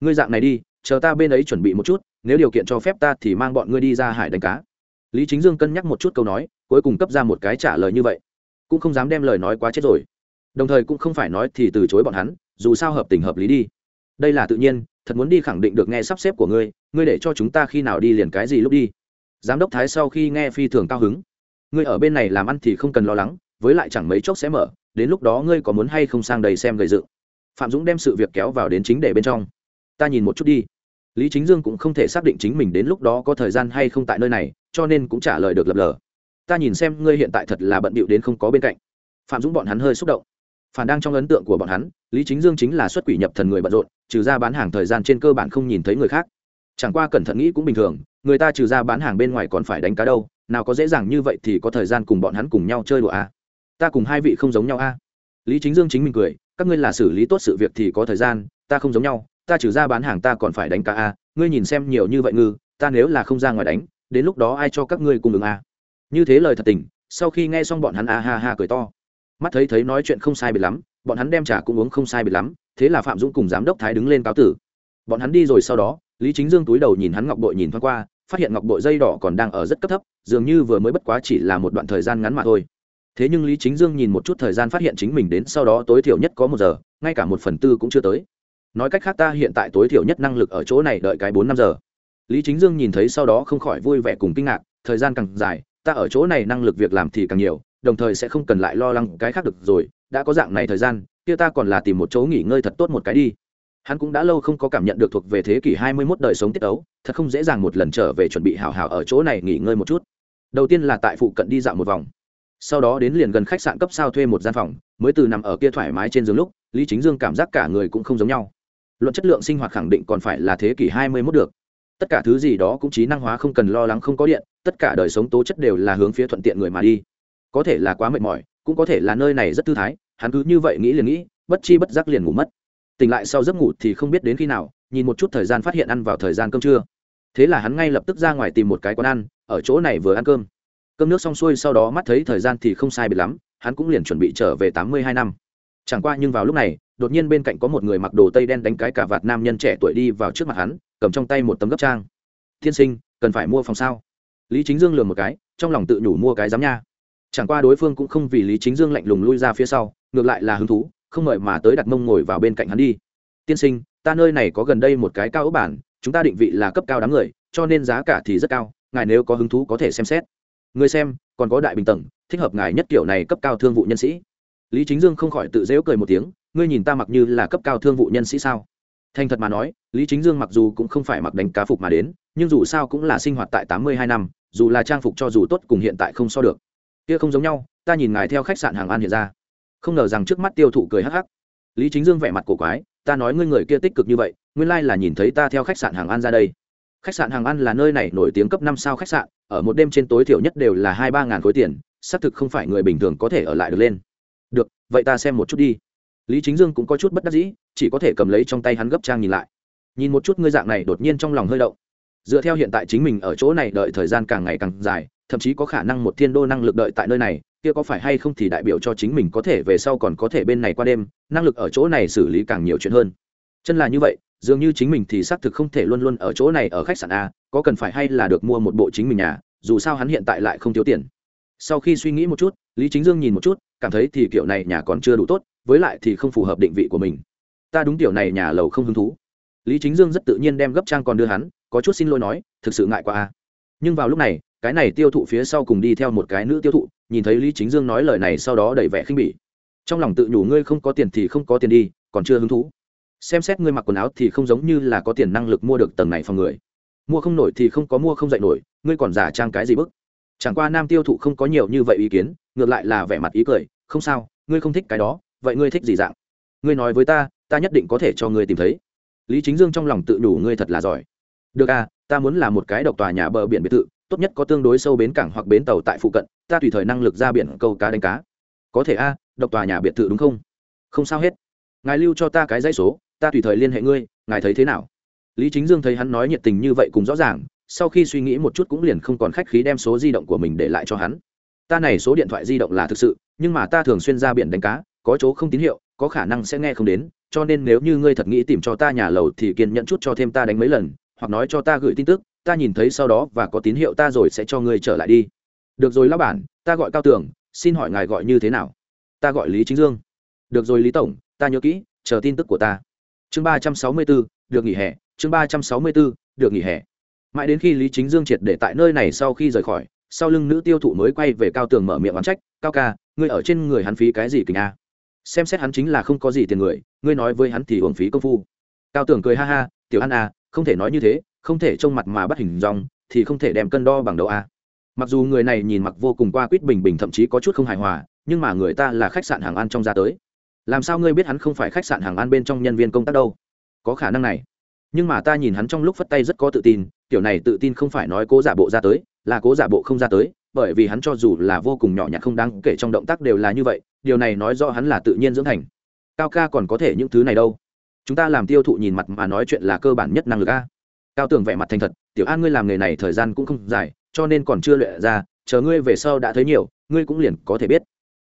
A: Ngươi dạng này đi, chờ ta bên ấy chuẩn bị một chút, nếu điều kiện cho phép ta thì mang bọn ngươi đi ra hải đánh cá. Lý chính dương cân nhắc một chút câu nói, cuối cùng cấp ra một cái trả lời như vậy. Cũng không dám đem lời nói quá chết rồi. Đồng thời cũng không phải nói thì từ chối bọn hắn, dù sao hợp tình hợp lý đi. Đây là tự nhiên, thật muốn đi khẳng định được nghe sắp xếp của ngươi ngươi để cho chúng ta khi nào đi liền cái gì lúc đi. Giám đốc thái sau khi nghe phi thường cao hứng ngươi ở bên này làm ăn thì không cần lo lắng, với lại chẳng mấy chốc sẽ mở, đến lúc đó ngươi có muốn hay không sang đầy xem gầy dự. phạm dũng đem sự việc kéo vào đến chính để bên trong. Ta nhìn một chút đi. Lý chính dương cũng không thể xác định chính mình đến lúc đó có thời gian hay không tại nơi này, cho nên cũng trả lời được lập lờ. Ta nhìn xem ngươi hiện tại thật là bận bịu đến không có bên cạnh. Phạm dũng bọn hắn hơi xúc động. Phản đang trong ấn tượng của bọn hắn, lý chính dương chính là xuất quỷ nhập thần người bận rộn, trừ ra bán hàng thời gian trên cơ bản không nhìn thấy người khác. Chẳng qua cẩn thận nghĩ cũng bình thường, người ta trừ ra bán hàng bên ngoài còn phải đánh cá đâu nào có dễ dàng như vậy thì có thời gian cùng bọn hắn cùng nhau chơi đùa à. ta cùng hai vị không giống nhau a à. lý chính dương chính mình cười, các ngươi là xử lý tốt sự việc thì có thời gian, ta không giống nhau, ta trừ ra bán hàng ta còn phải đánh cá a à. ngươi nhìn xem nhiều như vậy ngư, ta nếu là không ra ngoài đánh, đến lúc đó ai cho các ngươi cùng ứng a à. như thế lời thật tình, sau khi nghe xong bọn hắn a ha ha cười to mắt thấy thấy nói chuyện không sai biệt lắm, bọn hắn đem trà cũng uống không sai biệt lắm, thế là phạm dũng cùng giám đốc thái đứng lên cáo tử bọn hắn đi rồi sau đó, lý chính dương túi đầu nhìn hắn ngọc bội nhìn thoáng qua phát hiện ngọc bội dây đỏ còn đang ở rất cấp thấp, dường như vừa mới bất quá chỉ là một đoạn thời gian ngắn mà thôi. Thế nhưng lý chính dương nhìn một chút thời gian phát hiện chính mình đến sau đó tối thiểu nhất có một giờ, ngay cả một phần tư cũng chưa tới. Nói cách khác ta hiện tại tối thiểu nhất năng lực ở chỗ này đợi cái bốn năm giờ. Lý chính dương nhìn thấy sau đó không khỏi vui vẻ cùng kinh ngạc, thời gian càng dài, ta ở chỗ này năng lực việc làm thì càng nhiều, đồng thời sẽ không cần lại lo lắng cái khác được rồi, đã có dạng này thời gian, kia ta còn là tìm một chỗ nghỉ ngơi thật tốt một cái đi hắn cũng đã lâu không có cảm nhận được thuộc về thế kỷ hai mươi 21 đời sống tiết ấu thật không dễ dàng một lần trở về chuẩn bị hào hào ở chỗ này nghỉ ngơi một chút. Đầu tiên là tại phụ cận đi dạo một vòng. Sau đó đến liền gần khách sạn cấp sao thuê một gian phòng, mới từ nằm ở kia thoải mái trên giường lúc, lý chính dương cảm giác cả người cũng không giống nhau. Luận chất lượng sinh hoạt khẳng định còn phải là thế kỷ hai mươi 21 được. Tất cả thứ gì đó cũng trí năng hóa không cần lo lắng không có điện, tất cả đời sống tố chất đều là hướng phía thuận tiện người mà đi. Có thể là quá mệt mỏi, cũng có thể là nơi này rất thư thái, hắn cứ như vậy nghĩ liền nghĩ, bất chi bất giác liền ngủ mất tỉnh lại sau giấc ngủ thì không biết đến khi nào, nhìn một chút thời gian phát hiện ăn vào thời gian cơm trưa. Thế là hắn ngay lập tức ra ngoài tìm một cái quán ăn, ở chỗ này vừa ăn cơm. Cơm nước xong xuôi sau đó mắt thấy thời gian thì không sai biệt lắm, hắn cũng liền chuẩn bị trở về tám mươi hai năm. Chẳng qua nhưng vào lúc này, đột nhiên bên cạnh có một người mặc đồ tây đen đánh cái cả vạt nam nhân trẻ tuổi đi vào trước mặt hắn, cầm trong tay một tấm gấp trang. Tiên sinh, cần phải mua phòng sao? Lý chính dương lừa một cái, trong lòng tự nhủ mua cái giám nha. Chẳng qua đối phương cũng không vì lý chính dương lạnh lùng lui ra phía sau, ngược lại là hứng thú không mời mà tới đặt mông ngồi vào bên cạnh hắn đi. Tiên sinh, ta nơi này có gần đây một cái cao ốc bản, chúng ta định vị là cấp cao đám người, cho nên giá cả thì rất cao, ngài nếu có hứng thú có thể xem xét. Người xem, còn có đại bình tầng, thích hợp ngài nhất kiểu này cấp cao thương vụ nhân sĩ. Lý chính dương không khỏi tự dễu cười một tiếng, ngươi nhìn ta mặc như là cấp cao thương vụ nhân sĩ sao? Thành thật mà nói, lý chính dương mặc dù cũng không phải mặc đánh cá phục mà đến, nhưng dù sao cũng là sinh hoạt tại tám mươi hai năm, dù là trang phục cho dù tốt cùng hiện tại không so được. Kia không giống nhau, ta nhìn ngài theo khách sạn hàng ăn hiện ra không ngờ rằng trước mắt tiêu thụ cười hắc hắc. Lý chính dương vẻ mặt cổ quái, ta nói ngươi người kia tích cực như vậy, nguyên lai là nhìn thấy ta theo khách sạn hàng ăn ra đây. Khách sạn hàng ăn là nơi này nổi tiếng cấp năm sao khách sạn, ở một đêm trên tối thiểu nhất đều là hai ba ngàn khối tiền, xác thực không phải người bình thường có thể ở lại được lên. Được, vậy ta xem một chút đi. Lý chính dương cũng có chút bất đắc dĩ, chỉ có thể cầm lấy trong tay hắn gấp trang nhìn lại. Nhìn một chút ngươi dạng này đột nhiên trong lòng hơi động. Dựa theo hiện tại chính mình ở chỗ này đợi thời gian càng ngày càng dài, thậm chí có khả năng một thiên đô năng lực đợi tại nơi này kia có phải hay không thì đại biểu cho chính mình có thể về sau còn có thể bên này qua đêm, năng lực ở chỗ này xử lý càng nhiều chuyện hơn. Chân là như vậy, dường như chính mình thì xác thực không thể luôn luôn ở chỗ này ở khách sạn a, có cần phải hay là được mua một bộ chính mình nhà, dù sao hắn hiện tại lại không thiếu tiền. Sau khi suy nghĩ một chút, lý chính dương nhìn một chút, cảm thấy thì kiểu này nhà còn chưa đủ tốt, với lại thì không phù hợp định vị của mình. Ta đúng kiểu này nhà lầu không hứng thú. Lý chính dương rất tự nhiên đem gấp trang còn đưa hắn, có chút xin lỗi nói, thực sự ngại quá a. Nhưng vào lúc này, cái này tiêu thụ phía sau cùng đi theo một cái nữ tiêu thụ nhìn thấy lý chính dương nói lời này sau đó đầy vẻ khinh bỉ. Trong lòng tự nhủ ngươi không có tiền thì không có tiền đi, còn chưa hứng thú. Xem xét ngươi mặc quần áo thì không giống như là có tiền năng lực mua được tầng này phòng người. Mua không nổi thì không có mua không dạy nổi, ngươi còn giả trang cái gì bức? Chẳng qua nam tiêu thụ không có nhiều như vậy ý kiến, ngược lại là vẻ mặt ý cười, không sao, ngươi không thích cái đó, vậy ngươi thích gì dạng? Ngươi nói với ta ta nhất định có thể cho ngươi tìm thấy. Lý chính dương trong lòng tự đủ ngươi thật là giỏi. Được à ta muốn là một cái độc tòa nhà bờ biển biệt thự tốt nhất có tương đối sâu bến cảng hoặc bến tàu tại phụ cận, ta tùy thời năng lực ra biển câu cá đánh cá. Có thể a, độc tòa nhà biệt thự đúng không? Không sao hết. Ngài lưu cho ta cái dãy số, ta tùy thời liên hệ ngươi, ngài thấy thế nào? Lý chính dương thấy hắn nói nhiệt tình như vậy cùng rõ ràng, sau khi suy nghĩ một chút cũng liền không còn khách khí đem số di động của mình để lại cho hắn. Ta này số điện thoại di động là thực sự, nhưng mà ta thường xuyên ra biển đánh cá, có chỗ không tín hiệu, có khả năng sẽ nghe không đến, cho nên nếu như ngươi thật nghĩ tìm cho ta nhà lầu thì kiên nhẫn chút cho thêm ta đánh mấy lần, hoặc nói cho ta gửi tin tức ta nhìn thấy sau đó và có tín hiệu ta rồi sẽ cho ngươi trở lại đi. Được rồi lão bản, ta gọi cao tường, xin hỏi ngài gọi như thế nào? Ta gọi lý chính dương. Được rồi lý tổng, ta nhớ kỹ, chờ tin tức của ta. Chương ba trăm sáu mươi bốn được nghỉ hè, chương ba trăm sáu mươi bốn được nghỉ hè. Mãi đến khi lý chính dương triệt để tại nơi này sau khi rời khỏi, sau lưng nữ tiêu thụ mới quay về cao tường mở miệng oán trách, cao ca, ngươi ở trên người hắn phí cái gì kình a xem xét hắn chính là không có gì tiền người, ngươi nói với hắn thì uổng phí công phu. Cao tường cười ha ha, tiểu an a không thể nói như thế không thể trông mặt mà bắt hình dòng thì không thể đem cân đo bằng đầu a. Mặc dù người này nhìn mặc vô cùng qua quýt bình bình thậm chí có chút không hài hòa, nhưng mà người ta là khách sạn hàng ăn trong ra tới. Làm sao ngươi biết hắn không phải khách sạn hàng ăn bên trong nhân viên công tác đâu? Có khả năng này. Nhưng mà ta nhìn hắn trong lúc phất tay rất có tự tin, kiểu này tự tin không phải nói cố giả bộ ra tới, là cố giả bộ không ra tới, bởi vì hắn cho dù là vô cùng nhỏ nhặt không đáng kể trong động tác đều là như vậy, điều này nói rõ hắn là tự nhiên dưỡng thành. Cao ca còn có thể những thứ này đâu? Chúng ta làm tiêu thụ nhìn mặt mà nói chuyện là cơ bản nhất năng lực a cao tường vẻ mặt thành thật, tiểu an ngươi làm nghề này thời gian cũng không dài, cho nên còn chưa luyện ra, chờ ngươi về sau đã thấy nhiều, ngươi cũng liền có thể biết.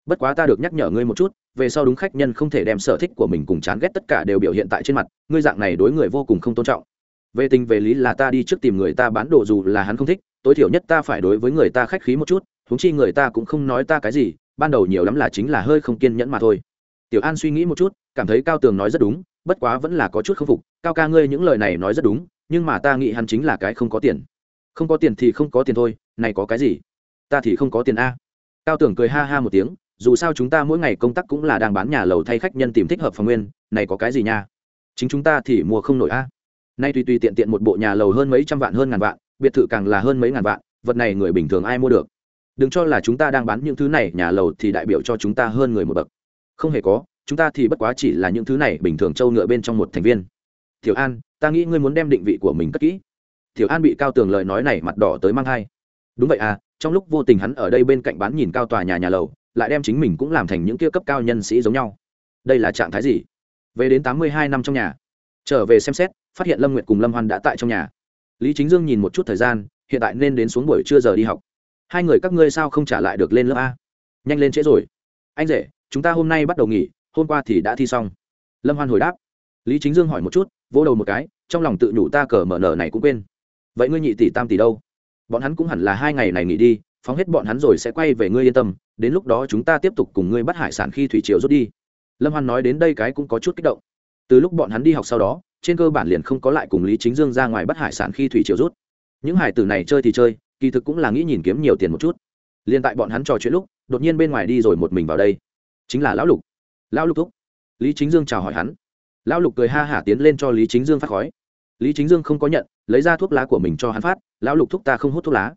A: Bất quá ta được nhắc nhở ngươi một chút, về sau đúng khách nhân không thể đem sở thích của mình cùng chán ghét tất cả đều biểu hiện tại trên mặt, ngươi dạng này đối người vô cùng không tôn trọng. Về tình về lý là ta đi trước tìm người ta bán đồ dù là hắn không thích, tối thiểu nhất ta phải đối với người ta khách khí một chút thúng chi người ta cũng không nói ta cái gì, ban đầu nhiều lắm là chính là hơi không kiên nhẫn mà thôi. Tiểu an suy nghĩ một chút, cảm thấy cao tường nói rất đúng, bất quá vẫn là có chút k phục. Cao ca ngươi những lời này nói rất đúng nhưng mà ta nghĩ hắn chính là cái không có tiền. Không có tiền thì không có tiền thôi, này có cái gì? Ta thì không có tiền a. Cao tưởng cười ha ha một tiếng, dù sao chúng ta mỗi ngày công tác cũng là đang bán nhà lầu thay khách nhân tìm thích hợp phòng nguyên, này có cái gì nha? Chính chúng ta thì mua không nổi a. Nay tùy tùy tiện tiện một bộ nhà lầu hơn mấy trăm vạn hơn ngàn vạn, biệt thự càng là hơn mấy ngàn vạn, vật này người bình thường ai mua được? Đừng cho là chúng ta đang bán những thứ này, nhà lầu thì đại biểu cho chúng ta hơn người một bậc. Không hề có, chúng ta thì bất quá chỉ là những thứ này bình thường trâu ngựa bên trong một thành viên. Tiểu an ta nghĩ ngươi muốn đem định vị của mình cất kỹ. Tiểu an bị cao tường lời nói này mặt đỏ tới mang thai. Đúng vậy à trong lúc vô tình hắn ở đây bên cạnh bán nhìn cao tòa nhà nhà lầu, lại đem chính mình cũng làm thành những kia cấp cao nhân sĩ giống nhau. Đây là trạng thái gì? Về đến tám mươi hai năm trong nhà. Trở về xem xét, phát hiện lâm nguyệt cùng lâm hoan đã tại trong nhà. Lý chính dương nhìn một chút thời gian, hiện tại nên đến xuống buổi trưa giờ đi học. Hai người các ngươi sao không trả lại được lên lớp a? Nhanh lên trễ rồi. Anh rể, chúng ta hôm nay bắt đầu nghỉ, hôm qua thì đã thi xong. Lâm hoan hồi đáp lý chính dương hỏi một chút, vỗ đầu một cái, trong lòng tự nhủ ta cờ mở nở này cũng quên. Vậy ngươi nhị tỷ tam tỷ đâu? Bọn hắn cũng hẳn là hai ngày này nghỉ đi, phóng hết bọn hắn rồi sẽ quay về ngươi yên tâm, đến lúc đó chúng ta tiếp tục cùng ngươi bắt hải sản khi thủy triều rút đi. Lâm hoan nói đến đây cái cũng có chút kích động. Từ lúc bọn hắn đi học sau đó, trên cơ bản liền không có lại cùng lý chính dương ra ngoài bắt hải sản khi thủy triều rút. Những hải tử này chơi thì chơi, kỳ thực cũng là nghĩ nhìn kiếm nhiều tiền một chút. Liền tại bọn hắn trò chuyện lúc, đột nhiên bên ngoài đi rồi một mình vào đây. Chính là lão lục. Lão lục thúc. Lý chính dương chào hỏi hắn lão lục cười ha hả tiến lên cho lý chính dương phát khói. Lý chính dương không có nhận, lấy ra thuốc lá của mình cho hắn phát, lão lục thúc ta không hút thuốc lá.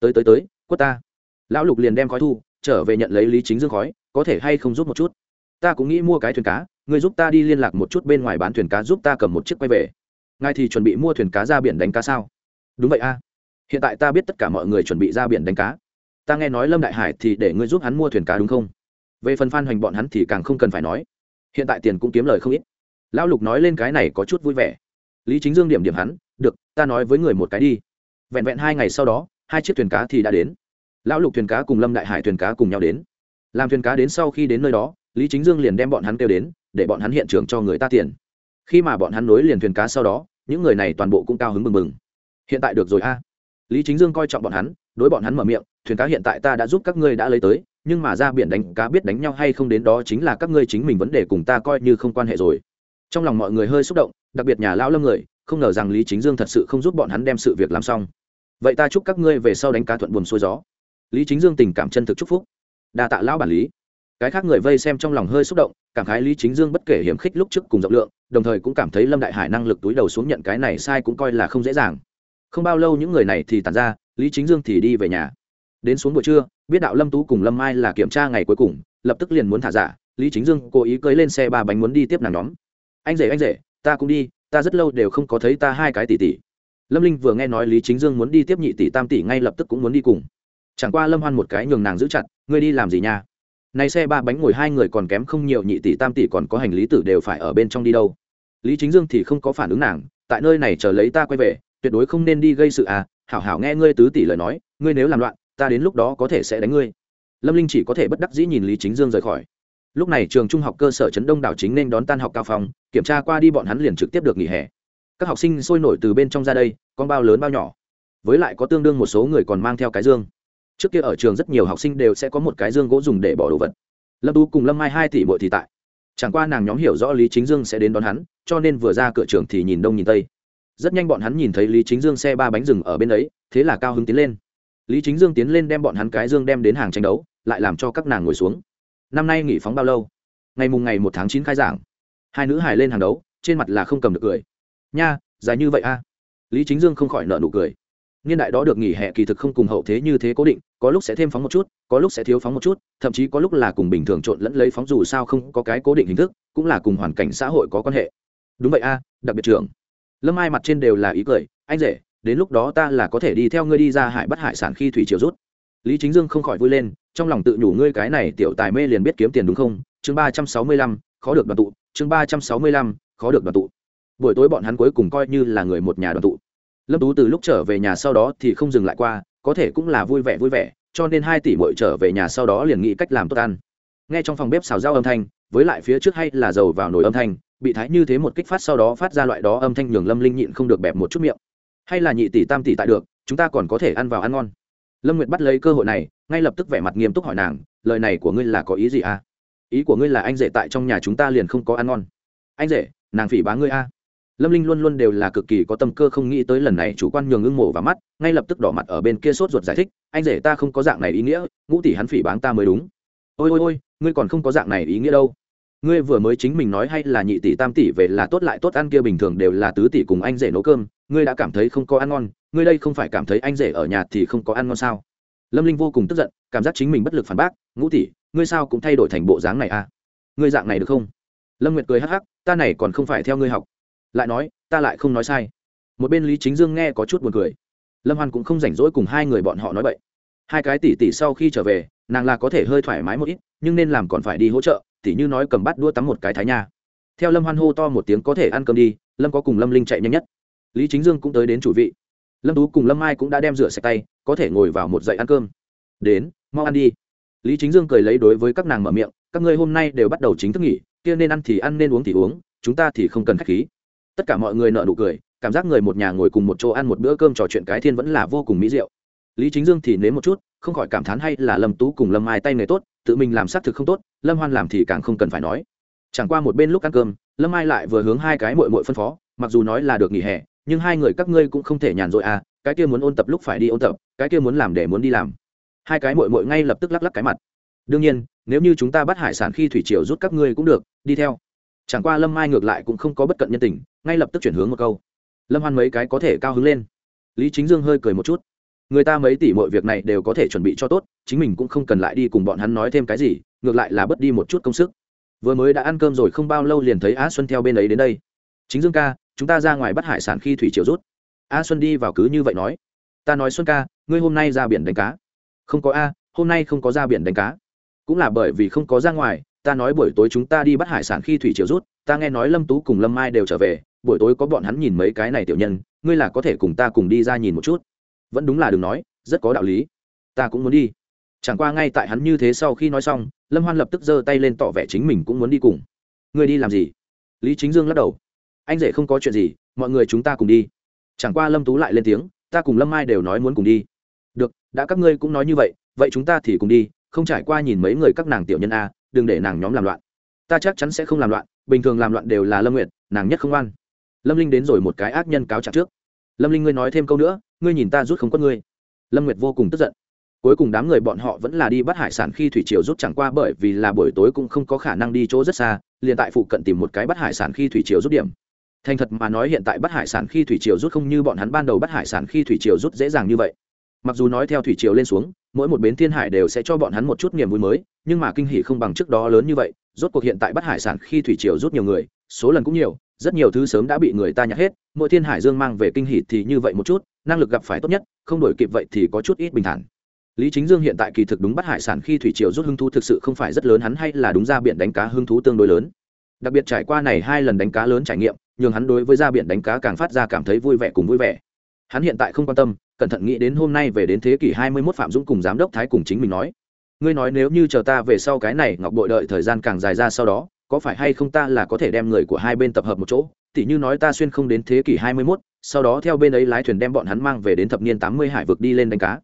A: Tới tới tới, quất ta. Lão lục liền đem khói thu, trở về nhận lấy lý chính dương khói, có thể hay không giúp một chút? Ta cũng nghĩ mua cái thuyền cá người giúp ta đi liên lạc một chút bên ngoài bán thuyền cá giúp ta cầm một chiếc quay về. Ngài thì chuẩn bị mua thuyền cá ra biển đánh cá sao? Đúng vậy a. Hiện tại ta biết tất cả mọi người chuẩn bị ra biển đánh cá. Ta nghe nói lâm đại hải thì để ngươi giúp hắn mua thuyền cá đúng không? Về phần phan hoành bọn hắn thì càng không cần phải nói. Hiện tại tiền cũng kiếm lời không ít lão lục nói lên cái này có chút vui vẻ. Lý chính dương điểm điểm hắn, được, ta nói với người một cái đi. Vẹn vẹn hai ngày sau đó, hai chiếc thuyền cá thì đã đến. Lão lục thuyền cá cùng lâm đại hải thuyền cá cùng nhau đến. Làm thuyền cá đến sau khi đến nơi đó, lý chính dương liền đem bọn hắn kêu đến, để bọn hắn hiện trường cho người ta tiền. Khi mà bọn hắn nối liền thuyền cá sau đó, những người này toàn bộ cũng cao hứng mừng mừng. Hiện tại được rồi a. Lý chính dương coi trọng bọn hắn, đối bọn hắn mở miệng, thuyền cá hiện tại ta đã giúp các ngươi đã lấy tới, nhưng mà ra biển đánh cá biết đánh nhau hay không đến đó chính là các ngươi chính mình vấn đề cùng ta coi như không quan hệ rồi trong lòng mọi người hơi xúc động, đặc biệt nhà lao lâm người, không ngờ rằng lý chính dương thật sự không giúp bọn hắn đem sự việc làm xong. Vậy ta chúc các ngươi về sau đánh cá thuận buồn xuôi gió. Lý chính dương tình cảm chân thực chúc phúc. Đa tạ lão bản lý. Cái khác người vây xem trong lòng hơi xúc động, cảm khái lý chính dương bất kể hiểm khích lúc trước cùng rộng lượng, đồng thời cũng cảm thấy lâm đại hải năng lực túi đầu xuống nhận cái này sai cũng coi là không dễ dàng. Không bao lâu những người này thì tàn ra, lý chính dương thì đi về nhà. Đến xuống buổi trưa, biết đạo lâm tú cùng lâm mai là kiểm tra ngày cuối cùng, lập tức liền muốn thả giả, lý chính dương cố ý cưới lên xe ba bánh muốn đi tiếp nàng nhóm anh rể anh rể, ta cũng đi, ta rất lâu đều không có thấy ta hai cái tỷ tỷ. Lâm linh vừa nghe nói lý chính dương muốn đi tiếp nhị tỷ tam tỷ ngay lập tức cũng muốn đi cùng. Chẳng qua lâm hoan một cái nhường nàng giữ chặt, ngươi đi làm gì nha? Này xe ba bánh ngồi hai người còn kém không nhiều, nhị tỷ tam tỷ còn có hành lý tử đều phải ở bên trong đi đâu. Lý chính dương thì không có phản ứng nàng, tại nơi này chờ lấy ta quay về, tuyệt đối không nên đi gây sự à hảo hảo nghe ngươi tứ tỷ lời nói, ngươi nếu làm loạn, ta đến lúc đó có thể sẽ đánh ngươi. Lâm linh chỉ có thể bất đắc dĩ nhìn lý chính dương rời khỏi lúc này trường trung học cơ sở trấn đông đảo chính nên đón tan học cao phòng kiểm tra qua đi bọn hắn liền trực tiếp được nghỉ hè. Các học sinh sôi nổi từ bên trong ra đây, con bao lớn bao nhỏ. Với lại có tương đương một số người còn mang theo cái dương. Trước kia ở trường rất nhiều học sinh đều sẽ có một cái dương gỗ dùng để bỏ đồ vật. Lâm tú cùng lâm mai hai tỷ bội thì tại. Chẳng qua nàng nhóm hiểu rõ lý chính dương sẽ đến đón hắn, cho nên vừa ra cửa trường thì nhìn đông nhìn tây. Rất nhanh bọn hắn nhìn thấy lý chính dương xe ba bánh rừng ở bên ấy, thế là cao hứng tiến lên. Lý chính dương tiến lên đem bọn hắn cái dương đem đến hàng tranh đấu, lại làm cho các nàng ngồi xuống năm nay nghỉ phóng bao lâu? Ngày mùng ngày một tháng chín khai giảng. Hai nữ hài lên hàng đấu, trên mặt là không cầm được cười. Nha, dài như vậy a lý chính dương không khỏi nợ nụ cười. Niên đại đó được nghỉ hè kỳ thực không cùng hậu thế như thế cố định, có lúc sẽ thêm phóng một chút, có lúc sẽ thiếu phóng một chút, thậm chí có lúc là cùng bình thường trộn lẫn lấy phóng dù sao không có cái cố định hình thức, cũng là cùng hoàn cảnh xã hội có quan hệ. Đúng vậy a, đặc biệt trưởng. Lâm ai mặt trên đều là ý cười, anh rể, đến lúc đó ta là có thể đi theo ngươi đi ra hải bắt hải sản khi thủy triều rút. Lý chính dương không khỏi vui lên trong lòng tự nhủ ngươi cái này tiểu tài mê liền biết kiếm tiền đúng không? Chương ba trăm sáu mươi lăm, khó được đoàn tụ. Chương ba trăm sáu mươi lăm, khó được đoàn tụ. Buổi tối bọn hắn cuối cùng coi như là người một nhà đoàn tụ. Lâm tú từ lúc trở về nhà sau đó thì không dừng lại qua, có thể cũng là vui vẻ vui vẻ, cho nên hai tỷ bội trở về nhà sau đó liền nghĩ cách làm tốt ăn. Nghe trong phòng bếp xào rau âm thanh, với lại phía trước hay là dầu vào nồi âm thanh, bị thái như thế một kích phát sau đó phát ra loại đó âm thanh nhường lâm linh nhịn không được bẹp một chút miệng. Hay là nhị tỷ tam tỷ tại được, chúng ta còn có thể ăn vào ăn ngon lâm nguyệt bắt lấy cơ hội này, ngay lập tức vẻ mặt nghiêm túc hỏi nàng, lời này của ngươi là có ý gì à? Ý của ngươi là anh rể tại trong nhà chúng ta liền không có ăn ngon. Anh rể, nàng phỉ bá ngươi a à? lâm linh luôn luôn đều là cực kỳ có tâm cơ không nghĩ tới lần này chủ quan nhường ưng mổ và mắt, ngay lập tức đỏ mặt ở bên kia sốt ruột giải thích, anh rể ta không có dạng này ý nghĩa, ngũ tỷ hắn phỉ báng ta mới đúng. Ôi ôi ôi, ngươi còn không có dạng này ý nghĩa đâu ngươi vừa mới chính mình nói hay là nhị tỷ tam tỷ về là tốt lại tốt ăn kia bình thường đều là tứ tỷ cùng anh rể nấu cơm, ngươi đã cảm thấy không có ăn ngon, ngươi đây không phải cảm thấy anh rể ở nhà thì không có ăn ngon sao? Lâm linh vô cùng tức giận, cảm giác chính mình bất lực phản bác, ngũ tỷ, ngươi sao cũng thay đổi thành bộ dáng này à? Ngươi dạng này được không? Lâm nguyệt cười hắc hắc, ta này còn không phải theo ngươi học. Lại nói, ta lại không nói sai. Một bên lý chính dương nghe có chút buồn cười. Lâm hoan cũng không rảnh rỗi cùng hai người bọn họ nói vậy hai cái tỷ tỷ sau khi trở về, nàng là có thể hơi thoải mái một ít, nhưng nên làm còn phải đi hỗ trợ, tỷ như nói cầm bắt đua tắm một cái thái nha. Theo lâm hoan hô to một tiếng có thể ăn cơm đi, lâm có cùng lâm linh chạy nhanh nhất. Lý chính dương cũng tới đến chủ vị. Lâm tú cùng lâm mai cũng đã đem rửa sạch tay, có thể ngồi vào một dậy ăn cơm. Đến, mau ăn đi. Lý chính dương cười lấy đối với các nàng mở miệng, các ngươi hôm nay đều bắt đầu chính thức nghỉ, kia nên ăn thì ăn, nên uống thì uống, chúng ta thì không cần k h á c h khí. Tất cả mọi người nợ nụ cười, cảm giác người một nhà ngồi cùng một chỗ ăn một bữa cơm trò chuyện cái thiên vẫn là vô cùng mỹ diệu lý chính dương thì nếm một chút, không khỏi cảm thán hay là lâm tú cùng lâm Ai tay nghề tốt, tự mình làm xác thực không tốt, lâm hoan làm thì càng không cần phải nói. Chẳng qua một bên lúc ăn cơm, lâm Ai lại vừa hướng hai cái mội mội phân phó, mặc dù nói là được nghỉ hè, nhưng hai người các ngươi cũng không thể nhàn rỗi à cái kia muốn ôn tập lúc phải đi ôn tập, cái kia muốn làm để muốn đi làm. Hai cái mội mội ngay lập tức lắc lắc cái mặt. Đương nhiên, nếu như chúng ta bắt hải sản khi thủy triều rút các ngươi cũng được, đi theo. Chẳng qua lâm Ai ngược lại cũng không có bất cận nhân tình, ngay lập tức chuyển hướng một câu. Lâm hoan mấy cái có thể cao hứng lên. Lý chính dương hơi cười một chút người ta mấy tỷ mọi việc này đều có thể chuẩn bị cho tốt, chính mình cũng không cần lại đi cùng bọn hắn nói thêm cái gì, ngược lại là bớt đi một chút công sức. Vừa mới đã ăn cơm rồi không bao lâu liền thấy á xuân theo bên ấy đến đây. Chính dương ca, chúng ta ra ngoài bắt hải sản khi thủy triều rút. A xuân đi vào cứ như vậy nói. Ta nói xuân ca, ngươi hôm nay ra biển đánh cá. Không có a, hôm nay không có ra biển đánh cá. Cũng là bởi vì không có ra ngoài, ta nói buổi tối chúng ta đi bắt hải sản khi thủy triều rút, ta nghe nói lâm tú cùng lâm mai đều trở về, buổi tối có bọn hắn nhìn mấy cái này tiểu nhân, ngươi là có thể cùng ta cùng đi ra nhìn một chút vẫn đúng là đừng nói, rất có đạo lý. Ta cũng muốn đi. Chẳng qua ngay tại hắn như thế sau khi nói xong, lâm hoan lập tức giơ tay lên tỏ vẻ chính mình cũng muốn đi cùng. Người đi làm gì? Lý chính dương lắc đầu. Anh rể không có chuyện gì, mọi người chúng ta cùng đi. Chẳng qua lâm tú lại lên tiếng, ta cùng lâm mai đều nói muốn cùng đi. Được, đã các ngươi cũng nói như vậy vậy chúng ta thì cùng đi, không trải qua nhìn mấy người các nàng tiểu nhân a, đừng để nàng nhóm làm loạn. Ta chắc chắn sẽ không làm loạn, bình thường làm loạn đều là lâm nguyện nàng nhất không ăn lâm linh đến rồi một cái ác nhân cáo trạng trước lâm linh ngươi nói thêm câu nữa, ngươi nhìn ta rút không có ngươi. Lâm nguyệt vô cùng tức giận. Cuối cùng đám người bọn họ vẫn là đi bắt hải sản khi thủy triều rút chẳng qua bởi vì là buổi tối cũng không có khả năng đi chỗ rất xa, liền tại phụ cận tìm một cái bắt hải sản khi thủy triều rút điểm. Thành thật mà nói hiện tại bắt hải sản khi thủy triều rút không như bọn hắn ban đầu bắt hải sản khi thủy triều rút dễ dàng như vậy. Mặc dù nói theo thủy triều lên xuống, mỗi một bến thiên hải đều sẽ cho bọn hắn một chút niềm vui mới, nhưng mà kinh hỷ không bằng trước đó lớn như vậy, rốt cuộc hiện tại bắt hải sản khi thủy triều rút nhiều người, số lần cũng nhiều rất nhiều thứ sớm đã bị người ta nhặt hết, mỗi thiên hải dương mang về kinh hỷ thì như vậy một chút, năng lực gặp phải tốt nhất, không đổi kịp vậy thì có chút ít bình thản. Lý chính dương hiện tại kỳ thực đúng bắt hải sản khi thủy triều rút hưng thú thực sự không phải rất lớn, hắn hay là đúng ra biển đánh cá hưng thú tương đối lớn. Đặc biệt trải qua này hai lần đánh cá lớn trải nghiệm nhưng hắn đối với ra biển đánh cá càng phát ra cảm thấy vui vẻ cùng vui vẻ. Hắn hiện tại không quan tâm, cẩn thận nghĩ đến hôm nay về đến thế kỷ hai mươi 21 phạm dũng cùng giám đốc thái cùng chính mình nói. Ngươi nói nếu như chờ ta về sau cái này, ngọc bội đợi thời gian càng dài ra sau đó có phải hay không ta là có thể đem người của hai bên tập hợp một chỗ? Tỉ như nói ta xuyên không đến thế kỷ hai mươi 21, sau đó theo bên ấy lái thuyền đem bọn hắn mang về đến thập niên tám mươi hải vực đi lên đánh cá.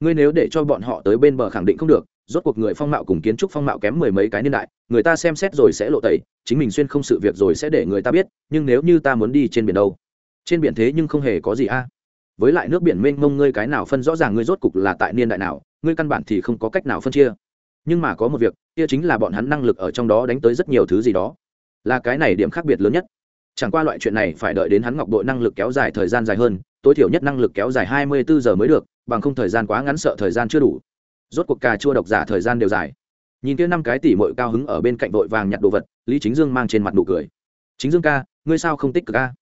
A: Ngươi nếu để cho bọn họ tới bên bờ khẳng định không được rốt cuộc người phong mạo cùng kiến trúc phong mạo kém mười mấy cái niên đại người ta xem xét rồi sẽ lộ tẩy chính mình xuyên không sự việc rồi sẽ để người ta biết nhưng nếu như ta muốn đi trên biển đâu? Trên biển thế nhưng không hề có gì a. Với lại nước biển mênh mông ngươi cái nào phân rõ ràng ngươi rốt cục là tại niên đại nào ngươi căn bản thì không có cách nào phân chia nhưng mà có một việc, kia chính là bọn hắn năng lực ở trong đó đánh tới rất nhiều thứ gì đó. Là cái này điểm khác biệt lớn nhất. Chẳng qua loại chuyện này phải đợi đến hắn ngọc đội năng lực kéo dài thời gian dài hơn, tối thiểu nhất năng lực kéo dài hai mươi bốn giờ mới được, bằng không thời gian quá ngắn sợ thời gian chưa đủ. Rốt cuộc cà chua độc giả thời gian đều dài. Nhìn kia năm cái tỉ mội cao hứng ở bên cạnh vội vàng nhặt đồ vật, lý chính dương mang trên mặt nụ cười. Chính dương ca, ngươi sao không tích cực ca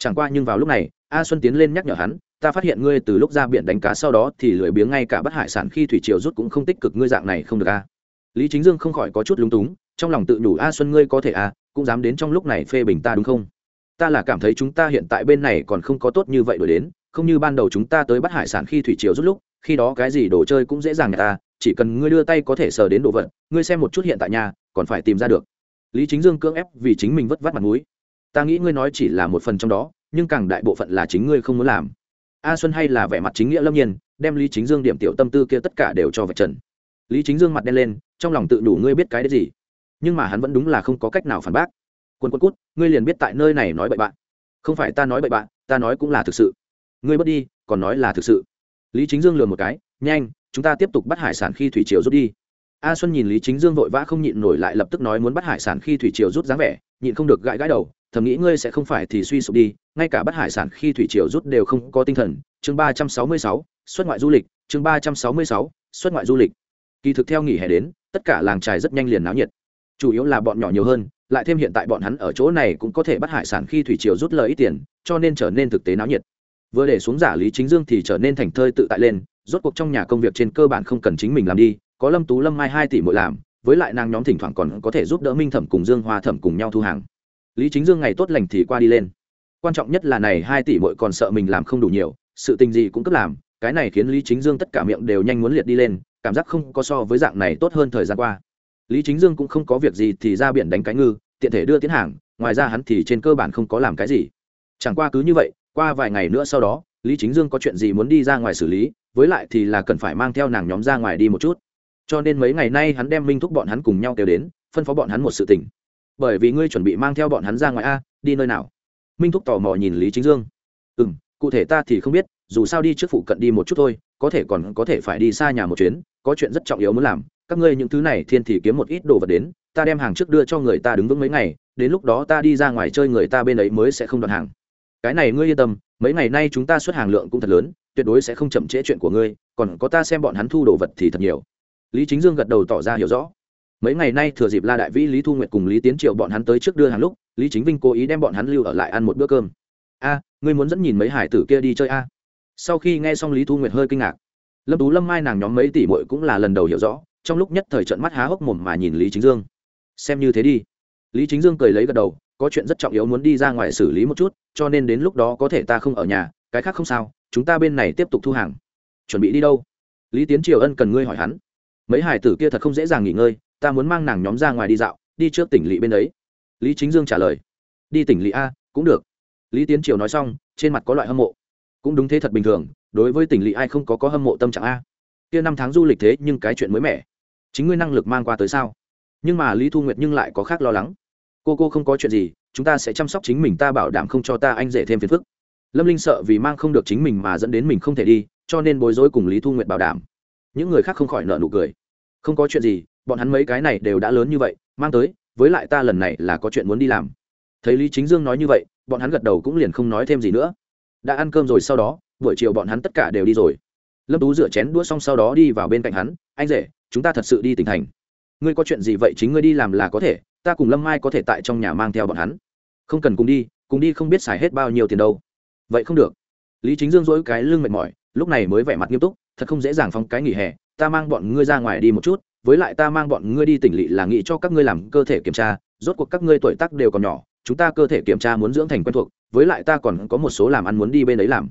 A: chẳng qua nhưng vào lúc này, a xuân tiến lên nhắc nhở hắn ta phát hiện ngươi từ lúc ra biển đánh cá sau đó thì lười biếng ngay cả bắt hải sản khi thủy triều rút cũng không tích cực, ngươi dạng này không được a lý chính dương không khỏi có chút lúng túng, trong lòng tự nhủ, a xuân ngươi có thể a cũng dám đến trong lúc này phê bình ta đúng không? Ta là cảm thấy chúng ta hiện tại bên này còn không có tốt như vậy đổi đến, không như ban đầu chúng ta tới bắt hải sản khi thủy triều rút lúc, khi đó cái gì đồ chơi cũng dễ dàng người ta, chỉ cần ngươi đưa tay có thể sờ đến đồ vật, ngươi xem một chút hiện tại nhà còn phải tìm ra được. Lý chính dương cưỡng ép vì chính mình vất vắt mặt mũi. Ta nghĩ ngươi nói chỉ là một phần trong đó, nhưng càng đại bộ phận là chính ngươi không muốn làm a xuân hay là vẻ mặt chính nghĩa lâm nhiên, đem lý chính dương điểm tiểu tâm tư kia tất cả đều cho vật trần. Lý chính dương mặt đen lên, trong lòng tự đủ ngươi biết cái đấy gì. Nhưng mà hắn vẫn đúng là không có cách nào phản bác. Quân quân cút, ngươi liền biết tại nơi này nói bậy bạn. Không phải ta nói bậy bạn, ta nói cũng là thực sự. Ngươi bớt đi, còn nói là thực sự. Lý chính dương lừa một cái, nhanh, chúng ta tiếp tục bắt hải sản khi thủy triều rút đi. A xuân nhìn lý chính dương vội vã không nhịn nổi lại lập tức nói muốn bắt hải sản khi thủy triều rút dáng vẻ, nhịn không được gãi gãi đầu thầm nghĩ ngươi sẽ không phải thì suy sụp đi, ngay cả bắt hải sản khi thủy triều rút đều không có tinh thần. Chương ba trăm sáu mươi sáu, xuất ngoại du lịch. Chương ba trăm sáu mươi sáu, xuất ngoại du lịch. Kỳ thực theo nghỉ hè đến, tất cả làng trài rất nhanh liền náo nhiệt. Chủ yếu là bọn nhỏ nhiều hơn, lại thêm hiện tại bọn hắn ở chỗ này cũng có thể bắt hải sản khi thủy triều rút lời ít tiền, cho nên trở nên thực tế náo nhiệt. Vừa để xuống giả lý chính dương thì trở nên thành thơi tự tại lên, rốt cuộc trong nhà công việc trên cơ bản không cần chính mình làm đi, có lâm tú, lâm mai hai tỷ mỗi làm, với lại nàng nhóm thỉnh thoảng còn có thể giúp đỡ minh thẩm cùng dương hoa thẩm cùng nhau thu hàng lý chính dương ngày tốt lành thì qua đi lên. Quan trọng nhất là này hai tỷ mội còn sợ mình làm không đủ nhiều, sự tình gì cũng cấp làm, cái này khiến lý chính dương tất cả miệng đều nhanh muốn liệt đi lên, cảm giác không có so với dạng này tốt hơn thời gian qua. Lý chính dương cũng không có việc gì thì ra biển đánh cái ngư, tiện thể đưa tiến hàng, ngoài ra hắn thì trên cơ bản không có làm cái gì. Chẳng qua cứ như vậy, qua vài ngày nữa sau đó, lý chính dương có chuyện gì muốn đi ra ngoài xử lý, với lại thì là cần phải mang theo nàng nhóm ra ngoài đi một chút. Cho nên mấy ngày nay hắn đem minh thúc bọn hắn cùng nhau kêu đến, phân phó bọn hắn một sự tình bởi vì ngươi chuẩn bị mang theo bọn hắn ra ngoài a, đi nơi nào? Minh thúc tò mò nhìn lý chính dương. Ừ m cụ thể ta thì không biết, dù sao đi trước phụ cận đi một chút thôi, có thể còn có thể phải đi xa nhà một chuyến, có chuyện rất trọng yếu muốn làm, các ngươi những thứ này thiên thì kiếm một ít đồ vật đến, ta đem hàng trước đưa cho người ta đứng vững mấy ngày, đến lúc đó ta đi ra ngoài chơi người ta bên ấy mới sẽ không đoạt hàng. Cái này ngươi yên tâm, mấy ngày nay chúng ta xuất hàng lượng cũng thật lớn, tuyệt đối sẽ không chậm trễ chuyện của ngươi, còn có ta xem bọn hắn thu đồ vật thì thật nhiều. Lý chính dương gật đầu tỏ ra hiểu rõ mấy ngày nay thừa dịp la đại vĩ, lý thu nguyệt cùng lý tiến triệu bọn hắn tới trước đưa hàng lúc, lý chính vinh cố ý đem bọn hắn lưu ở lại ăn một bữa cơm. A, ngươi muốn dẫn nhìn mấy hải tử kia đi chơi a? Sau khi nghe xong lý thu nguyệt hơi kinh ngạc. Lâm tú lâm mai nàng nhóm mấy tỷ muội cũng là lần đầu hiểu rõ, trong lúc nhất thời trận mắt há hốc mồm mà nhìn lý chính dương. Xem như thế đi. Lý chính dương cười lấy gật đầu, có chuyện rất trọng yếu muốn đi ra ngoài xử lý một chút, cho nên đến lúc đó có thể ta không ở nhà, cái khác không sao, chúng ta bên này tiếp tục thu hàng. Chuẩn bị đi đâu? Lý tiến triều ân cần ngươi hỏi hắn. Mấy hải tử kia thật không dễ dàng nghỉ ngơi ta muốn mang nàng nhóm ra ngoài đi dạo, đi trước tỉnh lỵ bên ấy. lý chính dương trả lời. Đi tỉnh lỵ a, cũng được. Lý tiến triều nói xong, trên mặt có loại hâm mộ. Cũng đúng thế thật bình thường, đối với tỉnh lỵ ai không có có hâm mộ tâm trạng a. Kia năm tháng du lịch thế nhưng cái chuyện mới mẻ. Chính ngươi năng lực mang qua tới sao? Nhưng mà lý thu nguyệt nhưng lại có khác lo lắng. Cô cô không có chuyện gì, chúng ta sẽ chăm sóc chính mình, ta bảo đảm không cho ta anh rể thêm phiền phức. Lâm linh sợ vì mang không được chính mình mà dẫn đến mình không thể đi, cho nên bối rối cùng lý thu nguyệt bảo đảm. Những người khác không khỏi nợ nụ cười không có chuyện gì, bọn hắn mấy cái này đều đã lớn như vậy, mang tới, với lại ta lần này là có chuyện muốn đi làm. Thấy lý chính dương nói như vậy, bọn hắn gật đầu cũng liền không nói thêm gì nữa. Đã ăn cơm rồi sau đó, buổi chiều bọn hắn tất cả đều đi rồi. Lâm tú rửa chén đũa xong sau đó đi vào bên cạnh hắn, anh rể, chúng ta thật sự đi tỉnh thành. Ngươi có chuyện gì vậy chính ngươi đi làm là có thể, ta cùng lâm mai có thể tại trong nhà mang theo bọn hắn. Không cần cùng đi cùng đi không biết xài hết bao nhiêu tiền đâu. Vậy không được. Lý chính dương dỗi cái lưng mệt mỏi, lúc này mới vẻ mặt nghiêm túc, thật không dễ dàng phong cái nghỉ hè ta mang bọn ngươi ra ngoài đi một chút, với lại ta mang bọn ngươi đi tỉnh lỵ là nghĩ cho các ngươi làm cơ thể kiểm tra, rốt cuộc các ngươi tuổi tác đều còn nhỏ, chúng ta cơ thể kiểm tra muốn dưỡng thành quen thuộc, với lại ta còn có một số làm ăn muốn đi bên đấy làm.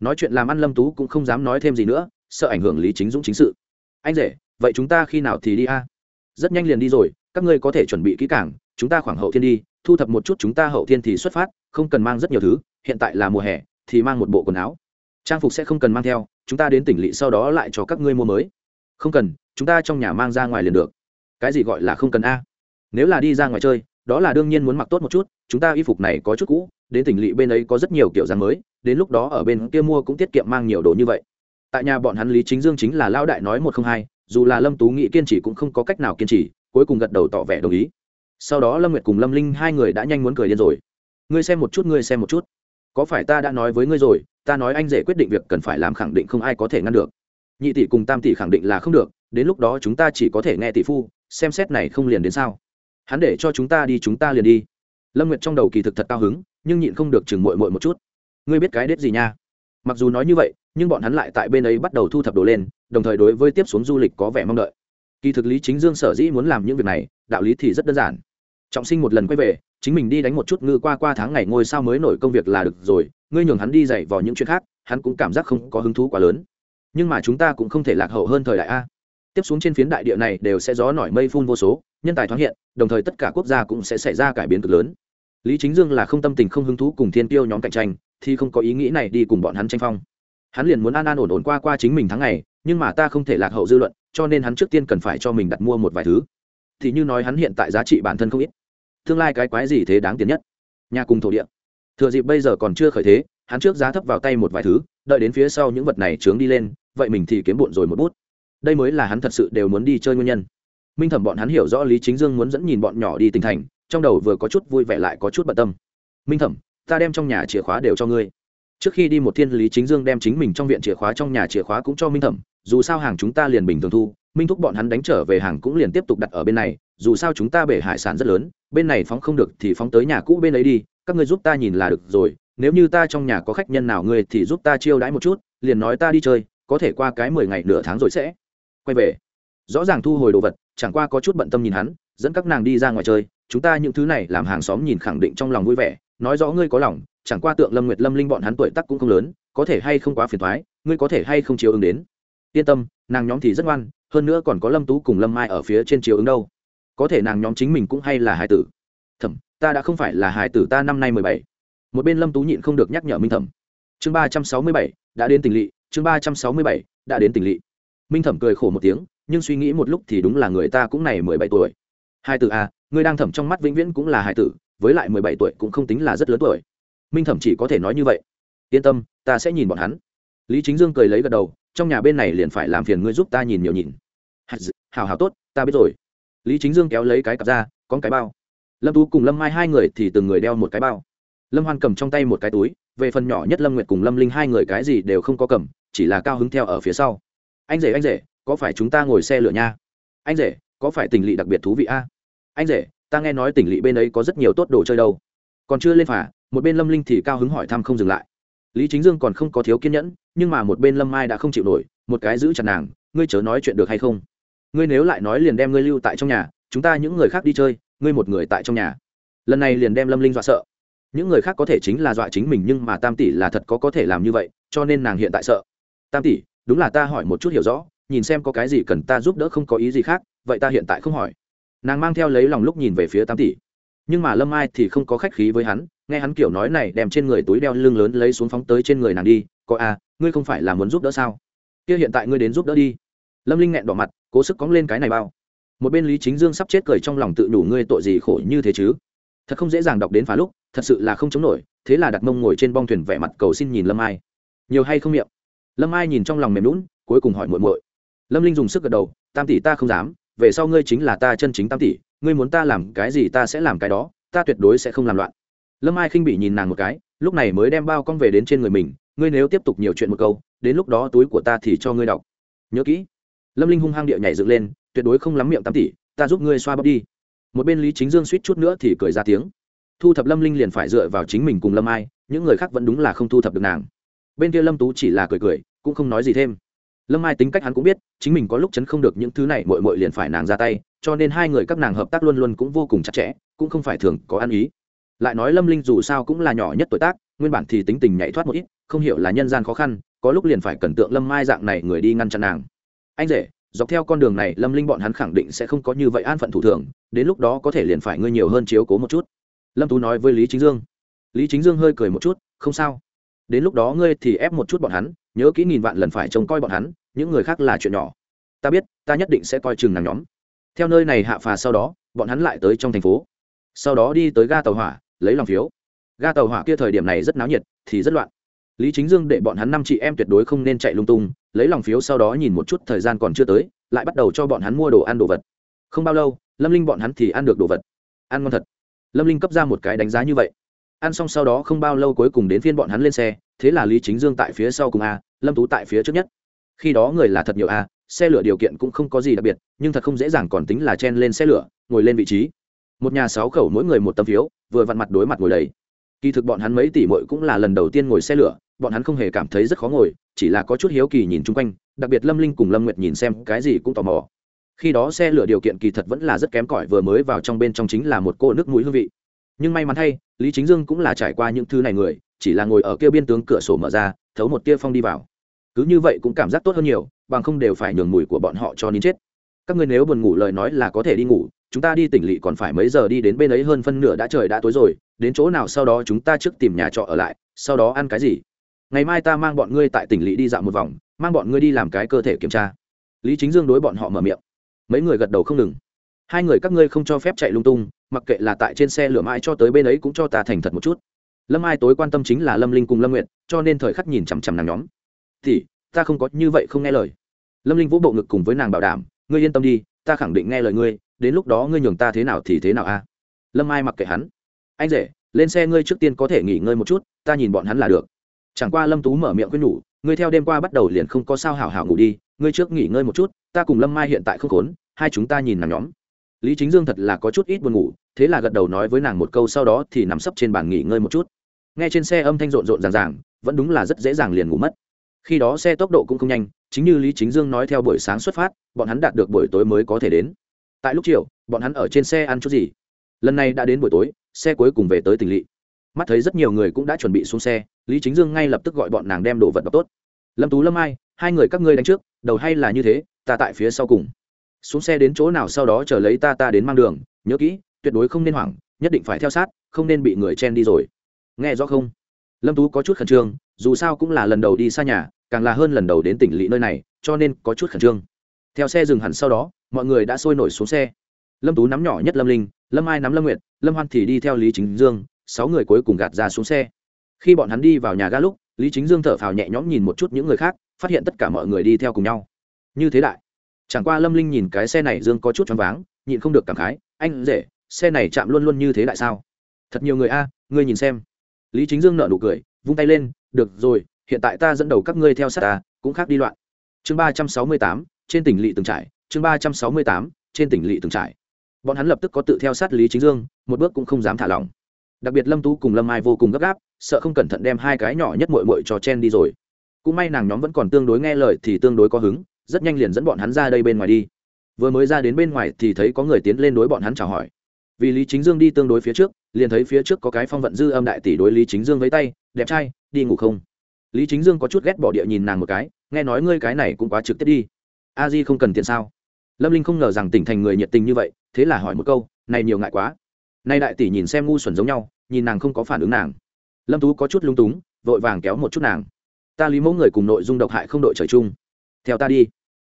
A: Nói chuyện làm ăn lâm tú cũng không dám nói thêm gì nữa, sợ ảnh hưởng lý chính dũng chính sự. Anh rể, vậy chúng ta khi nào thì đi a? Rất nhanh liền đi rồi, các ngươi có thể chuẩn bị kỹ càng, chúng ta khoảng hậu thiên đi, thu thập một chút chúng ta hậu thiên thì xuất phát, không cần mang rất nhiều thứ, hiện tại là mùa hè, thì mang một bộ quần áo. Trang phục sẽ không cần mang theo, chúng ta đến tỉnh lỵ sau đó lại cho các ngươi mua mới không cần, chúng ta trong nhà mang ra ngoài liền được. Cái gì gọi là không cần a? Nếu là đi ra ngoài chơi, đó là đương nhiên muốn mặc tốt một chút, chúng ta y phục này có chút cũ, đến tỉnh lỵ bên ấy có rất nhiều kiểu dáng mới, đến lúc đó ở bên kia mua cũng tiết kiệm mang nhiều đồ như vậy. Tại nhà bọn hắn lý chính dương chính là lao đại nói một không hai, dù là lâm tú nghị kiên trì cũng không có cách nào kiên trì, cuối cùng gật đầu tỏ vẻ đồng ý. Sau đó lâm nguyệt cùng lâm linh hai người đã nhanh muốn cười điên rồi. Ngươi xem một chút, ngươi xem một chút. Có phải ta đã nói với ngươi rồi, ta nói anh rể quyết định việc cần phải làm khẳng định không ai có thể ngăn được nhị tỷ cùng tam tỷ khẳng định là không được, đến lúc đó chúng ta chỉ có thể nghe tỷ phu, xem xét này không liền đến sao. Hắn để cho chúng ta đi, chúng ta liền đi. Lâm nguyệt trong đầu kỳ thực thật cao hứng, nhưng nhịn không được chừng mội mội một chút. Ngươi biết cái đết gì nha? Mặc dù nói như vậy, nhưng bọn hắn lại tại bên ấy bắt đầu thu thập đồ lên, đồng thời đối với tiếp xuống du lịch có vẻ mong đợi. Kỳ thực lý chính dương sở dĩ muốn làm những việc này, đạo lý thì rất đơn giản. Trọng sinh một lần quay về, chính mình đi đánh một chút ngư qua qua tháng ngày ngôi sao mới nổi công việc là được rồi, ngươi nhường hắn đi dạy vào những chuyện khác, hắn cũng cảm giác không có hứng thú quá lớn nhưng mà chúng ta cũng không thể lạc hậu hơn thời đại a. Tiếp xuống trên phiến đại địa này đều sẽ gió nổi mây phun vô số, nhân tài thoáng hiện, đồng thời tất cả quốc gia cũng sẽ xảy ra cải biến cực lớn. Lý chính dương là không tâm tình không hứng thú cùng thiên tiêu nhóm cạnh tranh, thì không có ý nghĩ này đi cùng bọn hắn tranh phong. Hắn liền muốn an an ổn ổn qua qua chính mình tháng ngày, nhưng mà ta không thể lạc hậu dư luận, cho nên hắn trước tiên cần phải cho mình đặt mua một vài thứ. Thì như nói hắn hiện tại giá trị bản thân không ít. Tương lai cái quái gì thế đáng tiền nhất? Nhà cùng thổ địa. Thừa dịp bây giờ còn chưa khởi thế hắn trước giá thấp vào tay một vài thứ, đợi đến phía sau những vật này trướng đi lên, vậy mình thì kiếm bụn rồi một bút. Đây mới là hắn thật sự đều muốn đi chơi nguyên nhân. Minh thẩm bọn hắn hiểu rõ lý chính dương muốn dẫn nhìn bọn nhỏ đi tỉnh thành, trong đầu vừa có chút vui vẻ lại có chút bận tâm. Minh thẩm, ta đem trong nhà chìa khóa đều cho ngươi. Trước khi đi một thiên, lý chính dương đem chính mình trong viện chìa khóa trong nhà chìa khóa cũng cho minh thẩm, dù sao hàng chúng ta liền bình thường thu, minh thúc bọn hắn đánh trở về hàng cũng liền tiếp tục đặt ở bên này, dù sao chúng ta bể hải sản rất lớn, bên này phóng không được thì phóng tới nhà cũ bên ấy đi, các ngươi giúp ta nhìn là được rồi nếu như ta trong nhà có khách nhân nào ngươi thì giúp ta chiêu đãi một chút, liền nói ta đi chơi, có thể qua cái mười ngày nửa tháng rồi sẽ. Quay về. Rõ ràng thu hồi đồ vật, chẳng qua có chút bận tâm nhìn hắn, dẫn các nàng đi ra ngoài chơi, chúng ta những thứ này làm hàng xóm nhìn khẳng định trong lòng vui vẻ, nói rõ ngươi có lòng, chẳng qua tượng lâm nguyệt lâm linh bọn hắn tuổi tắc cũng không lớn, có thể hay không quá phiền thoái ngươi có thể hay không chiếu ứng đến. Yên tâm, nàng nhóm thì rất ngoan, hơn nữa còn có lâm tú cùng lâm mai ở phía trên chiếu ứng đâu. Có thể nàng nhóm chính mình cũng hay là hài tử. Thẩm, ta đã không phải là hài tử ta năm nay mười bảy một bên lâm tú nhịn không được nhắc nhở minh thẩm chương ba trăm sáu mươi bảy đã đến tỉnh lỵ chương ba trăm sáu mươi bảy đã đến tỉnh lỵ minh thẩm cười khổ một tiếng nhưng suy nghĩ một lúc thì đúng là người ta cũng này mười bảy tuổi hai tử à, a ngươi đang thẩm trong mắt vĩnh viễn cũng là hai tử, với lại mười bảy tuổi cũng không tính là rất lớn tuổi. Minh thẩm chỉ có thể nói như vậy. Yên tâm, ta sẽ nhìn bọn hắn. Lý chính dương cười lấy gật đầu, trong nhà bên này liền phải làm phiền ngươi giúp ta nhìn nhiều nhìn. Hào hào tốt, ta biết rồi. Lý chính dương kéo lấy cái cặp ra, con cái bao. Lâm tú cùng lâm mai hai người thì từng người đeo một cái bao lâm hoan cầm trong tay một cái túi, về phần nhỏ nhất lâm nguyệt cùng lâm linh hai người cái gì đều không có cầm, chỉ là cao hứng theo ở phía sau. Anh rể anh rể, có phải chúng ta ngồi xe lửa nha? Anh rể, có phải tỉnh lỵ đặc biệt thú vị a? Anh rể, ta nghe nói tỉnh lỵ bên ấy có rất nhiều tốt đồ chơi đâu. Còn chưa lên phà một bên lâm linh thì cao hứng hỏi thăm không dừng lại. Lý chính dương còn không có thiếu kiên nhẫn, nhưng mà một bên lâm mai đã không chịu nổi, một cái giữ chặt nàng, ngươi chớ nói chuyện được hay không? Ngươi nếu lại nói liền đem ngươi lưu tại trong nhà, chúng ta những người khác đi chơi, ngươi một người tại trong nhà. Lần này liền đem lâm linh dọa sợ những người khác có thể chính là dọa chính mình nhưng mà tam tỷ là thật có có thể làm như vậy, cho nên nàng hiện tại sợ. Tam tỷ, đúng là ta hỏi một chút hiểu rõ, nhìn xem có cái gì cần ta giúp đỡ không có ý gì khác, vậy ta hiện tại không hỏi. Nàng mang theo lấy lòng lúc nhìn về phía tam tỷ. Nhưng mà lâm ai thì không có khách khí với hắn, nghe hắn kiểu nói này đem trên người túi đeo lưng lớn lấy xuống phóng tới trên người nàng đi, có à ngươi không phải là muốn giúp đỡ sao? Kia hiện tại ngươi đến giúp đỡ đi. Lâm linh nghẹn đỏ mặt, cố sức cóng lên cái này bao. Một bên lý chính dương sắp chết cười trong lòng tự đủ ngươi tội gì khổ như thế chứ? Thật không dễ dàng đọc đến phá lúc, thật sự là không chống nổi, thế là đặt mông ngồi trên bong thuyền vẻ mặt cầu xin nhìn lâm ai. Nhiều hay không miệng? Lâm ai nhìn trong lòng mềm lún cuối cùng hỏi muội muội. Lâm linh dùng sức gật đầu, tam tỷ ta không dám, về sau ngươi chính là ta chân chính tam tỷ, ngươi muốn ta làm cái gì ta sẽ làm cái đó, ta tuyệt đối sẽ không làm loạn. Lâm ai khinh bị nhìn nàng một cái, lúc này mới đem bao con về đến trên người mình, ngươi nếu tiếp tục nhiều chuyện một câu, đến lúc đó túi của ta thì cho ngươi đọc. Nhớ kỹ. Lâm linh hung hăng địa nhảy dựng lên, tuyệt đối không lắm miệng tam tỷ, ta giúp ngươi xoa bóp đi một bên lý chính dương suýt chút nữa thì cười ra tiếng thu thập lâm linh liền phải dựa vào chính mình cùng lâm ai những người khác vẫn đúng là không thu thập được nàng bên kia lâm tú chỉ là cười cười cũng không nói gì thêm lâm ai tính cách hắn cũng biết chính mình có lúc chấn không được những thứ này mội mội liền phải nàng ra tay cho nên hai người các nàng hợp tác luôn luôn cũng vô cùng chặt chẽ cũng không phải thường có ăn ý lại nói lâm linh dù sao cũng là nhỏ nhất tuổi tác nguyên bản thì tính tình nhảy thoát một ít không hiểu là nhân gian khó khăn có lúc liền phải cần tượng lâm mai dạng này người đi ngăn chặn nàng anh rể dọc theo con đường này, lâm linh bọn hắn khẳng định sẽ không có như vậy an phận thủ thường, đến lúc đó có thể liền phải ngươi nhiều hơn chiếu cố một chút. Lâm tú nói với lý chính dương. Lý chính dương hơi cười một chút, không sao. Đến lúc đó ngươi thì ép một chút bọn hắn, nhớ kỹ nghìn vạn lần phải trông coi bọn hắn, những người khác là chuyện nhỏ. Ta biết, ta nhất định sẽ coi chừng nàng nhóm. Theo nơi này hạ phà sau đó, bọn hắn lại tới trong thành phố. Sau đó đi tới ga tàu hỏa, lấy lòng phiếu. Ga tàu hỏa kia thời điểm này rất náo nhiệt, thì rất loạn. Lý chính dương để bọn hắn năm chị em tuyệt đối không nên chạy lung tung lấy lòng phiếu sau đó nhìn một chút thời gian còn chưa tới, lại bắt đầu cho bọn hắn mua đồ ăn đồ vật. Không bao lâu, lâm linh bọn hắn thì ăn được đồ vật. Ăn ngon thật. Lâm linh cấp ra một cái đánh giá như vậy. Ăn xong sau đó không bao lâu cuối cùng đến phiên bọn hắn lên xe, thế là lý chính dương tại phía sau cùng a, lâm tú tại phía trước nhất. Khi đó người là thật nhiều a, xe lửa điều kiện cũng không có gì đặc biệt, nhưng thật không dễ dàng còn tính là chen lên xe lửa, ngồi lên vị trí. Một nhà sáu khẩu mỗi người một tấm phiếu, vừa vặn mặt đối mặt ngồi đấy kỳ thực bọn hắn mấy tỷ mội cũng là lần đầu tiên ngồi xe lửa, bọn hắn không hề cảm thấy rất khó ngồi, chỉ là có chút hiếu kỳ nhìn chung quanh, đặc biệt lâm linh cùng lâm nguyệt nhìn xem cái gì cũng tò mò. Khi đó xe lửa điều kiện kỳ thật vẫn là rất kém cỏi vừa mới vào trong bên trong chính là một cô nước mũi hương vị. Nhưng may mắn thay, lý chính dương cũng là trải qua những thứ này người, chỉ là ngồi ở kia biên tướng cửa sổ mở ra, thấu một tia phong đi vào. Cứ như vậy cũng cảm giác tốt hơn nhiều, bằng không đều phải nhường mùi của bọn họ cho nín chết. Các người nếu buồn ngủ lời nói là có thể đi ngủ chúng ta đi tỉnh lỵ còn phải mấy giờ đi đến bên ấy hơn phân nửa đã trời đã tối rồi, đến chỗ nào sau đó chúng ta trước tìm nhà trọ ở lại, sau đó ăn cái gì? Ngày mai ta mang bọn ngươi tại tỉnh lỵ đi dạo một vòng, mang bọn ngươi đi làm cái cơ thể kiểm tra. Lý chính dương đối bọn họ mở miệng. Mấy người gật đầu không ngừng. Hai người các ngươi không cho phép chạy lung tung, mặc kệ là tại trên xe lửa mai cho tới bên ấy cũng cho ta thành thật một chút. Lâm ai tối quan tâm chính là lâm linh cùng lâm nguyện cho nên thời khắc nhìn chằm chằm nàng nhóm. Thì, ta không có như vậy không nghe lời. Lâm linh vũ bộ ngực cùng với nàng bảo đảm, ngươi yên tâm đi, ta khẳng định nghe lời ngươi đến lúc đó ngươi nhường ta thế nào thì thế nào a? Lâm ai mặc kệ hắn. Anh rể, lên xe ngươi trước tiên có thể nghỉ ngơi một chút, ta nhìn bọn hắn là được. Chẳng qua lâm tú mở miệng khuyên nhủ, ngươi theo đêm qua bắt đầu liền không có sao hảo hảo ngủ đi, ngươi trước nghỉ ngơi một chút, ta cùng lâm mai hiện tại không khốn, hai chúng ta nhìn nàng nhóm. Lý chính dương thật là có chút ít buồn ngủ, thế là gật đầu nói với nàng một câu sau đó thì nằm sấp trên bàn nghỉ ngơi một chút. Nghe trên xe âm thanh rộn rộn ràng ràng, vẫn đúng là rất dễ dàng liền ngủ mất. Khi đó xe tốc độ cũng không nhanh, chính như lý chính dương nói theo buổi sáng xuất phát, bọn hắn đạt được buổi tối mới có thể đến tại lúc chiều, bọn hắn ở trên xe ăn chút gì. Lần này đã đến buổi tối, xe cuối cùng về tới tỉnh lỵ. Mắt thấy rất nhiều người cũng đã chuẩn bị xuống xe, lý chính dương ngay lập tức gọi bọn nàng đem đồ vật đọc tốt. Lâm tú, lâm ai, hai người các ngươi đánh trước, đầu hay là như thế, ta tại phía sau cùng. Xuống xe đến chỗ nào sau đó chờ lấy ta ta đến mang đường, nhớ kỹ, tuyệt đối không nên hoảng, nhất định phải theo sát, không nên bị người chen đi rồi. Nghe rõ không? Lâm tú có chút khẩn trương, dù sao cũng là lần đầu đi xa nhà, càng là hơn lần đầu đến tỉnh lỵ nơi này, cho nên có chút khẩn trương theo xe dừng hẳn sau đó, mọi người đã sôi nổi xuống xe. Lâm tú nắm nhỏ nhất lâm linh, lâm ai nắm lâm nguyệt, lâm hoan thì đi theo lý chính dương, sáu người cuối cùng gạt ra xuống xe. Khi bọn hắn đi vào nhà ga lúc, lý chính dương thở phào nhẹ nhõm nhìn một chút những người khác, phát hiện tất cả mọi người đi theo cùng nhau. Như thế đại. Chẳng qua lâm linh nhìn cái xe này dương có chút choáng váng, nhịn không được cảm khái, anh rể, xe này chạm luôn luôn như thế đại sao? Thật nhiều người a, ngươi nhìn xem. Lý chính dương nợ nụ cười, vung tay lên, được rồi, hiện tại ta dẫn đầu các ngươi theo sát ta, cũng khác đi loạn. Chương ba trăm sáu mươi tám trên tỉnh lỵ từng trải, chương ba trăm sáu mươi tám, trên tỉnh lỵ từng trải. Bọn hắn lập tức có tự theo sát lý chính dương, một bước cũng không dám thả lỏng. Đặc biệt lâm tú cùng lâm ai vô cùng gấp gáp, sợ không cẩn thận đem hai cái nhỏ nhất mội mội cho chen đi rồi. Cũng may nàng nhóm vẫn còn tương đối nghe lời thì tương đối có hứng, rất nhanh liền dẫn bọn hắn ra đây bên ngoài đi. Vừa mới ra đến bên ngoài thì thấy có người tiến lên đối bọn hắn chào hỏi. Vì lý chính dương đi tương đối phía trước, liền thấy phía trước có cái phong vận dư âm đại tỷ đối lý chính dương với tay, đẹp trai, đi ngủ không? Lý chính dương có chút ghét bỏ địa nhìn nàng một cái, nghe nói ngươi cái này cũng quá trực tiếp đi a di không cần tiền sao? Lâm linh không ngờ rằng tỉnh thành người nhiệt tình như vậy, thế là hỏi một câu, này nhiều ngại quá. Nay đại tỷ nhìn xem ngu xuẩn giống nhau, nhìn nàng không có phản ứng nàng. Lâm tú có chút lung túng, vội vàng kéo một chút nàng. Ta lý mẫu người cùng nội dung độc hại không đội trời chung. Theo ta đi.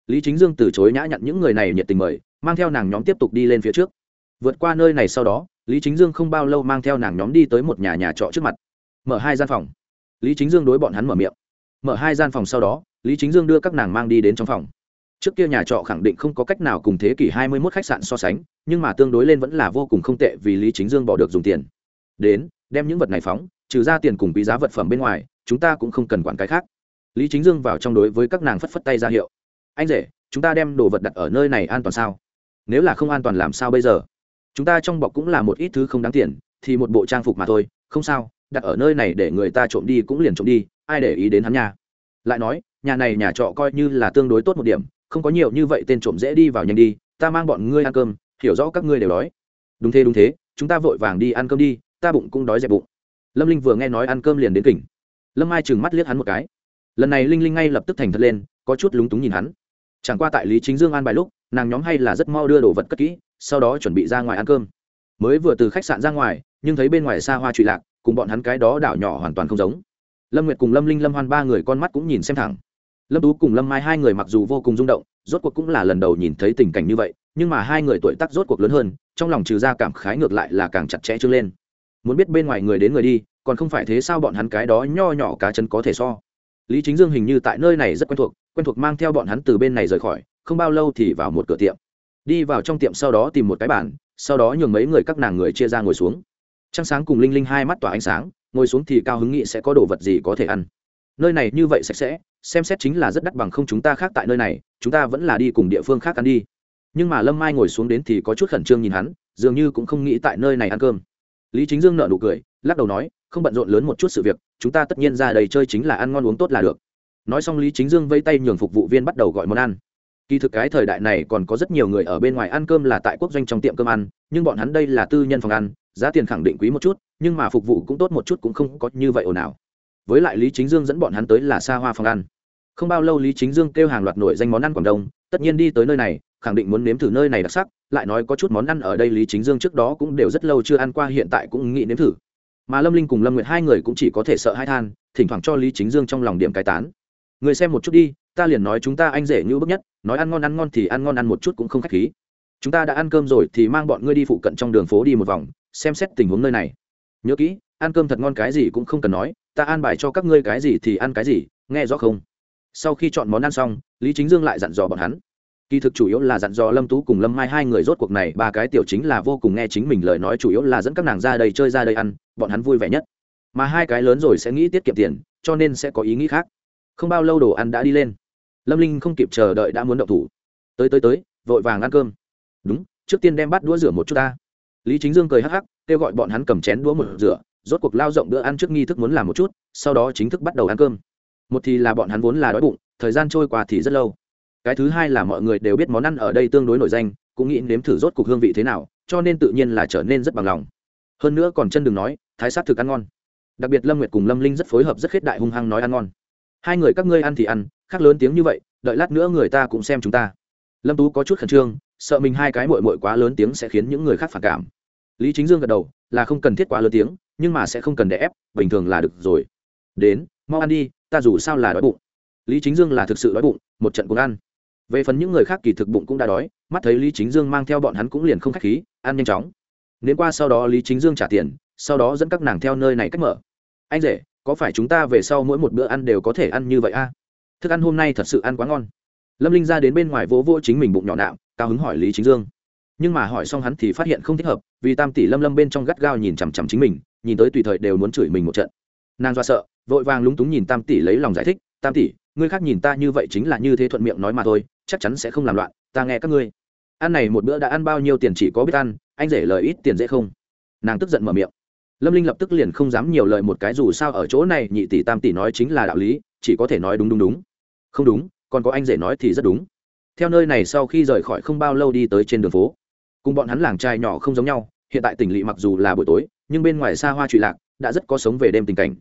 A: Lý chính dương từ chối nhã nhặn những người này nhiệt tình mời, mang theo nàng nhóm tiếp tục đi lên phía trước. Vượt qua nơi này sau đó, lý chính dương không bao lâu mang theo nàng nhóm đi tới một nhà nhà trọ trước mặt. Mở hai gian phòng. Lý chính dương đối bọn hắn mở miệng. Mở hai gian phòng sau đó, lý chính dương đưa các nàng mang đi đến trong phòng trước kia nhà trọ khẳng định không có cách nào cùng thế kỷ hai mươi 21 khách sạn so sánh, nhưng mà tương đối lên vẫn là vô cùng không tệ vì lý chính dương bỏ được dùng tiền. Đến, đem những vật này phóng, trừ ra tiền cùng quý giá vật phẩm bên ngoài, chúng ta cũng không cần quản cái khác. Lý chính dương vào trong đối với các nàng phất phất tay ra hiệu. Anh rể, chúng ta đem đồ vật đặt ở nơi này an toàn sao? Nếu là không an toàn làm sao bây giờ? Chúng ta trong bọc cũng là một ít thứ không đáng tiền, thì một bộ trang phục mà thôi, không sao, đặt ở nơi này để người ta trộm đi cũng liền trộm đi, ai để ý đến hắn nha? Lại nói, nhà này nhà trọ coi như là tương đối tốt một điểm không có nhiều như vậy tên trộm dễ đi vào nhanh đi, ta mang bọn ngươi ăn cơm, hiểu rõ các ngươi đều đói. Đúng thế đúng thế, chúng ta vội vàng đi ăn cơm đi, ta bụng cũng đói dẹp bụng. Lâm linh vừa nghe nói ăn cơm liền đến tỉnh lâm ai chừng mắt liếc hắn một cái. Lần này linh linh ngay lập tức thành thật lên, có chút lúng túng nhìn hắn. Chẳng qua tại lý chính dương an bài lúc, nàng nhóm hay là rất mau đưa đồ vật cất kỹ, sau đó chuẩn bị ra ngoài ăn cơm. Mới vừa từ khách sạn ra ngoài, nhưng thấy bên ngoài xa hoa trụy lạc, cùng bọn hắn cái đó đảo nhỏ hoàn toàn không giống. Lâm nguyệt cùng lâm linh lâm hoan ba người con mắt cũng nhìn xem thẳng lâm tú cùng lâm mai hai người mặc dù vô cùng rung động, rốt cuộc cũng là lần đầu nhìn thấy tình cảnh như vậy, nhưng mà hai người tuổi tác rốt cuộc lớn hơn, trong lòng trừ ra cảm khái ngược lại là càng chặt chẽ trưng lên. Muốn biết bên ngoài người đến người đi, còn không phải thế sao bọn hắn cái đó nho nhỏ cá chân có thể so. Lý chính dương hình như tại nơi này rất quen thuộc quen thuộc mang theo bọn hắn từ bên này rời khỏi, không bao lâu thì vào một cửa tiệm. Đi vào trong tiệm sau đó tìm một cái bàn, sau đó nhường mấy người các nàng người chia ra ngồi xuống. Trăng sáng cùng linh linh hai mắt tỏa ánh sáng, ngồi xuống thì cao hứng nghị sẽ có đồ vật gì có thể ăn. Nơi này như vậy sạch sẽ xem xét chính là rất đắt bằng không chúng ta khác tại nơi này, chúng ta vẫn là đi cùng địa phương khác ăn đi. Nhưng mà lâm mai ngồi xuống đến thì có chút khẩn trương nhìn hắn, dường như cũng không nghĩ tại nơi này ăn cơm. Lý chính dương nợ nụ cười, lắc đầu nói, không bận rộn lớn một chút sự việc, chúng ta tất nhiên ra đây chơi chính là ăn ngon uống tốt là được. Nói xong lý chính dương vây tay nhường phục vụ viên bắt đầu gọi món ăn. Kỳ thực cái thời đại này còn có rất nhiều người ở bên ngoài ăn cơm là tại quốc doanh trong tiệm cơm ăn, nhưng bọn hắn đây là tư nhân phòng ăn, giá tiền khẳng định quý một chút, nhưng mà phục vụ cũng tốt một chút cũng không có như vậy ồn ào. Với lại lý chính dương dẫn bọn hắn tới là xa hoa phòng ăn không bao lâu lý chính dương kêu hàng loạt nổi danh món ăn quảng đông, tất nhiên đi tới nơi này, khẳng định muốn nếm thử nơi này đặc sắc, lại nói có chút món ăn ở đây lý chính dương trước đó cũng đều rất lâu chưa ăn qua, hiện tại cũng nghĩ nếm thử. Mà lâm linh cùng lâm nguyệt hai người cũng chỉ có thể sợ hai than, thỉnh thoảng cho lý chính dương trong lòng điểm cái tán. Người xem một chút đi, ta liền nói chúng ta anh rể như bức nhất, nói ăn ngon ăn ngon thì ăn ngon ăn một chút cũng không khách khí. Chúng ta đã ăn cơm rồi thì mang bọn ngươi đi phụ cận trong đường phố đi một vòng, xem xét tình huống nơi này. Nhớ kỹ, ăn cơm thật ngon cái gì cũng không cần nói, ta an bài cho các ngươi cái gì thì ăn cái gì, nghe rõ không? Sau khi chọn món ăn xong, lý chính dương lại dặn dò bọn hắn. Kỳ thực chủ yếu là dặn dò lâm tú cùng lâm mai hai người rốt cuộc này, ba cái tiểu chính là vô cùng nghe chính mình lời nói chủ yếu là dẫn các nàng ra đây chơi ra đây ăn, bọn hắn vui vẻ nhất. Mà hai cái lớn rồi sẽ nghĩ tiết kiệm tiền, cho nên sẽ có ý nghĩ khác. Không bao lâu đồ ăn đã đi lên. Lâm linh không kịp chờ đợi đã muốn động thủ. Tới tới tới, vội vàng ăn cơm. Đúng, trước tiên đem bát đũa rửa một chút ta. Lý chính dương cười hắc hắc, kêu gọi bọn hắn cầm chén đũa một rửa, rốt cuộc lao rộng bữa ăn trước nghi thức muốn làm một chút, sau đó chính thức bắt đầu ăn cơm một thì là bọn hắn vốn là đói bụng, thời gian trôi qua thì rất lâu. Cái thứ hai là mọi người đều biết món ăn ở đây tương đối nổi danh, cũng nghĩ nếm thử rốt cuộc hương vị thế nào, cho nên tự nhiên là trở nên rất bằng lòng. Hơn nữa còn chân đừng nói, thái sát thực ăn ngon. Đặc biệt lâm nguyệt cùng lâm linh rất phối hợp rất khết đại hung hăng nói ăn ngon. Hai người các ngươi ăn thì ăn, khác lớn tiếng như vậy, đợi lát nữa người ta cũng xem chúng ta. Lâm tú có chút khẩn trương, sợ mình hai cái mội mội quá lớn tiếng sẽ khiến những người khác phản cảm. Lý chính dương gật đầu, là không cần thiết quá lớn tiếng, nhưng mà sẽ không cần để ép, bình thường là được rồi. Đến, mau ăn đi ta dù sao là đói bụng. Lý chính dương là thực sự đói bụng, một trận cũng ăn. Về phần những người khác kỳ thực bụng cũng đã đói, mắt thấy lý chính dương mang theo bọn hắn cũng liền không k h á c h khí, ăn nhanh chóng. Nếu qua sau đó lý chính dương trả tiền, sau đó dẫn các nàng theo nơi này cách mở. Anh rể, có phải chúng ta về sau mỗi một bữa ăn đều có thể ăn như vậy a thức ăn hôm nay thật sự ăn quá ngon. Lâm linh ra đến bên ngoài vỗ vỗ chính mình bụng nhỏ nạo cao hứng hỏi lý chính dương. Nhưng mà hỏi xong hắn thì phát hiện không thích hợp, vì tam tỷ lâm lâm bên trong gắt gao nhìn chằm chằm chính mình, nhìn tới tùy thời đều muốn chửi mình một trận. Nàng do sợ vội vàng lúng túng nhìn tam tỷ lấy lòng giải thích, tam tỷ, ngươi khác nhìn ta như vậy chính là như thế thuận miệng nói mà thôi, chắc chắn sẽ không làm loạn, ta nghe các ngươi. Ăn này một bữa đã ăn bao nhiêu tiền chỉ có biết ăn, anh rể lời ít tiền dễ không? Nàng tức giận mở miệng. Lâm linh lập tức liền không dám nhiều lời một cái dù sao ở chỗ này, nhị tỷ tam tỷ nói chính là đạo lý, chỉ có thể nói đúng đúng đúng. Không đúng, còn có anh rể nói thì rất đúng. Theo nơi này sau khi rời khỏi không bao lâu đi tới trên đường phố, cùng bọn hắn làng trai nhỏ không giống nhau, hiện tại tỉnh lỵ mặc dù là buổi tối, nhưng bên ngoài xa hoa trụy lạc, đã rất có sống về đêm tình cảnh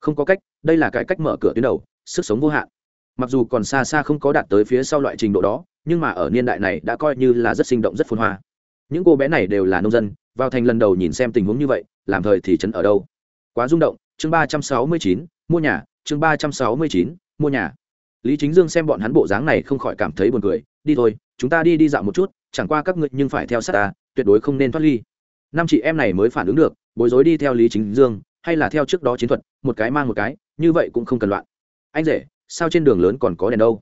A: không có cách, đây là cải cách mở cửa tuyến đầu, sức sống vô hạn. Mặc dù còn xa xa không có đạt tới phía sau loại trình độ đó, nhưng mà ở niên đại này đã coi như là rất sinh động, rất phồn hoa. Những cô bé này đều là nông dân, vào thành lần đầu nhìn xem tình huống như vậy, làm thời thì trấn ở đâu? Quá rung động, chương ba trăm sáu mươi chín, mua nhà, chương ba trăm sáu mươi chín, mua nhà. Lý chính dương xem bọn hắn bộ dáng này không khỏi cảm thấy buồn cười, đi thôi, chúng ta đi đi dạo một chút, chẳng qua các ngươi nhưng phải theo sát ta, tuyệt đối không nên thoát ly. Năm chị em này mới phản ứng được, bối rối đi theo lý chính dương hay là theo trước đó chiến thuật, một cái mang một cái, như vậy cũng không cần loạn. Anh rể, sao trên đường lớn còn có đèn đâu?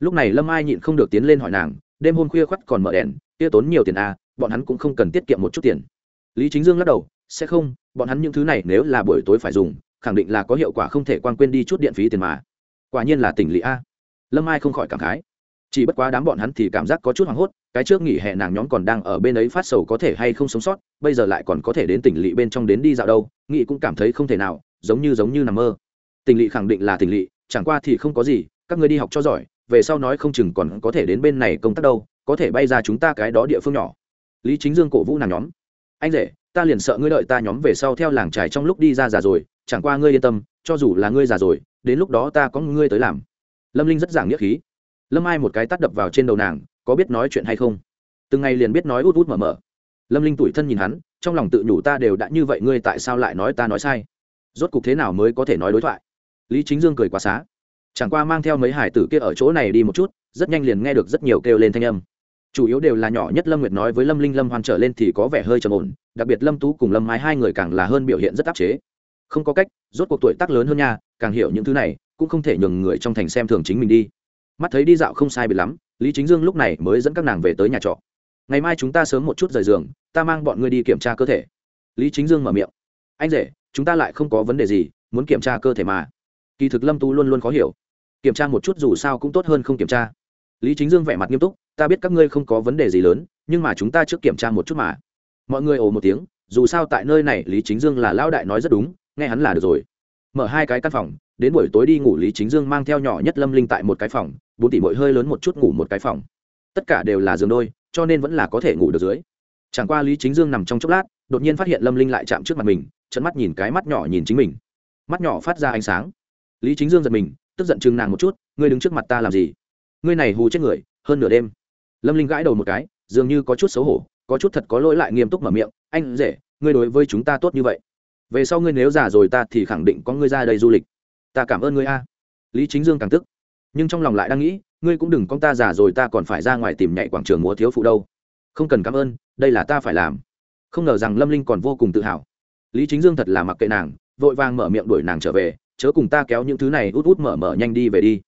A: Lúc này lâm ai nhịn không được tiến lên hỏi nàng, đêm hôm khuya khoắt còn mở đèn, kia tốn nhiều tiền à bọn hắn cũng không cần tiết kiệm một chút tiền. Lý chính dương lắc đầu, sẽ không, bọn hắn những thứ này nếu là buổi tối phải dùng, khẳng định là có hiệu quả không thể quan quên đi chút điện phí tiền mà. Quả nhiên là tỉnh lý a. Lâm ai không khỏi cảm khái chỉ bất quá đám bọn hắn thì cảm giác có chút hoảng hốt, cái trước nghỉ hè nàng nhóm còn đang ở bên ấy phát sầu có thể hay không sống sót, bây giờ lại còn có thể đến tỉnh lỵ bên trong đến đi dạo đâu nghị cũng cảm thấy không thể nào, giống như giống như nằm mơ. Tỉnh lỵ khẳng định là tỉnh lỵ, chẳng qua thì không có gì, các người đi học cho giỏi, về sau nói không chừng còn có thể đến bên này công tác đâu, có thể bay ra chúng ta cái đó địa phương nhỏ. Lý chính dương cổ vũ nàng nhóm. Anh rể, ta liền sợ ngươi đợi ta nhóm về sau theo làng trài trong lúc đi ra già rồi, chẳng qua ngươi yên tâm, cho dù là ngươi già rồi, đến lúc đó ta có ngươi tới làm. Lâm linh rất giảng nghĩa khí lâm ai một cái tắt đập vào trên đầu nàng, có biết nói chuyện hay không? Từng ngày liền biết nói út út mở mở. Lâm linh tủi thân nhìn hắn, trong lòng tự nhủ ta đều đã như vậy, ngươi tại sao lại nói ta nói sai? Rốt cục thế nào mới có thể nói đối thoại? Lý chính dương cười quá xá. Chẳng qua mang theo mấy hải tử kia ở chỗ này đi một chút, rất nhanh liền nghe được rất nhiều kêu lên thanh âm. Chủ yếu đều là nhỏ nhất lâm nguyệt nói với lâm linh, lâm hoan trở lên thì có vẻ hơi trầm ổn, đặc biệt lâm tú cùng lâm mái hai người càng là hơn biểu hiện rất áp chế. Không có cách, rốt cuộc tuổi tác lớn hơn nha, càng hiểu những thứ này, cũng không thể nhường người trong thành xem thường chính mình đi mắt thấy đi dạo không sai bị lắm, lý chính dương lúc này mới dẫn các nàng về tới nhà trọ. Ngày mai chúng ta sớm một chút rời giường, ta mang bọn ngươi đi kiểm tra cơ thể. Lý chính dương mở miệng. Anh rể, chúng ta lại không có vấn đề gì, muốn kiểm tra cơ thể mà. Kỳ thực lâm tú luôn luôn khó hiểu. Kiểm tra một chút dù sao cũng tốt hơn không kiểm tra. Lý chính dương vẻ mặt nghiêm túc, ta biết các ngươi không có vấn đề gì lớn, nhưng mà chúng ta trước kiểm tra một chút mà. Mọi người ồ một tiếng, dù sao tại nơi này lý chính dương là lão đại nói rất đúng, nghe hắn là được rồi. Mở hai cái căn phòng, đến buổi tối đi ngủ lý chính dương mang theo nhỏ nhất lâm linh tại một cái phòng bốn tỷ mỗi hơi lớn một chút ngủ một cái phòng. Tất cả đều là giường đôi, cho nên vẫn là có thể ngủ được dưới. Chẳng qua lý chính dương nằm trong chốc lát, đột nhiên phát hiện lâm linh lại chạm trước mặt mình trận mắt nhìn cái mắt nhỏ nhìn chính mình. Mắt nhỏ phát ra ánh sáng. Lý chính dương giật mình, tức giận chừng nàng một chút, ngươi đứng trước mặt ta làm gì? Ngươi này hù chết người, hơn nửa đêm. Lâm linh gãi đầu một cái, dường như có chút xấu hổ, có chút thật có lỗi lại nghiêm túc mở miệng, anh rể ngươi đối với chúng ta tốt như vậy. Về sau ngươi nếu già rồi ta thì khẳng định có ngươi ra đây du lịch. Ta cảm ơn ngươi a. Lý chính dương càng tức nhưng trong lòng lại đang nghĩ, ngươi cũng đừng con ta già rồi ta còn phải ra ngoài tìm nhảy quảng trường múa thiếu phụ đâu. Không cần cảm ơn, đây là ta phải làm. Không ngờ rằng lâm linh còn vô cùng tự hào. Lý chính dương thật là mặc kệ nàng, vội vàng mở miệng đuổi nàng trở về, chớ cùng ta kéo những thứ này út út mở mở nhanh đi về đi.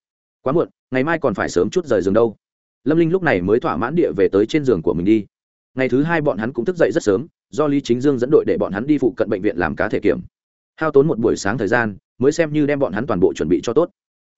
A: Quá muộn, ngày mai còn phải sớm chút rời giường đâu. Lâm linh lúc này mới thỏa mãn địa về tới trên giường của mình đi. Ngày thứ hai bọn hắn cũng thức dậy rất sớm, do lý chính dương dẫn đội để bọn hắn đi phụ cận bệnh viện làm cá thể kiểm. Hao tốn một buổi sáng thời gian, mới xem như đem bọn hắn toàn bộ chuẩn bị cho tốt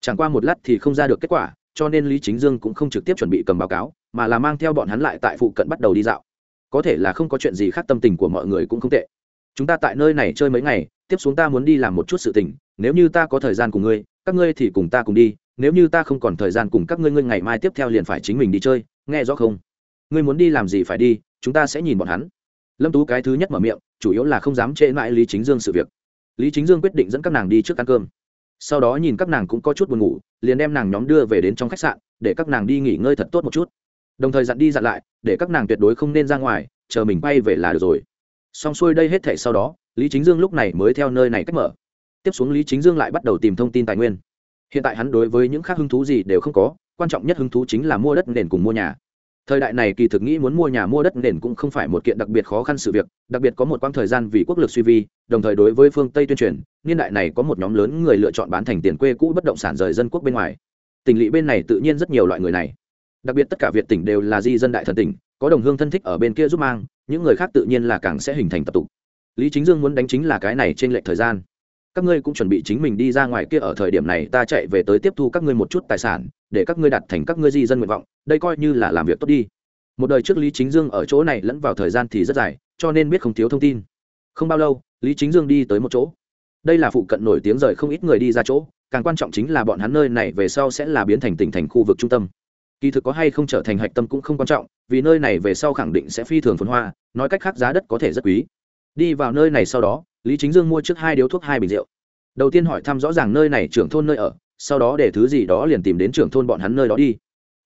A: chẳng qua một lát thì không ra được kết quả, cho nên lý chính dương cũng không trực tiếp chuẩn bị cầm báo cáo, mà là mang theo bọn hắn lại tại phụ cận bắt đầu đi dạo. Có thể là không có chuyện gì khác tâm tình của mọi người cũng không tệ. Chúng ta tại nơi này chơi mấy ngày, tiếp xuống ta muốn đi làm một chút sự tình, nếu như ta có thời gian cùng ngươi, các ngươi thì cùng ta cùng đi, nếu như ta không còn thời gian cùng các ngươi ngươi ngày mai tiếp theo liền phải chính mình đi chơi, nghe rõ không? Ngươi muốn đi làm gì phải đi, chúng ta sẽ nhìn bọn hắn. Lâm tú cái thứ nhất mở miệng, chủ yếu là không dám trễ mãi lý chính dương sự việc. Lý chính dương quyết định dẫn các nàng đi trước ăn cơm sau đó nhìn các nàng cũng có chút buồn ngủ, liền đem nàng nhóm đưa về đến trong khách sạn, để các nàng đi nghỉ ngơi thật tốt một chút. Đồng thời dặn đi dặn lại, để các nàng tuyệt đối không nên ra ngoài, chờ mình bay về là được rồi. Xong xuôi đây hết thể sau đó, lý chính dương lúc này mới theo nơi này cách mở. Tiếp xuống lý chính dương lại bắt đầu tìm thông tin tài nguyên. Hiện tại hắn đối với những khác hứng thú gì đều không có, quan trọng nhất hứng thú chính là mua đất nền cùng mua nhà thời đại này kỳ thực nghĩ muốn mua nhà mua đất nền cũng không phải một kiện đặc biệt khó khăn sự việc, đặc biệt có một quãng thời gian vì quốc lực suy vi, đồng thời đối với phương tây tuyên truyền, niên đại này có một nhóm lớn người lựa chọn bán thành tiền quê cũ bất động sản rời dân quốc bên ngoài. Tỉnh lỵ bên này tự nhiên rất nhiều loại người này. Đặc biệt tất cả việt tỉnh đều là di dân đại thần tỉnh, có đồng hương thân thích ở bên kia giúp mang, những người khác tự nhiên là càng sẽ hình thành tập tục. Lý chính dương muốn đánh chính là cái này trên lệch thời gian. Các ngươi cũng chuẩn bị chính mình đi ra ngoài kia ở thời điểm này, ta chạy về tới tiếp thu các ngươi một chút tài sản để các ngươi đạt thành các ngươi di dân nguyện vọng, đây coi như là làm việc tốt đi. Một đời trước lý chính dương ở chỗ này lẫn vào thời gian thì rất dài, cho nên biết không thiếu thông tin. Không bao lâu, lý chính dương đi tới một chỗ. Đây là phụ cận nổi tiếng rời không ít người đi ra chỗ, càng quan trọng chính là bọn hắn nơi này về sau sẽ là biến thành tỉnh thành khu vực trung tâm. Kỳ thực có hay không trở thành hạch tâm cũng không quan trọng, vì nơi này về sau khẳng định sẽ phi thường phồn hoa, nói cách khác giá đất có thể rất quý. Đi vào nơi này sau đó, lý chính dương mua trước hai điếu thuốc, hai bình rượu. Đầu tiên hỏi thăm rõ ràng nơi này trưởng thôn nơi ở sau đó để thứ gì đó liền tìm đến trưởng thôn bọn hắn nơi đó đi.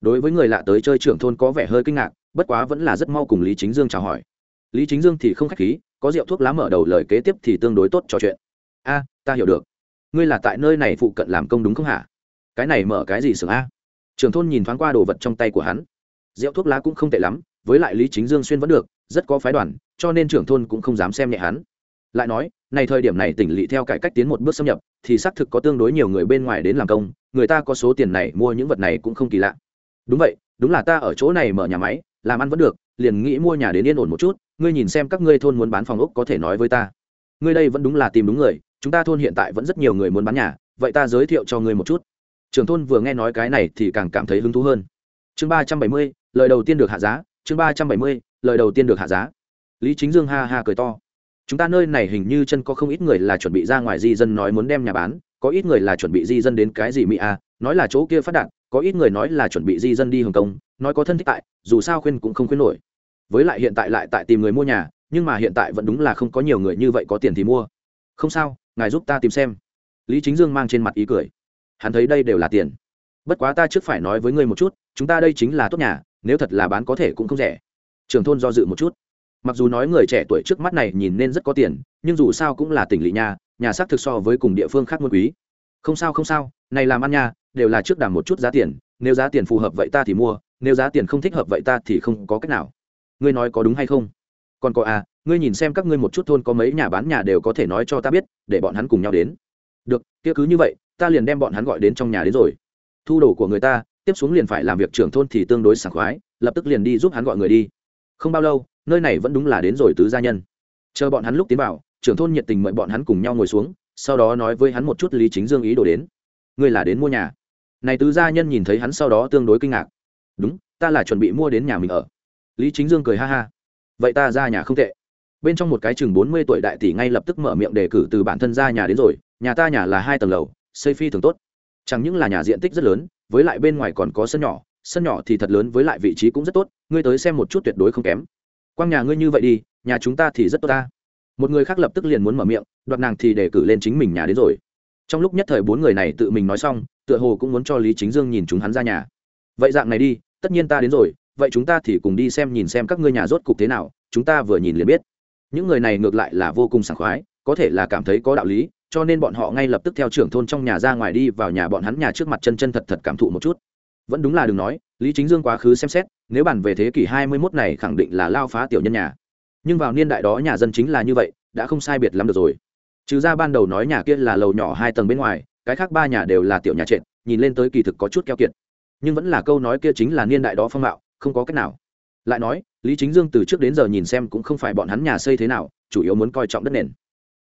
A: Đối với người lạ tới chơi trưởng thôn có vẻ hơi kinh ngạc, bất quá vẫn là rất mau cùng lý chính dương chào hỏi. Lý chính dương thì không k h á c h khí, có rượu thuốc lá mở đầu lời kế tiếp thì tương đối tốt trò chuyện. A, ta hiểu được. Ngươi là tại nơi này phụ cận làm công đúng không hả? Cái này mở cái gì xưởng a? Trưởng thôn nhìn thoáng qua đồ vật trong tay của hắn. Rượu thuốc lá cũng không tệ lắm, với lại lý chính dương xuyên vẫn được, rất có phái đoàn, cho nên trưởng thôn cũng không dám xem nhẹ hắn. Lại nói này thời điểm này tỉnh lỵ theo cải cách tiến một bước xâm nhập, thì xác thực có tương đối nhiều người bên ngoài đến làm công, người ta có số tiền này mua những vật này cũng không kỳ lạ. Đúng vậy, đúng là ta ở chỗ này mở nhà máy, làm ăn vẫn được, liền nghĩ mua nhà đến yên ổn một chút, ngươi nhìn xem các ngươi thôn muốn bán phòng ốc có thể nói với ta. Ngươi đây vẫn đúng là tìm đúng người, chúng ta thôn hiện tại vẫn rất nhiều người muốn bán nhà, vậy ta giới thiệu cho ngươi một chút. Trưởng thôn vừa nghe nói cái này thì càng cảm thấy hứng thú hơn. Chương ba trăm bảy mươi, lời đầu tiên được hạ giá, chương ba trăm bảy mươi, lời đầu tiên được hạ giá. Lý chính dương ha ha cười to chúng ta nơi này hình như chân có không ít người là chuẩn bị ra ngoài di dân nói muốn đem nhà bán, có ít người là chuẩn bị di dân đến cái gì mỹ à nói là chỗ kia phát đạt, có ít người nói là chuẩn bị di dân đi hồng kông, nói có thân thích tại, dù sao khuyên cũng không khuyên nổi. Với lại hiện tại lại tại tìm người mua nhà, nhưng mà hiện tại vẫn đúng là không có nhiều người như vậy có tiền thì mua. Không sao, ngài giúp ta tìm xem. Lý chính dương mang trên mặt ý cười. Hắn thấy đây đều là tiền. Bất quá ta trước phải nói với ngươi một chút, chúng ta đây chính là tốt nhà, nếu thật là bán có thể cũng không rẻ. Trường thôn do dự một chút mặc dù nói người trẻ tuổi trước mắt này nhìn nên rất có tiền nhưng dù sao cũng là tỉnh lỵ nha, nhà xác thực so với cùng địa phương khác muôn quý. Không sao không sao này làm ăn nha đều là trước đàm một chút giá tiền nếu giá tiền phù hợp vậy ta thì mua nếu giá tiền không thích hợp vậy ta thì không có cách nào. Ngươi nói có đúng hay không? Còn có à ngươi nhìn xem các ngươi một chút thôn có mấy nhà bán nhà đều có thể nói cho ta biết để bọn hắn cùng nhau đến. Được kia cứ như vậy ta liền đem bọn hắn gọi đến trong nhà đến rồi. Thu đồ của người ta tiếp xuống liền phải làm việc trưởng thôn thì tương đối sảng khoái lập tức liền đi giúp hắn gọi người đi. Không bao lâu nơi này vẫn đúng là đến rồi tứ gia nhân. Chờ bọn hắn lúc tiến vào, trưởng thôn nhiệt tình mời bọn hắn cùng nhau ngồi xuống, sau đó nói với hắn một chút lý chính dương ý đồ đến. Ngươi là đến mua nhà. Này tứ gia nhân nhìn thấy hắn sau đó tương đối kinh ngạc. Đúng, ta là chuẩn bị mua đến nhà mình ở. Lý chính dương cười ha ha. Vậy ta ra nhà không tệ. Bên trong một cái chừng bốn mươi tuổi đại tỷ ngay lập tức mở miệng đề cử từ bản thân ra nhà đến rồi, nhà ta nhà là hai tầng lầu, xây phi thường tốt. Chẳng những là nhà diện tích rất lớn, với lại bên ngoài còn có sân nhỏ sân nhỏ thì thật lớn với lại vị trí cũng rất tốt, ngươi tới xem một chút tuyệt đối không kém quang nhà ngươi như vậy đi, nhà chúng ta thì rất tốt ta. Một người khác lập tức liền muốn mở miệng, đoạt nàng thì để cử lên chính mình nhà đến rồi. Trong lúc nhất thời bốn người này tự mình nói xong, tựa hồ cũng muốn cho lý chính dương nhìn chúng hắn ra nhà. Vậy dạng này đi, tất nhiên ta đến rồi, vậy chúng ta thì cùng đi xem nhìn xem các ngươi nhà rốt cục thế nào, chúng ta vừa nhìn liền biết. Những người này ngược lại là vô cùng sảng khoái, có thể là cảm thấy có đạo lý, cho nên bọn họ ngay lập tức theo trưởng thôn trong nhà ra ngoài đi vào nhà bọn hắn nhà trước mặt chân chân thật thật cảm thụ một chút vẫn đúng là đừng nói, lý chính dương quá khứ xem xét, nếu bàn về thế kỷ hai mươi 21 này khẳng định là lao phá tiểu nhân nhà. Nhưng vào niên đại đó nhà dân chính là như vậy, đã không sai biệt lắm được rồi. Trừ ra ban đầu nói nhà kia là lầu nhỏ hai tầng bên ngoài, cái khác ba nhà đều là tiểu nhà trệt, nhìn lên tới kỳ thực có chút keo kiệt. Nhưng vẫn là câu nói kia chính là niên đại đó phong mạo không có cách nào. Lại nói, lý chính dương từ trước đến giờ nhìn xem cũng không phải bọn hắn nhà xây thế nào, chủ yếu muốn coi trọng đất nền.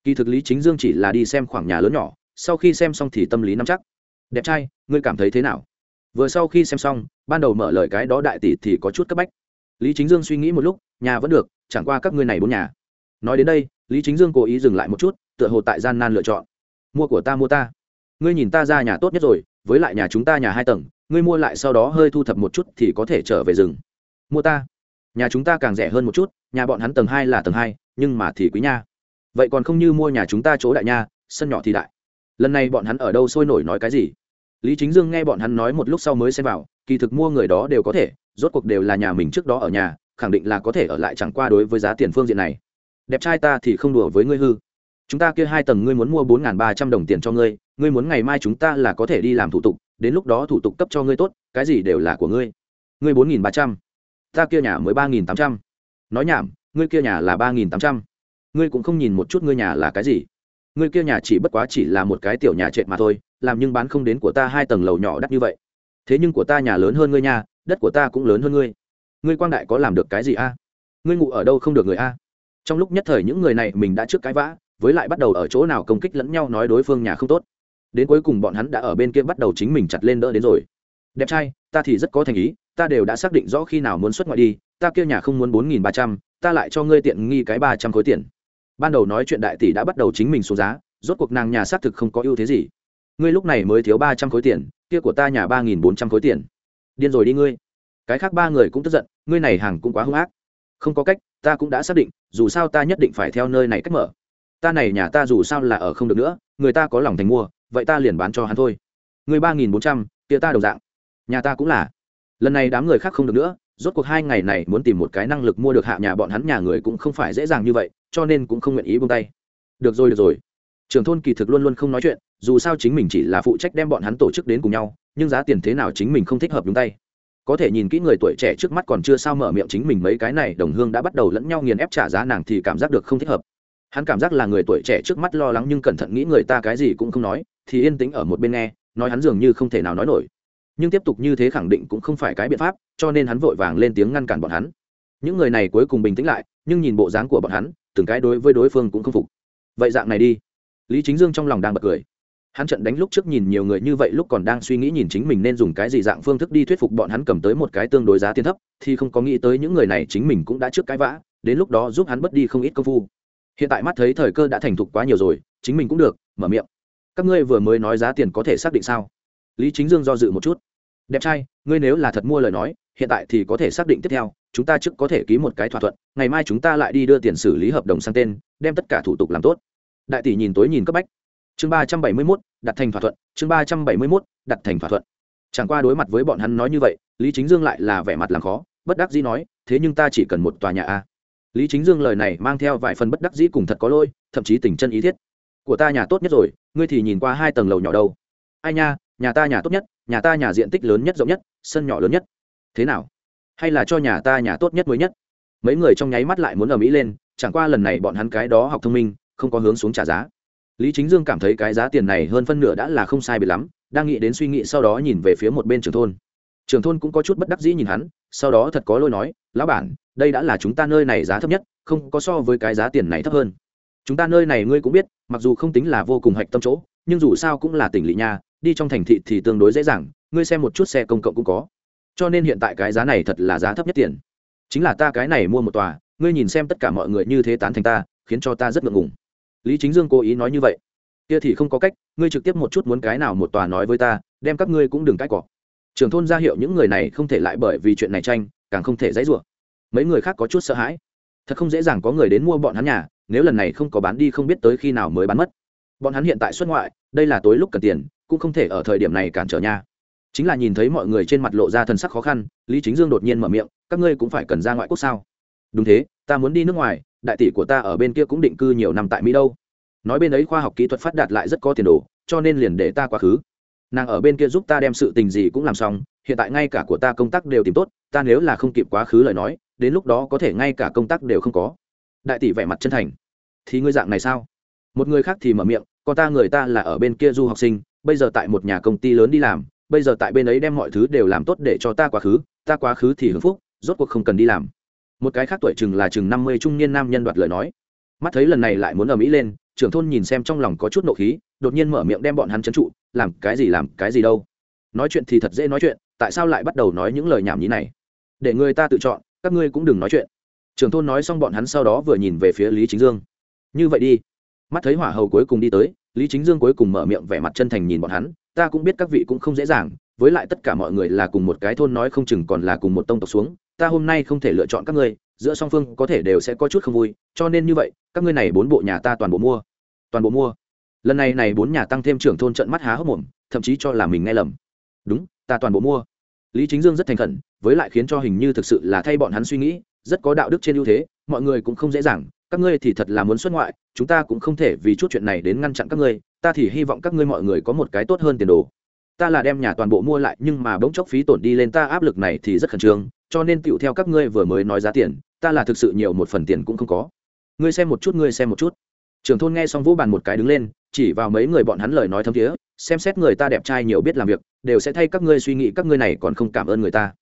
A: Kỳ thực lý chính dương chỉ là đi xem khoảng nhà lớn nhỏ, sau khi xem xong thì tâm lý nắm chắc. Đẹp trai, ngươi cảm thấy thế nào? Vừa sau khi xem xong, ban đầu mở lời cái đó đại tỷ thì có chút cấp bách. Lý chính dương suy nghĩ một lúc, nhà vẫn được, chẳng qua các ngươi này bốn nhà. Nói đến đây, lý chính dương cố ý dừng lại một chút, tựa hồ tại gian nan lựa chọn. Mua của ta, mua ta. Ngươi nhìn ta ra nhà tốt nhất rồi, với lại nhà chúng ta nhà hai tầng, ngươi mua lại sau đó hơi thu thập một chút thì có thể trở về rừng. Mua ta. Nhà chúng ta càng rẻ hơn một chút, nhà bọn hắn tầng hai là tầng hai, nhưng mà thì quý nha. Vậy còn không như mua nhà chúng ta chỗ đại nha, sân nhỏ thì đại. Lần này bọn hắn ở đâu sôi nổi nói cái gì? Lý chính dương nghe bọn hắn nói một lúc sau mới xem vào, kỳ thực mua người đó đều có thể, rốt cuộc đều là nhà mình trước đó ở nhà, khẳng định là có thể ở lại chẳng qua đối với giá tiền phương diện này. Đẹp trai ta thì không đùa với ngươi hư. Chúng ta kia hai tầng ngươi muốn mua bốn n ba trăm đồng tiền cho ngươi ngươi muốn ngày mai chúng ta là có thể đi làm thủ tục, đến lúc đó thủ tục cấp cho ngươi tốt, cái gì đều là của ngươi. Ngươi bốn nghìn ba trăm, ta kia nhà mới ba nghìn tám trăm. Nói nhảm, ngươi kia nhà là ba nghìn tám trăm. Ngươi cũng không nhìn một chút ngươi nhà là cái gì. Ngươi kia nhà chỉ bất quá chỉ là một cái tiểu nhà trệt mà thôi làm nhưng bán không đến của ta hai tầng lầu nhỏ đắt như vậy. Thế nhưng của ta nhà lớn hơn ngươi nhà đất của ta cũng lớn hơn ngươi. Ngươi quang đại có làm được cái gì a? Ngươi ngủ ở đâu không được người a? Trong lúc nhất thời những người này mình đã trước cái vã, với lại bắt đầu ở chỗ nào công kích lẫn nhau nói đối phương nhà không tốt. Đến cuối cùng bọn hắn đã ở bên kia bắt đầu chính mình chặt lên đỡ đến rồi. Đẹp trai, ta thì rất có thành ý, ta đều đã xác định rõ khi nào muốn xuất ngoại đi, ta kia nhà không muốn bốn nghìn ba trăm, ta lại cho ngươi tiện nghi cái ba trăm khối tiền. Ban đầu nói chuyện đại tỷ đã bắt đầu chính mình xuống giá, rốt cuộc nàng nhà xác thực không có ưu thế gì ngươi lúc này mới thiếu ba trăm khối tiền, kia của ta nhà ba nghìn bốn trăm khối tiền. Điên rồi đi ngươi. Cái khác ba người cũng tức giận, ngươi này hàng cũng quá hung ác. Không có cách, ta cũng đã xác định, dù sao ta nhất định phải theo nơi này cách mở. Ta này nhà ta dù sao là ở không được nữa, người ta có lòng thành mua, vậy ta liền bán cho hắn thôi. Người ba nghìn bốn trăm, kia ta đồng dạng. Nhà ta cũng là. Lần này đám người khác không được nữa, rốt cuộc hai ngày này muốn tìm một cái năng lực mua được hạ nhà bọn hắn, nhà người cũng không phải dễ dàng như vậy, cho nên cũng không nguyện ý buông tay. Được rồi được rồi trưởng thôn kỳ thực luôn luôn không nói chuyện, dù sao chính mình chỉ là phụ trách đem bọn hắn tổ chức đến cùng nhau, nhưng giá tiền thế nào chính mình không thích hợp nhúng tay. Có thể nhìn kỹ người tuổi trẻ trước mắt còn chưa sao mở miệng chính mình mấy cái này, đồng hương đã bắt đầu lẫn nhau nghiền ép trả giá nàng thì cảm giác được không thích hợp. Hắn cảm giác là người tuổi trẻ trước mắt lo lắng nhưng cẩn thận nghĩ người ta cái gì cũng không nói, thì yên tĩnh ở một bên nghe, nói hắn dường như không thể nào nói nổi. Nhưng tiếp tục như thế khẳng định cũng không phải cái biện pháp, cho nên hắn vội vàng lên tiếng ngăn cản bọn hắn. Những người này cuối cùng bình tĩnh lại, nhưng nhìn bộ dáng của bọn hắn, từng cái đối với đối phương cũng không phục. Vậy dạng này đi lý chính dương trong lòng đang bật cười. Hắn trận đánh lúc trước nhìn nhiều người như vậy lúc còn đang suy nghĩ nhìn chính mình nên dùng cái gì dạng phương thức đi thuyết phục bọn hắn cầm tới một cái tương đối giá tiền thấp, thì không có nghĩ tới những người này chính mình cũng đã trước cái vã, đến lúc đó giúp hắn bớt đi không ít công phu. Hiện tại mắt thấy thời cơ đã thành thục quá nhiều rồi, chính mình cũng được, mở miệng. Các ngươi vừa mới nói giá tiền có thể xác định sao? Lý chính dương do dự một chút. Đẹp trai, ngươi nếu là thật mua lời nói, hiện tại thì có thể xác định tiếp theo, chúng ta trước có thể ký một cái thỏa thuận, ngày mai chúng ta lại đi đưa tiền xử lý hợp đồng sang tên, đem tất cả thủ tục làm tốt đại tỷ nhìn tối nhìn cấp bách. Chương ba trăm bảy mươi mốt, đặt thành thỏa thuận, chương ba trăm bảy mươi mốt, đặt thành thỏa thuận. Chẳng qua đối mặt với bọn hắn nói như vậy, lý chính dương lại là vẻ mặt làm khó, bất đắc dĩ nói, thế nhưng ta chỉ cần một tòa nhà a. Lý chính dương lời này mang theo vài phần bất đắc dĩ cùng thật có lôi thậm chí tình chân ý thiết. Của ta nhà tốt nhất rồi, ngươi thì nhìn qua hai tầng lầu nhỏ đâu. Ai nha, nhà ta nhà tốt nhất, nhà ta nhà diện tích lớn nhất rộng nhất, sân nhỏ lớn nhất. Thế nào? Hay là cho nhà ta nhà tốt nhất mới nhất? Mấy người trong nháy mắt lại muốn ở mỹ lên, chẳng qua lần này bọn hắn cái đó học thông minh không có hướng xuống trả giá. Lý chính dương cảm thấy cái giá tiền này hơn phân nửa đã là không sai bị lắm, đang nghĩ đến suy nghĩ sau đó nhìn về phía một bên trưởng thôn. Trưởng thôn cũng có chút bất đắc dĩ nhìn hắn, sau đó thật có lôi nói, lão bản, đây đã là chúng ta nơi này giá thấp nhất, không có so với cái giá tiền này thấp hơn. Chúng ta nơi này ngươi cũng biết, mặc dù không tính là vô cùng hạch tâm chỗ, nhưng dù sao cũng là tỉnh lỵ nha, đi trong thành thị thì tương đối dễ dàng, ngươi xem một chút xe công cộng cũng có. Cho nên hiện tại cái giá này thật là giá thấp nhất tiền. Chính là ta cái này mua một tòa, ngươi nhìn xem tất cả mọi người như thế tán thành ta, khiến cho ta rất ngượng ngùng lý chính dương cố ý nói như vậy. Kia thì không có cách, ngươi trực tiếp một chút muốn cái nào một tòa nói với ta, đem các ngươi cũng đừng cãi cọ. Trưởng thôn ra hiệu những người này không thể lại bởi vì chuyện này tranh, càng không thể dãy rủa. Mấy người khác có chút sợ hãi. Thật không dễ dàng có người đến mua bọn hắn nhà, nếu lần này không có bán đi không biết tới khi nào mới bán mất. Bọn hắn hiện tại xuất ngoại, đây là tối lúc cần tiền, cũng không thể ở thời điểm này cản trở nha chính là nhìn thấy mọi người trên mặt lộ ra thần sắc khó khăn, lý chính dương đột nhiên mở miệng, các ngươi cũng phải cần ra ngoại quốc sao? Đúng thế, ta muốn đi nước ngoài đại tỷ của ta ở bên kia cũng định cư nhiều năm tại mỹ đâu. Nói bên ấy khoa học kỹ thuật phát đạt lại rất có tiền đồ, cho nên liền để ta quá khứ. Nàng ở bên kia giúp ta đem sự tình gì cũng làm xong, hiện tại ngay cả của ta công tác đều tìm tốt, ta nếu là không kịp quá khứ lời nói, đến lúc đó có thể ngay cả công tác đều không có. Đại tỷ vẻ mặt chân thành. Thì ngươi dạng này sao? Một người khác thì mở miệng, còn ta người ta là ở bên kia du học sinh, bây giờ tại một nhà công ty lớn đi làm, bây giờ tại bên ấy đem mọi thứ đều làm tốt để cho ta quá khứ, ta quá khứ thì hưng phúc, rốt cuộc không cần đi làm một cái khác tuổi chừng là chừng năm mươi trung niên nam nhân đoạt lời nói. Mắt thấy lần này lại muốn ở mỹ lên, trưởng thôn nhìn xem trong lòng có chút nộ khí, đột nhiên mở miệng đem bọn hắn trấn trụ, làm cái gì, làm cái gì đâu? Nói chuyện thì thật dễ nói chuyện, tại sao lại bắt đầu nói những lời nhảm nhí này? Để người ta tự chọn, các ngươi cũng đừng nói chuyện. Trưởng thôn nói xong bọn hắn sau đó vừa nhìn về phía lý chính dương. Như vậy đi. Mắt thấy hỏa hầu cuối cùng đi tới, lý chính dương cuối cùng mở miệng vẻ mặt chân thành nhìn bọn hắn, ta cũng biết các vị cũng không dễ dàng, với lại tất cả mọi người là cùng một cái thôn nói không chừng còn là cùng một tông tộc xuống ta hôm nay không thể lựa chọn các ngươi, giữa song phương có thể đều sẽ có chút không vui, cho nên như vậy, các ngươi này bốn bộ nhà ta toàn bộ mua. Toàn bộ mua. Lần này này bốn nhà tăng thêm trưởng thôn trận mắt há hốc mồm, thậm chí cho là mình nghe lầm. Đúng, ta toàn bộ mua. Lý chính dương rất thành khẩn, với lại khiến cho hình như thực sự là thay bọn hắn suy nghĩ, rất có đạo đức trên ưu thế, mọi người cũng không dễ dàng, các ngươi thì thật là muốn xuất ngoại, chúng ta cũng không thể vì chút chuyện này đến ngăn chặn các ngươi, ta thì hy vọng các ngươi mọi người có một cái tốt hơn tiền đồ. Ta là đem nhà toàn bộ mua lại, nhưng mà bỗng chốc phí tổn đi lên ta, áp lực này thì rất khẩn trương cho nên tựu theo các ngươi vừa mới nói giá tiền, ta là thực sự nhiều một phần tiền cũng không có. Ngươi xem một chút, ngươi xem một chút. Trưởng thôn nghe xong vũ bàn một cái đứng lên, chỉ vào mấy người bọn hắn lời nói thấm thiế, xem xét người ta đẹp trai nhiều biết làm việc, đều sẽ thay các ngươi suy nghĩ, các ngươi này còn không cảm ơn người ta.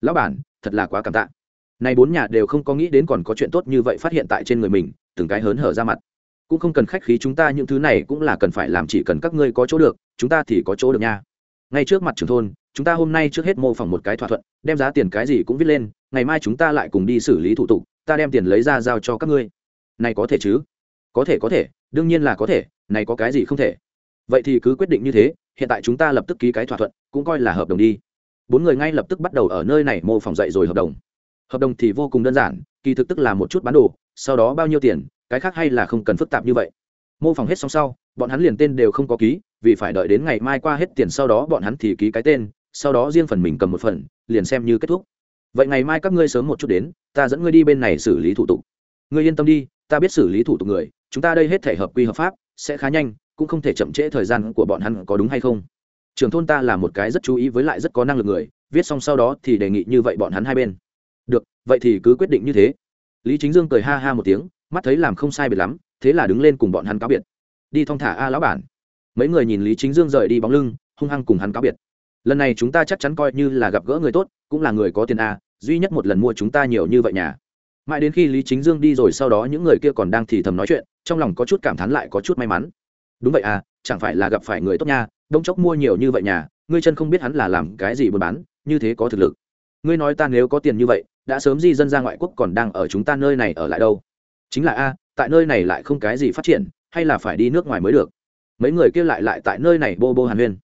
A: Lão bản, thật là quá cảm tạ. Nay bốn nhà đều không có nghĩ đến còn có chuyện tốt như vậy phát hiện tại trên người mình, từng cái hớn hở ra mặt. Cũng không cần khách khí chúng ta, những thứ này cũng là cần phải làm, chỉ cần các ngươi có chỗ được, chúng ta thì có chỗ được nha. Ngay trước mặt trưởng thôn chúng ta hôm nay trước hết mô phỏng một cái thỏa thuận, đem giá tiền cái gì cũng viết lên, ngày mai chúng ta lại cùng đi xử lý thủ tục, ta đem tiền lấy ra giao cho các ngươi. Này có thể chứ? Có thể có thể, đương nhiên là có thể, này có cái gì không thể? Vậy thì cứ quyết định như thế, hiện tại chúng ta lập tức ký cái thỏa thuận, cũng coi là hợp đồng đi. Bốn người ngay lập tức bắt đầu ở nơi này mô phỏng dậy rồi hợp đồng. Hợp đồng thì vô cùng đơn giản, kỳ thực tức là một chút bán đồ, sau đó bao nhiêu tiền, cái khác hay là không cần phức tạp như vậy. Mô phỏng hết xong sau, bọn hắn liền tên đều không có ký, vì phải đợi đến ngày mai qua hết tiền sau đó bọn hắn thì ký cái tên sau đó riêng phần mình cầm một phần, liền xem như kết thúc. Vậy ngày mai các ngươi sớm một chút đến, ta dẫn ngươi đi bên này xử lý thủ tục. Ngươi yên tâm đi, ta biết xử lý thủ tục người, chúng ta đây hết thể hợp quy hợp pháp, sẽ khá nhanh, cũng không thể chậm trễ thời gian của bọn hắn có đúng hay không. Trưởng thôn ta là một cái rất chú ý với lại rất có năng lực người, viết xong sau đó thì đề nghị như vậy bọn hắn hai bên. Được, vậy thì cứ quyết định như thế. Lý chính dương cười ha ha một tiếng, mắt thấy làm không sai biệt lắm, thế là đứng lên cùng bọn hắn cáo biệt. Đi thong thả a lão bản. Mấy người nhìn lý chính dương rời đi bóng lưng, hung hăng cùng hắn cáo biệt lần này chúng ta chắc chắn coi như là gặp gỡ người tốt, cũng là người có tiền a, duy nhất một lần mua chúng ta nhiều như vậy nhà. Mãi đến khi lý chính dương đi rồi sau đó những người kia còn đang thì thầm nói chuyện, trong lòng có chút cảm thán lại có chút may mắn. Đúng vậy à chẳng phải là gặp phải người tốt nha, đông chốc mua nhiều như vậy nhà, ngươi chân không biết hắn là làm cái gì buôn bán, như thế có thực lực. Ngươi nói ta nếu có tiền như vậy, đã sớm di dân ra ngoại quốc còn đang ở chúng ta nơi này ở lại đâu. Chính là a, tại nơi này lại không cái gì phát triển, hay là phải đi nước ngoài mới được. Mấy người kia lại lại tại nơi này bô bô hàn huyên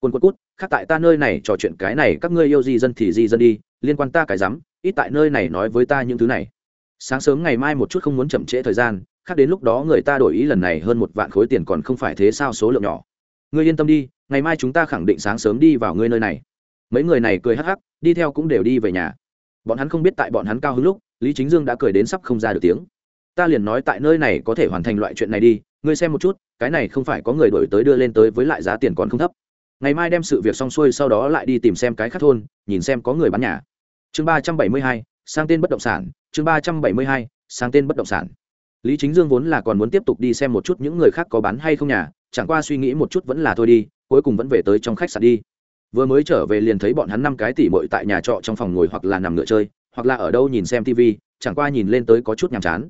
A: quân quân cút, khác tại ta nơi này trò chuyện cái này, các ngươi yêu di dân thì di dân đi, liên quan ta cái rắm, ít tại nơi này nói với ta những thứ này. Sáng sớm ngày mai một chút không muốn chậm trễ thời gian, khác đến lúc đó người ta đổi ý lần này hơn một vạn khối tiền còn không phải thế sao số lượng nhỏ. Ngươi yên tâm đi, ngày mai chúng ta khẳng định sáng sớm đi vào ngươi nơi này. Mấy người này cười hắc hắc, đi theo cũng đều đi về nhà. Bọn hắn không biết tại bọn hắn cao hứng lúc, lý chính dương đã cười đến sắp không ra được tiếng. Ta liền nói tại nơi này có thể hoàn thành loại chuyện này đi, ngươi xem một chút, cái này không phải có người đổi tới đưa lên tới với lại giá tiền còn không thấp ngày mai đem sự việc xong xuôi sau đó lại đi tìm xem cái khác thôn, nhìn xem có người bán nhà. Chương ba trăm bảy mươi hai, sang tên bất động sản. Chương ba trăm bảy mươi hai, sang tên bất động sản. Lý chính dương vốn là còn muốn tiếp tục đi xem một chút những người khác có bán hay không nhà, chẳng qua suy nghĩ một chút vẫn là thôi đi, cuối cùng vẫn về tới trong khách sạn đi. Vừa mới trở về liền thấy bọn hắn năm cái tỉ mội tại nhà trọ trong phòng ngồi hoặc là nằm ngựa chơi, hoặc là ở đâu nhìn xem tv chẳng qua nhìn lên tới có chút nhàm chán.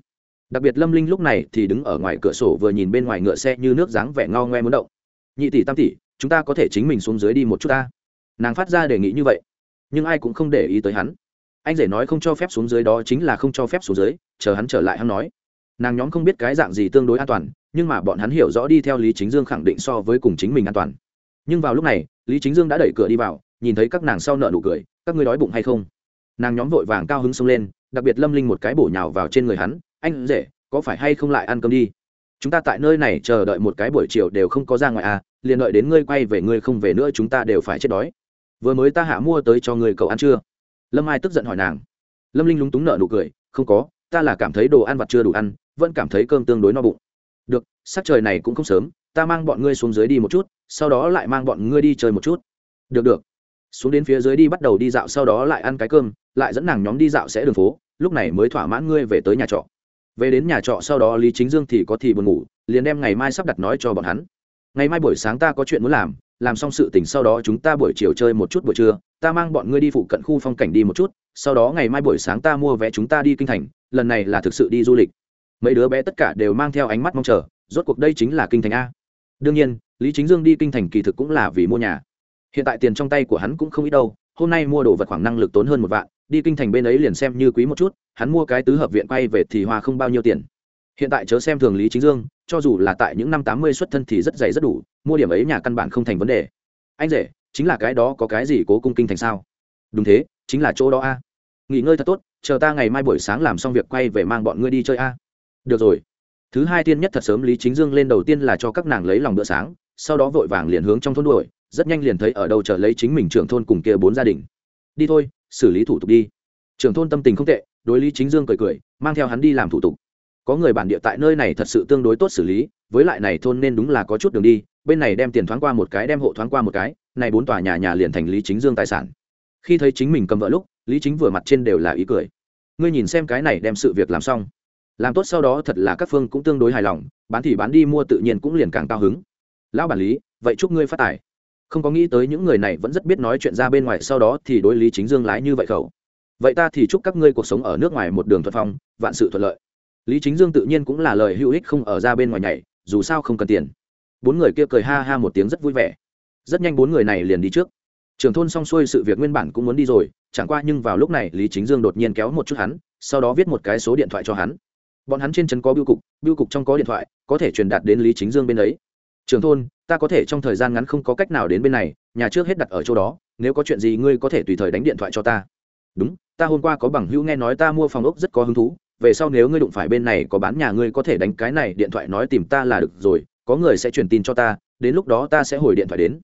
A: Đặc biệt lâm linh lúc này thì đứng ở ngoài cửa sổ vừa nhìn bên ngoài ngựa xe như nước dáng vẻ ngao ngoe muốn động. Nhị tỷ tam tỷ chúng ta có thể chính mình xuống dưới đi một chút ta. Nàng phát ra đề nghị như vậy, nhưng ai cũng không để ý tới hắn. Anh rể nói không cho phép xuống dưới đó chính là không cho phép xuống dưới, chờ hắn trở lại hắn nói. Nàng nhóm không biết cái dạng gì tương đối an toàn, nhưng mà bọn hắn hiểu rõ đi theo lý chính dương khẳng định so với cùng chính mình an toàn. Nhưng vào lúc này, lý chính dương đã đẩy cửa đi vào, nhìn thấy các nàng sau nợ nụ cười, các ngươi đói bụng hay không? Nàng nhóm vội vàng cao hứng xông lên, đặc biệt lâm linh một cái bổ nhào vào trên người hắn, anh rể, có phải hay không lại ăn cơm đi? Chúng ta tại nơi này chờ đợi một cái buổi chiều đều không có ra ngoài à liền đợi đến ngươi quay về ngươi không về nữa chúng ta đều phải chết đói. Vừa mới ta hạ mua tới cho người cậu ăn chưa? Lâm ai tức giận hỏi nàng. Lâm linh lúng túng nợ nụ cười, không có, ta là cảm thấy đồ ăn vặt chưa đủ ăn, vẫn cảm thấy cơm tương đối no bụng. Được, sắc trời này cũng không sớm, ta mang bọn ngươi xuống dưới đi một chút, sau đó lại mang bọn ngươi đi chơi một chút. Được được. Xuống đến phía dưới đi bắt đầu đi dạo, sau đó lại ăn cái cơm, lại dẫn nàng nhóm đi dạo sẽ đường phố, lúc này mới thỏa mãn ngươi về tới nhà trọ về đến nhà trọ sau đó lý chính dương thì có thì buồn ngủ, liền đem ngày mai sắp đặt nói cho bọn hắn. Ngày mai buổi sáng ta có chuyện muốn làm làm xong sự tình sau đó chúng ta buổi chiều chơi một chút buổi trưa, ta mang bọn ngươi đi phụ cận khu phong cảnh đi một chút, sau đó ngày mai buổi sáng ta mua vé chúng ta đi kinh thành, lần này là thực sự đi du lịch. Mấy đứa bé tất cả đều mang theo ánh mắt mong chờ, rốt cuộc đây chính là kinh thành a. Đương nhiên, lý chính dương đi kinh thành kỳ thực cũng là vì mua nhà. Hiện tại tiền trong tay của hắn cũng không ít đâu, hôm nay mua đồ vật khoảng năng lực tốn hơn một vạn đi kinh thành bên ấy liền xem như quý một chút, hắn mua cái tứ hợp viện quay về thì hoa không bao nhiêu tiền. Hiện tại chớ xem thường lý chính dương, cho dù là tại những năm tám mươi xuất thân thì rất dày rất đủ, mua điểm ấy nhà căn bản không thành vấn đề. Anh rể, chính là cái đó có cái gì cố cung kinh thành sao? Đúng thế, chính là chỗ đó a. Nghỉ ngơi thật tốt, chờ ta ngày mai buổi sáng làm xong việc quay về mang bọn ngươi đi chơi a. Được rồi. Thứ hai tiên nhất thật sớm lý chính dương lên đầu tiên là cho các nàng lấy lòng bữa sáng, sau đó vội vàng liền hướng trong thôn đuổi, rất nhanh liền thấy ở đâu chờ lấy chính mình trưởng thôn cùng kia bốn gia đình. Đi thôi xử lý thủ tục đi. Trưởng thôn tâm tình không tệ, đối lý chính dương cười cười, mang theo hắn đi làm thủ tục. Có người bản địa tại nơi này thật sự tương đối tốt xử lý, với lại này thôn nên đúng là có chút đường đi, bên này đem tiền thoáng qua một cái, đem hộ thoáng qua một cái, này bốn tòa nhà nhà liền thành lý chính dương tài sản. Khi thấy chính mình cầm vợ lúc, lý chính vừa mặt trên đều là ý cười. Ngươi nhìn xem cái này đem sự việc làm xong. Làm tốt sau đó thật là các phương cũng tương đối hài lòng, bán thì bán đi, mua tự nhiên cũng liền càng cao hứng. Lão bản lý, vậy chúc ngươi phát tài không có nghĩ tới những người này vẫn rất biết nói chuyện ra bên ngoài, sau đó thì đối lý chính dương lái như vậy khẩu. Vậy ta thì chúc các ngươi cuộc sống ở nước ngoài một đường thuận phong, vạn sự thuận lợi. Lý chính dương tự nhiên cũng là lời hữu ích không ở ra bên ngoài nhảy, dù sao không cần tiền. Bốn người kia cười ha ha một tiếng rất vui vẻ. Rất nhanh bốn người này liền đi trước. Trưởng thôn xong xuôi sự việc nguyên bản cũng muốn đi rồi, chẳng qua nhưng vào lúc này lý chính dương đột nhiên kéo một chút hắn, sau đó viết một cái số điện thoại cho hắn. Bọn hắn trên chân có biêu cục biêu cục trong có điện thoại, có thể truyền đạt đến lý chính dương bên ấy trưởng thôn, ta có thể trong thời gian ngắn không có cách nào đến bên này, nhà trước hết đặt ở chỗ đó, nếu có chuyện gì ngươi có thể tùy thời đánh điện thoại cho ta. Đúng, ta hôm qua có bằng hữu nghe nói ta mua phòng ốc rất có hứng thú, về sau nếu ngươi đụng phải bên này có bán nhà ngươi có thể đánh cái này điện thoại nói tìm ta là được rồi, có người sẽ truyền tin cho ta, đến lúc đó ta sẽ hồi điện thoại đến.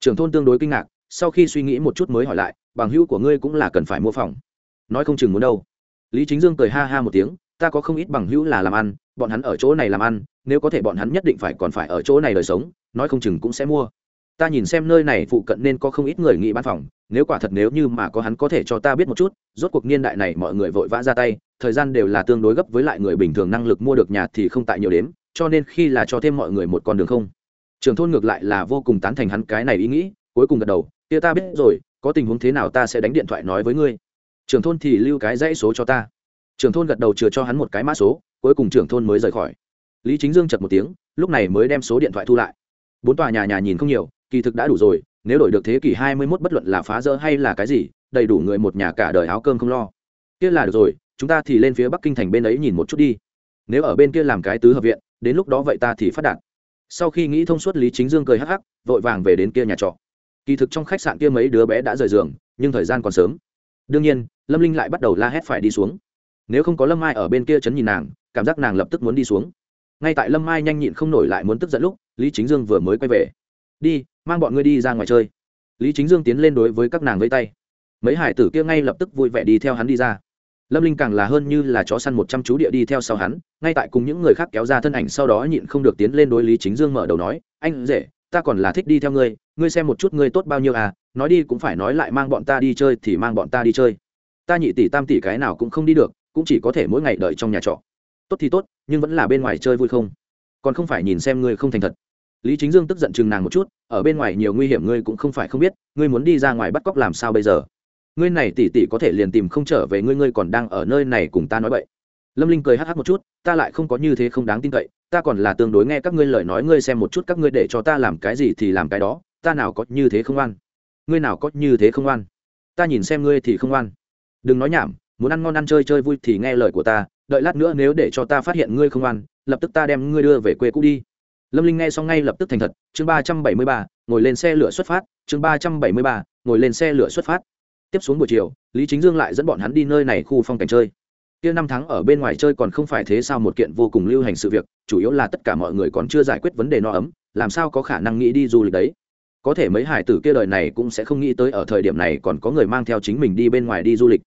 A: Trưởng thôn tương đối kinh ngạc, sau khi suy nghĩ một chút mới hỏi lại, bằng hữu của ngươi cũng là cần phải mua phòng. Nói không chừng muốn đâu. Lý chính dương cười ha ha một tiếng ta có không ít bằng hữu là làm ăn, bọn hắn ở chỗ này làm ăn, nếu có thể bọn hắn nhất định phải còn phải ở chỗ này đời sống, nói không chừng cũng sẽ mua. Ta nhìn xem nơi này phụ cận nên có không ít người nghĩ bán phòng, nếu quả thật nếu như mà có hắn có thể cho ta biết một chút, rốt cuộc niên đại này mọi người vội vã ra tay, thời gian đều là tương đối gấp với lại người bình thường năng lực mua được nhà thì không tại nhiều đếm, cho nên khi là cho thêm mọi người một con đường không. Trường thôn ngược lại là vô cùng tán thành hắn cái này ý nghĩ, cuối cùng gật đầu, kia ta biết rồi, có tình huống thế nào ta sẽ đánh điện thoại nói với ngươi. Trường thôn thì lưu cái dãy số cho ta. Trưởng thôn gật đầu chừa cho hắn một cái mã số, cuối cùng trưởng thôn mới rời khỏi. Lý chính dương chật một tiếng, lúc này mới đem số điện thoại thu lại. Bốn tòa nhà nhà nhìn không nhiều, kỳ thực đã đủ rồi, nếu đổi được thế kỷ hai mươi 21 bất luận là phá rỡ hay là cái gì, đầy đủ người một nhà cả đời áo cơm không lo. Kia là được rồi, chúng ta thì lên phía bắc kinh thành bên ấy nhìn một chút đi. Nếu ở bên kia làm cái tứ hợp viện, đến lúc đó vậy ta thì phát đạt. Sau khi nghĩ thông suốt lý chính dương cười hắc hắc, vội vàng về đến kia nhà trọ. Kỳ thực trong khách sạn kia mấy đứa bé đã rời giường, nhưng thời gian còn sớm. Đương nhiên, lâm linh lại bắt đầu la hét phải đi xuống nếu không có lâm mai ở bên kia chấn nhìn nàng, cảm giác nàng lập tức muốn đi xuống. Ngay tại lâm mai nhanh nhịn không nổi lại muốn tức giận lúc, lý chính dương vừa mới quay về. Đi, mang bọn ngươi đi ra ngoài chơi. Lý chính dương tiến lên đối với các nàng với tay. Mấy hải tử kia ngay lập tức vui vẻ đi theo hắn đi ra. Lâm linh càng là hơn như là chó săn một trăm chú địa đi theo sau hắn, ngay tại cùng những người khác kéo ra thân ảnh sau đó nhịn không được tiến lên đối lý chính dương mở đầu nói, anh dễ ta còn là thích đi theo ngươi ngươi xem một chút ngươi tốt bao nhiêu à nói đi cũng phải nói lại mang bọn ta đi chơi thì mang bọn ta đi chơi. Ta nhị tỷ tam tỷ cái nào cũng không đi được cũng chỉ có thể mỗi ngày đợi trong nhà trọ. Tốt thì tốt, nhưng vẫn là bên ngoài chơi vui không? Còn không phải nhìn xem ngươi không thành thật. Lý chính dương tức giận chừng nàng một chút, ở bên ngoài nhiều nguy hiểm ngươi cũng không phải không biết, ngươi muốn đi ra ngoài bắt cóc làm sao bây giờ? Ngươi này tỉ tỉ có thể liền tìm không trở về ngươi ngươi còn đang ở nơi này cùng ta nói vậy lâm linh cười hắc hắc một chút, ta lại không có như thế không đáng tin cậy, ta còn là tương đối nghe các ngươi lời nói, ngươi xem một chút các ngươi để cho ta làm cái gì thì làm cái đó, ta nào có như thế không ăn ngươi nào có như thế không ăn ta nhìn xem ngươi thì không ăn đừng nói nhảm muốn ăn ngon ăn chơi chơi vui thì nghe lời của ta, đợi lát nữa nếu để cho ta phát hiện ngươi không ăn, lập tức ta đem ngươi đưa về quê cũ đi. Lâm linh nghe xong ngay lập tức thành thật, chương ba trăm bảy mươi ba, ngồi lên xe lửa xuất phát, chương ba trăm bảy mươi ba, ngồi lên xe lửa xuất phát. Tiếp xuống buổi chiều, lý chính dương lại dẫn bọn hắn đi nơi này khu phong cảnh chơi. Kia năm tháng ở bên ngoài chơi còn không phải thế sao một kiện vô cùng lưu hành sự việc, chủ yếu là tất cả mọi người còn chưa giải quyết vấn đề no ấm, làm sao có khả năng nghĩ đi du lịch đấy? Có thể mấy hải tử kia đời này cũng sẽ không nghĩ tới ở thời điểm này còn có người mang theo chính mình đi bên ngoài đi du lịch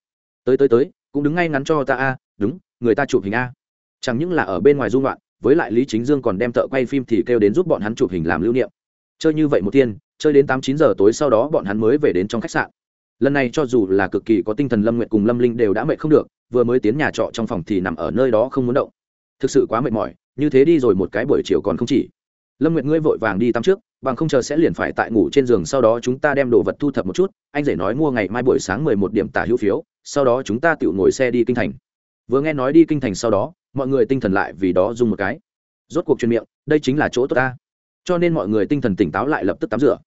A: tới tới tới, cũng đứng ngay ngắn cho ta a, đúng, người ta chụp hình a. Chẳng những là ở bên ngoài dung loạn, với lại lý chính dương còn đem thợ quay phim thì kêu đến giúp bọn hắn chụp hình làm lưu niệm. Chơi như vậy một tiên, chơi đến tám chín giờ tối sau đó bọn hắn mới về đến trong khách sạn. Lần này cho dù là cực kỳ có tinh thần lâm nguyện cùng lâm linh đều đã mệt không được, vừa mới tiến nhà trọ trong phòng thì nằm ở nơi đó không muốn động. Thực sự quá mệt mỏi, như thế đi rồi một cái buổi chiều còn không chỉ. Lâm nguyệt ngươi vội vàng đi tắm trước, bằng không chờ sẽ liền phải tại ngủ trên giường, sau đó chúng ta đem đồ vật thu thập một chút, anh rể nói mua ngày mai buổi sáng mười một điểm tả hữu phiếu sau đó chúng ta tự ngồi xe đi kinh thành. Vừa nghe nói đi kinh thành sau đó, mọi người tinh thần lại vì đó dùng một cái. Rốt cuộc truyền miệng, đây chính là chỗ tốt ta. Cho nên mọi người tinh thần tỉnh táo lại lập tức tắm rửa.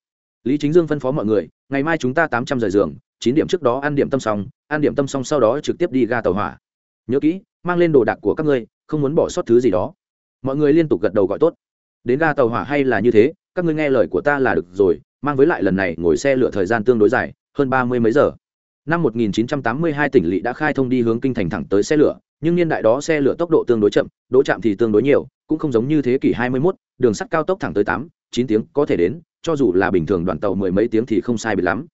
A: Lý chính dương phân phó mọi người, ngày mai chúng ta tám trăm giờ giường, chín điểm trước đó ăn điểm tâm xong, ăn điểm tâm xong sau đó trực tiếp đi ga tàu hỏa. Nhớ kỹ, mang lên đồ đạc của các ngươi, không muốn bỏ sót thứ gì đó. Mọi người liên tục gật đầu gọi tốt. Đến ga tàu hỏa hay là như thế, các ngươi nghe lời của ta là được rồi, mang với lại lần này ngồi xe lựa thời gian tương đối dài, hơn ba mươi mấy giờ năm 1982 tỉnh lỵ đã khai thông đi hướng kinh thành thẳng tới xe lửa nhưng niên đại đó xe lửa tốc độ tương đối chậm đỗ chạm thì tương đối nhiều cũng không giống như thế kỷ 21, đường sắt cao tốc thẳng tới tám chín tiếng có thể đến cho dù là bình thường đoàn tàu mười mấy tiếng thì không sai biệt lắm.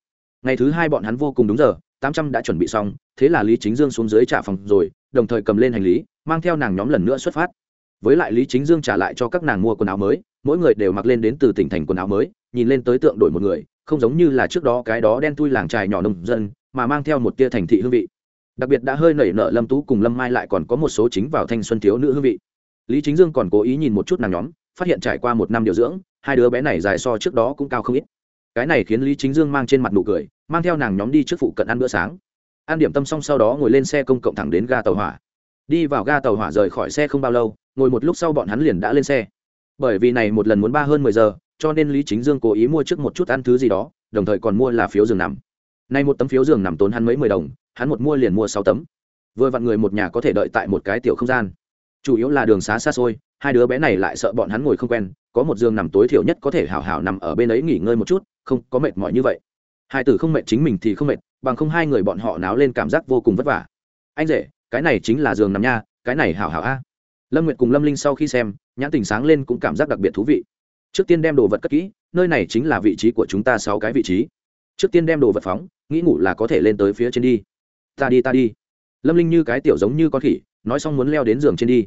A: Ngày thứ hai bọn hắn vô cùng đúng giờ tám trăm đã chuẩn bị xong thế là lý chính dương xuống dưới trả phòng rồi đồng thời cầm lên hành lý mang theo nàng nhóm lần nữa xuất phát. Với lại lý chính dương trả lại cho các nàng mua quần áo mới mỗi người đều mặc lên đến từ tỉnh thành quần áo mới nhìn lên tới tượng đổi một người không giống như là trước đó cái đó đen tui làng trài nhỏ nông dân mà mang theo một tia thành thị hương vị. Đặc biệt đã hơi nảy nở lâm tú cùng lâm mai lại còn có một số chính vào thanh xuân thiếu nữ hương vị. Lý chính dương còn cố ý nhìn một chút nàng nhóm, phát hiện trải qua một năm điều dưỡng, hai đứa bé này dài so trước đó cũng cao không ít. Cái này khiến lý chính dương mang trên mặt nụ cười, mang theo nàng nhóm đi trước phụ cận ăn bữa sáng. Ăn điểm tâm xong sau đó ngồi lên xe công cộng thẳng đến ga tàu hỏa. Đi vào ga tàu hỏa rời khỏi xe không bao lâu, ngồi một lúc sau bọn hắn liền đã lên xe. Bởi vì này một lần muốn ba hơn mười giờ, cho nên lý chính dương cố ý mua trước một chút ăn thứ gì đó, đồng thời còn mua là phiếu giường nằm nay một tấm phiếu giường nằm tốn hắn mấy mười đồng, hắn một mua liền mua sáu tấm. Vừa vặn người một nhà có thể đợi tại một cái tiểu không gian. Chủ yếu là đường xá xa xôi, hai đứa bé này lại sợ bọn hắn ngồi không quen, có một giường nằm tối thiểu nhất có thể hảo hảo nằm ở bên ấy nghỉ ngơi một chút, không, có mệt mỏi như vậy. Hai tử không mệt chính mình thì không mệt, bằng không hai người bọn họ náo lên cảm giác vô cùng vất vả. Anh rể, cái này chính là giường nằm nha, cái này hảo hảo a. Lâm nguyệt cùng lâm linh sau khi xem, nhãn tình sáng lên cũng cảm giác đặc biệt thú vị. Trước tiên đem đồ vật cất kỹ, nơi này chính là vị trí của chúng ta sáu cái vị trí. Trước tiên đem đồ vật phóng nghĩ ngủ là có thể lên tới phía trên đi. Ta đi ta đi. Lâm linh như cái tiểu giống như con khỉ, nói xong muốn leo đến giường trên đi.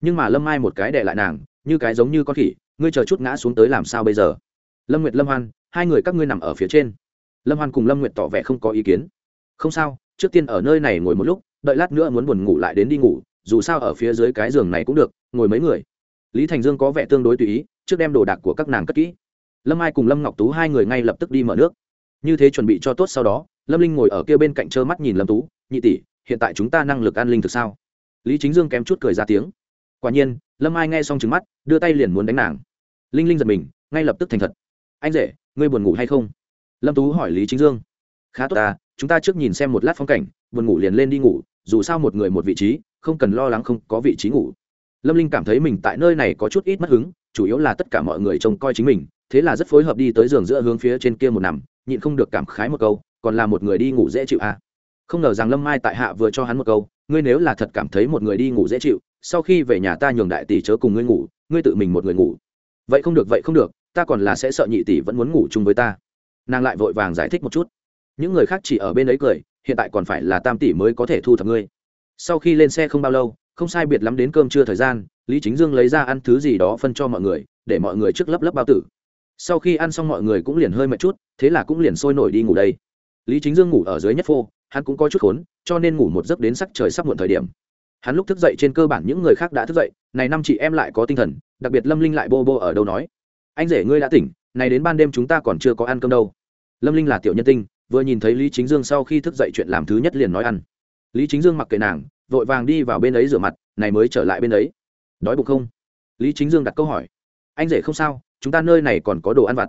A: Nhưng mà lâm mai một cái đệ lại nàng, như cái giống như con khỉ, ngươi chờ chút ngã xuống tới làm sao bây giờ? Lâm nguyệt, lâm hoan, hai người các ngươi nằm ở phía trên. Lâm hoan cùng lâm nguyệt tỏ vẻ không có ý kiến. Không sao, trước tiên ở nơi này ngồi một lúc, đợi lát nữa muốn buồn ngủ lại đến đi ngủ, dù sao ở phía dưới cái giường này cũng được, ngồi mấy người. Lý thành dương có vẻ tương đối tùy ý, trước đem đồ đạc của các nàng cất kỹ. Lâm ai cùng lâm ngọc tú hai người ngay lập tức đi mở nước như thế chuẩn bị cho tốt sau đó, lâm linh ngồi ở kia bên cạnh trơ mắt nhìn lâm tú, nhị tỷ, hiện tại chúng ta năng lực an linh thực sao? Lý chính dương kém chút cười ra tiếng. Quả nhiên, lâm ai nghe xong trứng mắt, đưa tay liền muốn đánh nàng. Linh linh giật mình, ngay lập tức thành thật. Anh rể, ngươi buồn ngủ hay không? Lâm tú hỏi lý chính dương. Khá tốt ta, chúng ta trước nhìn xem một lát phong cảnh, buồn ngủ liền lên đi ngủ, dù sao một người một vị trí, không cần lo lắng không có vị trí ngủ. Lâm linh cảm thấy mình tại nơi này có chút ít mất hứng chủ yếu là tất cả mọi người trông coi chính mình, thế là rất phối hợp đi tới giường giữa hướng phía trên kia một nằm, nhịn không được cảm khái một câu, còn là một người đi ngủ dễ chịu à. không ngờ rằng lâm mai tại hạ vừa cho hắn một câu, ngươi nếu là thật cảm thấy một người đi ngủ dễ chịu, sau khi về nhà ta nhường đại tỷ chớ cùng ngươi ngủ, ngươi tự mình một người ngủ. Vậy không được, vậy không được, ta còn là sẽ sợ nhị tỷ vẫn muốn ngủ chung với ta. Nàng lại vội vàng giải thích một chút. Những người khác chỉ ở bên ấy cười, hiện tại còn phải là tam tỷ mới có thể thu thập ngươi. Sau khi lên xe không bao lâu không sai biệt lắm đến cơm trưa thời gian, lý chính dương lấy ra ăn thứ gì đó phân cho mọi người, để mọi người trước lấp lấp bao tử. Sau khi ăn xong mọi người cũng liền hơi mệt chút, thế là cũng liền sôi nổi đi ngủ đây. Lý chính dương ngủ ở dưới nhất phô, hắn cũng có chút khốn, cho nên ngủ một giấc đến sắc trời sắp muộn thời điểm. Hắn lúc thức dậy trên cơ bản những người khác đã thức dậy, này năm chị em lại có tinh thần, đặc biệt lâm linh lại bô bô ở đâu nói. Anh rể ngươi đã tỉnh, này đến ban đêm chúng ta còn chưa có ăn cơm đâu. Lâm linh là tiểu nhân tinh, vừa nhìn thấy lý chính dương sau khi thức dậy chuyện làm thứ nhất liền nói ăn. Lý chính dương mặc kệ nàng vội vàng đi vào bên ấy rửa mặt, này mới trở lại bên ấy. Đói bụng không? Lý chính dương đặt câu hỏi. Anh rể không sao, chúng ta nơi này còn có đồ ăn vặt.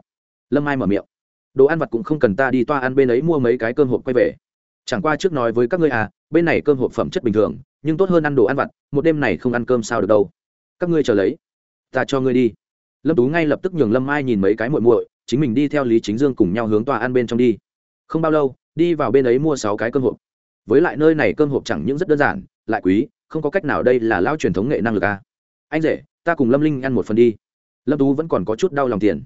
A: Lâm ai mở miệng. Đồ ăn vặt cũng không cần ta đi toa ăn bên ấy mua mấy cái cơm hộp quay về. Chẳng qua trước nói với các ngươi à bên này cơm hộp phẩm chất bình thường, nhưng tốt hơn ăn đồ ăn vặt, một đêm này không ăn cơm sao được đâu. Các ngươi chờ lấy. Ta cho ngươi đi. Lâm tú ngay lập tức nhường lâm Ai nhìn mấy cái muội muội, chính mình đi theo lý chính dương cùng nhau hướng tòa ăn bên trong đi. Không bao lâu, đi vào bên ấy mua sáu cái cơm hộp. Với lại nơi này cơm hộp chẳng những rất đơn giản lại quý, không có cách nào đây là lao truyền thống nghệ năng lực à. anh rể, ta cùng lâm linh ăn một phần đi. Lâm tú vẫn còn có chút đau lòng tiền.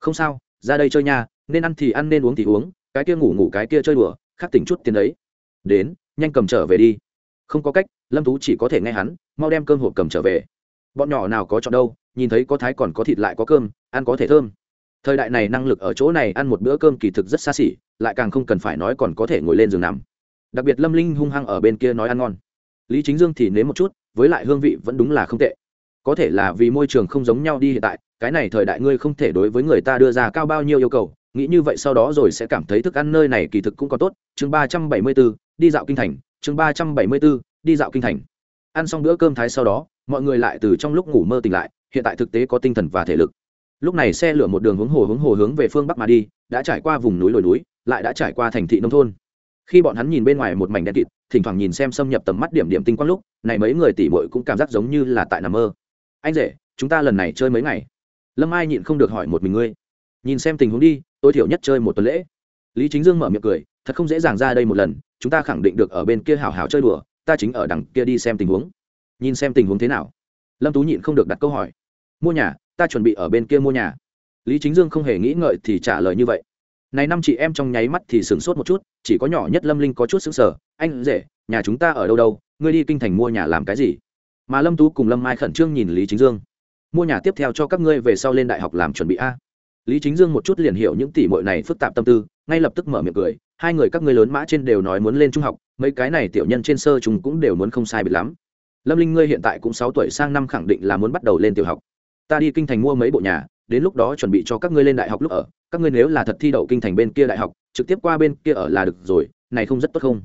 A: Không sao, ra đây chơi nha, nên ăn thì ăn, nên uống thì uống, cái kia ngủ ngủ, cái kia chơi đùa khắc tỉnh chút tiền đấy. Đến, nhanh cầm trở về đi. Không có cách, lâm tú chỉ có thể nghe hắn, mau đem cơm hộp cầm trở về. Bọn nhỏ nào có chọn đâu, nhìn thấy có thái còn có thịt lại có cơm, ăn có thể thơm. Thời đại này năng lực ở chỗ này ăn một bữa cơm kỳ thực rất xa xỉ, lại càng không cần phải nói còn có thể ngồi lên giường nằm. Đặc biệt lâm linh hung hăng ở bên kia nói ăn ngon lý chính dương thì nếm một chút, với lại hương vị vẫn đúng là không tệ. Có thể là vì môi trường không giống nhau đi hiện tại, cái này thời đại ngươi không thể đối với người ta đưa ra cao bao nhiêu yêu cầu, nghĩ như vậy sau đó rồi sẽ cảm thấy thức ăn nơi này kỳ thực cũng còn tốt. Chương ba trăm bảy mươi b ố đi dạo kinh thành. Chương ba trăm bảy mươi b ố đi dạo kinh thành. Ăn xong bữa cơm thái sau đó, mọi người lại từ trong lúc ngủ mơ tỉnh lại, hiện tại thực tế có tinh thần và thể lực. Lúc này xe lửa một đường hướng hồ hướng hồ hướng về phương bắc mà đi, đã trải qua vùng núi lồi núi, lại đã trải qua thành thị nông thôn khi bọn hắn nhìn bên ngoài một mảnh đen kịt, thỉnh thoảng nhìn xem xâm nhập tầm mắt điểm điểm tinh quang lúc, này mấy người tỉ mội cũng cảm giác giống như là tại nằm mơ. Anh rể, chúng ta lần này chơi mấy ngày? Lâm ai nhịn không được hỏi một mình ngươi. Nhìn xem tình huống đi, tối thiểu nhất chơi một tuần lễ. Lý chính dương mở miệng cười, thật không dễ dàng ra đây một lần, chúng ta khẳng định được ở bên kia hào hào chơi đùa, ta chính ở đằng kia đi xem tình huống. Nhìn xem tình huống thế nào? Lâm tú nhịn không được đặt câu hỏi. Mua nhà, ta chuẩn bị ở bên kia mua nhà. Lý chính dương không hề nghĩ ngợi thì trả lời như vậy này năm chị em trong nháy mắt thì sửng sốt một chút, chỉ có nhỏ nhất lâm linh có chút sững sở. anh rể, nhà chúng ta ở đâu đâu? Ngươi đi kinh thành mua nhà làm cái gì? Mà lâm tú cùng lâm mai khẩn trương nhìn lý chính dương. Mua nhà tiếp theo cho các ngươi về sau lên đại học làm chuẩn bị a. Lý chính dương một chút liền hiểu những tỷ muội này phức tạp tâm tư, ngay lập tức mở miệng cười. Hai người các ngươi lớn mã trên đều nói muốn lên trung học, mấy cái này tiểu nhân trên sơ chúng cũng đều muốn không sai biệt lắm. Lâm linh ngươi hiện tại cũng sáu tuổi, sang năm khẳng định là muốn bắt đầu lên tiểu học. Ta đi kinh thành mua mấy bộ nhà, đến lúc đó chuẩn bị cho các ngươi lên đại học lúc ở các ngươi nếu là thật thi đậu kinh thành bên kia đại học, trực tiếp qua bên kia ở là được rồi, này không rất tốt không?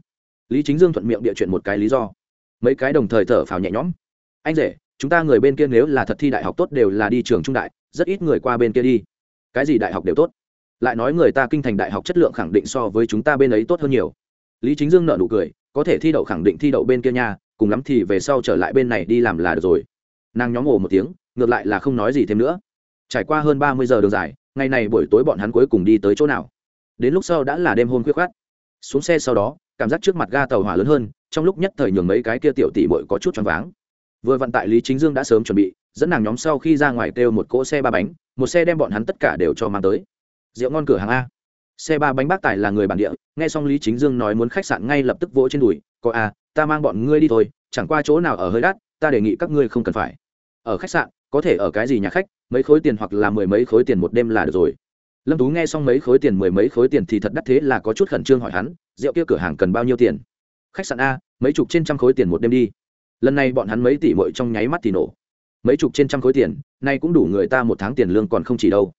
A: Lý chính dương thuận miệng địa chuyện một cái lý do. Mấy cái đồng thời thở phào nhẹ nhõm. Anh rể, chúng ta người bên kia nếu là thật thi đại học tốt đều là đi trường trung đại, rất ít người qua bên kia đi. Cái gì đại học đều tốt? Lại nói người ta kinh thành đại học chất lượng khẳng định so với chúng ta bên ấy tốt hơn nhiều. Lý chính dương nợ nụ cười, có thể thi đậu khẳng định thi đậu bên kia nha, cùng lắm thì về sau trở lại bên này đi làm là được rồi. Nàng nhóm ồ một tiếng, ngược lại là không nói gì thêm nữa. Trải qua hơn ba mươi giờ đường dài ngày này buổi tối bọn hắn cuối cùng đi tới chỗ nào? Đến lúc sau đã là đêm hôn khuya khoát. Xuống xe sau đó, cảm giác trước mặt ga tàu hỏa lớn hơn, trong lúc nhất thời nhường mấy cái kia tiểu tỷ bội có chút choáng váng. Vừa vận tại lý chính dương đã sớm chuẩn bị, dẫn nàng nhóm sau khi ra ngoài kêu một cỗ xe ba bánh, một xe đem bọn hắn tất cả đều cho mang tới. Rượu ngon cửa hàng a. Xe ba bánh bác tài là người bản địa, nghe xong lý chính dương nói muốn khách sạn ngay lập tức vỗ trên đùi, có a, ta mang bọn ngươi đi thôi, chẳng qua chỗ nào ở hơi đắt, ta đề nghị các ngươi không cần phải. Ở khách sạn có thể ở cái gì nhà khách, mấy khối tiền hoặc là mười mấy khối tiền một đêm là được rồi. Lâm tú nghe xong mấy khối tiền, mười mấy khối tiền thì thật đắt thế là có chút khẩn trương hỏi hắn, rượu kia cửa hàng cần bao nhiêu tiền? Khách sạn a, mấy chục trên trăm khối tiền một đêm đi. Lần này bọn hắn mấy tỷ mội trong nháy mắt thì nổ. Mấy chục trên trăm khối tiền, nay cũng đủ người ta một tháng tiền lương còn không chỉ đâu.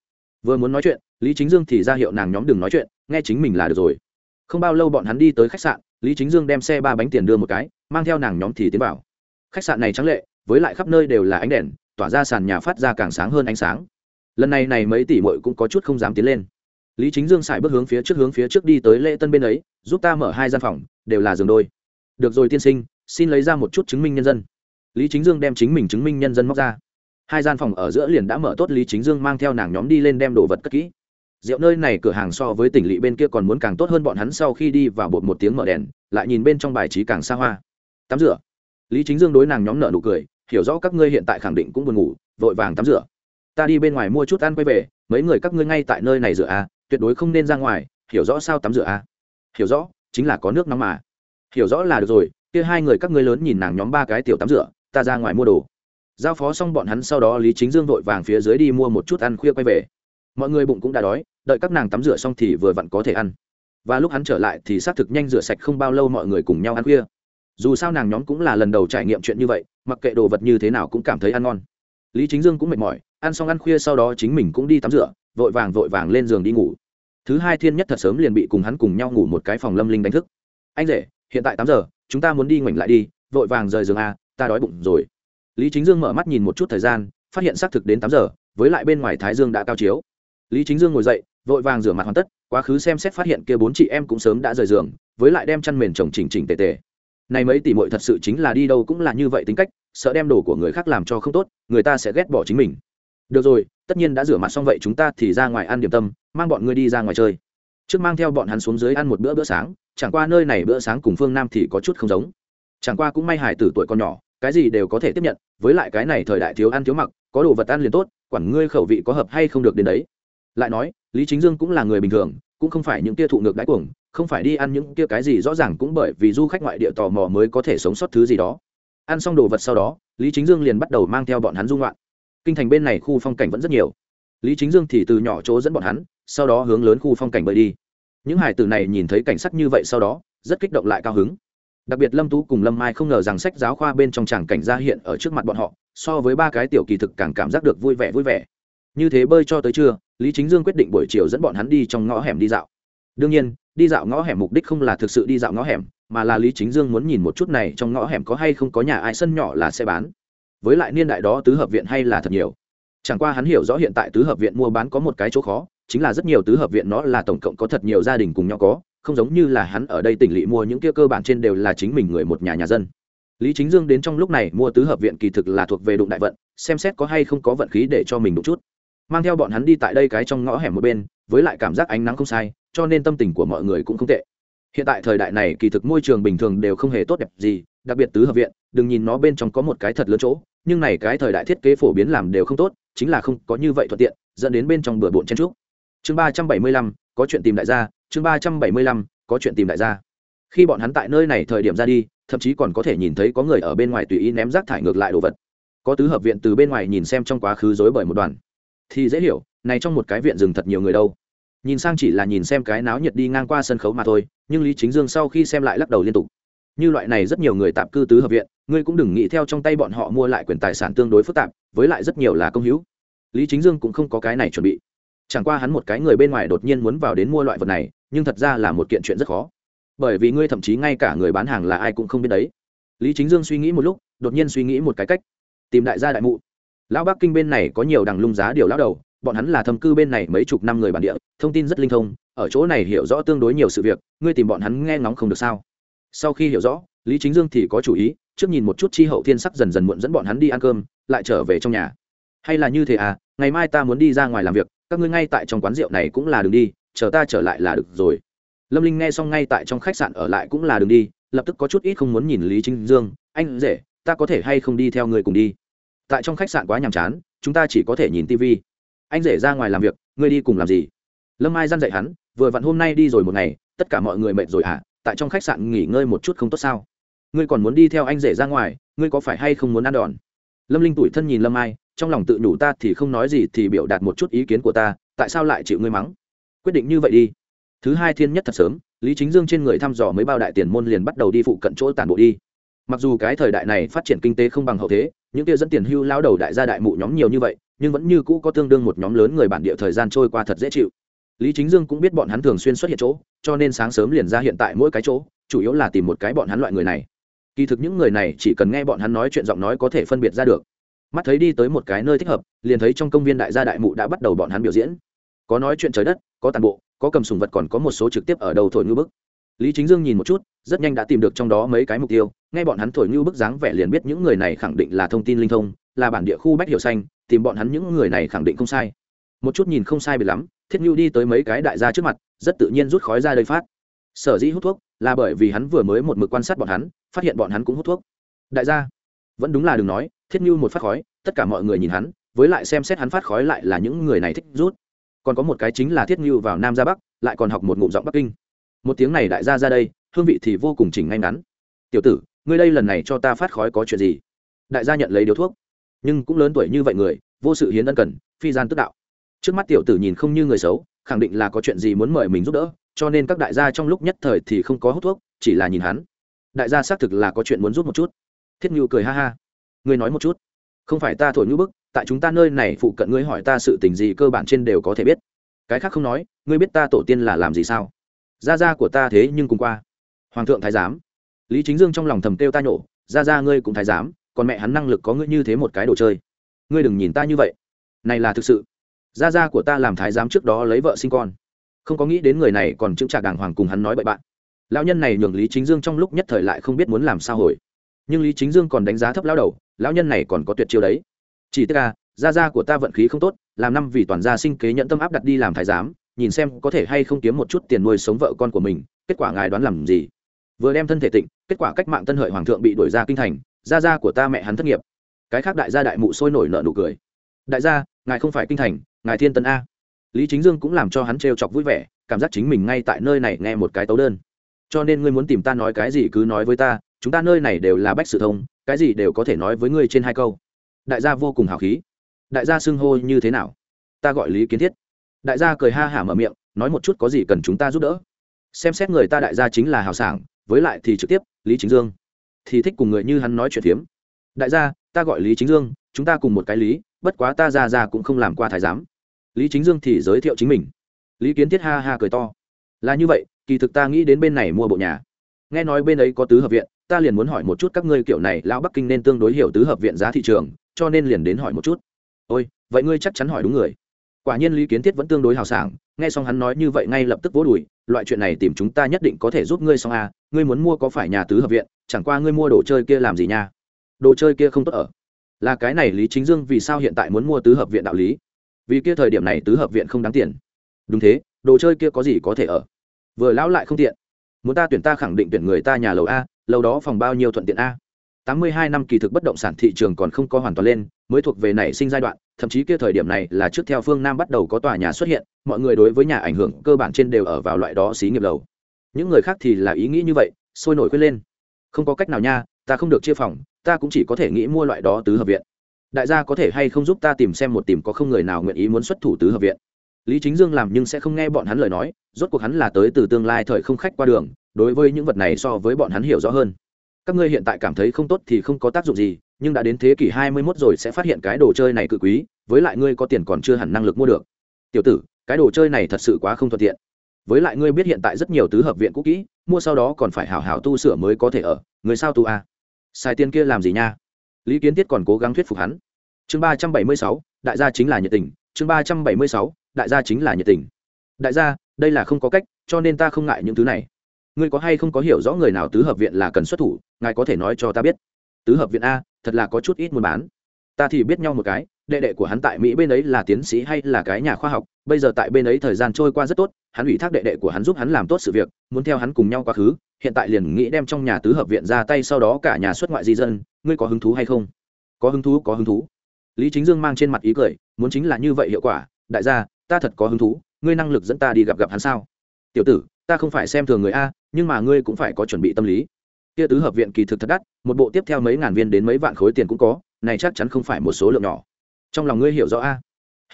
A: Vừa muốn nói chuyện, lý chính dương thì ra hiệu nàng nhóm đừng nói chuyện, nghe chính mình là được rồi. Không bao lâu bọn hắn đi tới khách sạn, lý chính dương đem xe ba bánh tiền đưa một cái, mang theo nàng nhóm thì tiến vào. Khách sạn này trắng lệ, với lại khắp nơi đều là ánh đèn tỏa ra sàn nhà phát ra càng sáng hơn ánh sáng. Lần này này mấy tỷ mội cũng có chút không dám tiến lên. Lý chính dương xài bước hướng phía trước, hướng phía trước đi tới lễ tân bên ấy, giúp ta mở hai gian phòng, đều là giường đôi. Được rồi tiên sinh, xin lấy ra một chút chứng minh nhân dân. Lý chính dương đem chính mình chứng minh nhân dân móc ra. Hai gian phòng ở giữa liền đã mở tốt, lý chính dương mang theo nàng nhóm đi lên đem đồ vật cất kỹ. Rượu nơi này cửa hàng so với tỉnh lỵ bên kia còn muốn càng tốt hơn, bọn hắn sau khi đi vào bột một tiếng mở đèn, lại nhìn bên trong bài trí càng xa hoa. Tắm rửa. Lý chính dương đối nàng nhóm nợ nụ cười hiểu rõ các ngươi hiện tại khẳng định cũng buồn ngủ, vội vàng tắm rửa. Ta đi bên ngoài mua chút ăn quay về, mấy người các ngươi ngay tại nơi này rửa à tuyệt đối không nên ra ngoài, hiểu rõ sao tắm rửa à. Hiểu rõ, chính là có nước nóng mà. Hiểu rõ là được rồi, kia hai người các ngươi lớn nhìn nàng nhóm ba cái tiểu tắm rửa, ta ra ngoài mua đồ. Giao phó xong bọn hắn sau đó lý chính dương vội vàng phía dưới đi mua một chút ăn khuya quay về. Mọi người bụng cũng đã đói, đợi các nàng tắm rửa xong thì vừa vặn có thể ăn. Và lúc hắn trở lại thì xác thực nhanh rửa sạch không bao lâu mọi người cùng nhau ăn khuya dù sao nàng nhóm cũng là lần đầu trải nghiệm chuyện như vậy, mặc kệ đồ vật như thế nào cũng cảm thấy ăn ngon. Lý chính dương cũng mệt mỏi, ăn xong ăn khuya sau đó chính mình cũng đi tắm rửa, vội vàng vội vàng lên giường đi ngủ. Thứ hai thiên nhất thật sớm liền bị cùng hắn cùng nhau ngủ một cái phòng lâm linh đánh thức. Anh rể, hiện tại tám giờ, chúng ta muốn đi ngoảnh lại đi, vội vàng rời giường a, ta đói bụng rồi. Lý chính dương mở mắt nhìn một chút thời gian, phát hiện xác thực đến tám giờ, với lại bên ngoài thái dương đã cao chiếu. Lý chính dương ngồi dậy, vội vàng rửa mặt hoàn tất, quá khứ xem xét phát hiện kia bốn chị em cũng sớm đã rời giường, với lại đem chăn mền chồng chỉnh chỉnh tề tề này mấy tỷ muội thật sự chính là đi đâu cũng là như vậy tính cách, sợ đem đồ của người khác làm cho không tốt, người ta sẽ ghét bỏ chính mình. Được rồi, tất nhiên đã rửa mặt xong vậy chúng ta thì ra ngoài ăn điểm tâm, mang bọn ngươi đi ra ngoài chơi. Trước mang theo bọn hắn xuống dưới ăn một bữa bữa sáng, chẳng qua nơi này bữa sáng cùng phương nam thì có chút không giống. Chẳng qua cũng may hải tử tuổi còn nhỏ, cái gì đều có thể tiếp nhận, với lại cái này thời đại thiếu ăn thiếu mặc, có đồ vật ăn liền tốt, quản ngươi khẩu vị có hợp hay không được đến đấy. Lại nói, lý chính dương cũng là người bình thường, cũng không phải những tia thụ ngược đáy cuồng không phải đi ăn những kia cái gì rõ ràng cũng bởi vì du khách ngoại địa tò mò mới có thể sống sót thứ gì đó. Ăn xong đồ vật sau đó, lý chính dương liền bắt đầu mang theo bọn hắn dung loạn kinh thành bên này khu phong cảnh vẫn rất nhiều. Lý chính dương thì từ nhỏ chỗ dẫn bọn hắn, sau đó hướng lớn khu phong cảnh bơi đi. Những hải tử này nhìn thấy cảnh sắc như vậy sau đó, rất kích động lại cao hứng. Đặc biệt lâm tú cùng lâm mai không ngờ rằng sách giáo khoa bên trong tràng cảnh ra hiện ở trước mặt bọn họ, so với ba cái tiểu kỳ thực càng cảm giác được vui vẻ vui vẻ. Như thế bơi cho tới trưa, lý chính dương quyết định buổi chiều dẫn bọn hắn đi trong ngõ hẻm đi dạo. Đương nhiên đi dạo ngõ hẻm mục đích không là thực sự đi dạo ngõ hẻm, mà là lý chính dương muốn nhìn một chút này trong ngõ hẻm có hay không có nhà ai sân nhỏ là sẽ bán. Với lại niên đại đó tứ hợp viện hay là thật nhiều. Chẳng qua hắn hiểu rõ hiện tại tứ hợp viện mua bán có một cái chỗ khó, chính là rất nhiều tứ hợp viện nó là tổng cộng có thật nhiều gia đình cùng nhau có, không giống như là hắn ở đây tỉnh lỵ mua những kia cơ bản trên đều là chính mình người một nhà nhà dân. Lý chính dương đến trong lúc này mua tứ hợp viện kỳ thực là thuộc về đụng đại vận, xem xét có hay không có vận khí để cho mình đụng chút. Mang theo bọn hắn đi tại đây cái trong ngõ hẻm một bên, với lại cảm giác ánh nắng không sai cho nên tâm tình của mọi người cũng không tệ. Hiện tại thời đại này kỳ thực môi trường bình thường đều không hề tốt đẹp gì, đặc biệt tứ hợp viện, đừng nhìn nó bên trong có một cái thật lớn chỗ, nhưng này cái thời đại thiết kế phổ biến làm đều không tốt, chính là không có như vậy thuận tiện, dẫn đến bên trong bừa bộn chen trúc. Chương ba trăm bảy mươi lăm, có chuyện tìm đại gia, chương ba trăm bảy mươi lăm, có chuyện tìm đại gia. Khi bọn hắn tại nơi này thời điểm ra đi, thậm chí còn có thể nhìn thấy có người ở bên ngoài tùy ý ném rác thải ngược lại đồ vật. Có tứ hợp viện từ bên ngoài nhìn xem trong quá khứ dối bởi một đoàn. Thì dễ hiểu, này trong một cái viện rừng thật nhiều người đâu nhìn sang chỉ là nhìn xem cái náo nhiệt đi ngang qua sân khấu mà thôi, nhưng lý chính dương sau khi xem lại lắc đầu liên tục. Như loại này rất nhiều người tạm cư tứ hợp viện, ngươi cũng đừng nghĩ theo trong tay bọn họ mua lại quyền tài sản tương đối phức tạp, với lại rất nhiều là công hữu. Lý chính dương cũng không có cái này chuẩn bị. Chẳng qua hắn một cái người bên ngoài đột nhiên muốn vào đến mua loại vật này, nhưng thật ra là một kiện chuyện rất khó. Bởi vì ngươi thậm chí ngay cả người bán hàng là ai cũng không biết đấy. Lý chính dương suy nghĩ một lúc, đột nhiên suy nghĩ một cái cách. Tìm đại gia đại mụ. Lão bắc kinh bên này có nhiều đằng lung giá điều lão đầu bọn hắn là thâm cư bên này mấy chục năm người bản địa, thông tin rất linh thông, ở chỗ này hiểu rõ tương đối nhiều sự việc, ngươi tìm bọn hắn nghe ngóng không được sao? Sau khi hiểu rõ, lý chính dương thì có chủ ý, trước nhìn một chút chi hậu thiên sắc dần dần muộn dẫn bọn hắn đi ăn cơm, lại trở về trong nhà. Hay là như thế à ngày mai ta muốn đi ra ngoài làm việc, các ngươi ngay tại trong quán rượu này cũng là đường đi, chờ ta trở lại là được rồi. Lâm linh nghe xong ngay tại trong khách sạn ở lại cũng là đường đi, lập tức có chút ít không muốn nhìn lý chính dương, anh rể, ta có thể hay không đi theo người cùng đi? Tại trong khách sạn quá nhàm chán, chúng ta chỉ có thể nhìn tv anh rể ra ngoài làm việc, ngươi đi cùng làm gì? Lâm Ai dăn dạy hắn, vừa vặn hôm nay đi rồi một ngày, tất cả mọi người mệt rồi à tại trong khách sạn nghỉ ngơi một chút không tốt sao? Ngươi còn muốn đi theo anh rể ra ngoài, ngươi có phải hay không muốn ăn đòn? Lâm linh tủi thân nhìn lâm ai trong lòng tự nhủ ta thì không nói gì thì biểu đạt một chút ý kiến của ta, tại sao lại chịu ngươi mắng? Quyết định như vậy đi. Thứ hai thiên nhất thật sớm, lý chính dương trên người thăm dò mấy bao đại tiền môn liền bắt đầu đi phụ cận chỗ tản bộ đi. Mặc dù cái thời đại này phát triển kinh tế không bằng hậu thế những kia dẫn tiền hưu lao đầu đại gia đại mụ nhóm nhiều như vậy, nhưng vẫn như cũ có tương đương một nhóm lớn người bản địa thời gian trôi qua thật dễ chịu. Lý chính dương cũng biết bọn hắn thường xuyên xuất hiện chỗ, cho nên sáng sớm liền ra hiện tại mỗi cái chỗ, chủ yếu là tìm một cái bọn hắn loại người này. Kỳ thực những người này chỉ cần nghe bọn hắn nói chuyện giọng nói có thể phân biệt ra được. Mắt thấy đi tới một cái nơi thích hợp, liền thấy trong công viên đại gia đại mụ đã bắt đầu bọn hắn biểu diễn. Có nói chuyện trời đất, có tàn bộ, có cầm sùng vật còn có một số trực tiếp ở đầu thổi ngư bức lý chính dương nhìn một chút, rất nhanh đã tìm được trong đó mấy cái mục tiêu, nghe bọn hắn thổi như bức dáng vẻ liền biết những người này khẳng định là thông tin linh thông, là bản địa khu bách hiểu xanh, tìm bọn hắn những người này khẳng định không sai. Một chút nhìn không sai bị lắm, thiết như đi tới mấy cái đại gia trước mặt, rất tự nhiên rút khói ra đây phát. Sở dĩ hút thuốc là bởi vì hắn vừa mới một mực quan sát bọn hắn, phát hiện bọn hắn cũng hút thuốc. Đại gia, vẫn đúng là đừng nói, thiết như một phát khói, tất cả mọi người nhìn hắn, với lại xem xét hắn phát khói lại là những người này thích rút. Còn có một cái chính là thiết như vào nam ra bắc, lại còn học một ngụm giọng bắc kinh một tiếng này đại gia ra đây, hương vị thì vô cùng chỉnh ngay ngắn. Tiểu tử, ngươi đây lần này cho ta phát khói có chuyện gì? Đại gia nhận lấy điếu thuốc. Nhưng cũng lớn tuổi như vậy người, vô sự hiến ân cần, phi gian tức đạo. Trước mắt tiểu tử nhìn không như người xấu, khẳng định là có chuyện gì muốn mời mình giúp đỡ, cho nên các đại gia trong lúc nhất thời thì không có hút thuốc, chỉ là nhìn hắn. Đại gia xác thực là có chuyện muốn giúp một chút. Thiết nhu cười ha ha. Ngươi nói một chút. Không phải ta thổi ngữ bức, tại chúng ta nơi này phụ cận ngươi hỏi ta sự tình gì cơ bản trên đều có thể biết. Cái khác không nói, ngươi biết ta tổ tiên là làm gì sao? Gia gia của ta thế nhưng cùng qua. Hoàng thượng thái giám. Lý chính dương trong lòng thầm kêu ta nhổ, gia gia ngươi cũng thái giám, còn mẹ hắn năng lực có ngươi như thế một cái đồ chơi. Ngươi đừng nhìn ta như vậy. Này là thực sự. Gia gia của ta làm thái giám trước đó lấy vợ sinh con. Không có nghĩ đến người này còn chứng trả đàng hoàng cùng hắn nói bậy bạn. Lão nhân này nhường lý chính dương trong lúc nhất thời lại không biết muốn làm sao hồi. Nhưng lý chính dương còn đánh giá thấp lão đầu, lão nhân này còn có tuyệt chiêu đấy. Chỉ tức là gia gia của ta vận khí không tốt, làm năm vì toàn gia sinh kế nhận tâm áp đặt đi làm thái giám nhìn xem có thể hay không kiếm một chút tiền nuôi sống vợ con của mình, kết quả ngài đoán làm gì? Vừa đem thân thể tịnh, kết quả cách mạng tân hợi hoàng thượng bị đuổi ra kinh thành, gia gia của ta mẹ hắn thất nghiệp. Cái khác đại gia đại mụ sôi nổi nợ nụ cười. Đại gia, ngài không phải kinh thành, ngài thiên tân a. Lý chính dương cũng làm cho hắn trêu chọc vui vẻ, cảm giác chính mình ngay tại nơi này nghe một cái tấu đơn. Cho nên ngươi muốn tìm ta nói cái gì cứ nói với ta, chúng ta nơi này đều là bách sự thông, cái gì đều có thể nói với ngươi trên hai câu. Đại gia vô cùng hào khí. Đại gia xưng hô như thế nào? Ta gọi lý kiến thiết đại gia cười ha hả mở miệng, nói một chút có gì cần chúng ta giúp đỡ. Xem xét người ta đại gia chính là hào sảng, với lại thì trực tiếp, lý chính dương. Thì thích cùng người như hắn nói chuyện phiếm đại gia, ta gọi lý chính dương, chúng ta cùng một cái lý, bất quá ta ra ra cũng không làm qua thái giám. Lý chính dương thì giới thiệu chính mình. Lý kiến thiết ha ha cười to. Là như vậy, kỳ thực ta nghĩ đến bên này mua bộ nhà. Nghe nói bên ấy có tứ hợp viện, ta liền muốn hỏi một chút các ngươi kiểu này, lão bắc kinh nên tương đối hiểu tứ hợp viện giá thị trường, cho nên liền đến hỏi một chút. Ôi, vậy ngươi chắc chắn hỏi đúng người quả nhiên lý kiến thiết vẫn tương đối hào sảng, nghe xong hắn nói như vậy ngay lập tức vỗ đùi, loại chuyện này tìm chúng ta nhất định có thể giúp ngươi xong à ngươi muốn mua có phải nhà tứ hợp viện, chẳng qua ngươi mua đồ chơi kia làm gì nha? Đồ chơi kia không tốt ở. Là cái này lý chính dương vì sao hiện tại muốn mua tứ hợp viện đạo lý? Vì kia thời điểm này tứ hợp viện không đáng tiền. Đúng thế, đồ chơi kia có gì có thể ở? Vừa lão lại không tiện. Muốn ta tuyển ta khẳng định tuyển người ta nhà lầu a, lầu đó phòng bao nhiêu thuận tiện a? Tám mươi hai năm kỳ thực bất động sản thị trường còn không có hoàn toàn lên, mới thuộc về nảy sinh giai đoạn, thậm chí kia thời điểm này là trước theo phương nam bắt đầu có tòa nhà xuất hiện, mọi người đối với nhà ảnh hưởng cơ bản trên đều ở vào loại đó xí nghiệp lầu những người khác thì là ý nghĩ như vậy, sôi nổi quên lên. Không có cách nào nha, ta không được chia phòng, ta cũng chỉ có thể nghĩ mua loại đó tứ hợp viện. Đại gia có thể hay không giúp ta tìm xem một tìm có không người nào nguyện ý muốn xuất thủ tứ hợp viện. Lý chính dương làm nhưng sẽ không nghe bọn hắn lời nói, rốt cuộc hắn là tới từ tương lai thời không khách qua đường, đối với những vật này so với bọn hắn hiểu rõ hơn các ngươi hiện tại cảm thấy không tốt thì không có tác dụng gì, nhưng đã đến thế kỷ hai mươi 21 rồi sẽ phát hiện cái đồ chơi này cự quý, với lại ngươi có tiền còn chưa hẳn năng lực mua được. Tiểu tử, cái đồ chơi này thật sự quá không thuận tiện. Với lại ngươi biết hiện tại rất nhiều tứ hợp viện cũ kỹ, mua sau đó còn phải hảo hảo tu sửa mới có thể ở, người sao tu à? sai tiền kia làm gì nha? Lý kiến tiết còn cố gắng thuyết phục hắn. Chương ba trăm bảy mươi sáu, đại gia chính là nhiệt tình. Chương ba trăm bảy mươi sáu, đại gia chính là nhiệt tình. Đại gia, đây là không có cách, cho nên ta không ngại những thứ này ngươi có hay không có hiểu rõ người nào tứ hợp viện là cần xuất thủ, ngài có thể nói cho ta biết. Tứ hợp viện a, thật là có chút ít muốn bán. Ta thì biết nhau một cái, đệ đệ của hắn tại mỹ bên ấy là tiến sĩ hay là cái nhà khoa học, bây giờ tại bên ấy thời gian trôi qua rất tốt, hắn ủy thác đệ đệ của hắn giúp hắn làm tốt sự việc, muốn theo hắn cùng nhau quá khứ, hiện tại liền nghĩ đem trong nhà tứ hợp viện ra tay sau đó cả nhà xuất ngoại di dân, ngươi có hứng thú hay không? Có hứng thú, có hứng thú. Lý chính dương mang trên mặt ý cười, muốn chính là như vậy hiệu quả, đại gia, ta thật có hứng thú, ngươi năng lực dẫn ta đi gặp gặp hắn sao? Tiểu tử ta không phải xem thường người a, nhưng mà ngươi cũng phải có chuẩn bị tâm lý. Kia tứ hợp viện kỳ thực thật đắt, một bộ tiếp theo mấy ngàn viên đến mấy vạn khối tiền cũng có, này chắc chắn không phải một số lượng nhỏ. Trong lòng ngươi hiểu rõ a?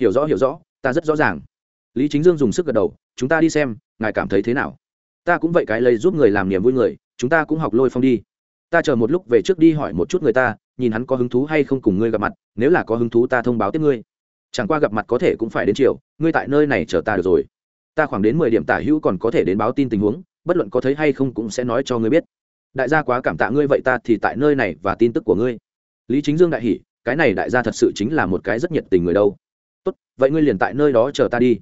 A: Hiểu rõ hiểu rõ, ta rất rõ ràng. Lý chính dương dùng sức gật đầu, chúng ta đi xem, ngài cảm thấy thế nào? Ta cũng vậy cái lấy giúp người làm niềm vui người, chúng ta cũng học lôi phong đi. Ta chờ một lúc về trước đi hỏi một chút người ta, nhìn hắn có hứng thú hay không cùng ngươi gặp mặt, nếu là có hứng thú ta thông báo tiếp ngươi. Chẳng qua gặp mặt có thể cũng phải đến chiều, ngươi tại nơi này chờ ta được rồi ta khoảng đến mười điểm tả hữu còn có thể đến báo tin tình huống, bất luận có thấy hay không cũng sẽ nói cho ngươi biết. Đại gia quá cảm tạ ngươi vậy ta thì tại nơi này và tin tức của ngươi. Lý chính dương đại hỷ cái này đại gia thật sự chính là một cái rất nhiệt tình người đâu. Tốt, vậy ngươi liền tại nơi đó chờ ta đi.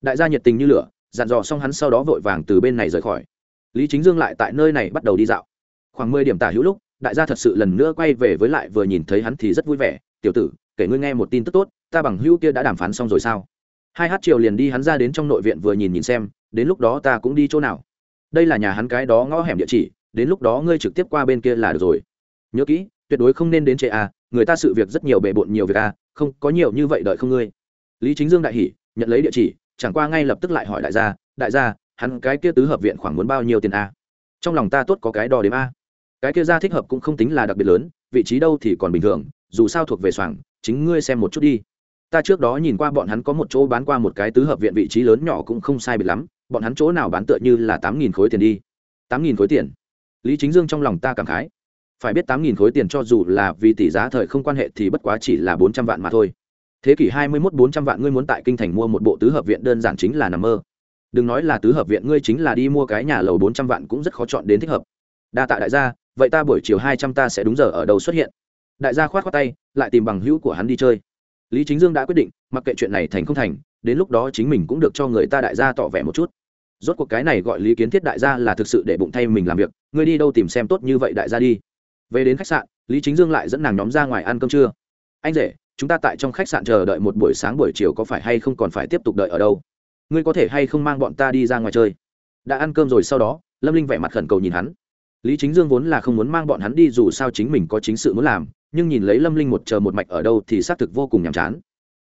A: Đại gia nhiệt tình như lửa, dặn dò xong hắn sau đó vội vàng từ bên này rời khỏi. Lý chính dương lại tại nơi này bắt đầu đi dạo. Khoảng mười điểm tả hữu lúc, đại gia thật sự lần nữa quay về với lại vừa nhìn thấy hắn thì rất vui vẻ. Tiểu tử, kể ngươi nghe một tin tức tốt, ta bằng hữu kia đã đàm phán xong rồi sao? Hai hát chiều liền đi hắn ra đến trong nội viện vừa nhìn nhìn xem, đến lúc đó ta cũng đi chỗ nào? Đây là nhà hắn cái đó ngõ hẻm địa chỉ, đến lúc đó ngươi trực tiếp qua bên kia là được rồi. Nhớ kỹ, tuyệt đối không nên đến trễ à người ta sự việc rất nhiều bề bộn nhiều việc à không, có nhiều như vậy đợi không ngươi. Lý chính dương đại hỉ, nhận lấy địa chỉ, chẳng qua ngay lập tức lại hỏi đại gia đại gia, hắn cái kia tứ hợp viện khoảng muốn bao nhiêu tiền a trong lòng ta tốt có cái đo đếm a cái kia ra thích hợp cũng không tính là đặc biệt lớn, vị trí đâu thì còn bình thường, dù sao thuộc về soảng, chính ngươi xem một chút đi ta trước đó nhìn qua bọn hắn có một chỗ bán qua một cái tứ hợp viện vị trí lớn nhỏ cũng không sai biệt lắm, bọn hắn chỗ nào bán tựa như là tám nghìn khối tiền đi. tám nghìn khối tiền? Lý chính dương trong lòng ta cảm khái. Phải biết tám nghìn khối tiền cho dù là vì tỷ giá thời không quan hệ thì bất quá chỉ là bốn trăm vạn mà thôi. Thế kỷ hai mươi mốt bốn trăm vạn ngươi muốn tại kinh thành mua một bộ tứ hợp viện đơn giản chính là nằm mơ. Đừng nói là tứ hợp viện, ngươi chính là đi mua cái nhà lầu bốn trăm vạn cũng rất khó chọn đến thích hợp. Đa tạ đại gia, vậy ta buổi chiều hai trăm ta sẽ đúng giờ ở đâu xuất hiện. Đại gia khoát khoát tay, lại tìm bằng hữu của hắn đi chơi lý chính dương đã quyết định, mặc kệ chuyện này thành không thành, đến lúc đó chính mình cũng được cho người ta đại gia tỏ vẻ một chút. Rốt cuộc cái này gọi lý kiến thiết đại gia là thực sự để bụng thay mình làm việc, ngươi đi đâu tìm xem tốt như vậy đại gia đi. Về đến khách sạn, lý chính dương lại dẫn nàng nhóm ra ngoài ăn cơm trưa. Anh rể, chúng ta tại trong khách sạn chờ đợi một buổi sáng buổi chiều có phải hay không còn phải tiếp tục đợi ở đâu? Ngươi có thể hay không mang bọn ta đi ra ngoài chơi? Đã ăn cơm rồi sau đó, lâm linh vẻ mặt khẩn cầu nhìn hắn lý chính dương vốn là không muốn mang bọn hắn đi dù sao chính mình có chính sự muốn làm, nhưng nhìn lấy lâm linh một chờ một mạch ở đâu thì xác thực vô cùng nhàm chán.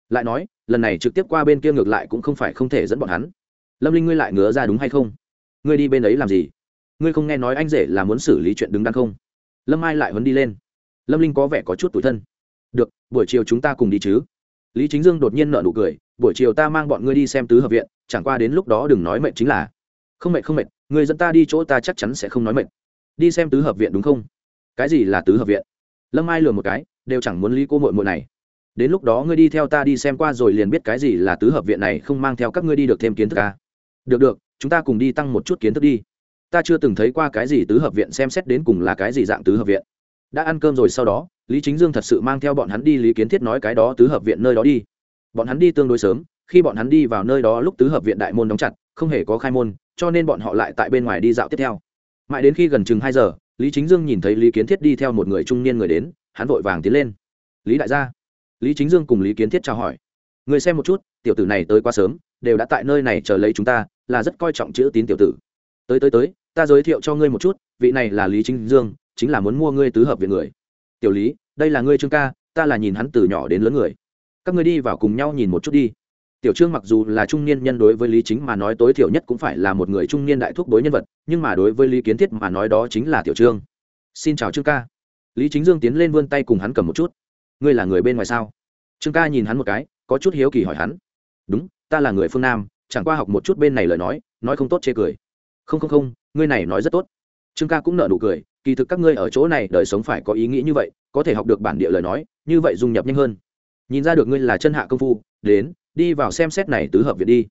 A: Lại nói, lần này trực tiếp qua bên kia ngược lại cũng không phải không thể dẫn bọn hắn. Lâm linh ngươi lại ngứa ra đúng hay không? Ngươi đi bên ấy làm gì? Ngươi không nghe nói anh rể là muốn xử lý chuyện đứng đắn không? Lâm ai lại huấn đi lên. Lâm linh có vẻ có chút tủi thân. Được, buổi chiều chúng ta cùng đi chứ. Lý chính dương đột nhiên nợ nụ cười, buổi chiều ta mang bọn ngươi đi xem tứ hợp viện, chẳng qua đến lúc đó đừng nói mệnh chính là. Không mệt không mệt, ngươi dẫn ta đi chỗ ta chắc chắn sẽ không nói mệt đi xem tứ hợp viện đúng không? Cái gì là tứ hợp viện? Lâm ai lừa một cái, đều chẳng muốn lý cô mội mội này. Đến lúc đó ngươi đi theo ta đi xem qua rồi liền biết cái gì là tứ hợp viện này không mang theo các ngươi đi được thêm kiến thức à? được được, chúng ta cùng đi tăng một chút kiến thức đi. Ta chưa từng thấy qua cái gì tứ hợp viện xem xét đến cùng là cái gì dạng tứ hợp viện. Đã ăn cơm rồi sau đó, lý chính dương thật sự mang theo bọn hắn đi lý kiến thiết nói cái đó tứ hợp viện nơi đó đi. Bọn hắn đi tương đối sớm, khi bọn hắn đi vào nơi đó lúc tứ hợp viện đại môn đóng chặt, không hề có khai môn, cho nên bọn họ lại tại bên ngoài đi dạo tiếp theo mãi đến khi gần chừng hai giờ, lý chính dương nhìn thấy lý kiến thiết đi theo một người trung niên người đến, hắn vội vàng tiến lên. Lý đại gia. Lý chính dương cùng lý kiến thiết chào hỏi. Người xem một chút, tiểu tử này tới quá sớm, đều đã tại nơi này chờ lấy chúng ta, là rất coi trọng chữ tín tiểu tử. Tới tới tới, ta giới thiệu cho ngươi một chút, vị này là lý chính dương, chính là muốn mua ngươi tứ hợp viện người. Tiểu lý, đây là ngươi trương ca, ta là nhìn hắn từ nhỏ đến lớn người. Các ngươi đi vào cùng nhau nhìn một chút đi tiểu trương mặc dù là trung niên nhân đối với lý chính mà nói tối thiểu nhất cũng phải là một người trung niên đại thuốc bối nhân vật, nhưng mà đối với lý kiến thiết mà nói đó chính là tiểu trương. Xin chào trương ca. Lý chính dương tiến lên vươn tay cùng hắn cầm một chút. Ngươi là người bên ngoài sao? Trương ca nhìn hắn một cái, có chút hiếu kỳ hỏi hắn. Đúng, ta là người phương nam, chẳng qua học một chút bên này lời nói nói không tốt chê cười. Không không không, ngươi này nói rất tốt. Trương ca cũng nợ nụ cười, kỳ thực các ngươi ở chỗ này đời sống phải có ý nghĩ như vậy, có thể học được bản địa lời nói, như vậy dung nhập nhanh hơn. Nhìn ra được ngươi là chân hạ công phu, đến đi vào xem xét này tứ hợp viện đi.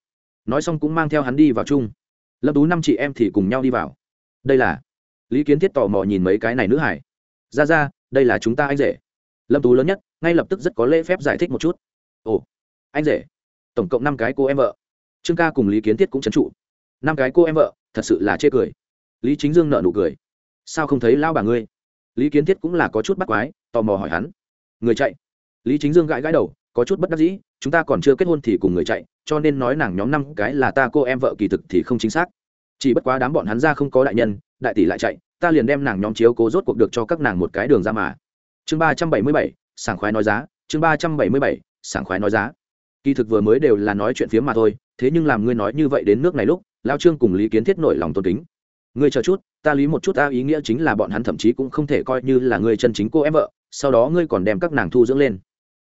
A: Nói xong cũng mang theo hắn đi vào chung. Lâm tú năm chị em thì cùng nhau đi vào. Đây là lý kiến thiết tò mò nhìn mấy cái này nữ hải. Ra ra, đây là chúng ta anh rể. Lâm tú lớn nhất, ngay lập tức rất có lễ phép giải thích một chút. Ồ, anh rể. Tổng cộng năm cái cô em vợ. Trương ca cùng lý kiến thiết cũng trấn trụ. Năm cái cô em vợ, thật sự là chê cười. Lý chính dương nợ nụ cười. Sao không thấy lao bà ngươi? Lý kiến thiết cũng là có chút bắt quái, tò mò hỏi hắn. Người chạy. Lý chính dương gãi gãi đầu, có chút bất đắc dĩ chúng ta còn chưa kết hôn thì cùng người chạy, cho nên nói nàng nhóm năm cái là ta, cô, em, vợ kỳ thực thì không chính xác. Chỉ bất quá đám bọn hắn ra không có đại nhân, đại tỷ lại chạy, ta liền đem nàng nhóm chiếu cố rốt cuộc được cho các nàng một cái đường ra mà. Chương ba trăm bảy mươi bảy, sảng khoái nói giá, chương ba trăm bảy mươi bảy, sảng khoái nói giá. Kỳ thực vừa mới đều là nói chuyện phía mà thôi, thế nhưng làm ngươi nói như vậy đến nước này lúc lao trương cùng lý kiến thiết nổi lòng tôn kính. Ngươi chờ chút, ta lý một chút, ta ý nghĩa chính là bọn hắn thậm chí cũng không thể coi như là ngươi chân chính cô, em, vợ, sau đó ngươi còn đem các nàng thu dưỡng lên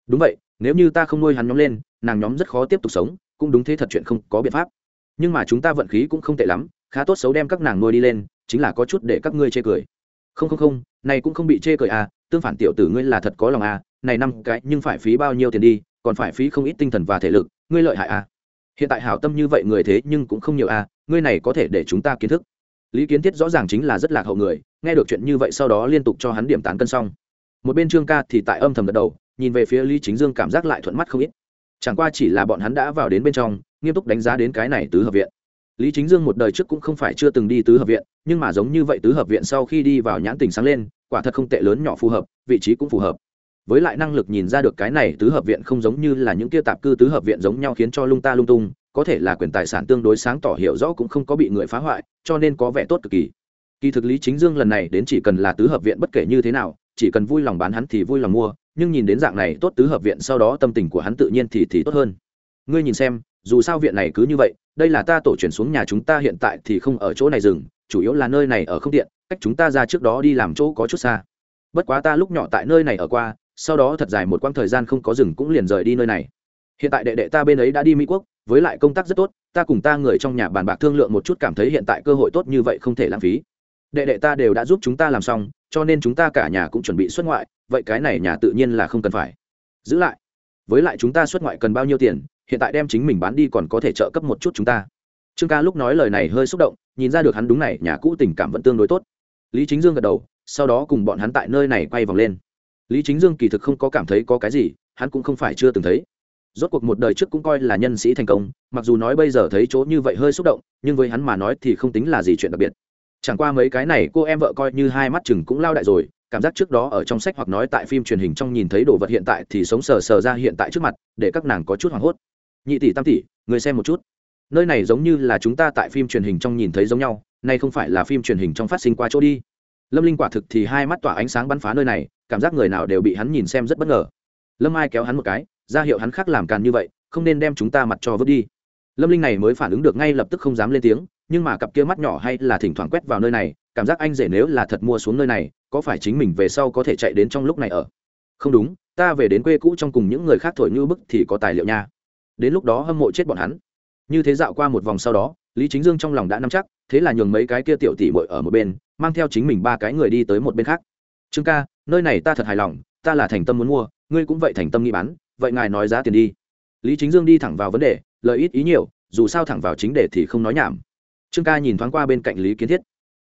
A: đúng vậy, nếu như ta không nuôi hắn nhóm lên, nàng nhóm rất khó tiếp tục sống, cũng đúng thế thật chuyện không có biện pháp. Nhưng mà chúng ta vận khí cũng không tệ lắm, khá tốt xấu đem các nàng nuôi đi lên, chính là có chút để các ngươi chê cười. Không không không, này cũng không bị chê cười à tương phản tiểu tử ngươi là thật có lòng à này năm cái nhưng phải phí bao nhiêu tiền đi, còn phải phí không ít tinh thần và thể lực, ngươi lợi hại à. Hiện tại hảo tâm như vậy người thế nhưng cũng không nhiều à ngươi này có thể để chúng ta kiến thức. Lý kiến thiết rõ ràng chính là rất lạc hậu người, nghe được chuyện như vậy sau đó liên tục cho hắn điểm tán cân xong. Một bên trương ca thì tại âm thầm gật đầu nhìn về phía lý chính dương cảm giác lại thuận mắt không ít. Chẳng qua chỉ là bọn hắn đã vào đến bên trong, nghiêm túc đánh giá đến cái này tứ hợp viện. Lý chính dương một đời trước cũng không phải chưa từng đi tứ hợp viện, nhưng mà giống như vậy tứ hợp viện sau khi đi vào nhãn tình sáng lên, quả thật không tệ lớn nhỏ phù hợp, vị trí cũng phù hợp. Với lại năng lực nhìn ra được cái này tứ hợp viện không giống như là những kia tạp cư tứ hợp viện giống nhau khiến cho lung ta lung tung, có thể là quyền tài sản tương đối sáng tỏ hiểu rõ cũng không có bị người phá hoại, cho nên có vẻ tốt cực kỳ. Kỳ thực lý chính dương lần này đến chỉ cần là tứ hợp viện bất kể như thế nào, chỉ cần vui lòng bán hắn thì vui lòng mua nhưng nhìn đến dạng này tốt tứ hợp viện sau đó tâm tình của hắn tự nhiên thì thì tốt hơn. Ngươi nhìn xem, dù sao viện này cứ như vậy, đây là ta tổ chuyển xuống nhà chúng ta hiện tại thì không ở chỗ này dừng, chủ yếu là nơi này ở không tiện, cách chúng ta ra trước đó đi làm chỗ có chút xa. Bất quá ta lúc nhỏ tại nơi này ở qua, sau đó thật dài một quãng thời gian không có rừng cũng liền rời đi nơi này. Hiện tại đệ đệ ta bên ấy đã đi mỹ quốc, với lại công tác rất tốt, ta cùng ta người trong nhà bàn bạc thương lượng một chút cảm thấy hiện tại cơ hội tốt như vậy không thể lãng phí đệ đệ ta đều đã giúp chúng ta làm xong, cho nên chúng ta cả nhà cũng chuẩn bị xuất ngoại, vậy cái này nhà tự nhiên là không cần phải. Giữ lại. Với lại chúng ta xuất ngoại cần bao nhiêu tiền, hiện tại đem chính mình bán đi còn có thể trợ cấp một chút chúng ta. Trương ca lúc nói lời này hơi xúc động, nhìn ra được hắn đúng này, nhà cũ tình cảm vẫn tương đối tốt. Lý chính dương gật đầu, sau đó cùng bọn hắn tại nơi này quay vòng lên. Lý chính dương kỳ thực không có cảm thấy có cái gì, hắn cũng không phải chưa từng thấy. Rốt cuộc một đời trước cũng coi là nhân sĩ thành công, mặc dù nói bây giờ thấy chỗ như vậy hơi xúc động, nhưng với hắn mà nói thì không tính là gì chuyện đặc biệt chẳng qua mấy cái này cô em vợ coi như hai mắt chừng cũng lao đại rồi, cảm giác trước đó ở trong sách hoặc nói tại phim truyền hình trong nhìn thấy đồ vật hiện tại thì sống sờ sờ ra hiện tại trước mặt, để các nàng có chút hoảng hốt. Nhị tỷ, tam tỷ, người xem một chút. Nơi này giống như là chúng ta tại phim truyền hình trong nhìn thấy giống nhau, nay không phải là phim truyền hình trong phát sinh qua chỗ đi. Lâm linh quả thực thì hai mắt tỏa ánh sáng bắn phá nơi này, cảm giác người nào đều bị hắn nhìn xem rất bất ngờ. Lâm ai kéo hắn một cái, ra hiệu hắn khác làm càn như vậy, không nên đem chúng ta mặt cho vứt đi. Lâm linh này mới phản ứng được ngay lập tức không dám lên tiếng nhưng mà cặp kia mắt nhỏ hay là thỉnh thoảng quét vào nơi này, cảm giác anh rể nếu là thật mua xuống nơi này, có phải chính mình về sau có thể chạy đến trong lúc này ở? Không đúng, ta về đến quê cũ trong cùng những người khác thổi như bức thì có tài liệu nha. Đến lúc đó hâm mộ chết bọn hắn. Như thế dạo qua một vòng sau đó, lý chính dương trong lòng đã nắm chắc, thế là nhường mấy cái kia tiểu tỷ bội ở một bên, mang theo chính mình ba cái người đi tới một bên khác. Trương ca, nơi này ta thật hài lòng, ta là thành tâm muốn mua, ngươi cũng vậy thành tâm nghĩ bán, vậy ngài nói giá tiền đi. Lý chính dương đi thẳng vào vấn đề lợi ít ý nhiều, dù sao thẳng vào chính đề thì không nói nhảm trương ca nhìn thoáng qua bên cạnh lý kiến thiết.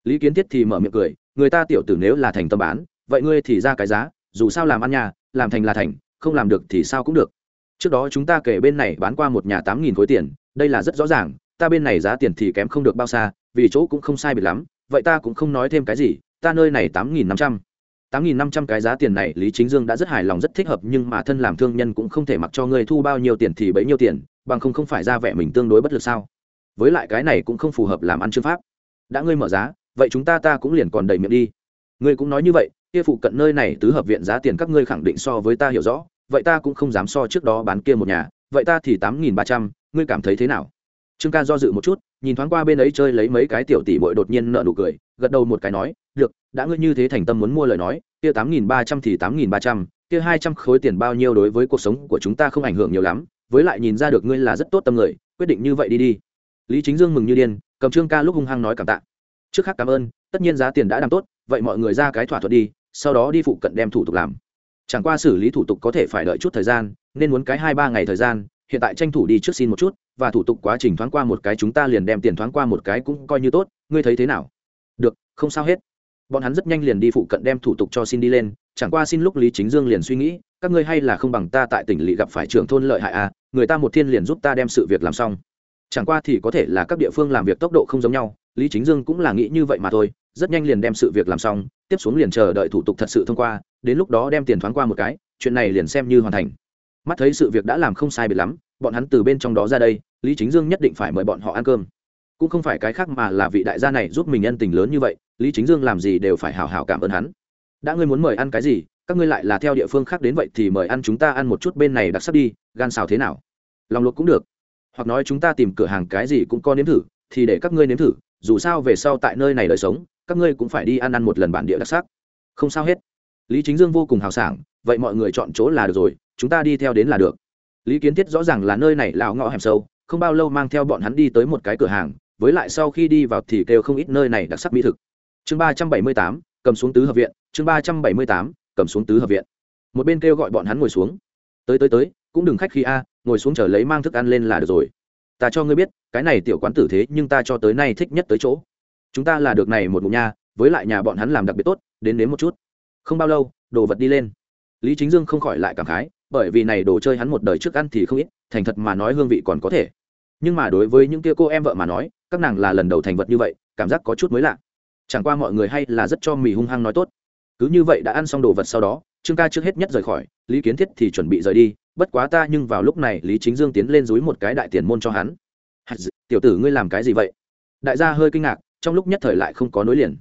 A: Lý kiến thiết thì mở miệng cười, người ta tiểu tử nếu là thành tâm bán, vậy ngươi thì ra cái giá, dù sao làm ăn nhà, làm thành là thành, không làm được thì sao cũng được. Trước đó chúng ta kể bên này bán qua một nhà tám nghìn khối tiền, đây là rất rõ ràng, ta bên này giá tiền thì kém không được bao xa, vì chỗ cũng không sai biệt lắm, vậy ta cũng không nói thêm cái gì, ta nơi này tám nghìn năm trăm. tám nghìn năm trăm cái giá tiền này lý chính dương đã rất hài lòng, rất thích hợp, nhưng mà thân làm thương nhân cũng không thể mặc cho ngươi thu bao nhiêu tiền thì bấy nhiêu tiền, bằng không không phải ra vẻ mình tương đối bất lực sao? Với lại cái này cũng không phù hợp làm ăn chương pháp. Đã ngươi mở giá, vậy chúng ta ta cũng liền còn đầy miệng đi. Ngươi cũng nói như vậy, kia phụ cận nơi này tứ hợp viện giá tiền các ngươi khẳng định so với ta hiểu rõ, vậy ta cũng không dám so trước đó bán kia một nhà, vậy ta thì tám nghìn ba trăm, ngươi cảm thấy thế nào? Trương ca do dự một chút, nhìn thoáng qua bên ấy chơi lấy mấy cái tiểu tỷ bội đột nhiên nợ nụ cười, gật đầu một cái nói, được, đã ngươi như thế thành tâm muốn mua lời nói, kia tám nghìn ba trăm thì tám nghìn ba trăm, kia hai trăm khối tiền bao nhiêu đối với cuộc sống của chúng ta không ảnh hưởng nhiều lắm, với lại nhìn ra được ngươi là rất tốt tâm người, quyết định như vậy đi đi lý chính dương mừng như điên, cầm trương ca lúc hung hăng nói cảm tạ. Trước khác cảm ơn, tất nhiên giá tiền đã làm tốt, vậy mọi người ra cái thỏa thuận đi, sau đó đi phụ cận đem thủ tục làm. Chẳng qua xử lý thủ tục có thể phải đợi chút thời gian, nên muốn cái hai ba ngày thời gian, hiện tại tranh thủ đi trước xin một chút, và thủ tục quá trình thoáng qua một cái chúng ta liền đem tiền thoáng qua một cái cũng coi như tốt, ngươi thấy thế nào? Được, không sao hết. Bọn hắn rất nhanh liền đi phụ cận đem thủ tục cho xin đi lên, chẳng qua xin lúc lý chính dương liền suy nghĩ, các ngươi hay là không bằng ta tại tỉnh lỵ gặp phải trưởng thôn lợi hại à người ta một thiên liền giúp ta đem sự việc làm xong chẳng qua thì có thể là các địa phương làm việc tốc độ không giống nhau, lý chính dương cũng là nghĩ như vậy mà thôi, rất nhanh liền đem sự việc làm xong, tiếp xuống liền chờ đợi thủ tục thật sự thông qua, đến lúc đó đem tiền thoáng qua một cái, chuyện này liền xem như hoàn thành. Mắt thấy sự việc đã làm không sai biệt lắm, bọn hắn từ bên trong đó ra đây, lý chính dương nhất định phải mời bọn họ ăn cơm. Cũng không phải cái khác mà là vị đại gia này giúp mình ân tình lớn như vậy, lý chính dương làm gì đều phải hào hào cảm ơn hắn. Đã ngươi muốn mời ăn cái gì, các ngươi lại là theo địa phương khác đến vậy thì mời ăn chúng ta ăn một chút bên này đặc sắc đi, gan xào thế nào? Lòng luộc cũng được hoặc nói chúng ta tìm cửa hàng cái gì cũng có nếm thử, thì để các ngươi nếm thử, dù sao về sau tại nơi này đời sống, các ngươi cũng phải đi ăn ăn một lần bản địa đặc sắc. Không sao hết. Lý chính dương vô cùng hào sảng, vậy mọi người chọn chỗ là được rồi, chúng ta đi theo đến là được. Lý kiến thiết rõ ràng là nơi này lão ngõ hẻm sâu, không bao lâu mang theo bọn hắn đi tới một cái cửa hàng, với lại sau khi đi vào thì kêu không ít nơi này đặc sắc mỹ thực. Chương ba trăm bảy mươi tám, cầm xuống tứ hợp viện, chương ba trăm bảy mươi tám, cầm xuống tứ hợp viện. Một bên kêu gọi bọn hắn ngồi xuống. Tới tới tới, cũng đừng khách khi a ngồi xuống chờ lấy mang thức ăn lên là được rồi. Ta cho ngươi biết, cái này tiểu quán tử thế nhưng ta cho tới nay thích nhất tới chỗ. Chúng ta là được này một ngụm nha, với lại nhà bọn hắn làm đặc biệt tốt, đến đến một chút. Không bao lâu, đồ vật đi lên. Lý chính dương không khỏi lại cảm khái, bởi vì này đồ chơi hắn một đời trước ăn thì không ít, thành thật mà nói hương vị còn có thể. Nhưng mà đối với những kia cô em vợ mà nói, các nàng là lần đầu thành vật như vậy, cảm giác có chút mới lạ. Chẳng qua mọi người hay là rất cho mì hung hăng nói tốt. Cứ như vậy đã ăn xong đồ vật sau đó trương ca trước hết nhất rời khỏi, lý kiến thiết thì chuẩn bị rời đi, bất quá ta nhưng vào lúc này lý chính dương tiến lên dúi một cái đại tiền môn cho hắn. Tiểu tử ngươi làm cái gì vậy? Đại gia hơi kinh ngạc, trong lúc nhất thời lại không có nối liền.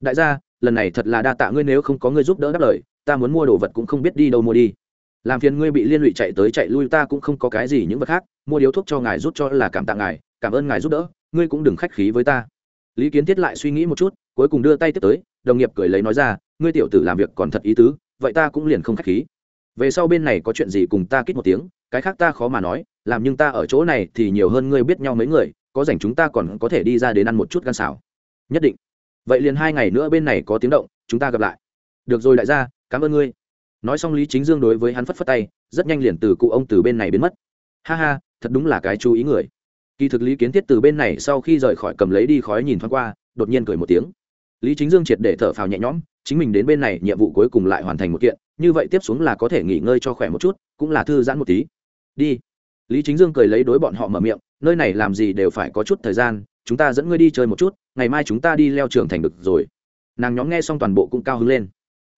A: Đại gia, lần này thật là đa tạ ngươi nếu không có ngươi giúp đỡ đáp lời, ta muốn mua đồ vật cũng không biết đi đâu mua đi. Làm phiền ngươi bị liên lụy chạy tới chạy lui ta cũng không có cái gì những vật khác, mua điếu thuốc cho ngài rút cho là cảm tạ ngài, cảm ơn ngài giúp đỡ, ngươi cũng đừng khách khí với ta. Lý kiến thiết lại suy nghĩ một chút, cuối cùng đưa tay tiếp tới, đồng nghiệp cười lấy nói ra, ngươi tiểu tử làm việc còn thật ý tứ vậy ta cũng liền không khách khí. Về sau bên này có chuyện gì cùng ta kít một tiếng, cái khác ta khó mà nói, làm nhưng ta ở chỗ này thì nhiều hơn ngươi biết nhau mấy người, có rảnh chúng ta còn có thể đi ra đến ăn một chút gan xào. Nhất định. Vậy liền hai ngày nữa bên này có tiếng động, chúng ta gặp lại. Được rồi đại gia, cảm ơn ngươi. Nói xong lý chính dương đối với hắn phất phất tay, rất nhanh liền từ cụ ông từ bên này biến mất. Ha ha, thật đúng là cái chú ý người. Kỳ thực lý kiến thiết từ bên này sau khi rời khỏi cầm lấy đi khói nhìn thoáng qua, đột nhiên cười một tiếng. Lý chính dương triệt để thở phào nhẹ nhõm chính mình đến bên này nhiệm vụ cuối cùng lại hoàn thành một kiện, như vậy tiếp xuống là có thể nghỉ ngơi cho khỏe một chút, cũng là thư giãn một tí. Đi. Lý chính dương cười lấy đối bọn họ mở miệng, nơi này làm gì đều phải có chút thời gian, chúng ta dẫn ngươi đi chơi một chút, ngày mai chúng ta đi leo trường thành được rồi. Nàng nhóm nghe xong toàn bộ cũng cao hứng lên.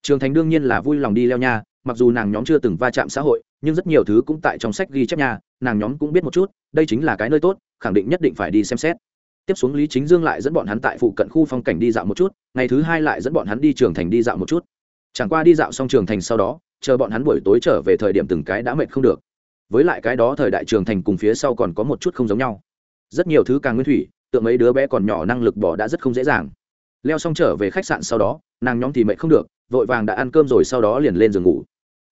A: Trường thành đương nhiên là vui lòng đi leo nha, mặc dù nàng nhóm chưa từng va chạm xã hội, nhưng rất nhiều thứ cũng tại trong sách ghi chép nha, nàng nhóm cũng biết một chút, đây chính là cái nơi tốt, khẳng định nhất định phải đi xem xét tiếp xuống lý chính dương lại dẫn bọn hắn tại phụ cận khu phong cảnh đi dạo một chút, ngày thứ hai lại dẫn bọn hắn đi trường thành đi dạo một chút. Chẳng qua đi dạo xong trường thành sau đó, chờ bọn hắn buổi tối trở về thời điểm từng cái đã mệt không được. Với lại cái đó thời đại trường thành cùng phía sau còn có một chút không giống nhau. Rất nhiều thứ càng nguyên thủy, tượng mấy đứa bé còn nhỏ năng lực bỏ đã rất không dễ dàng. Leo xong trở về khách sạn sau đó, nàng nhóm thì mệt không được, vội vàng đã ăn cơm rồi sau đó liền lên giường ngủ.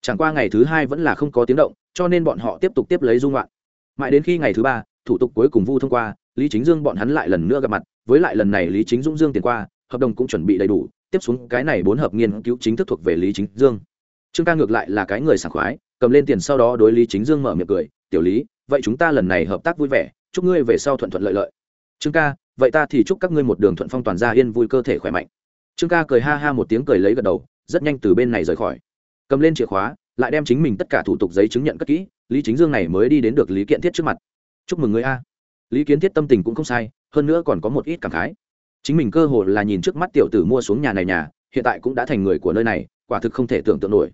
A: Chẳng qua ngày thứ hai vẫn là không có tiếng động, cho nên bọn họ tiếp tục tiếp lấy dung loạn mãi đến khi ngày thứ ba, thủ tục cuối cùng vu thông qua lý chính dương bọn hắn lại lần nữa gặp mặt, với lại lần này lý chính dũng dương tiền qua, hợp đồng cũng chuẩn bị đầy đủ, tiếp xuống cái này bốn hợp nghiên cứu chính thức thuộc về lý chính dương. Trương ca ngược lại là cái người sảng khoái, cầm lên tiền sau đó đối lý chính dương mở miệng cười, tiểu lý, vậy chúng ta lần này hợp tác vui vẻ, chúc ngươi về sau thuận thuận lợi lợi. Trương ca, vậy ta thì chúc các ngươi một đường thuận phong toàn gia yên vui cơ thể khỏe mạnh. Trương ca cười ha ha một tiếng cười lấy gật đầu, rất nhanh từ bên này rời khỏi. Cầm lên chìa khóa, lại đem chính mình tất cả thủ tục giấy chứng nhận cất kỹ, lý chính dương này mới đi đến được lý kiện thiết trước mặt. Chúc mừng người a lý kiến thiết tâm tình cũng không sai, hơn nữa còn có một ít cảm khái. Chính mình cơ hồ là nhìn trước mắt tiểu tử mua xuống nhà này nhà, hiện tại cũng đã thành người của nơi này, quả thực không thể tưởng tượng nổi.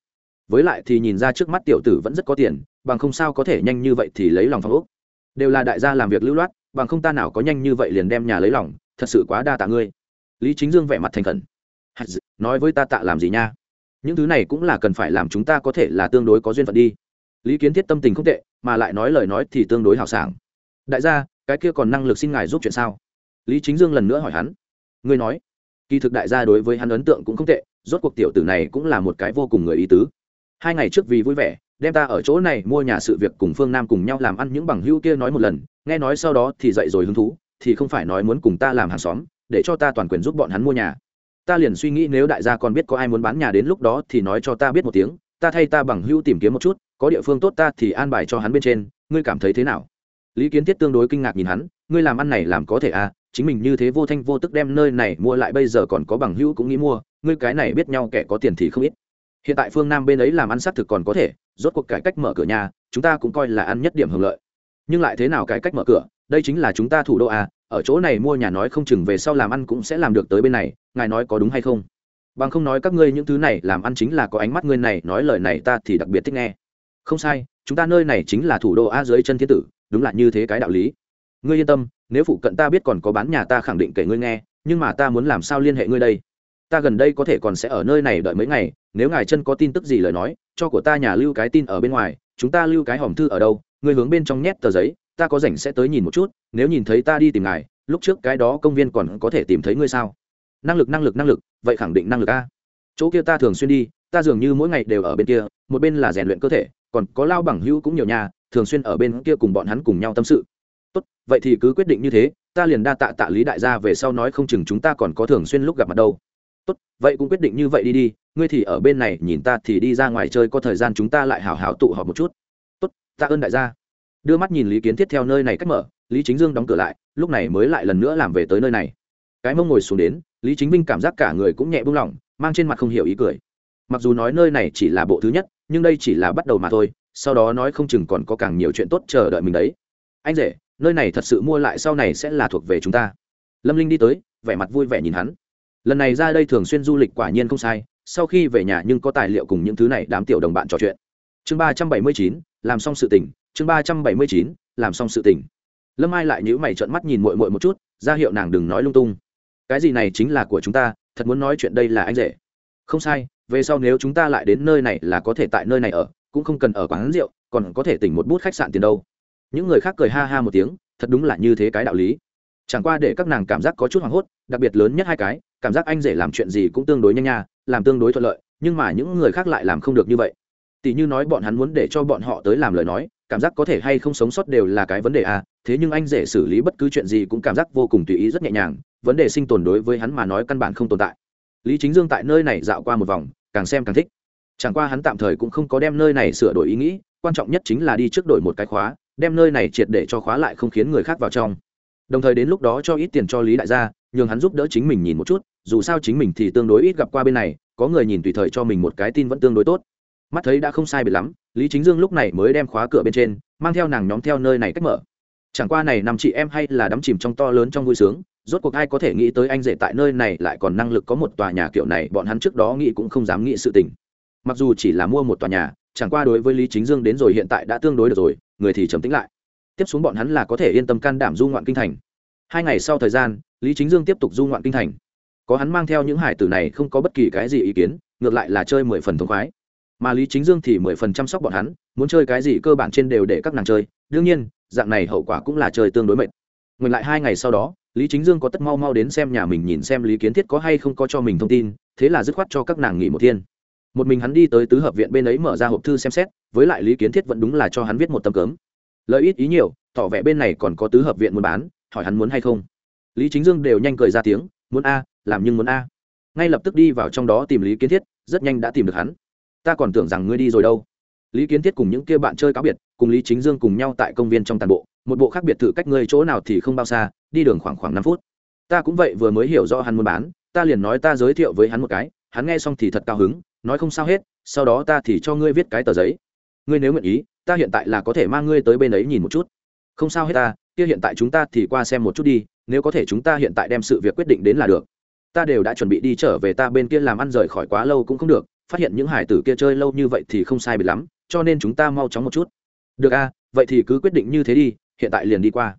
A: Với lại thì nhìn ra trước mắt tiểu tử vẫn rất có tiền, bằng không sao có thể nhanh như vậy thì lấy lòng phong úc đều là đại gia làm việc lưu loát, bằng không ta nào có nhanh như vậy liền đem nhà lấy lòng, thật sự quá đa tạ ngươi. Lý chính dương vẻ mặt thành khẩn. Nói với ta tạ làm gì nha? Những thứ này cũng là cần phải làm chúng ta có thể là tương đối có duyên phận đi. Lý kiến thiết tâm tình không tệ, mà lại nói lời nói thì tương đối hào sảng. Đại gia cái kia còn năng lực xin ngài giúp chuyện sao? Lý chính dương lần nữa hỏi hắn. Ngươi nói, kỳ thực đại gia đối với hắn ấn tượng cũng không tệ, rốt cuộc tiểu tử này cũng là một cái vô cùng người ý tứ. Hai ngày trước vì vui vẻ, đem ta ở chỗ này mua nhà sự việc cùng phương nam cùng nhau làm ăn những bằng hữu kia nói một lần, nghe nói sau đó thì dậy rồi hứng thú, thì không phải nói muốn cùng ta làm hàng xóm, để cho ta toàn quyền giúp bọn hắn mua nhà. Ta liền suy nghĩ nếu đại gia còn biết có ai muốn bán nhà đến lúc đó thì nói cho ta biết một tiếng, ta thay ta bằng hữu tìm kiếm một chút, có địa phương tốt ta thì an bài cho hắn bên trên, ngươi cảm thấy thế nào? Lý kiến thiết tương đối kinh ngạc nhìn hắn, ngươi làm ăn này làm có thể à? Chính mình như thế vô thanh vô tức đem nơi này mua lại bây giờ còn có bằng hữu cũng nghĩ mua, ngươi cái này biết nhau kẻ có tiền thì không ít. Hiện tại phương nam bên ấy làm ăn xác thực còn có thể, rốt cuộc cải cách mở cửa nhà, chúng ta cũng coi là ăn nhất điểm hưởng lợi. Nhưng lại thế nào cải cách mở cửa? Đây chính là chúng ta thủ đô à ở chỗ này mua nhà nói không chừng về sau làm ăn cũng sẽ làm được tới bên này, ngài nói có đúng hay không? Bằng không nói các ngươi những thứ này làm ăn chính là có ánh mắt ngươi này, nói lời này ta thì đặc biệt thích nghe không sai, chúng ta nơi này chính là thủ đô a dưới chân thiên tử, đúng là như thế cái đạo lý. Ngươi yên tâm, nếu phụ cận ta biết còn có bán nhà ta khẳng định kể ngươi nghe, nhưng mà ta muốn làm sao liên hệ ngươi đây? Ta gần đây có thể còn sẽ ở nơi này đợi mấy ngày, nếu ngài chân có tin tức gì lời nói, cho của ta nhà lưu cái tin ở bên ngoài, chúng ta lưu cái hòm thư ở đâu, ngươi hướng bên trong nhét tờ giấy, ta có rảnh sẽ tới nhìn một chút, nếu nhìn thấy ta đi tìm ngài, lúc trước cái đó công viên còn có thể tìm thấy ngươi sao? Năng lực năng lực năng lực, vậy khẳng định năng lực a. Chỗ kia ta thường xuyên đi, ta dường như mỗi ngày đều ở bên kia, một bên là rèn luyện cơ thể còn có lao bằng hữu cũng nhiều nhà thường xuyên ở bên kia cùng bọn hắn cùng nhau tâm sự. Tốt, vậy thì cứ quyết định như thế, ta liền đa tạ tạ lý đại gia về sau nói không chừng chúng ta còn có thường xuyên lúc gặp mặt đâu. Tốt, vậy cũng quyết định như vậy đi đi, ngươi thì ở bên này, nhìn ta thì đi ra ngoài chơi, có thời gian chúng ta lại hào hào tụ họp một chút. Tốt, tạ ơn đại gia. Đưa mắt nhìn lý kiến thiết theo nơi này cách mở, lý chính dương đóng cửa lại, lúc này mới lại lần nữa làm về tới nơi này. Cái mông ngồi xuống đến, lý chính vinh cảm giác cả người cũng nhẹ buông lỏng, mang trên mặt không hiểu ý cười. Mặc dù nói nơi này chỉ là bộ thứ nhất nhưng đây chỉ là bắt đầu mà thôi, sau đó nói không chừng còn có càng nhiều chuyện tốt chờ đợi mình đấy. Anh rể, nơi này thật sự mua lại sau này sẽ là thuộc về chúng ta. Lâm linh đi tới, vẻ mặt vui vẻ nhìn hắn. Lần này ra đây thường xuyên du lịch quả nhiên không sai, sau khi về nhà nhưng có tài liệu cùng những thứ này đám tiểu đồng bạn trò chuyện. Chương ba trăm bảy mươi chín, làm xong sự tỉnh chương ba trăm bảy mươi chín, làm xong sự tỉnh lâm ai lại nhữ mày trợn mắt nhìn mội mội một chút, ra hiệu nàng đừng nói lung tung. Cái gì này chính là của chúng ta, thật muốn nói chuyện đây là anh rể. Không sai về sau nếu chúng ta lại đến nơi này là có thể tại nơi này ở, cũng không cần ở quán rượu, còn có thể tỉnh một bút khách sạn tiền đâu. Những người khác cười ha ha một tiếng, thật đúng là như thế cái đạo lý. Chẳng qua để các nàng cảm giác có chút hoảng hốt, đặc biệt lớn nhất hai cái, cảm giác anh rể làm chuyện gì cũng tương đối nhanh nha, làm tương đối thuận lợi, nhưng mà những người khác lại làm không được như vậy. Tỷ như nói bọn hắn muốn để cho bọn họ tới làm lời nói, cảm giác có thể hay không sống sót đều là cái vấn đề à thế nhưng anh rể xử lý bất cứ chuyện gì cũng cảm giác vô cùng tùy ý rất nhẹ nhàng, vấn đề sinh tồn đối với hắn mà nói căn bản không tồn tại. Lý chính dương tại nơi này dạo qua một vòng càng xem càng thích. Chẳng qua hắn tạm thời cũng không có đem nơi này sửa đổi ý nghĩ, quan trọng nhất chính là đi trước đổi một cái khóa, đem nơi này triệt để cho khóa lại không khiến người khác vào trong. Đồng thời đến lúc đó cho ít tiền cho lý đại gia, nhường hắn giúp đỡ chính mình nhìn một chút, dù sao chính mình thì tương đối ít gặp qua bên này, có người nhìn tùy thời cho mình một cái tin vẫn tương đối tốt. Mắt thấy đã không sai biệt lắm, lý chính dương lúc này mới đem khóa cửa bên trên, mang theo nàng nhóm theo nơi này cách mở. Chẳng qua này nằm chị em hay là đắm chìm trong to lớn trong vui sướng rốt cuộc ai có thể nghĩ tới anh rể tại nơi này lại còn năng lực có một tòa nhà kiểu này, bọn hắn trước đó nghĩ cũng không dám nghĩ sự tình. Mặc dù chỉ là mua một tòa nhà, chẳng qua đối với lý chính dương đến rồi hiện tại đã tương đối được rồi, người thì trầm tính lại. Tiếp xuống bọn hắn là có thể yên tâm can đảm du ngoạn kinh thành. Hai ngày sau thời gian, lý chính dương tiếp tục du ngoạn kinh thành. Có hắn mang theo những hải tử này không có bất kỳ cái gì ý kiến, ngược lại là chơi mười phần thống khoái. Mà lý chính dương thì mười phần chăm sóc bọn hắn, muốn chơi cái gì cơ bản trên đều để các nàng chơi. Đương nhiên, dạng này hậu quả cũng là chơi tương đối mệt. Ngược lại hai ngày sau đó lý chính dương có tất mau mau đến xem nhà mình nhìn xem lý kiến thiết có hay không có cho mình thông tin, thế là dứt khoát cho các nàng nghỉ một thiên. Một mình hắn đi tới tứ hợp viện bên ấy mở ra hộp thư xem xét, với lại lý kiến thiết vẫn đúng là cho hắn viết một tấm cớm lợi ít ý nhiều, tỏ vẻ bên này còn có tứ hợp viện muốn bán, hỏi hắn muốn hay không. Lý chính dương đều nhanh cười ra tiếng, muốn a, làm nhưng muốn a. Ngay lập tức đi vào trong đó tìm lý kiến thiết, rất nhanh đã tìm được hắn. Ta còn tưởng rằng ngươi đi rồi đâu. Lý kiến thiết cùng những kia bạn chơi cáo biệt, cùng lý chính dương cùng nhau tại công viên trong tàn bộ, một bộ khác biệt thử cách ngươi chỗ nào thì không bao xa đi đường khoảng khoảng năm phút. Ta cũng vậy vừa mới hiểu rõ hắn muốn bán, ta liền nói ta giới thiệu với hắn một cái, hắn nghe xong thì thật cao hứng, nói không sao hết, sau đó ta thì cho ngươi viết cái tờ giấy. Ngươi nếu nguyện ý, ta hiện tại là có thể mang ngươi tới bên ấy nhìn một chút. Không sao hết ta, kia hiện tại chúng ta thì qua xem một chút đi, nếu có thể chúng ta hiện tại đem sự việc quyết định đến là được. Ta đều đã chuẩn bị đi trở về ta bên kia làm ăn rời khỏi quá lâu cũng không được, phát hiện những hải tử kia chơi lâu như vậy thì không sai bị lắm, cho nên chúng ta mau chóng một chút. Được a, vậy thì cứ quyết định như thế đi, hiện tại liền đi qua.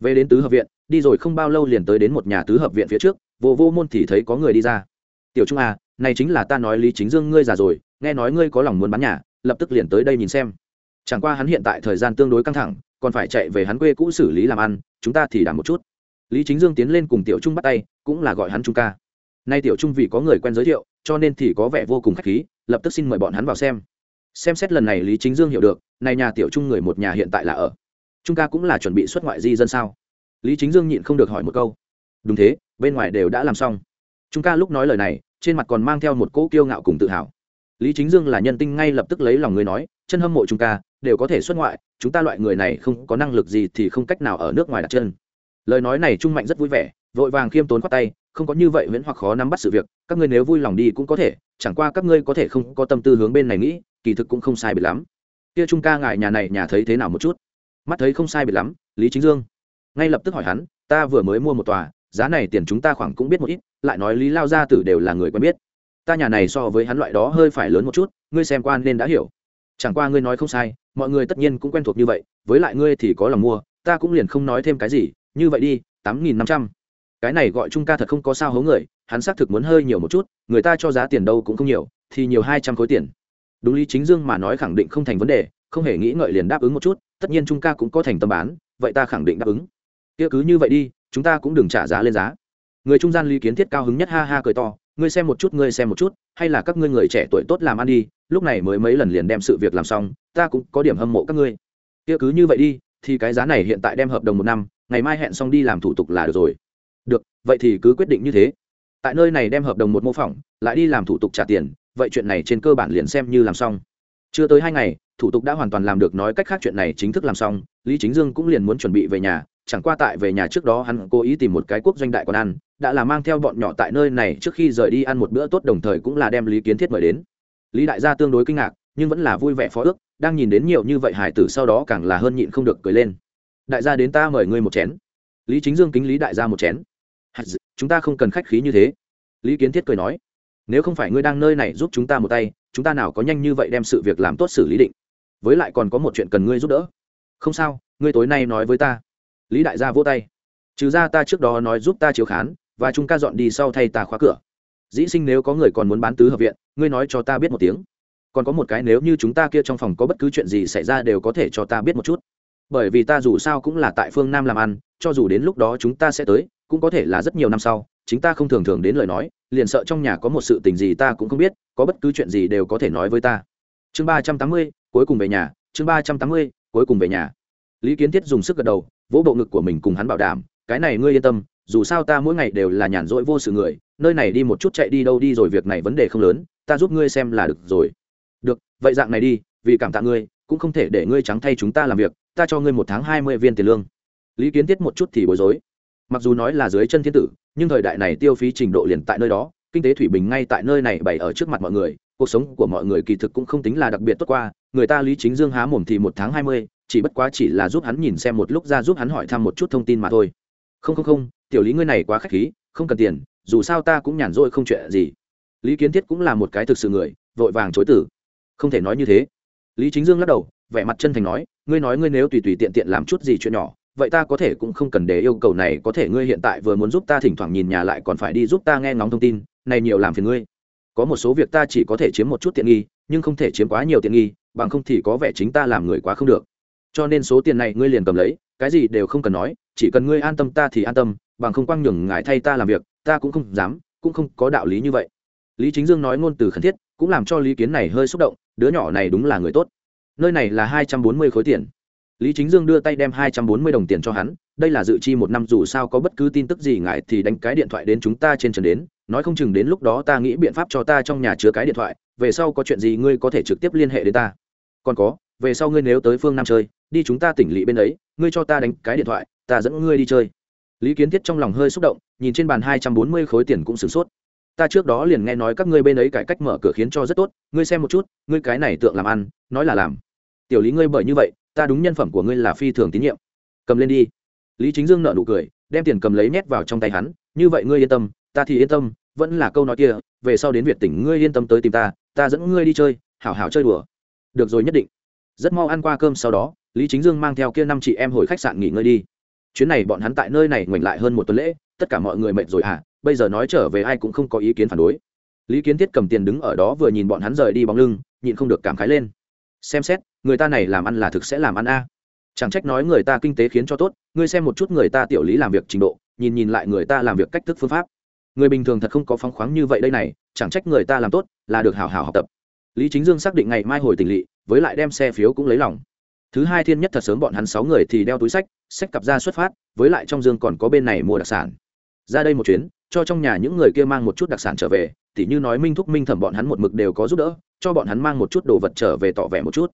A: Về đến tứ hợp viện đi rồi không bao lâu liền tới đến một nhà tứ hợp viện phía trước vô vô môn thì thấy có người đi ra. Tiểu trung à, này chính là ta nói lý chính dương ngươi già rồi nghe nói ngươi có lòng muốn bán nhà lập tức liền tới đây nhìn xem. Chẳng qua hắn hiện tại thời gian tương đối căng thẳng còn phải chạy về hắn quê cũ xử lý làm ăn chúng ta thì đảm một chút. Lý chính dương tiến lên cùng tiểu trung bắt tay cũng là gọi hắn trung ca. Nay tiểu trung vì có người quen giới thiệu cho nên thì có vẻ vô cùng khách khí lập tức xin mời bọn hắn vào xem. Xem xét lần này lý chính dương hiểu được này nhà tiểu trung người một nhà hiện tại là ở. Trung ca cũng là chuẩn bị xuất ngoại di dân sao? Lý chính dương nhịn không được hỏi một câu. Đúng thế, bên ngoài đều đã làm xong. Trung ca lúc nói lời này, trên mặt còn mang theo một cỗ kiêu ngạo cùng tự hào. Lý chính dương là nhân tinh ngay lập tức lấy lòng người nói, chân hâm mộ trung ca, đều có thể xuất ngoại, chúng ta loại người này không có năng lực gì thì không cách nào ở nước ngoài đặt chân. Lời nói này trung mạnh rất vui vẻ, vội vàng khiêm tốn khoát tay, không có như vậy viễn hoặc khó nắm bắt sự việc, các ngươi nếu vui lòng đi cũng có thể, chẳng qua các ngươi có thể không có tâm tư hướng bên này nghĩ, kỳ thực cũng không sai biệt lắm. Kia trung ca ngại nhà này nhà thấy thế nào một chút? Mắt thấy không sai biệt lắm, lý chính dương ngay lập tức hỏi hắn, ta vừa mới mua một tòa, giá này tiền chúng ta khoảng cũng biết một ít, lại nói lý lao gia tử đều là người quen biết. Ta nhà này so với hắn loại đó hơi phải lớn một chút, ngươi xem quan nên đã hiểu. Chẳng qua ngươi nói không sai, mọi người tất nhiên cũng quen thuộc như vậy, với lại ngươi thì có lòng mua, ta cũng liền không nói thêm cái gì, như vậy đi, tám nghìn năm trăm. Cái này gọi trung ca thật không có sao hấu người, hắn xác thực muốn hơi nhiều một chút, người ta cho giá tiền đâu cũng không nhiều, thì nhiều hai trăm khối tiền. Đúng lý chính dương mà nói khẳng định không thành vấn đề, không hề nghĩ ngợi liền đáp ứng một chút, tất nhiên trung ca cũng có thành tâm bán, vậy ta khẳng định đáp ứng kia cứ như vậy đi, chúng ta cũng đừng trả giá lên giá. Người trung gian lý kiến thiết cao hứng nhất ha ha cười to, ngươi xem một chút, ngươi xem một chút, hay là các ngươi người trẻ tuổi tốt làm ăn đi, lúc này mới mấy lần liền đem sự việc làm xong, ta cũng có điểm hâm mộ các ngươi. Kia cứ như vậy đi, thì cái giá này hiện tại đem hợp đồng một năm, ngày mai hẹn xong đi làm thủ tục là được rồi. Được, vậy thì cứ quyết định như thế. Tại nơi này đem hợp đồng một mô phỏng, lại đi làm thủ tục trả tiền, vậy chuyện này trên cơ bản liền xem như làm xong. Chưa tới hai ngày, thủ tục đã hoàn toàn làm được nói cách khác chuyện này chính thức làm xong, lý chính dương cũng liền muốn chuẩn bị về nhà chẳng qua tại về nhà trước đó hắn cố ý tìm một cái quốc doanh đại còn ăn, đã là mang theo bọn nhỏ tại nơi này trước khi rời đi ăn một bữa tốt đồng thời cũng là đem lý kiến thiết mời đến. Lý đại gia tương đối kinh ngạc, nhưng vẫn là vui vẻ phó ước, đang nhìn đến nhiều như vậy hải tử sau đó càng là hơn nhịn không được cười lên. Đại gia đến ta mời ngươi một chén. Lý chính dương kính lý đại gia một chén. Chúng ta không cần khách khí như thế. Lý kiến thiết cười nói, nếu không phải ngươi đang nơi này giúp chúng ta một tay, chúng ta nào có nhanh như vậy đem sự việc làm tốt xử lý định. Với lại còn có một chuyện cần ngươi giúp đỡ. Không sao, ngươi tối nay nói với ta lý đại gia vỗ tay. Trừ ra ta trước đó nói giúp ta chiếu khán, và chúng ta dọn đi sau thay ta khóa cửa. Dĩ sinh nếu có người còn muốn bán tứ hợp viện, ngươi nói cho ta biết một tiếng. Còn có một cái nếu như chúng ta kia trong phòng có bất cứ chuyện gì xảy ra đều có thể cho ta biết một chút. Bởi vì ta dù sao cũng là tại phương nam làm ăn, cho dù đến lúc đó chúng ta sẽ tới, cũng có thể là rất nhiều năm sau, chính ta không thường thường đến lời nói, liền sợ trong nhà có một sự tình gì ta cũng không biết, có bất cứ chuyện gì đều có thể nói với ta. Chương ba trăm tám mươi, cuối cùng về nhà, chương ba trăm tám mươi, cuối cùng về nhà. Lý kiến thiết dùng sức gật đầu vỗ bộ ngực của mình cùng hắn bảo đảm, cái này ngươi yên tâm, dù sao ta mỗi ngày đều là nhàn rỗi vô sự người, nơi này đi một chút chạy đi đâu đi rồi việc này vấn đề không lớn, ta giúp ngươi xem là được rồi. Được, vậy dạng này đi, vì cảm tạ ngươi, cũng không thể để ngươi trắng thay chúng ta làm việc, ta cho ngươi một tháng hai mươi viên tiền lương. Lý kiến tiết một chút thì bối rối. Mặc dù nói là dưới chân thiên tử, nhưng thời đại này tiêu phí trình độ liền tại nơi đó, kinh tế thủy bình ngay tại nơi này bày ở trước mặt mọi người, cuộc sống của mọi người kỳ thực cũng không tính là đặc biệt tốt qua, người ta lý chính dương há mồm thì một tháng hai mươi chỉ bất quá chỉ là giúp hắn nhìn xem một lúc ra giúp hắn hỏi thăm một chút thông tin mà thôi. Không không không, tiểu lý ngươi này quá k h á c h khí, không cần tiền, dù sao ta cũng nhàn rỗi không chuyện gì. Lý kiến thiết cũng là một cái thực sự người, vội vàng chối tử không thể nói như thế. Lý chính dương lắc đầu, vẻ mặt chân thành nói, ngươi nói ngươi nếu tùy tùy tiện tiện làm chút gì chuyện nhỏ, vậy ta có thể cũng không cần để yêu cầu này, có thể ngươi hiện tại vừa muốn giúp ta thỉnh thoảng nhìn nhà lại còn phải đi giúp ta nghe ngóng thông tin, này nhiều làm phiền ngươi. Có một số việc ta chỉ có thể chiếm một chút tiện nghi, nhưng không thể chiếm quá nhiều tiện nghi, bằng không thì có vẻ chính ta làm người quá không được cho nên số tiền này ngươi liền cầm lấy, cái gì đều không cần nói, chỉ cần ngươi an tâm ta thì an tâm, bằng không quăng nhường ngài thay ta làm việc, ta cũng không dám, cũng không có đạo lý như vậy. Lý chính dương nói ngôn từ khẩn thiết, cũng làm cho lý kiến này hơi xúc động, đứa nhỏ này đúng là người tốt. Nơi này là hai trăm bốn mươi khối tiền. Lý chính dương đưa tay đem hai trăm bốn mươi đồng tiền cho hắn, đây là dự chi một năm, dù sao có bất cứ tin tức gì ngại thì đánh cái điện thoại đến chúng ta trên trần đến, nói không chừng đến lúc đó ta nghĩ biện pháp cho ta trong nhà chứa cái điện thoại, về sau có chuyện gì ngươi có thể trực tiếp liên hệ đến ta. Còn có về sau ngươi nếu tới phương nam chơi, đi chúng ta tỉnh lỵ bên ấy, ngươi cho ta đánh cái điện thoại, ta dẫn ngươi đi chơi. Lý kiến thiết trong lòng hơi xúc động, nhìn trên bàn hai trăm bốn mươi khối tiền cũng sửng sốt. Ta trước đó liền nghe nói các ngươi bên ấy cải cách mở cửa khiến cho rất tốt, ngươi xem một chút, ngươi cái này tượng làm ăn, nói là làm. Tiểu lý ngươi bởi như vậy, ta đúng nhân phẩm của ngươi là phi thường tín nhiệm. Cầm lên đi. Lý chính dương nợ nụ cười, đem tiền cầm lấy nhét vào trong tay hắn, như vậy ngươi yên tâm, ta thì yên tâm, vẫn là câu nói kia, về sau đến việt tỉnh ngươi yên tâm tới tìm ta ta dẫn ngươi đi chơi, hảo hảo chơi đùa. Được rồi nhất định rất mau ăn qua cơm sau đó, lý chính dương mang theo kia năm chị em hồi khách sạn nghỉ ngơi đi. Chuyến này bọn hắn tại nơi này ngoảnh lại hơn một tuần lễ, tất cả mọi người mệt rồi à bây giờ nói trở về ai cũng không có ý kiến phản đối. Lý kiến thiết cầm tiền đứng ở đó vừa nhìn bọn hắn rời đi bóng lưng, nhịn không được cảm khái lên. Xem xét, người ta này làm ăn là thực sẽ làm ăn a. Chẳng trách nói người ta kinh tế khiến cho tốt, ngươi xem một chút người ta tiểu lý làm việc trình độ, nhìn nhìn lại người ta làm việc cách thức phương pháp. Người bình thường thật không có phóng khoáng như vậy đây này, chẳng trách người ta làm tốt, là được hảo hảo học tập. Lý chính dương xác định ngày mai hồi tỉnh lỵ với lại đem xe phiếu cũng lấy lòng. Thứ hai thiên nhất thật sớm bọn hắn sáu người thì đeo túi sách sách cặp ra xuất phát, với lại trong dương còn có bên này mua đặc sản. Ra đây một chuyến, cho trong nhà những người kia mang một chút đặc sản trở về, tỉ như nói minh thúc minh thẩm bọn hắn một mực đều có giúp đỡ, cho bọn hắn mang một chút đồ vật trở về tỏ vẻ một chút.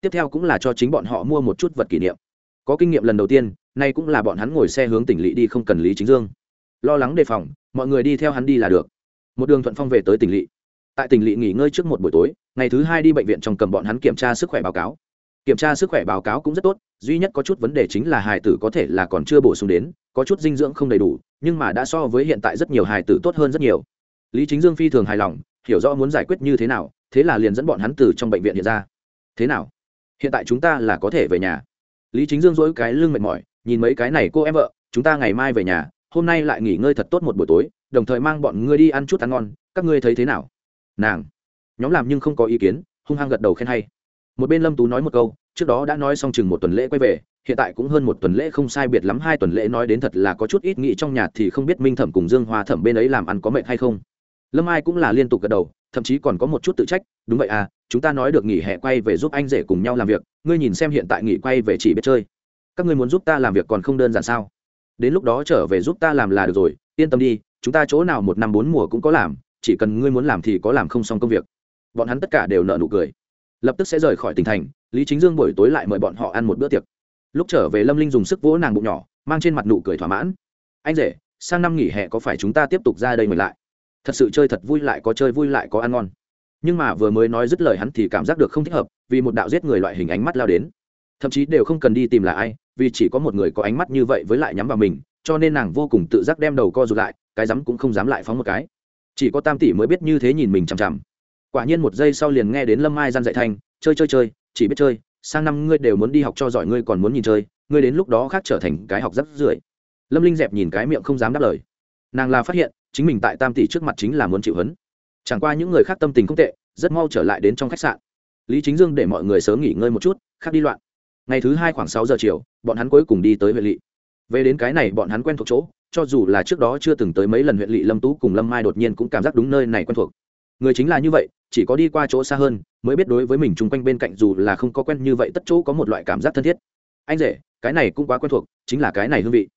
A: Tiếp theo cũng là cho chính bọn họ mua một chút vật kỷ niệm. Có kinh nghiệm lần đầu tiên, nay cũng là bọn hắn ngồi xe hướng tỉnh lỵ đi không cần lý chính dương. Lo lắng đề phòng, mọi người đi theo hắn đi là được. Một đường thuận phong về tới tỉnh lỵ tại tỉnh lỵ nghỉ ngơi trước một buổi tối, ngày thứ hai đi bệnh viện trong cầm bọn hắn kiểm tra sức khỏe báo cáo. Kiểm tra sức khỏe báo cáo cũng rất tốt, duy nhất có chút vấn đề chính là hài tử có thể là còn chưa bổ sung đến, có chút dinh dưỡng không đầy đủ, nhưng mà đã so với hiện tại rất nhiều hài tử tốt hơn rất nhiều. Lý chính dương phi thường hài lòng, hiểu rõ muốn giải quyết như thế nào, thế là liền dẫn bọn hắn từ trong bệnh viện hiện ra. Thế nào? Hiện tại chúng ta là có thể về nhà. Lý chính dương dỗi cái lưng mệt mỏi, nhìn mấy cái này cô em vợ, chúng ta ngày mai về nhà, hôm nay lại nghỉ ngơi thật tốt một buổi tối, đồng thời mang bọn ngươi đi ăn chút ăn ngon, các ngươi thấy thế nào? Nàng. Nhóm làm nhưng không có ý kiến, hung hăng gật đầu khen hay. Một bên lâm tú nói một câu, trước đó đã nói xong chừng một tuần lễ quay về, hiện tại cũng hơn một tuần lễ không sai biệt lắm, hai tuần lễ nói đến thật là có chút ít nghĩ trong nhà thì không biết minh thẩm cùng dương hoa thẩm bên ấy làm ăn có mệt hay không. Lâm ai cũng là liên tục gật đầu, thậm chí còn có một chút tự trách, đúng vậy à chúng ta nói được nghỉ hè quay về giúp anh rể cùng nhau làm việc, ngươi nhìn xem hiện tại nghỉ quay về chỉ biết chơi. Các ngươi muốn giúp ta làm việc còn không đơn giản sao? Đến lúc đó trở về giúp ta làm là được rồi, yên tâm đi, chúng ta chỗ nào một năm bốn mùa cũng có làm chỉ cần ngươi muốn làm thì có làm không xong công việc. Bọn hắn tất cả đều nợ nụ cười. Lập tức sẽ rời khỏi tỉnh thành, lý chính dương buổi tối lại mời bọn họ ăn một bữa tiệc. Lúc trở về lâm linh dùng sức vỗ nàng bụng nhỏ, mang trên mặt nụ cười thỏa mãn. Anh rể, sang năm nghỉ hè có phải chúng ta tiếp tục ra đây mời lại? Thật sự chơi thật vui lại có chơi vui lại có ăn ngon. Nhưng mà vừa mới nói dứt lời hắn thì cảm giác được không thích hợp, vì một đạo giết người loại hình ánh mắt lao đến. Thậm chí đều không cần đi tìm là ai, vì chỉ có một người có ánh mắt như vậy với lại nhắm vào mình, cho nên nàng vô cùng tự giác đem đầu co rụt lại, cái dám cũng không dám lại phóng một cái chỉ có tam tỷ mới biết như thế nhìn mình chằm chằm. Quả nhiên một giây sau liền nghe đến lâm mai gian dạy thanh, chơi chơi chơi, chỉ biết chơi, sang năm ngươi đều muốn đi học cho giỏi, ngươi còn muốn nhìn chơi, ngươi đến lúc đó khác trở thành cái học rất rưởi. Lâm linh dẹp nhìn cái miệng không dám đáp lời. Nàng là phát hiện, chính mình tại tam tỷ trước mặt chính là muốn chịu hấn. Chẳng qua những người khác tâm tình không tệ, rất mau trở lại đến trong khách sạn. Lý chính dương để mọi người sớm nghỉ ngơi một chút, khác đi loạn. Ngày thứ hai khoảng sáu giờ chiều, bọn hắn cuối cùng đi tới huyện lỵ. Về đến cái này, bọn hắn quen thuộc chỗ cho dù là trước đó chưa từng tới mấy lần huyện lỵ lâm tú cùng lâm mai đột nhiên cũng cảm giác đúng nơi này quen thuộc. Người chính là như vậy, chỉ có đi qua chỗ xa hơn, mới biết đối với mình chung quanh bên cạnh dù là không có quen như vậy tất chỗ có một loại cảm giác thân thiết. Anh rể, cái này cũng quá quen thuộc, chính là cái này hương vị.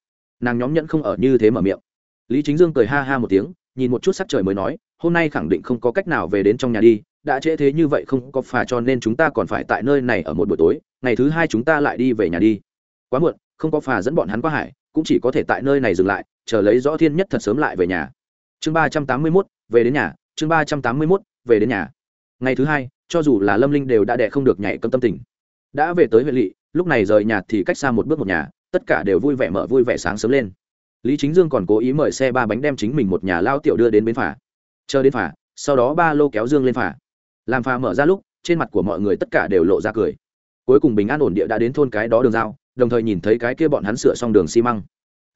A: Nàng nhóm nhẫn không ở như thế mở miệng. Lý chính dương cười ha ha một tiếng, nhìn một chút sắc trời mới nói, hôm nay khẳng định không có cách nào về đến trong nhà đi, đã trễ thế như vậy không có phà cho nên chúng ta còn phải tại nơi này ở một buổi tối, ngày thứ hai chúng ta lại đi về nhà đi. Quá muộn, không có phà dẫn bọn hắn qua hải cũng chỉ có thể tại nơi này dừng lại, chờ lấy rõ thiên nhất thật sớm lại về nhà. Chương ba trăm tám mươi mốt, về đến nhà, chương ba trăm tám mươi mốt, về đến nhà. Ngày thứ hai, cho dù là lâm linh đều đã đẻ không được nhảy cấm tâm tình. Đã về tới huyện lỵ, lúc này rời nhà thì cách xa một bước một nhà, tất cả đều vui vẻ mở vui vẻ sáng sớm lên. Lý chính dương còn cố ý mời xe ba bánh đem chính mình một nhà lao tiểu đưa đến bến phà. Chờ đến phà, sau đó ba lô kéo dương lên phà. Làm phà mở ra lúc, trên mặt của mọi người tất cả đều lộ ra cười. Cuối cùng bình an ổn địa đã đến thôn cái đó đường giao đồng thời nhìn thấy cái kia bọn hắn sửa xong đường xi măng.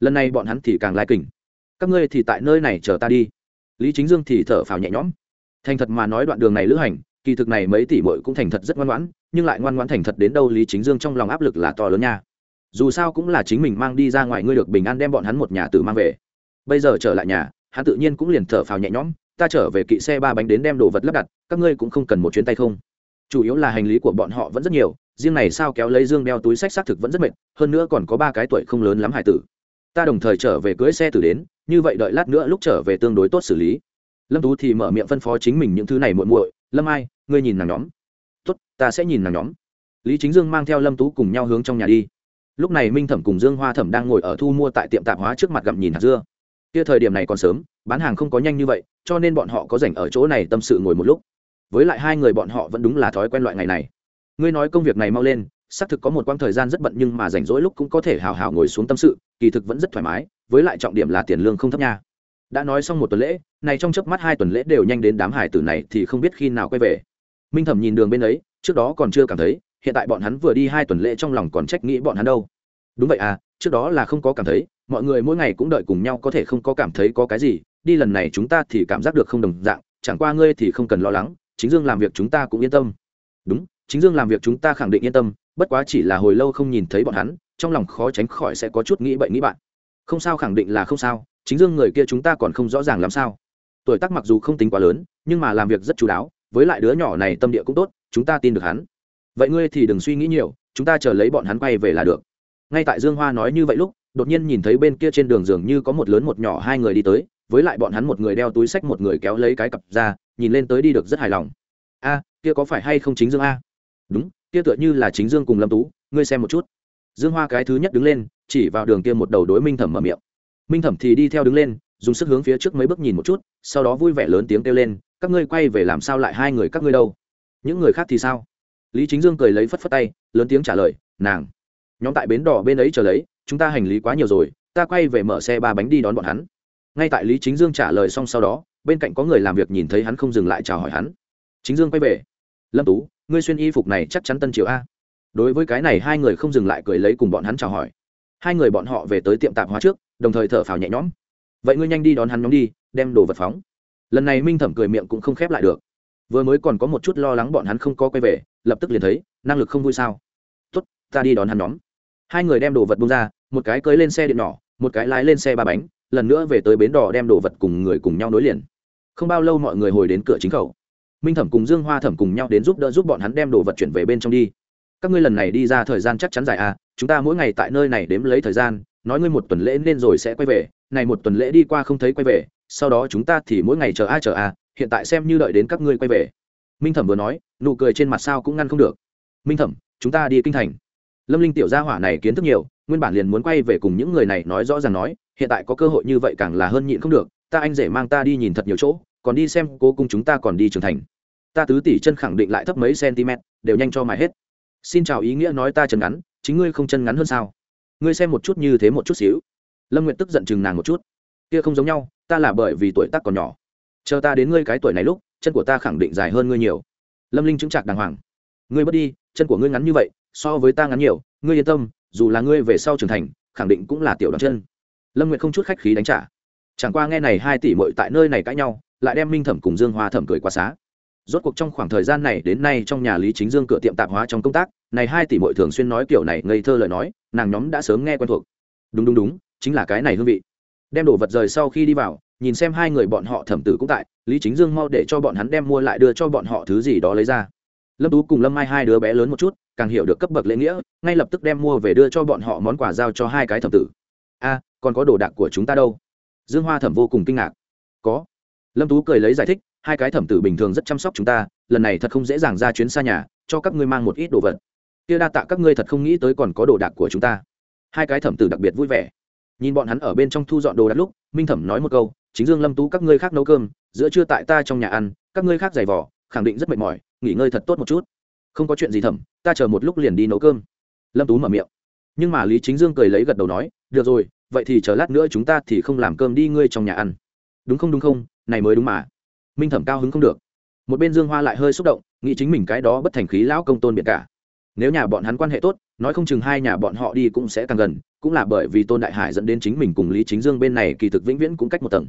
A: Lần này bọn hắn thì càng lai kỉnh, các ngươi thì tại nơi này chờ ta đi. Lý chính dương thì thở phào nhẹ nhõm. Thành thật mà nói đoạn đường này lữ hành kỳ thực này mấy tỷ mội cũng thành thật rất ngoan ngoãn nhưng lại ngoan ngoãn thành thật đến đâu lý chính dương trong lòng áp lực là to lớn nha. Dù sao cũng là chính mình mang đi ra ngoài ngươi được bình an đem bọn hắn một nhà tử mang về. Bây giờ trở lại nhà hắn tự nhiên cũng liền thở phào nhẹ nhõm ta trở về kỵ xe ba bánh đến đem đồ vật lắp đặt các ngươi cũng không cần một chuyến tay không. Chủ yếu là hành lý của bọn họ vẫn rất nhiều riêng này sao kéo lấy dương đeo túi sách xác thực vẫn rất mệt, hơn nữa còn có ba cái tuổi không lớn lắm hải tử. Ta đồng thời trở về cưới xe tử đến, như vậy đợi lát nữa lúc trở về tương đối tốt xử lý. Lâm tú thì mở miệng phân phó chính mình những thứ này muội muội, lâm ai, ngươi nhìn nàng nhóm. Tốt, ta sẽ nhìn nàng nhóm. Lý chính dương mang theo lâm tú cùng nhau hướng trong nhà đi. Lúc này minh thẩm cùng dương hoa thẩm đang ngồi ở thu mua tại tiệm tạp hóa trước mặt gặm nhìn hạt dưa. Kia thời điểm này còn sớm, bán hàng không có nhanh như vậy, cho nên bọn họ có rảnh ở chỗ này tâm sự ngồi một lúc. Với lại hai người bọn họ vẫn đúng là thói quen loại ngày này ngươi nói công việc này mau lên, xác thực có một quãng thời gian rất bận nhưng mà rảnh rỗi lúc cũng có thể hào hào ngồi xuống tâm sự, kỳ thực vẫn rất thoải mái, với lại trọng điểm là tiền lương không thấp nha. Đã nói xong một tuần lễ, này trong chớp mắt hai tuần lễ đều nhanh đến đám hải tử này thì không biết khi nào quay về. Minh thẩm nhìn đường bên ấy, trước đó còn chưa cảm thấy, hiện tại bọn hắn vừa đi hai tuần lễ trong lòng còn trách nghĩ bọn hắn đâu. Đúng vậy à trước đó là không có cảm thấy, mọi người mỗi ngày cũng đợi cùng nhau có thể không có cảm thấy có cái gì, đi lần này chúng ta thì cảm giác được không đồng dạng, chẳng qua ngươi thì không cần lo lắng, chính dương làm việc chúng ta cũng yên tâm. Đúng chính dương làm việc chúng ta khẳng định yên tâm, bất quá chỉ là hồi lâu không nhìn thấy bọn hắn, trong lòng khó tránh khỏi sẽ có chút nghĩ bậy nghĩ bạn. Không sao khẳng định là không sao, chính dương người kia chúng ta còn không rõ ràng làm sao. Tuổi tác mặc dù không tính quá lớn, nhưng mà làm việc rất chú đáo, với lại đứa nhỏ này tâm địa cũng tốt, chúng ta tin được hắn. Vậy ngươi thì đừng suy nghĩ nhiều, chúng ta chờ lấy bọn hắn quay về là được. Ngay tại dương hoa nói như vậy lúc, đột nhiên nhìn thấy bên kia trên đường dường như có một lớn một nhỏ hai người đi tới, với lại bọn hắn một người đeo túi sách một người kéo lấy cái cặp ra, nhìn lên tới đi được rất hài lòng. A, kia có phải hay không chính dương a? Đúng, kia tựa như là chính dương cùng lâm tú, ngươi xem một chút. Dương hoa cái thứ nhất đứng lên, chỉ vào đường kia một đầu đối minh thẩm mở miệng. Minh thẩm thì đi theo đứng lên, dùng sức hướng phía trước mấy bước nhìn một chút, sau đó vui vẻ lớn tiếng kêu lên, các ngươi quay về làm sao lại hai người các ngươi đâu? Những người khác thì sao? Lý chính dương cười lấy phất phất tay, lớn tiếng trả lời, nàng, nhóm tại bến đỏ bên ấy chờ lấy, chúng ta hành lý quá nhiều rồi, ta quay về mở xe ba bánh đi đón bọn hắn. Ngay tại lý chính dương trả lời xong sau đó, bên cạnh có người làm việc nhìn thấy hắn không dừng lại chào hỏi hắn. Chính dương quay về. Lâm tú ngươi xuyên y phục này chắc chắn tân triều a. Đối với cái này hai người không dừng lại cười lấy cùng bọn hắn chào hỏi. Hai người bọn họ về tới tiệm tạp hóa trước, đồng thời thở phào nhẹ nhõm. Vậy ngươi nhanh đi đón hắn nhóm đi, đem đồ vật phóng. Lần này minh thẩm cười miệng cũng không khép lại được. Vừa mới còn có một chút lo lắng bọn hắn không có quay về, lập tức liền thấy, năng lực không vui sao. Tốt, ta đi đón hắn nhóm. Hai người đem đồ vật bung ra, một cái cưới lên xe điện nhỏ, một cái lái lên xe ba bánh, lần nữa về tới bến đò đem đồ vật cùng người cùng nhau nối liền. Không bao lâu mọi người hồi đến cửa chính khẩu minh thẩm cùng dương hoa thẩm cùng nhau đến giúp đỡ giúp bọn hắn đem đồ vật chuyển về bên trong đi. Các ngươi lần này đi ra thời gian chắc chắn dài à chúng ta mỗi ngày tại nơi này đếm lấy thời gian, nói ngươi một tuần lễ nên rồi sẽ quay về, này một tuần lễ đi qua không thấy quay về, sau đó chúng ta thì mỗi ngày chờ a chờ a, hiện tại xem như đợi đến các ngươi quay về. Minh thẩm vừa nói, nụ cười trên mặt sao cũng ngăn không được. Minh thẩm, chúng ta đi kinh thành. Lâm linh tiểu gia hỏa này kiến thức nhiều, nguyên bản liền muốn quay về cùng những người này nói rõ ràng nói, hiện tại có cơ hội như vậy càng là hơn nhịn không được, ta anh rể mang ta đi nhìn thật nhiều chỗ, còn đi xem cố cung chúng ta còn đi trưởng thành ta tứ tỷ chân khẳng định lại thấp mấy cm, đều nhanh cho mài hết. Xin chào ý nghĩa nói ta chân ngắn, chính ngươi không chân ngắn hơn sao? Ngươi xem một chút như thế một chút xíu. Lâm Nguyệt tức giận chừng nàng một chút. Kia không giống nhau, ta là bởi vì tuổi tác còn nhỏ. Chờ ta đến ngươi cái tuổi này lúc, chân của ta khẳng định dài hơn ngươi nhiều. Lâm linh chứng trạc đàng hoàng. Ngươi bớt đi, chân của ngươi ngắn như vậy, so với ta ngắn nhiều, ngươi yên tâm, dù là ngươi về sau trưởng thành, khẳng định cũng là tiểu đoạn chân. Lâm nguyệt không chút khách khí đánh trả. Chẳng qua nghe này hai tỷ mội tại nơi này cãi nhau, lại đem minh thẩm cùng dương hoa thẩm cười quá xá rốt cuộc trong khoảng thời gian này đến nay trong nhà lý chính dương cửa tiệm tạp hóa trong công tác, này hai tỷ mội thường xuyên nói kiểu này ngây thơ lời nói, nàng nhóm đã sớm nghe quen thuộc. Đúng đúng đúng, chính là cái này hương vị. Đem đồ vật rời sau khi đi vào, nhìn xem hai người bọn họ thẩm tử cũng tại, lý chính dương mau để cho bọn hắn đem mua lại đưa cho bọn họ thứ gì đó lấy ra. Lâm tú cùng lâm mai hai đứa bé lớn một chút, càng hiểu được cấp bậc lễ nghĩa, ngay lập tức đem mua về đưa cho bọn họ món quà giao cho hai cái thẩm tử. A, còn có đồ đạc của chúng ta đâu? Dương hoa thẩm vô cùng kinh ngạc. Có. Lâm tú cười lấy giải thích hai cái thẩm tử bình thường rất chăm sóc chúng ta, lần này thật không dễ dàng ra chuyến xa nhà, cho các ngươi mang một ít đồ vật. Kia đa tạ các ngươi thật không nghĩ tới còn có đồ đạc của chúng ta. Hai cái thẩm tử đặc biệt vui vẻ. Nhìn bọn hắn ở bên trong thu dọn đồ đạc lúc, minh thẩm nói một câu, chính dương lâm tú các ngươi khác nấu cơm, giữa trưa tại ta trong nhà ăn, các ngươi khác giày vỏ khẳng định rất mệt mỏi, nghỉ ngơi thật tốt một chút. Không có chuyện gì thẩm, ta chờ một lúc liền đi nấu cơm. Lâm tú mở miệng. Nhưng mà lý chính dương cười lấy gật đầu nói, được rồi, vậy thì chờ lát nữa chúng ta thì không làm cơm đi ngươi trong nhà ăn. Đúng không đúng không, này mới đúng mà minh thẩm cao hứng không được. Một bên dương hoa lại hơi xúc động, nghĩ chính mình cái đó bất thành khí lão công tôn biệt cả. Nếu nhà bọn hắn quan hệ tốt, nói không chừng hai nhà bọn họ đi cũng sẽ càng gần, cũng là bởi vì tôn đại hải dẫn đến chính mình cùng lý chính dương bên này kỳ thực vĩnh viễn cũng cách một tầng.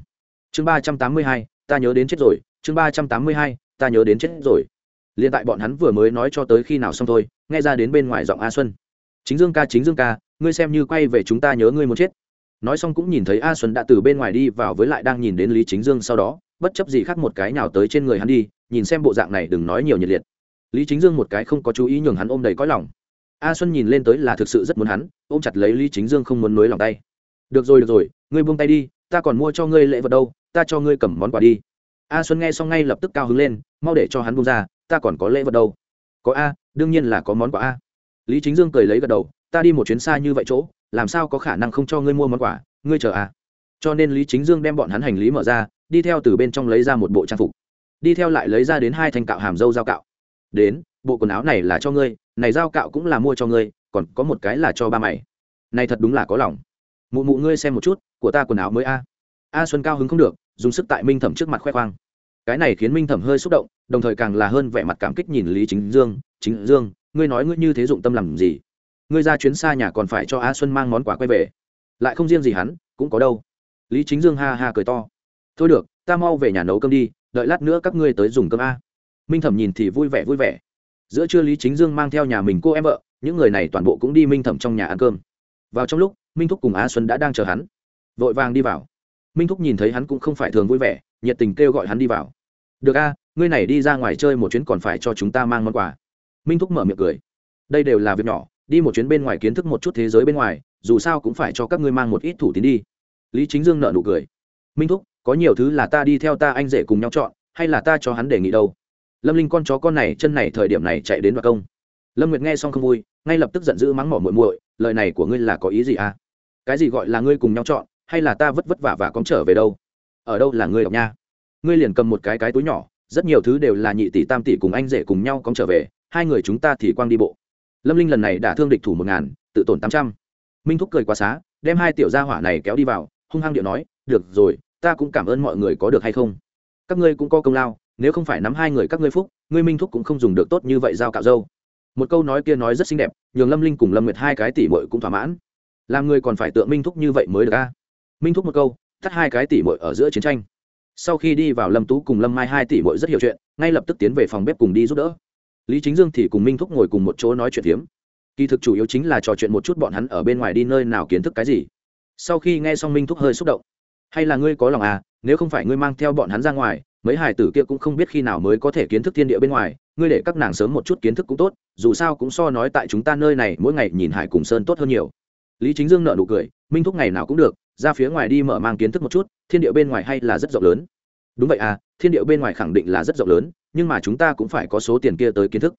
A: Chương ba trăm tám mươi hai, ta nhớ đến chết rồi, chương ba trăm tám mươi hai, ta nhớ đến chết rồi. Liền tại bọn hắn vừa mới nói cho tới khi nào xong thôi, nghe ra đến bên ngoài giọng a xuân. Chính dương ca, chính dương ca, ngươi xem như quay về chúng ta nhớ ngươi muốn chết. Nói xong cũng nhìn thấy a xuân đã từ bên ngoài đi vào với lại đang nhìn đến lý chính dương sau đó bất chấp gì khác một cái nào tới trên người hắn đi, nhìn xem bộ dạng này đừng nói nhiều nhiệt liệt. Lý chính dương một cái không có chú ý nhường hắn ôm đầy cõi lòng. A xuân nhìn lên tới là thực sự rất muốn hắn, ôm chặt lấy lý chính dương không muốn nối lòng tay. Được rồi được rồi, ngươi buông tay đi, ta còn mua cho ngươi lễ vật đâu, ta cho ngươi cầm món quà đi. A xuân nghe xong ngay lập tức cao hứng lên, mau để cho hắn buông ra, ta còn có lễ vật đâu. Có a, đương nhiên là có món quà a. Lý chính dương cười lấy gật đầu, ta đi một chuyến xa như vậy chỗ, làm sao có khả năng không cho ngươi mua món quà, ngươi chờ a cho nên lý chính dương đem bọn hắn hành lý mở ra, đi theo từ bên trong lấy ra một bộ trang phục. Đi theo lại lấy ra đến hai thanh cạo hàm dâu dao cạo. Đến, bộ quần áo này là cho ngươi, này dao cạo cũng là mua cho ngươi, còn có một cái là cho ba mày. Này thật đúng là có lòng. Mụ mụ ngươi xem một chút, của ta quần áo mới a. A xuân cao hứng không được, dùng sức tại minh thẩm trước mặt khoe khoang. Cái này khiến minh thẩm hơi xúc động, đồng thời càng là hơn vẻ mặt cảm kích nhìn lý chính dương. Chính dương, ngươi nói ngươi như thế dụng tâm làm gì? Ngươi ra chuyến xa nhà còn phải cho a xuân mang món quà quay về. Lại không riêng gì hắn, cũng có đâu lý chính dương ha ha cười to. Thôi được, ta mau về nhà nấu cơm đi, đợi lát nữa các ngươi tới dùng cơm a. Minh thẩm nhìn thì vui vẻ vui vẻ. Giữa trưa lý chính dương mang theo nhà mình cô em vợ, những người này toàn bộ cũng đi minh thẩm trong nhà ăn cơm. Vào trong lúc, minh thúc cùng a xuân đã đang chờ hắn. Vội vàng đi vào. Minh thúc nhìn thấy hắn cũng không phải thường vui vẻ, nhiệt tình kêu gọi hắn đi vào. Được a, ngươi này đi ra ngoài chơi một chuyến còn phải cho chúng ta mang món quà. Minh thúc mở miệng cười. Đây đều là việc nhỏ, đi một chuyến bên ngoài kiến thức một chút thế giới bên ngoài, dù sao cũng phải cho các ngươi mang một ít thủ tín đi lý chính dương nợ nụ cười. Minh thúc, có nhiều thứ là ta đi theo ta anh rể cùng nhau chọn, hay là ta cho hắn đề nghị đâu? Lâm linh con chó con này chân này thời điểm này chạy đến đoạt công. Lâm nguyệt nghe xong không vui, ngay lập tức giận dữ mắng mỏ muội muội, lời này của ngươi là có ý gì à? Cái gì gọi là ngươi cùng nhau chọn, hay là ta vất vất vả và con trở về đâu? Ở đâu là ngươi đọc nha? Ngươi liền cầm một cái cái túi nhỏ, rất nhiều thứ đều là nhị tỷ tam tỷ cùng anh rể cùng nhau con trở về, hai người chúng ta thì quang đi bộ. Lâm linh lần này đã thương địch thủ một ngàn, tự tổn tám trăm. Minh thúc cười quá xá, đem hai tiểu gia hỏa này kéo đi vào hung hăng điệu nói, được rồi, ta cũng cảm ơn mọi người có được hay không. Các ngươi cũng có công lao, nếu không phải nắm hai người các ngươi phúc, ngươi minh thúc cũng không dùng được tốt như vậy giao cạo dâu. Một câu nói kia nói rất xinh đẹp, nhường lâm linh cùng lâm nguyệt hai cái tỷ bội cũng thỏa mãn. Làm người còn phải tượng minh thúc như vậy mới được a. Minh thúc một câu, thắt hai cái tỷ bội ở giữa chiến tranh. Sau khi đi vào lâm tú cùng lâm mai hai tỷ bội rất hiểu chuyện, ngay lập tức tiến về phòng bếp cùng đi giúp đỡ. Lý chính dương thì cùng minh thúc ngồi cùng một chỗ nói chuyện phiếm. Kỳ thực chủ yếu chính là trò chuyện một chút bọn hắn ở bên ngoài đi nơi nào kiến thức cái gì sau khi nghe xong minh thúc hơi xúc động. Hay là ngươi có lòng à nếu không phải ngươi mang theo bọn hắn ra ngoài, mấy hải tử kia cũng không biết khi nào mới có thể kiến thức thiên địa bên ngoài, ngươi để các nàng sớm một chút kiến thức cũng tốt, dù sao cũng so nói tại chúng ta nơi này mỗi ngày nhìn hải cùng sơn tốt hơn nhiều. Lý chính dương nợ nụ cười, minh thúc ngày nào cũng được, ra phía ngoài đi mở mang kiến thức một chút, thiên địa bên ngoài hay là rất rộng lớn. Đúng vậy à thiên địa bên ngoài khẳng định là rất rộng lớn, nhưng mà chúng ta cũng phải có số tiền kia tới kiến thức.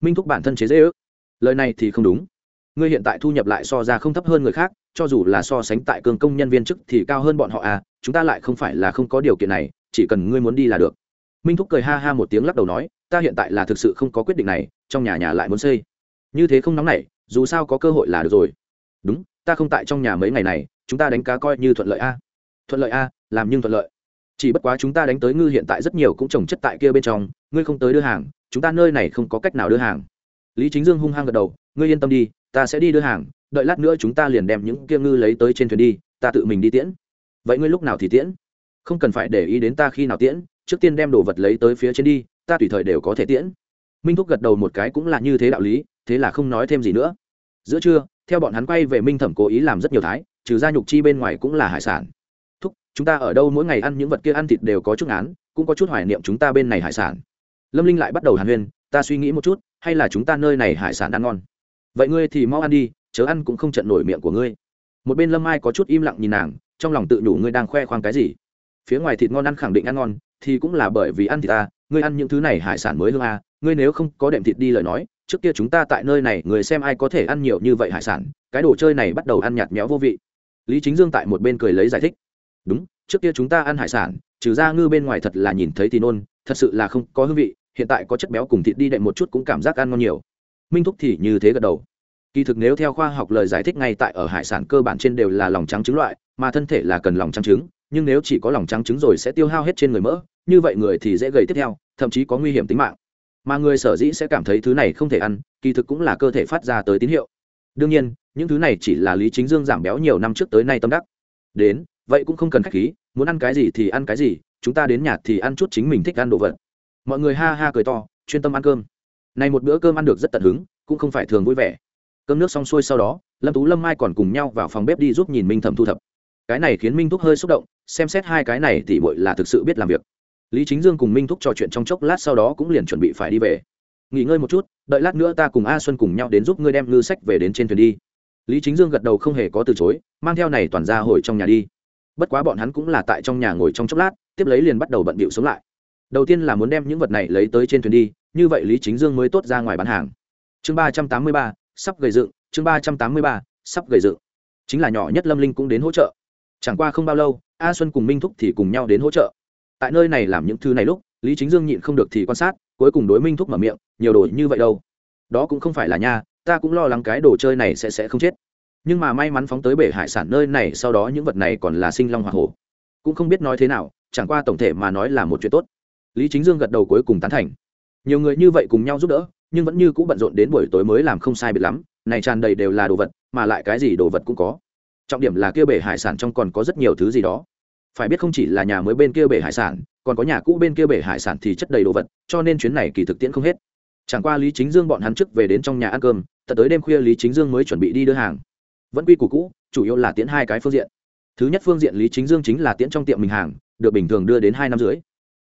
A: Minh thúc bản thân chế dễ ước. Lời này thì không đúng ngươi hiện tại thu nhập lại so ra không thấp hơn người khác, cho dù là so sánh tại cường công nhân viên chức thì cao hơn bọn họ à chúng ta lại không phải là không có điều kiện này, chỉ cần ngươi muốn đi là được. Minh thúc cười ha ha một tiếng lắc đầu nói, ta hiện tại là thực sự không có quyết định này, trong nhà nhà lại muốn xây. Như thế không nóng nảy, dù sao có cơ hội là được rồi. Đúng, ta không tại trong nhà mấy ngày này, chúng ta đánh cá coi như thuận lợi a. Thuận lợi a, làm nhưng thuận lợi. Chỉ bất quá chúng ta đánh tới ngư hiện tại rất nhiều cũng trồng chất tại kia bên trong, ngươi không tới đưa hàng, chúng ta nơi này không có cách nào đưa hàng lý chính dương hung hăng gật đầu, ngươi yên tâm đi, ta sẽ đi đưa hàng, đợi lát nữa chúng ta liền đem những kia ngư lấy tới trên thuyền đi, ta tự mình đi tiễn. Vậy ngươi lúc nào thì tiễn? Không cần phải để ý đến ta khi nào tiễn, trước tiên đem đồ vật lấy tới phía trên đi, ta tùy thời đều có thể tiễn. Minh thúc gật đầu một cái cũng là như thế đạo lý, thế là không nói thêm gì nữa. Giữa trưa, theo bọn hắn quay về minh thẩm cố ý làm rất nhiều thái, trừ ra nhục chi bên ngoài cũng là hải sản. Thúc, chúng ta ở đâu mỗi ngày ăn những vật kia ăn thịt đều có chút án cũng có chút hoài niệm chúng ta bên này hải sản. Lâm linh lại bắt đầu hàn huyên ta suy nghĩ một chút, hay là chúng ta nơi này hải sản ăn ngon. Vậy ngươi thì mau ăn đi, chớ ăn cũng không trận nổi miệng của ngươi. Một bên lâm ai có chút im lặng nhìn nàng, trong lòng tự nhủ ngươi đang khoe khoang cái gì. Phía ngoài thịt ngon ăn khẳng định ăn ngon, thì cũng là bởi vì ăn thịt ta, ngươi ăn những thứ này hải sản mới hương a ngươi nếu không có đệm thịt đi lời nói, trước kia chúng ta tại nơi này, người xem ai có thể ăn nhiều như vậy hải sản, cái đồ chơi này bắt đầu ăn nhạt méo vô vị. Lý chính dương tại một bên cười lấy giải thích. Đúng, trước kia chúng ta ăn hải sản, trừ ra ngư bên ngoài thật là nhìn thấy thì nôn, thật sự là không có hương vị hiện tại có chất béo cùng thịt đi đệm một chút cũng cảm giác ăn ngon nhiều. Minh thúc thì như thế gật đầu. Kỳ thực nếu theo khoa học lời giải thích ngay tại ở hải sản cơ bản trên đều là lòng trắng trứng loại, mà thân thể là cần lòng trắng trứng, nhưng nếu chỉ có lòng trắng trứng rồi sẽ tiêu hao hết trên người mỡ, như vậy người thì dễ gầy tiếp theo, thậm chí có nguy hiểm tính mạng. Mà người sở dĩ sẽ cảm thấy thứ này không thể ăn, kỳ thực cũng là cơ thể phát ra tới tín hiệu. Đương nhiên, những thứ này chỉ là lý chính dương giảm béo nhiều năm trước tới nay tâm đắc. Đến, vậy cũng không cần khách khí, muốn ăn cái gì thì ăn cái gì, chúng ta đến nhà thì ăn chút chính mình thích ăn đồ vật mọi người ha ha cười to, chuyên tâm ăn cơm. Này một bữa cơm ăn được rất tận hứng, cũng không phải thường vui vẻ. Cơm nước xong xuôi sau đó, lâm tú lâm mai còn cùng nhau vào phòng bếp đi giúp nhìn minh thẩm thu thập. Cái này khiến minh thúc hơi xúc động, xem xét hai cái này thì bội là thực sự biết làm việc. Lý chính dương cùng minh thúc trò chuyện trong chốc lát sau đó cũng liền chuẩn bị phải đi về. Nghỉ ngơi một chút, đợi lát nữa ta cùng a xuân cùng nhau đến giúp ngươi đem ngư sách về đến trên thuyền đi. Lý chính dương gật đầu không hề có từ chối, mang theo này toàn ra hồi trong nhà đi. Bất quá bọn hắn cũng là tại trong nhà ngồi trong chốc lát, tiếp lấy liền bắt đầu bận bịu sống lại đầu tiên là muốn đem những vật này lấy tới trên thuyền đi, như vậy lý chính dương mới tốt ra ngoài bán hàng. Chương ba trăm tám mươi ba, sắp gầy dựng, chương ba trăm tám mươi ba, sắp gầy dựng. Chính là nhỏ nhất lâm linh cũng đến hỗ trợ. Chẳng qua không bao lâu, a xuân cùng minh thúc thì cùng nhau đến hỗ trợ. Tại nơi này làm những thứ này lúc, lý chính dương nhịn không được thì quan sát, cuối cùng đối minh thúc mở miệng, nhiều đồ như vậy đâu? Đó cũng không phải là nha, ta cũng lo lắng cái đồ chơi này sẽ sẽ không chết. Nhưng mà may mắn phóng tới bể hải sản nơi này, sau đó những vật này còn là sinh long hoa hổ. Cũng không biết nói thế nào, chẳng qua tổng thể mà nói là một chuyện tốt lý chính dương gật đầu cuối cùng tán thành. Nhiều người như vậy cùng nhau giúp đỡ, nhưng vẫn như cũng bận rộn đến buổi tối mới làm không sai biệt lắm, này tràn đầy đều là đồ vật, mà lại cái gì đồ vật cũng có. Trọng điểm là kia bể hải sản trong còn có rất nhiều thứ gì đó. Phải biết không chỉ là nhà mới bên kia bể hải sản, còn có nhà cũ bên kia bể hải sản thì chất đầy đồ vật, cho nên chuyến này kỳ thực tiễn không hết. Chẳng qua lý chính dương bọn hắn trước về đến trong nhà ăn cơm, tận tới đêm khuya lý chính dương mới chuẩn bị đi đưa hàng. Vẫn quy củ cũ, chủ yếu là tiễn hai cái phương diện. Thứ nhất phương diện lý chính dương chính là tiễn trong tiệm mình hàng, được bình thường đưa đến hai năm dưới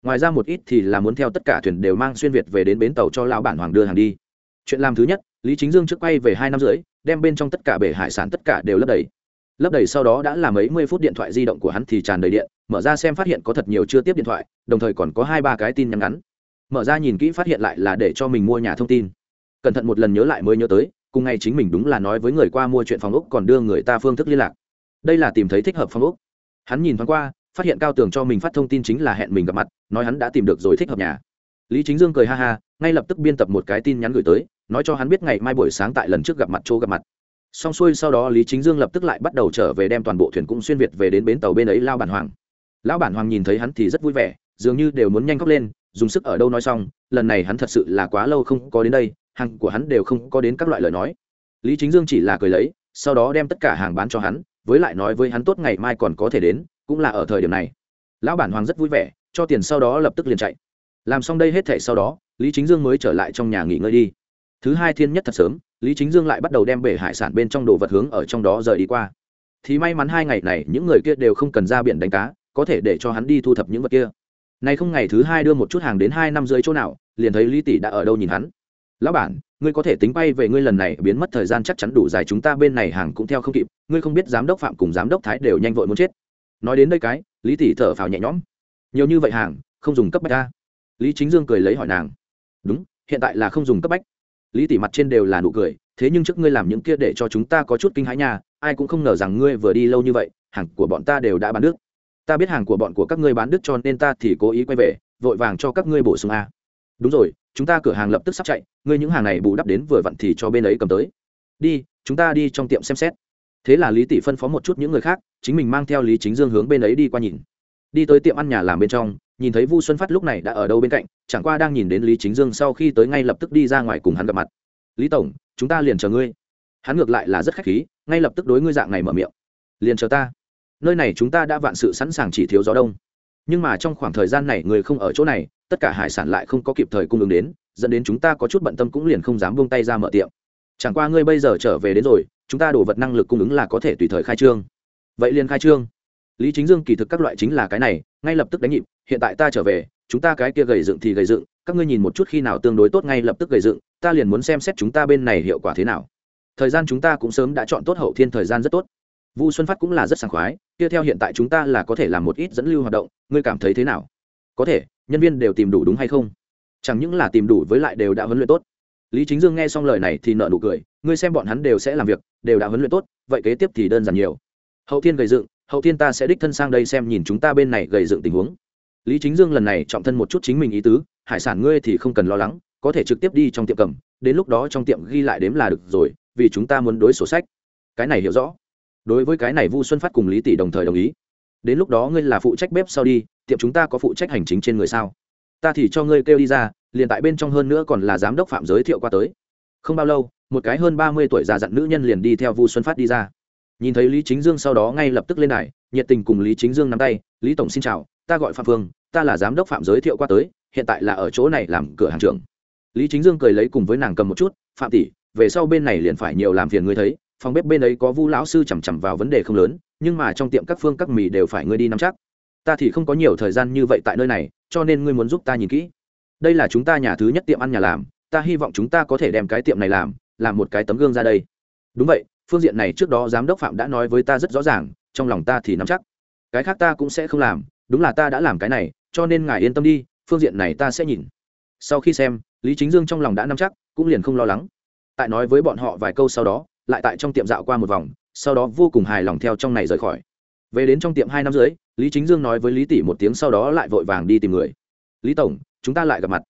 A: ngoài ra một ít thì là muốn theo tất cả thuyền đều mang xuyên việt về đến bến tàu cho lão bản hoàng đưa hàng đi. Chuyện làm thứ nhất, lý chính dương trước quay về hai năm rưỡi, đem bên trong tất cả bể hải sản tất cả đều lấp đầy. Lấp đầy sau đó đã là mấy mươi phút điện thoại di động của hắn thì tràn đầy điện, mở ra xem phát hiện có thật nhiều chưa tiếp điện thoại, đồng thời còn có hai ba cái tin nhắn ngắn. Mở ra nhìn kỹ phát hiện lại là để cho mình mua nhà thông tin. Cẩn thận một lần nhớ lại mới nhớ tới, cùng ngày chính mình đúng là nói với người qua mua chuyện phòng úc còn đưa người ta phương thức liên lạc. Đây là tìm thấy thích hợp phòng úc hắn nhìn thoáng qua phát hiện cao tường cho mình phát thông tin chính là hẹn mình gặp mặt, nói hắn đã tìm được rồi thích hợp nhà. Lý chính dương cười ha ha, ngay lập tức biên tập một cái tin nhắn gửi tới, nói cho hắn biết ngày mai buổi sáng tại lần trước gặp mặt chỗ gặp mặt. Xong xuôi sau đó lý chính dương lập tức lại bắt đầu trở về đem toàn bộ thuyền cũng xuyên việt về đến bến tàu bên ấy lao bản hoàng. Lão bản hoàng nhìn thấy hắn thì rất vui vẻ, dường như đều muốn nhanh khóc lên, dùng sức ở đâu nói xong, lần này hắn thật sự là quá lâu không có đến đây, hàng của hắn đều không có đến các loại lời nói. Lý chính dương chỉ là cười lấy, sau đó đem tất cả hàng bán cho hắn, với lại nói với hắn tốt ngày mai còn có thể đến cũng là ở thời điểm này. Lão bản hoàng rất vui vẻ, cho tiền sau đó lập tức liền chạy. Làm xong đây hết thể sau đó, lý chính dương mới trở lại trong nhà nghỉ ngơi đi. Thứ hai thiên nhất thật sớm, lý chính dương lại bắt đầu đem bể hải sản bên trong đồ vật hướng ở trong đó rời đi qua. Thì may mắn hai ngày này, những người kia đều không cần ra biển đánh cá, có thể để cho hắn đi thu thập những vật kia. Nay không ngày thứ hai đưa một chút hàng đến hai năm dưới chỗ nào, liền thấy lý tỷ đã ở đâu nhìn hắn. Lão bản, ngươi có thể tính bay về ngươi lần này, biến mất thời gian chắc chắn đủ dài, chúng ta bên này hàng cũng theo không kịp, ngươi không biết giám đốc phạm cùng giám đốc thái đều nhanh vội muốn chết nói đến đây cái, lý tỷ thở phào nhẹ nhõm. Nhiều như vậy hàng, không dùng cấp bách ta lý chính dương cười lấy hỏi nàng. Đúng, hiện tại là không dùng cấp bách. Lý tỷ mặt trên đều là nụ cười, thế nhưng trước ngươi làm những kia để cho chúng ta có chút kinh hãi nha, ai cũng không ngờ rằng ngươi vừa đi lâu như vậy, hàng của bọn ta đều đã bán đứt. Ta biết hàng của bọn của các ngươi bán đứt cho nên ta thì cố ý quay về, vội vàng cho các ngươi bổ sung a. Đúng rồi, chúng ta cửa hàng lập tức sắp chạy, ngươi những hàng này bù đắp đến vừa vặn thì cho bên ấy cầm tới. Đi, chúng ta đi trong tiệm xem xét. Thế là lý tỷ phân phó một chút những người khác chính mình mang theo lý chính dương hướng bên ấy đi qua nhìn. Đi tới tiệm ăn nhà làm bên trong, nhìn thấy vu xuân phát lúc này đã ở đâu bên cạnh, chẳng qua đang nhìn đến lý chính dương sau khi tới ngay lập tức đi ra ngoài cùng hắn gặp mặt. Lý tổng, chúng ta liền chờ ngươi. Hắn ngược lại là rất khách khí, ngay lập tức đối ngươi dạng này mở miệng. Liền chờ ta. Nơi này chúng ta đã vạn sự sẵn sàng chỉ thiếu gió đông. Nhưng mà trong khoảng thời gian này người không ở chỗ này, tất cả hải sản lại không có kịp thời cung ứng đến, dẫn đến chúng ta có chút bận tâm cũng liền không dám buông tay ra mở tiệm. Chẳng qua ngươi bây giờ trở về đến rồi, chúng ta đổ vật năng lực cung ứng là có thể tùy thời khai trương vậy liền khai trương. Lý chính dương kỳ thực các loại chính là cái này, ngay lập tức đánh nhịp, hiện tại ta trở về, chúng ta cái kia gầy dựng thì gầy dựng, các ngươi nhìn một chút khi nào tương đối tốt ngay lập tức gầy dựng, ta liền muốn xem xét chúng ta bên này hiệu quả thế nào. Thời gian chúng ta cũng sớm đã chọn tốt hậu thiên thời gian rất tốt. Vu xuân phát cũng là rất sảng khoái, kia theo hiện tại chúng ta là có thể làm một ít dẫn lưu hoạt động, ngươi cảm thấy thế nào? Có thể, nhân viên đều tìm đủ đúng hay không? Chẳng những là tìm đủ với lại đều đã huấn luyện tốt. Lý chính dương nghe xong lời này thì nợ nụ cười, ngươi xem bọn hắn đều sẽ làm việc, đều đã huấn luyện tốt, vậy kế tiếp thì đơn giản nhiều hậu thiên gầy dựng, hậu thiên ta sẽ đích thân sang đây xem nhìn chúng ta bên này gầy dựng tình huống. Lý chính dương lần này trọng thân một chút chính mình ý tứ, hải sản ngươi thì không cần lo lắng, có thể trực tiếp đi trong tiệm cầm, đến lúc đó trong tiệm ghi lại đếm là được rồi, vì chúng ta muốn đối sổ sách. Cái này hiểu rõ. Đối với cái này vu xuân phát cùng lý tỷ đồng thời đồng ý. Đến lúc đó ngươi là phụ trách bếp sau đi, tiệm chúng ta có phụ trách hành chính trên người sao? Ta thì cho ngươi kêu đi ra, liền tại bên trong hơn nữa còn là giám đốc phạm giới thiệu qua tới. Không bao lâu, một cái hơn ba mươi tuổi già dặn nữ nhân liền đi theo vu xuân phát đi ra nhìn thấy lý chính dương sau đó ngay lập tức lên đài, nhiệt tình cùng lý chính dương nắm tay, lý tổng xin chào, ta gọi phạm phương, ta là giám đốc phạm giới thiệu qua tới, hiện tại là ở chỗ này làm cửa hàng trưởng. Lý chính dương cười lấy cùng với nàng cầm một chút, phạm tỷ, về sau bên này liền phải nhiều làm phiền ngươi thấy, phòng bếp bên ấy có vu lão sư chằm chằm vào vấn đề không lớn, nhưng mà trong tiệm các phương các mì đều phải ngươi đi nắm chắc. Ta thì không có nhiều thời gian như vậy tại nơi này, cho nên ngươi muốn giúp ta nhìn kỹ. Đây là chúng ta nhà thứ nhất tiệm ăn nhà làm, ta hy vọng chúng ta có thể đem cái tiệm này làm làm một cái tấm gương ra đây. Đúng vậy phương diện này trước đó giám đốc phạm đã nói với ta rất rõ ràng, trong lòng ta thì nắm chắc. Cái khác ta cũng sẽ không làm, đúng là ta đã làm cái này, cho nên ngài yên tâm đi, phương diện này ta sẽ nhìn. Sau khi xem, lý chính dương trong lòng đã nắm chắc, cũng liền không lo lắng. Tại nói với bọn họ vài câu sau đó, lại tại trong tiệm dạo qua một vòng, sau đó vô cùng hài lòng theo trong này rời khỏi. Về đến trong tiệm hai năm dưới lý chính dương nói với lý tỷ một tiếng sau đó lại vội vàng đi tìm người. Lý tổng, chúng ta lại gặp mặt.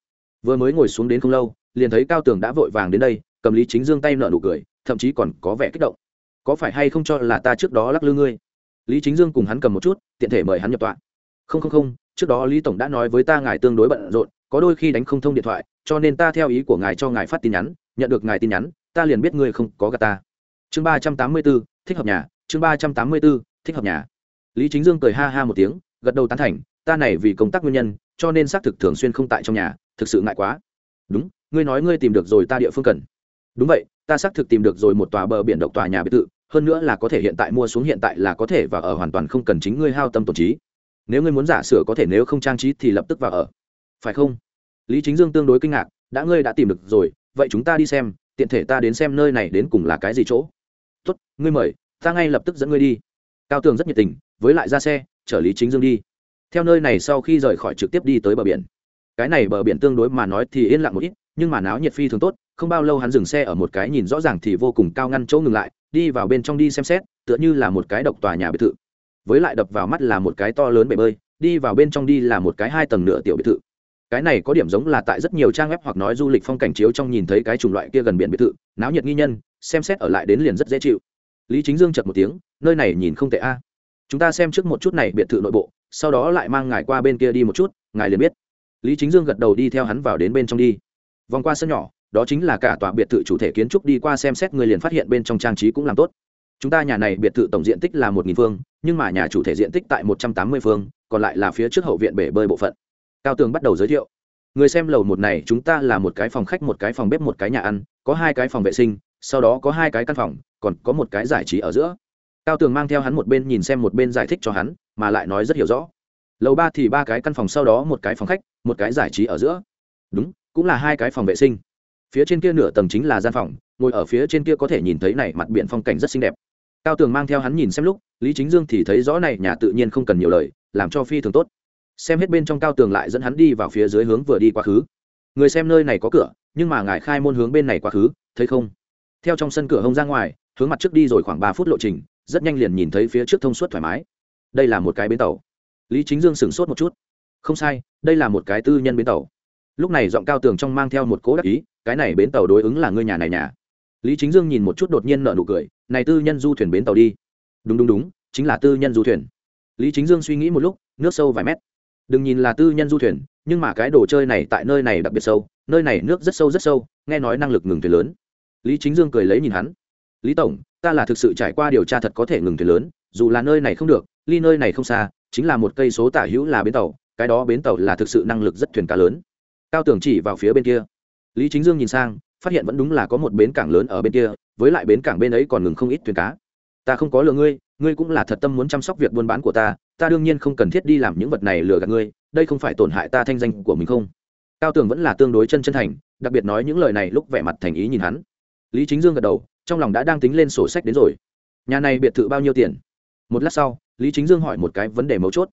A: Vừa mới ngồi xuống đến không lâu, liền thấy cao tường đã vội vàng đến đây, cầm lý chính dương tay nợ nụ cười thậm chí còn có vẻ kích động. Có phải hay không cho là ta trước đó lắc lư ngươi? Lý chính dương cùng hắn cầm một chút, tiện thể mời hắn nhập tọa. Không không không, trước đó lý tổng đã nói với ta ngài tương đối bận rộn, có đôi khi đánh không thông điện thoại, cho nên ta theo ý của ngài cho ngài phát tin nhắn, nhận được ngài tin nhắn, ta liền biết ngươi không có gà ta. Chương ba trăm tám mươi b ố thích hợp nhà, chương ba trăm tám mươi b ố thích hợp nhà. Lý chính dương cười ha ha một tiếng, gật đầu tán thành, ta này vì công tác nguyên nhân, cho nên xác thực thường xuyên không tại trong nhà, thực sự ngại quá. Đúng, ngươi nói ngươi tìm được rồi ta địa phương cần đúng vậy, ta xác thực tìm được rồi một tòa bờ biển độc tòa nhà biệt thự, hơn nữa là có thể hiện tại mua xuống hiện tại là có thể và ở hoàn toàn không cần chính ngươi hao tâm tổn trí. Nếu ngươi muốn giả sửa có thể nếu không trang trí thì lập tức vào ở. Phải không? Lý chính dương tương đối kinh ngạc, đã ngươi đã tìm được rồi, vậy chúng ta đi xem, tiện thể ta đến xem nơi này đến cùng là cái gì chỗ. Tốt, ngươi mời, ta ngay lập tức dẫn ngươi đi. Cao tường rất nhiệt tình, với lại ra xe, chở lý chính dương đi. Theo nơi này sau khi rời khỏi trực tiếp đi tới bờ biển. Cái này bờ biển tương đối mà nói thì yên lặng một ít, nhưng mà náo nhiệt phi thường tốt không bao lâu hắn dừng xe ở một cái nhìn rõ ràng thì vô cùng cao ngăn chỗ ngừng lại, đi vào bên trong đi xem xét, tựa như là một cái độc tòa nhà biệt thự. Với lại đập vào mắt là một cái to lớn bể bơi, đi vào bên trong đi là một cái hai tầng nửa tiểu biệt thự. Cái này có điểm giống là tại rất nhiều trang web hoặc nói du lịch phong cảnh chiếu trong nhìn thấy cái chủng loại kia gần biển biệt thự, náo nhiệt nghi nhân, xem xét ở lại đến liền rất dễ chịu. Lý chính dương chật một tiếng, nơi này nhìn không tệ a. Chúng ta xem trước một chút này biệt thự nội bộ, sau đó lại mang ngài qua bên kia đi một chút, ngài liền biết. Lý chính dương gật đầu đi theo hắn vào đến bên trong đi. Vòng qua sân nhỏ đó chính là cả tòa biệt thự chủ thể kiến trúc đi qua xem xét người liền phát hiện bên trong trang trí cũng làm tốt. Chúng ta nhà này biệt thự tổng diện tích là một nghìn phương, nhưng mà nhà chủ thể diện tích tại một trăm tám mươi phương, còn lại là phía trước hậu viện bể bơi bộ phận. Cao tường bắt đầu giới thiệu. Người xem lầu một này chúng ta là một cái phòng khách, một cái phòng bếp, một cái nhà ăn, có hai cái phòng vệ sinh, sau đó có hai cái căn phòng, còn có một cái giải trí ở giữa. Cao tường mang theo hắn một bên nhìn xem một bên giải thích cho hắn, mà lại nói rất hiểu rõ. Lầu ba thì ba cái căn phòng, sau đó một cái phòng khách, một cái giải trí ở giữa. Đúng, cũng là hai cái phòng vệ sinh phía trên kia nửa tầng chính là gian phòng, ngồi ở phía trên kia có thể nhìn thấy này mặt biển phong cảnh rất xinh đẹp. Cao tường mang theo hắn nhìn xem lúc, lý chính dương thì thấy rõ này nhà tự nhiên không cần nhiều lời, làm cho phi thường tốt. Xem hết bên trong cao tường lại dẫn hắn đi vào phía dưới hướng vừa đi quá khứ. Người xem nơi này có cửa, nhưng mà ngài khai môn hướng bên này quá khứ, thấy không? Theo trong sân cửa hông ra ngoài, hướng mặt trước đi rồi khoảng ba phút lộ trình, rất nhanh liền nhìn thấy phía trước thông suốt thoải mái. Đây là một cái bến tàu. Lý chính dương sửng sốt một chút. Không sai, đây là một cái tư nhân bến tàu. Lúc này giọng cao tường trong mang theo một cố đắc ý cái này bến tàu đối ứng là ngươi nhà này nhà. Lý chính dương nhìn một chút đột nhiên nợ nụ cười, này tư nhân du thuyền bến tàu đi. Đúng đúng đúng, chính là tư nhân du thuyền. Lý chính dương suy nghĩ một lúc, nước sâu vài mét. Đừng nhìn là tư nhân du thuyền, nhưng mà cái đồ chơi này tại nơi này đặc biệt sâu, nơi này nước rất sâu rất sâu, nghe nói năng lực ngừng thuyền lớn. Lý chính dương cười lấy nhìn hắn. Lý tổng, ta là thực sự trải qua điều tra thật có thể ngừng thuyền lớn, dù là nơi này không được, ly nơi này không xa, chính là một cây số tả hữu là bến tàu, cái đó bến tàu là thực sự năng lực rất thuyền cá lớn. Cao tưởng chỉ vào phía bên kia lý chính dương nhìn sang, phát hiện vẫn đúng là có một bến cảng lớn ở bên kia, với lại bến cảng bên ấy còn ngừng không ít thuyền cá. Ta không có lừa ngươi ngươi cũng là thật tâm muốn chăm sóc việc buôn bán của ta ta đương nhiên không cần thiết đi làm những vật này lừa gạt ngươi, đây không phải tổn hại ta thanh danh của mình không? Cao tường vẫn là tương đối chân chân thành, đặc biệt nói những lời này lúc vẻ mặt thành ý nhìn hắn. Lý chính dương gật đầu, trong lòng đã đang tính lên sổ sách đến rồi. Nhà này biệt thự bao nhiêu tiền? Một lát sau, lý chính dương hỏi một cái vấn đề mấu chốt.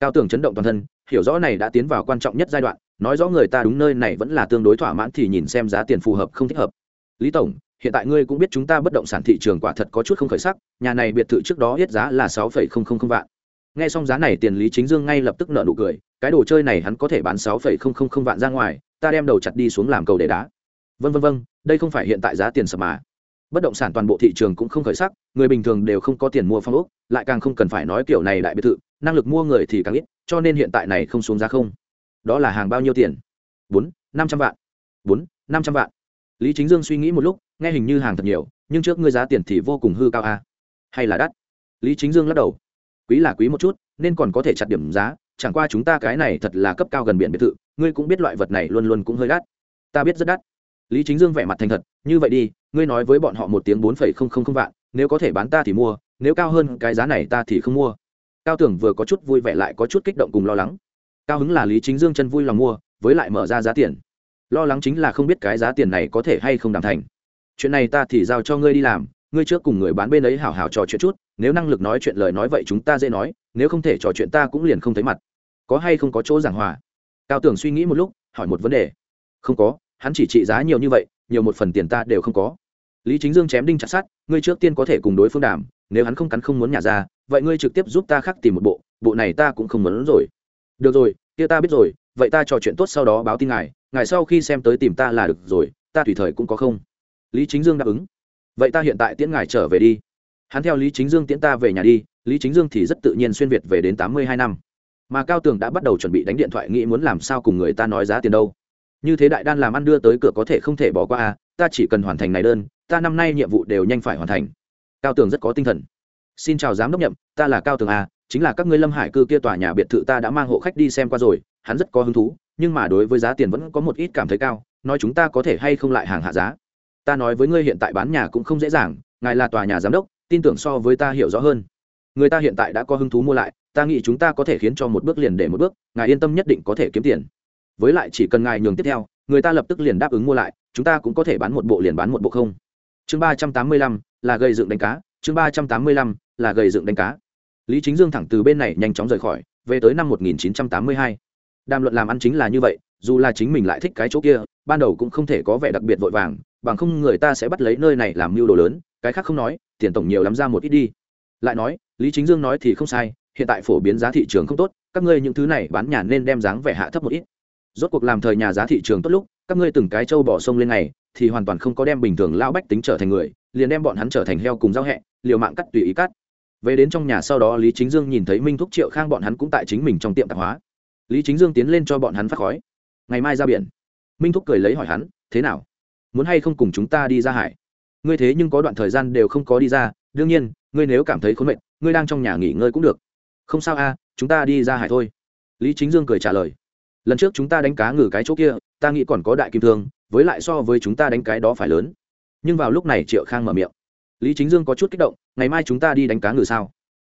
A: Cao tường chấn động toàn thân, hiểu rõ này đã tiến vào quan trọng nhất giai đoạn nói rõ người ta đúng nơi này vẫn là tương đối thỏa mãn thì nhìn xem giá tiền phù hợp không thích hợp. Lý tổng, hiện tại ngươi cũng biết chúng ta bất động sản thị trường quả thật có chút không khởi sắc, nhà này biệt thự trước đó hết giá là sáu phẩy không không không vạn. Nghe xong giá này, tiền lý chính dương ngay lập tức nợ nụ cười, cái đồ chơi này hắn có thể bán sáu phẩy không không không vạn ra ngoài, ta đem đầu chặt đi xuống làm cầu để đá. Vân vân vân, đây không phải hiện tại giá tiền sập mà. Bất động sản toàn bộ thị trường cũng không khởi sắc, người bình thường đều không có tiền mua phong ốc, lại càng không cần phải nói kiểu này đại biệt thự, năng lực mua người thì càng ít, cho nên hiện tại này không xuống giá không đó là hàng bao nhiêu tiền? Bốn, năm trăm vạn. Bốn, năm trăm vạn. Lý chính dương suy nghĩ một lúc, nghe hình như hàng thật nhiều, nhưng trước ngươi giá tiền thì vô cùng hư cao a à? hay là đắt? Lý chính dương lắc đầu. Quý là quý một chút, nên còn có thể chặt điểm giá, chẳng qua chúng ta cái này thật là cấp cao gần biển biệt thự, ngươi cũng biết loại vật này luôn luôn cũng hơi đắt. Ta biết rất đắt. Lý chính dương vẻ mặt thành thật, như vậy đi, ngươi nói với bọn họ một tiếng bốn phẩy không không không vạn, nếu có thể bán ta thì mua, nếu cao hơn cái giá này ta thì không mua. Cao tưởng vừa có chút vui vẻ lại có chút kích động cùng lo lắng cao hứng là lý chính dương chân vui lòng mua, với lại mở ra giá tiền. Lo lắng chính là không biết cái giá tiền này có thể hay không đảm thành. Chuyện này ta thì giao cho ngươi đi làm, ngươi trước cùng người bán bên ấy hảo hảo trò chuyện chút, nếu năng lực nói chuyện lời nói vậy chúng ta dễ nói, nếu không thể trò chuyện ta cũng liền không thấy mặt. Có hay không có chỗ giảng hòa? Cao tưởng suy nghĩ một lúc, hỏi một vấn đề. Không có, hắn chỉ trị giá nhiều như vậy, nhiều một phần tiền ta đều không có. Lý chính dương chém đinh chặt sát ngươi trước tiên có thể cùng đối phương đàm, nếu hắn không cắn không muốn nhả ra, vậy ngươi trực tiếp giúp ta khắc tìm một bộ bộ này ta cũng không muốn rồi được rồi, kia ta biết rồi, vậy ta trò chuyện tốt sau đó báo tin ngài ngài sau khi xem tới tìm ta là được rồi, ta tùy thời cũng có không? Lý chính dương đáp ứng. Vậy ta hiện tại tiễn ngài trở về đi. Hắn theo lý chính dương tiễn ta về nhà đi, lý chính dương thì rất tự nhiên xuyên việt về đến tám mươi hai năm. Mà cao tường đã bắt đầu chuẩn bị đánh điện thoại nghĩ muốn làm sao cùng người ta nói giá tiền đâu. Như thế đại đan làm ăn đưa tới cửa có thể không thể bỏ qua à ta chỉ cần hoàn thành này đơn, ta năm nay nhiệm vụ đều nhanh phải hoàn thành. Cao tường rất có tinh thần. Xin chào giám đốc nhậm, ta là cao tường a chính là các ngươi lâm hải cư kia tòa nhà biệt thự ta đã mang hộ khách đi xem qua rồi, hắn rất có hứng thú, nhưng mà đối với giá tiền vẫn có một ít cảm thấy cao, nói chúng ta có thể hay không lại hàng hạ giá. Ta nói với ngươi hiện tại bán nhà cũng không dễ dàng, ngài là tòa nhà giám đốc, tin tưởng so với ta hiểu rõ hơn. Người ta hiện tại đã có hứng thú mua lại, ta nghĩ chúng ta có thể khiến cho một bước liền để một bước, ngài yên tâm nhất định có thể kiếm tiền. Với lại chỉ cần ngài nhường tiếp theo, người ta lập tức liền đáp ứng mua lại, chúng ta cũng có thể bán một bộ liền bán một bộ không. Chương ba trăm tám mươi lăm, là gây dựng đánh cá, chương ba trăm tám mươi lăm, là gây dựng đánh cá lý chính dương thẳng từ bên này nhanh chóng rời khỏi, về tới năm một nghìn chín trăm tám mươi hai. Đàm luận làm ăn chính là như vậy, dù là chính mình lại thích cái chỗ kia, ban đầu cũng không thể có vẻ đặc biệt vội vàng, bằng không người ta sẽ bắt lấy nơi này làm mưu đồ lớn, cái khác không nói, tiền tổng nhiều lắm ra một ít đi. Lại nói, lý chính dương nói thì không sai, hiện tại phổ biến giá thị trường không tốt, các ngươi những thứ này bán nhà nên đem dáng vẻ hạ thấp một ít. Rốt cuộc làm thời nhà giá thị trường tốt lúc, các ngươi từng cái trâu bỏ sông lên này thì hoàn toàn không có đem bình thường lao bách tính trở thành người, liền đem bọn hắn trở thành heo cùng giao hẹ, liều mạng cắt tùy ý cắt về đến trong nhà sau đó lý chính dương nhìn thấy minh thúc triệu khang bọn hắn cũng tại chính mình trong tiệm tạp hóa. Lý chính dương tiến lên cho bọn hắn phát khói. Ngày mai ra biển. Minh thúc cười lấy hỏi hắn, thế nào? Muốn hay không cùng chúng ta đi ra hải? Ngươi thế nhưng có đoạn thời gian đều không có đi ra, đương nhiên, ngươi nếu cảm thấy khốn mệt, ngươi đang trong nhà nghỉ ngơi cũng được. Không sao a, chúng ta đi ra hải thôi. Lý chính dương cười trả lời. Lần trước chúng ta đánh cá ngừ cái chỗ kia, ta nghĩ còn có đại kim thương, với lại so với chúng ta đánh cái đó phải lớn. Nhưng vào lúc này triệu khang mở miệng lý chính dương có chút kích động, ngày mai chúng ta đi đánh cá ngừ sao.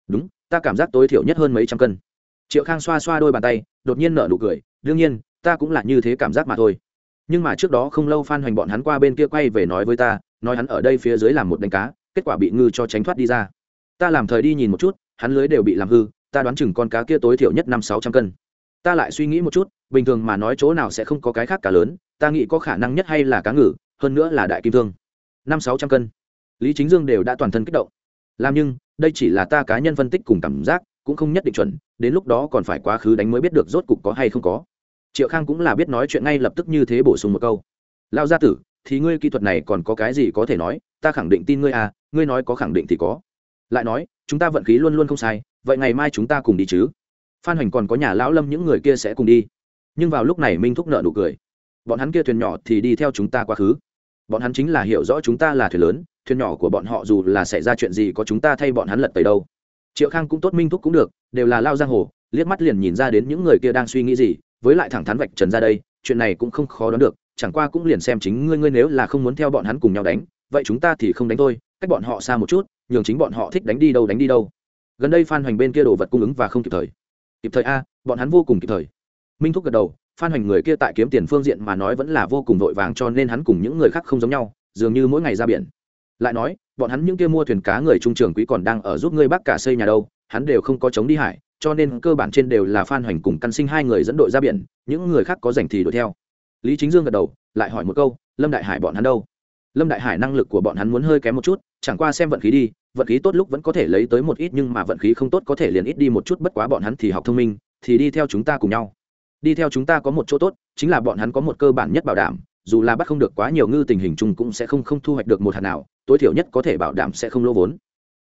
A: Đúng, ta cảm giác tối thiểu nhất hơn mấy trăm cân. Triệu khang xoa xoa đôi bàn tay, đột nhiên nở nụ cười, đương nhiên, ta cũng là như thế cảm giác mà thôi. Nhưng mà trước đó không lâu phan hoành bọn hắn qua bên kia quay về nói với ta, nói hắn ở đây phía dưới làm một đánh cá, kết quả bị ngư cho tránh thoát đi ra. Ta làm thời đi nhìn một chút, hắn lưới đều bị làm hư, ta đoán chừng con cá kia tối thiểu nhất năm sáu trăm cân. Ta lại suy nghĩ một chút, bình thường mà nói chỗ nào sẽ không có cái khác cá lớn, ta nghĩ có khả năng nhất hay là cá ngừ, hơn nữa là đại kim thương. Năm sáu trăm cân lý chính dương đều đã toàn thân kích động. Làm nhưng, đây chỉ là ta cá nhân phân tích cùng cảm giác, cũng không nhất định chuẩn, đến lúc đó còn phải quá khứ đánh mới biết được rốt cục có hay không có. Triệu khang cũng là biết nói chuyện ngay lập tức như thế bổ sung một câu. Lao gia tử, thì ngươi kỹ thuật này còn có cái gì có thể nói, ta khẳng định tin ngươi à ngươi nói có khẳng định thì có. Lại nói, chúng ta vận khí luôn luôn không sai, vậy ngày mai chúng ta cùng đi chứ. Phan hoành còn có nhà lão lâm những người kia sẽ cùng đi. Nhưng vào lúc này minh thúc nợ nụ cười. Bọn hắn kia thuyền nhỏ thì đi theo chúng ta quá khứ bọn hắn chính là hiểu rõ chúng ta là thuyền lớn, thuyền nhỏ của bọn họ dù là xảy ra chuyện gì có chúng ta thay bọn hắn lật tới đâu. Triệu khang cũng tốt, minh thúc cũng được, đều là lao giang hồ, liếc mắt liền nhìn ra đến những người kia đang suy nghĩ gì, với lại thẳng thắn vạch trần ra đây, chuyện này cũng không khó đoán được, chẳng qua cũng liền xem chính ngươi ngươi nếu là không muốn theo bọn hắn cùng nhau đánh, vậy chúng ta thì không đánh thôi, cách bọn họ xa một chút, nhường chính bọn họ thích đánh đi đâu đánh đi đâu. Gần đây phan hoành bên kia đồ vật cung ứng và không kịp thời. Kịp thời a, bọn hắn vô cùng kịp thời. Minh thúc gật đầu phan hoành người kia tại kiếm tiền phương diện mà nói vẫn là vô cùng vội vàng cho nên hắn cùng những người khác không giống nhau, dường như mỗi ngày ra biển. Lại nói, bọn hắn những kia mua thuyền cá người trung trường quý còn đang ở giúp ngươi bác cả xây nhà đâu, hắn đều không có chống đi hải, cho nên cơ bản trên đều là phan hoành cùng căn sinh hai người dẫn đội ra biển, những người khác có dành thì đuổi theo. Lý chính dương gật đầu, lại hỏi một câu, lâm đại hải bọn hắn đâu? Lâm đại hải năng lực của bọn hắn muốn hơi kém một chút, chẳng qua xem vận khí đi, vận khí tốt lúc vẫn có thể lấy tới một ít nhưng mà vận khí không tốt có thể liền ít đi một chút, bất quá bọn hắn thì học thông minh, thì đi theo chúng ta cùng nhau đi theo chúng ta có một chỗ tốt, chính là bọn hắn có một cơ bản nhất bảo đảm, dù là bắt không được quá nhiều ngư tình hình chung cũng sẽ không không thu hoạch được một hạt nào, tối thiểu nhất có thể bảo đảm sẽ không lỗ vốn.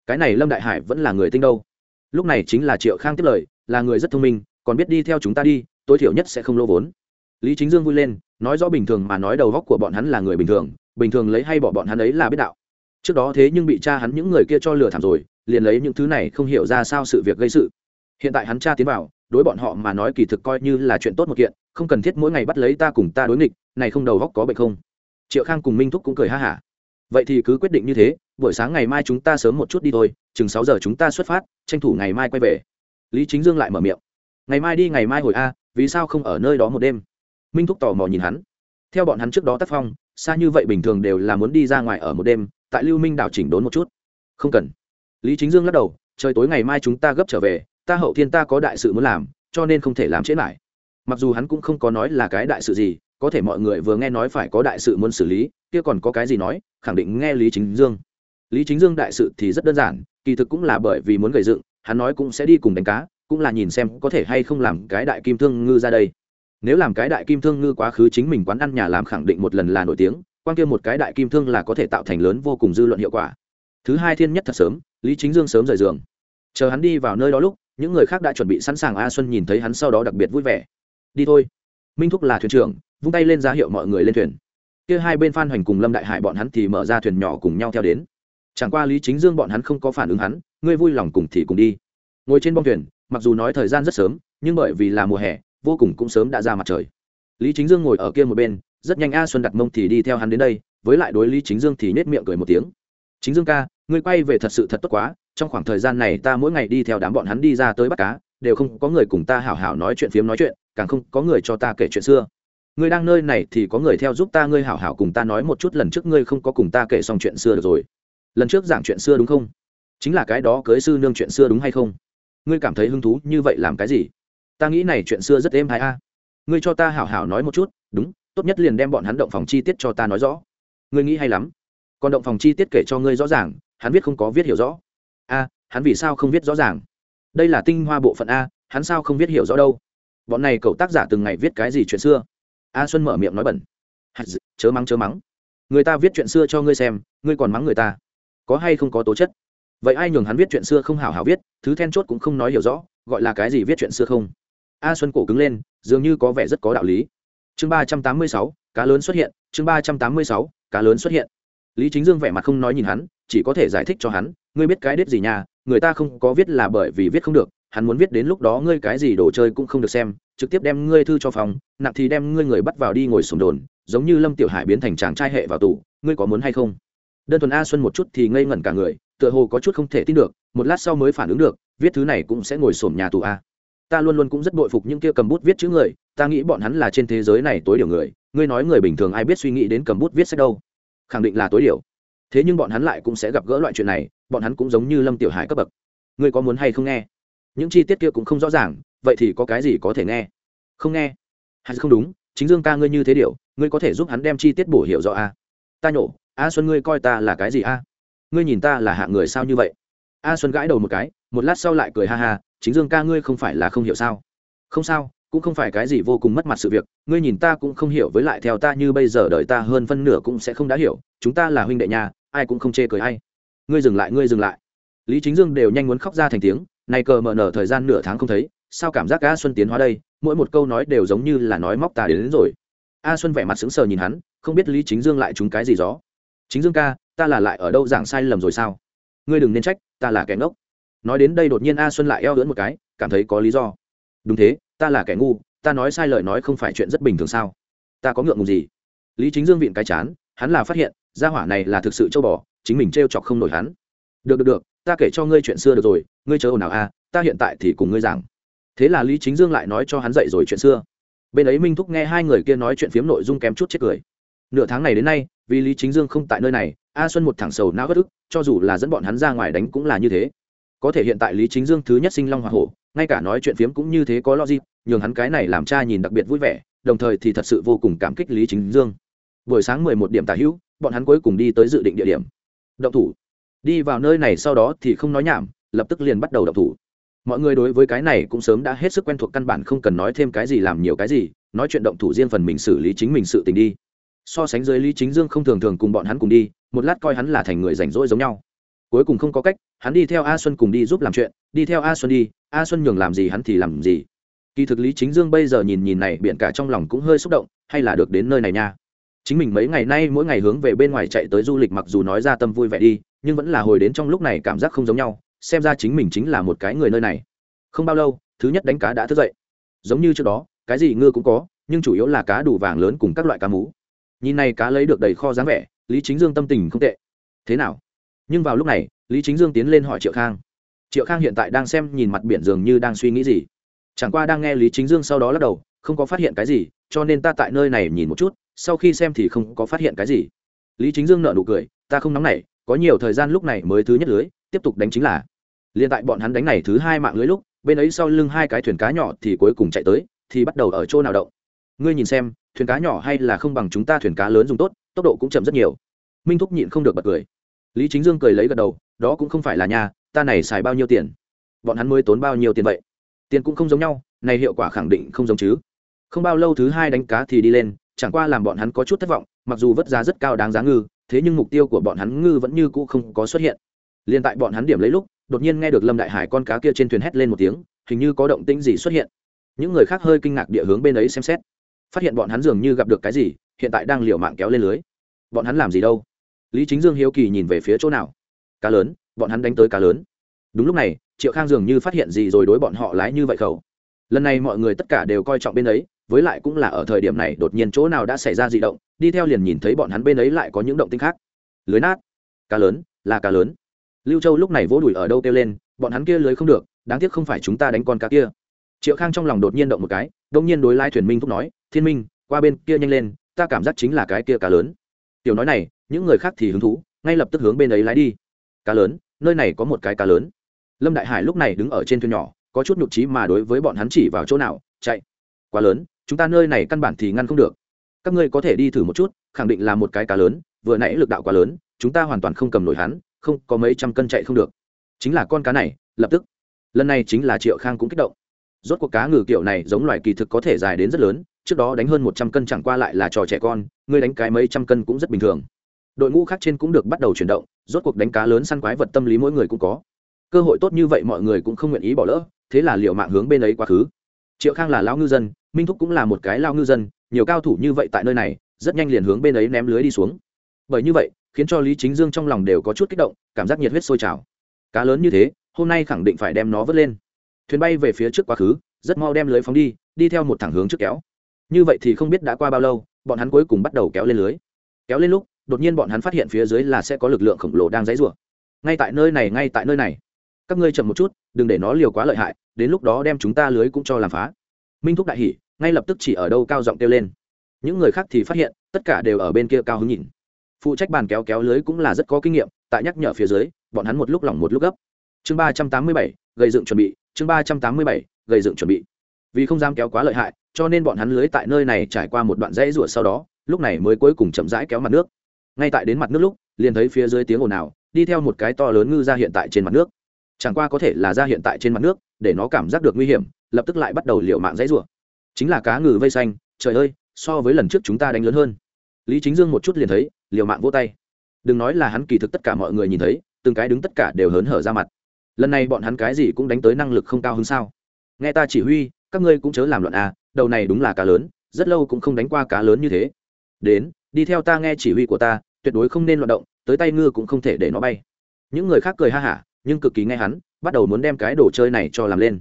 A: Cái này lâm đại hải vẫn là người tinh đâu. Lúc này chính là triệu khang tiếp lời, là người rất thông minh, còn biết đi theo chúng ta đi, tối thiểu nhất sẽ không lỗ vốn. Lý chính dương vui lên, nói rõ bình thường mà nói đầu góc của bọn hắn là người bình thường bình thường lấy hay bỏ bọn hắn ấy là biết đạo. Trước đó thế nhưng bị cha hắn những người kia cho lừa thảm rồi, liền lấy những thứ này không hiểu ra sao sự việc gây sự hiện tại hắn cha tiến vào, đối bọn họ mà nói kỳ thực coi như là chuyện tốt một kiện, không cần thiết mỗi ngày bắt lấy ta cùng ta đối nghịch, này không đầu góc có bệnh không? Triệu khang cùng minh thúc cũng cười ha hả. Vậy thì cứ quyết định như thế, buổi sáng ngày mai chúng ta sớm một chút đi thôi, chừng sáu giờ chúng ta xuất phát, tranh thủ ngày mai quay về. Lý chính dương lại mở miệng. Ngày mai đi, ngày mai hồi a, vì sao không ở nơi đó một đêm? Minh thúc tò mò nhìn hắn. Theo bọn hắn trước đó tác phong, xa như vậy bình thường đều là muốn đi ra ngoài ở một đêm, tại lưu minh đảo chỉnh đốn một chút. Không cần. Lý chính dương lắc đầu, trời tối ngày mai chúng ta gấp trở về ta hậu thiên ta có đại sự muốn làm, cho nên không thể làm chết lại. Mặc dù hắn cũng không có nói là cái đại sự gì, có thể mọi người vừa nghe nói phải có đại sự muốn xử lý, kia còn có cái gì nói, khẳng định nghe lý chính dương. Lý chính dương đại sự thì rất đơn giản, kỳ thực cũng là bởi vì muốn gầy dựng, hắn nói cũng sẽ đi cùng đánh cá, cũng là nhìn xem có thể hay không làm cái đại kim thương ngư ra đây. Nếu làm cái đại kim thương ngư quá khứ chính mình quán ăn nhà làm khẳng định một lần là nổi tiếng, quan kia một cái đại kim thương là có thể tạo thành lớn vô cùng dư luận hiệu quả. Thứ hai thiên nhất thật sớm, lý chính dương sớm rời giường. Chờ hắn đi vào nơi đó lúc những người khác đã chuẩn bị sẵn sàng a xuân nhìn thấy hắn sau đó đặc biệt vui vẻ. Đi thôi. Minh thúc là thuyền trưởng, vung tay lên ra hiệu mọi người lên thuyền. Kia hai bên phan hoành cùng lâm đại hải bọn hắn thì mở ra thuyền nhỏ cùng nhau theo đến. Chẳng qua lý chính dương bọn hắn không có phản ứng hắn, ngươi vui lòng cùng thì cùng đi. Ngồi trên bông thuyền, mặc dù nói thời gian rất sớm, nhưng bởi vì là mùa hè, vô cùng cũng sớm đã ra mặt trời. Lý chính dương ngồi ở kia một bên, rất nhanh a xuân đặt mông thì đi theo hắn đến đây, với lại đối lý chính dương thì nết miệng cười một tiếng. Chính dương ca, ngươi quay về thật sự thật tốt quá trong khoảng thời gian này ta mỗi ngày đi theo đám bọn hắn đi ra tới bắt cá, đều không có người cùng ta hảo hảo nói chuyện phiếm nói chuyện, càng không có người cho ta kể chuyện xưa. Ngươi đang nơi này thì có người theo giúp ta ngươi hảo hảo cùng ta nói một chút lần trước ngươi không có cùng ta kể xong chuyện xưa được rồi. Lần trước giảng chuyện xưa đúng không? Chính là cái đó cưới sư nương chuyện xưa đúng hay không? Ngươi cảm thấy hứng thú như vậy làm cái gì? Ta nghĩ này chuyện xưa rất êm hay a. Ngươi cho ta hảo hảo nói một chút, đúng, tốt nhất liền đem bọn hắn động phòng chi tiết cho ta nói rõ. Ngươi nghĩ hay lắm. Còn động phòng chi tiết kể cho ngươi rõ ràng, hắn viết không có viết hiểu rõ a, hắn vì sao không viết rõ ràng? Đây là tinh hoa bộ phận a, hắn sao không viết hiểu rõ đâu? Bọn này cậu tác giả từng ngày viết cái gì chuyện xưa? A xuân mở miệng nói bẩn. Chớ mắng chớ mắng. Người ta viết chuyện xưa cho ngươi xem, ngươi còn mắng người ta. Có hay không có tố chất? Vậy ai nhường hắn viết chuyện xưa không hảo hảo viết, thứ then chốt cũng không nói hiểu rõ, gọi là cái gì viết chuyện xưa không? A xuân cổ cứng lên, dường như có vẻ rất có đạo lý. Chương ba trăm tám mươi sáu, cá lớn xuất hiện, chương ba trăm tám mươi sáu, cá lớn xuất hiện. Lý chính dương vẻ mặt không nói nhìn hắn chỉ có thể giải thích cho hắn, ngươi biết cái đếp gì nhà người ta không có viết là bởi vì viết không được, hắn muốn viết đến lúc đó ngươi cái gì đồ chơi cũng không được xem, trực tiếp đem ngươi thư cho phòng, nặng thì đem ngươi người bắt vào đi ngồi sùng đồn, giống như lâm tiểu hải biến thành chàng trai hệ vào tù, ngươi có muốn hay không? Đơn thuần a xuân một chút thì ngây ngẩn cả người, tựa hồ có chút không thể tin được, một lát sau mới phản ứng được, viết thứ này cũng sẽ ngồi sổm nhà tù a. Ta luôn luôn cũng rất bội phục những kia cầm bút viết chữ người, ta nghĩ bọn hắn là trên thế giới này tối điều người, ngươi nói người bình thường ai biết suy nghĩ đến cầm bút viết sách đâu? Khẳng định là tối điều thế nhưng bọn hắn lại cũng sẽ gặp gỡ loại chuyện này, bọn hắn cũng giống như lâm tiểu hải cấp bậc. Ngươi có muốn hay không nghe? Những chi tiết kia cũng không rõ ràng, vậy thì có cái gì có thể nghe? Không nghe. Hay không đúng, chính dương ca ngươi như thế điều ngươi có thể giúp hắn đem chi tiết bổ hiểu rõ a? Ta nhổ, a xuân ngươi coi ta là cái gì a? Ngươi nhìn ta là hạ người sao như vậy? A xuân gãi đầu một cái, một lát sau lại cười ha ha, chính dương ca ngươi không phải là không hiểu sao? Không sao, cũng không phải cái gì vô cùng mất mặt sự việc, ngươi nhìn ta cũng không hiểu với lại theo ta như bây giờ đợi ta hơn phân nửa cũng sẽ không đã hiểu, chúng ta là huynh đệ nhà ai cũng không chê cười hay. Ngươi dừng lại ngươi dừng lại. Lý chính dương đều nhanh muốn khóc ra thành tiếng này cờ mờ nở thời gian nửa tháng không thấy sao cảm giác a xuân tiến hóa đây mỗi một câu nói đều giống như là nói móc ta đến, đến rồi. A xuân vẻ mặt sững sờ nhìn hắn không biết lý chính dương lại trúng cái gì đó. chính dương ca ta là lại ở đâu giảng sai lầm rồi sao? Ngươi đừng nên trách ta là kẻ ngốc. Nói đến đây đột nhiên a xuân lại eo lưỡn một cái cảm thấy có lý do. Đúng thế ta là kẻ ngu ta nói sai lời nói không phải chuyện rất bình thường sao? Ta có ngượng ngùng gì? Lý chính dương viện cái chán hắn là phát hiện gia hỏa này là thực sự châu bò, chính mình t chọc không nổi hắn. Được được được, ta kể cho ngươi chuyện xưa được rồi, ngươi chờ ồn nào a, ta hiện tại thì cùng ngươi giảng. Thế là lý chính dương lại nói cho hắn dậy rồi chuyện xưa. Bên ấy minh thúc nghe hai người kia nói chuyện phiếm nội dung kém chút chết cười. Nửa tháng này đến nay, vì lý chính dương không tại nơi này, a xuân một thẳng sầu não bất ức, cho dù là dẫn bọn hắn ra ngoài đánh cũng là như thế. Có thể hiện tại lý chính dương thứ nhất sinh long hoa hổ, ngay cả nói chuyện phiếm cũng như thế có logic, nhường hắn cái này làm cha nhìn đặc biệt vui vẻ, đồng thời thì thật sự vô cùng cảm kích lý chính dương. Buổi sáng mười một điểm tả hữu bọn hắn cuối cùng đi tới dự định địa điểm. Động thủ. Đi vào nơi này sau đó thì không nói nhảm, lập tức liền bắt đầu động thủ. Mọi người đối với cái này cũng sớm đã hết sức quen thuộc, căn bản không cần nói thêm cái gì làm nhiều cái gì, nói chuyện động thủ riêng phần mình xử lý chính mình sự tình đi. So sánh dưới lý chính dương không thường thường cùng bọn hắn cùng đi, một lát coi hắn là thành người rảnh rỗi giống nhau. Cuối cùng không có cách, hắn đi theo a xuân cùng đi giúp làm chuyện, đi theo a xuân đi, a xuân nhường làm gì hắn thì làm gì. Kỳ thực lý chính dương bây giờ nhìn nhìn này biện cả trong lòng cũng hơi xúc động, hay là được đến nơi này nha chính mình mấy ngày nay mỗi ngày hướng về bên ngoài chạy tới du lịch mặc dù nói ra tâm vui vẻ đi, nhưng vẫn là hồi đến trong lúc này cảm giác không giống nhau, xem ra chính mình chính là một cái người nơi này. Không bao lâu, thứ nhất đánh cá đã thức dậy. Giống như trước đó, cái gì ngư cũng có, nhưng chủ yếu là cá đủ vàng lớn cùng các loại cá mú. Nhìn này cá lấy được đầy kho dáng vẻ, lý chính dương tâm tình không tệ. Thế nào? Nhưng vào lúc này, lý chính dương tiến lên hỏi triệu khang. Triệu khang hiện tại đang xem nhìn mặt biển dường như đang suy nghĩ gì. Chẳng qua đang nghe lý chính dương sau đó lắc đầu, không có phát hiện cái gì, cho nên ta tại nơi này nhìn một chút sau khi xem thì không có phát hiện cái gì. Lý chính dương nợ nụ cười, ta không nóng nảy, có nhiều thời gian lúc này mới thứ nhất lưới, tiếp tục đánh chính là. Liền tại bọn hắn đánh này thứ hai mạng lưới lúc, bên ấy sau lưng hai cái thuyền cá nhỏ thì cuối cùng chạy tới, thì bắt đầu ở chỗ nào động. Ngươi nhìn xem, thuyền cá nhỏ hay là không bằng chúng ta thuyền cá lớn dùng tốt, tốc độ cũng chậm rất nhiều. Minh thúc nhịn không được bật cười. Lý chính dương cười lấy gật đầu, đó cũng không phải là nhà, ta này xài bao nhiêu tiền? Bọn hắn mới tốn bao nhiêu tiền vậy? Tiền cũng không giống nhau, này hiệu quả khẳng định không giống chứ. Không bao lâu thứ hai đánh cá thì đi lên chẳng qua làm bọn hắn có chút thất vọng, mặc dù vất giá rất cao đáng giá ngư, thế nhưng mục tiêu của bọn hắn ngư vẫn như cũ không có xuất hiện. Liền tại bọn hắn điểm lấy lúc, đột nhiên nghe được lâm đại hải con cá kia trên thuyền hét lên một tiếng, hình như có động tĩnh gì xuất hiện. Những người khác hơi kinh ngạc địa hướng bên ấy xem xét. Phát hiện bọn hắn dường như gặp được cái gì, hiện tại đang liều mạng kéo lên lưới. Bọn hắn làm gì đâu? Lý chính dương hiếu kỳ nhìn về phía chỗ nào? Cá lớn, bọn hắn đánh tới cá lớn. Đúng lúc này, triệu khang dường như phát hiện gì rồi đối bọn họ lái như vậy khẩu. Lần này mọi người tất cả đều coi trọng bên ấy với lại cũng là ở thời điểm này đột nhiên chỗ nào đã xảy ra dị động, đi theo liền nhìn thấy bọn hắn bên ấy lại có những động tinh khác. Lưới nát. Cá lớn, là cá lớn. Lưu châu lúc này vỗ đùi ở đâu kêu lên, bọn hắn kia lưới không được, đáng tiếc không phải chúng ta đánh con cá kia. Triệu khang trong lòng đột nhiên động một cái, đông nhiên đối lai thuyền minh thúc nói, thiên minh, qua bên kia nhanh lên, ta cảm giác chính là cái kia cá lớn. Tiểu nói này, những người khác thì hứng thú, ngay lập tức hướng bên ấy lái đi. Cá lớn, nơi này có một cái cá lớn. Lâm đại hải lúc này đứng ở trên thuyền nhỏ, có chút nhục trí mà đối với bọn hắn chỉ vào chỗ nào, chạy. Quá lớn chúng ta nơi này căn bản thì ngăn không được. Các ngươi có thể đi thử một chút, khẳng định là một cái cá lớn, vừa nãy lực đạo quá lớn, chúng ta hoàn toàn không cầm nổi hắn, không, có mấy trăm cân chạy không được. Chính là con cá này, lập tức. Lần này chính là triệu khang cũng kích động. Rốt cuộc cá ngừ kiểu này giống loài kỳ thực có thể dài đến rất lớn, trước đó đánh hơn một trăm cân chẳng qua lại là trò trẻ con, ngươi đánh cái mấy trăm cân cũng rất bình thường. Đội ngũ khác trên cũng được bắt đầu chuyển động, rốt cuộc đánh cá lớn săn quái vật tâm lý mỗi người cũng có. Cơ hội tốt như vậy mọi người cũng không nguyện ý bỏ lỡ, thế là liệu mạng hướng bên ấy quá khứ. Triệu khang là lão ngư dân minh thúc cũng là một cái lao ngư dân, nhiều cao thủ như vậy tại nơi này, rất nhanh liền hướng bên ấy ném lưới đi xuống. Bởi như vậy, khiến cho lý chính dương trong lòng đều có chút kích động, cảm giác nhiệt huyết sôi trào. Cá lớn như thế, hôm nay khẳng định phải đem nó vớt lên. Thuyền bay về phía trước quá khứ, rất mau đem lưới phóng đi đi theo một thẳng hướng trước kéo. Như vậy thì không biết đã qua bao lâu, bọn hắn cuối cùng bắt đầu kéo lên lưới. Kéo lên lúc, đột nhiên bọn hắn phát hiện phía dưới là sẽ có lực lượng khổng lồ đang dãy rủa. Ngay tại nơi này, ngay tại nơi này. Các ngươi chậm một chút, đừng để nó liều quá lợi hại, đến lúc đó đem chúng ta lưới cũng cho làm phá minh thúc đại hỉ, ngay lập tức chỉ ở đâu cao giọng kêu lên. Những người khác thì phát hiện, tất cả đều ở bên kia cao hứng nhìn. Phụ trách bàn kéo kéo lưới cũng là rất có kinh nghiệm, tại nhắc nhở phía dưới, bọn hắn một lúc lỏng một lúc gấp. Chương ba trăm tám mươi bảy, gây dựng chuẩn bị, chương ba trăm tám mươi bảy, gây dựng chuẩn bị. Vì không dám kéo quá lợi hại, cho nên bọn hắn lưới tại nơi này trải qua một đoạn dãy rủa sau đó, lúc này mới cuối cùng chậm rãi kéo mặt nước. Ngay tại đến mặt nước lúc, liền thấy phía dưới tiếng ồn ào, đi theo một cái to lớn ngư ra hiện tại trên mặt nước chẳng qua có thể là ra hiện tại trên mặt nước, để nó cảm giác được nguy hiểm, lập tức lại bắt đầu liệu mạng dãy rủa. Chính là cá ngừ vây xanh, trời ơi, so với lần trước chúng ta đánh lớn hơn. Lý chính dương một chút liền thấy, liều mạng vô tay. Đừng nói là hắn kỳ thực tất cả mọi người nhìn thấy, từng cái đứng tất cả đều hớn hở ra mặt. Lần này bọn hắn cái gì cũng đánh tới năng lực không cao hơn sao? Nghe ta chỉ huy, các ngươi cũng chớ làm loạn à đầu này đúng là cá lớn, rất lâu cũng không đánh qua cá lớn như thế. Đến, đi theo ta nghe chỉ huy của ta, tuyệt đối không nên loạn động, tới tay ngư cũng không thể để nó bay. Những người khác cười ha hả nhưng cực kỳ nghe hắn, bắt đầu muốn đem cái đồ chơi này cho làm lên.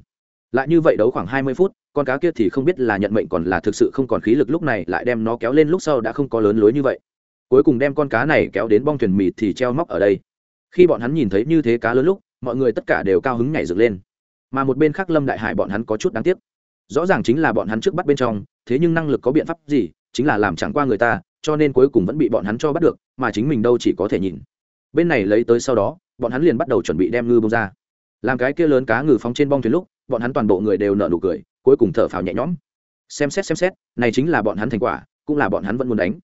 A: Lại như vậy đấu khoảng hai mươi phút, con cá kia thì không biết là nhận mệnh còn là thực sự không còn khí lực lúc này lại đem nó kéo lên lúc sau đã không có lớn lối như vậy. Cuối cùng đem con cá này kéo đến bong thuyền mịt thì treo móc ở đây. Khi bọn hắn nhìn thấy như thế cá lớn lúc, mọi người tất cả đều cao hứng nhảy dựng lên. Mà một bên khác lâm đại hải bọn hắn có chút đáng tiếc. Rõ ràng chính là bọn hắn trước bắt bên trong, thế nhưng năng lực có biện pháp gì, chính là làm chẳng qua người ta, cho nên cuối cùng vẫn bị bọn hắn cho bắt được, mà chính mình đâu chỉ có thể nhìn. Bên này lấy tới sau đó bọn hắn liền bắt đầu chuẩn bị đem ngư bông ra. Làm cái kia lớn cá ngừ phóng trên bong thuyền lúc, bọn hắn toàn bộ người đều nở nụ cười, cuối cùng thở phào nhẹ nhõm. Xem xét xem xét, này chính là bọn hắn thành quả, cũng là bọn hắn vẫn muốn đánh.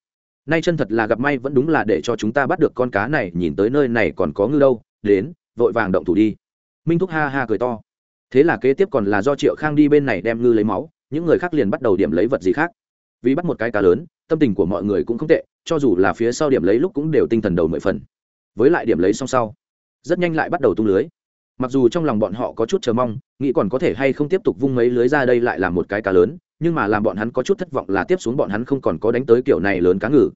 A: Nay chân thật là gặp may vẫn đúng là để cho chúng ta bắt được con cá này, nhìn tới nơi này còn có ngư đâu, đến, vội vàng động thủ đi. Minh thúc ha ha cười to. Thế là kế tiếp còn là do triệu khang đi bên này đem ngư lấy máu, những người khác liền bắt đầu điểm lấy vật gì khác. Vì bắt một cái cá lớn, tâm tình của mọi người cũng không tệ, cho dù là phía sau điểm lấy lúc cũng đều tinh thần đầu mười phần. Với lại điểm lấy xong sau rất nhanh lại bắt đầu tung lưới. Mặc dù trong lòng bọn họ có chút chờ mong, nghĩ còn có thể hay không tiếp tục vung mấy lưới ra đây lại là một cái cá lớn, nhưng mà làm bọn hắn có chút thất vọng là tiếp xuống bọn hắn không còn có đánh tới kiểu này lớn cá ngừ.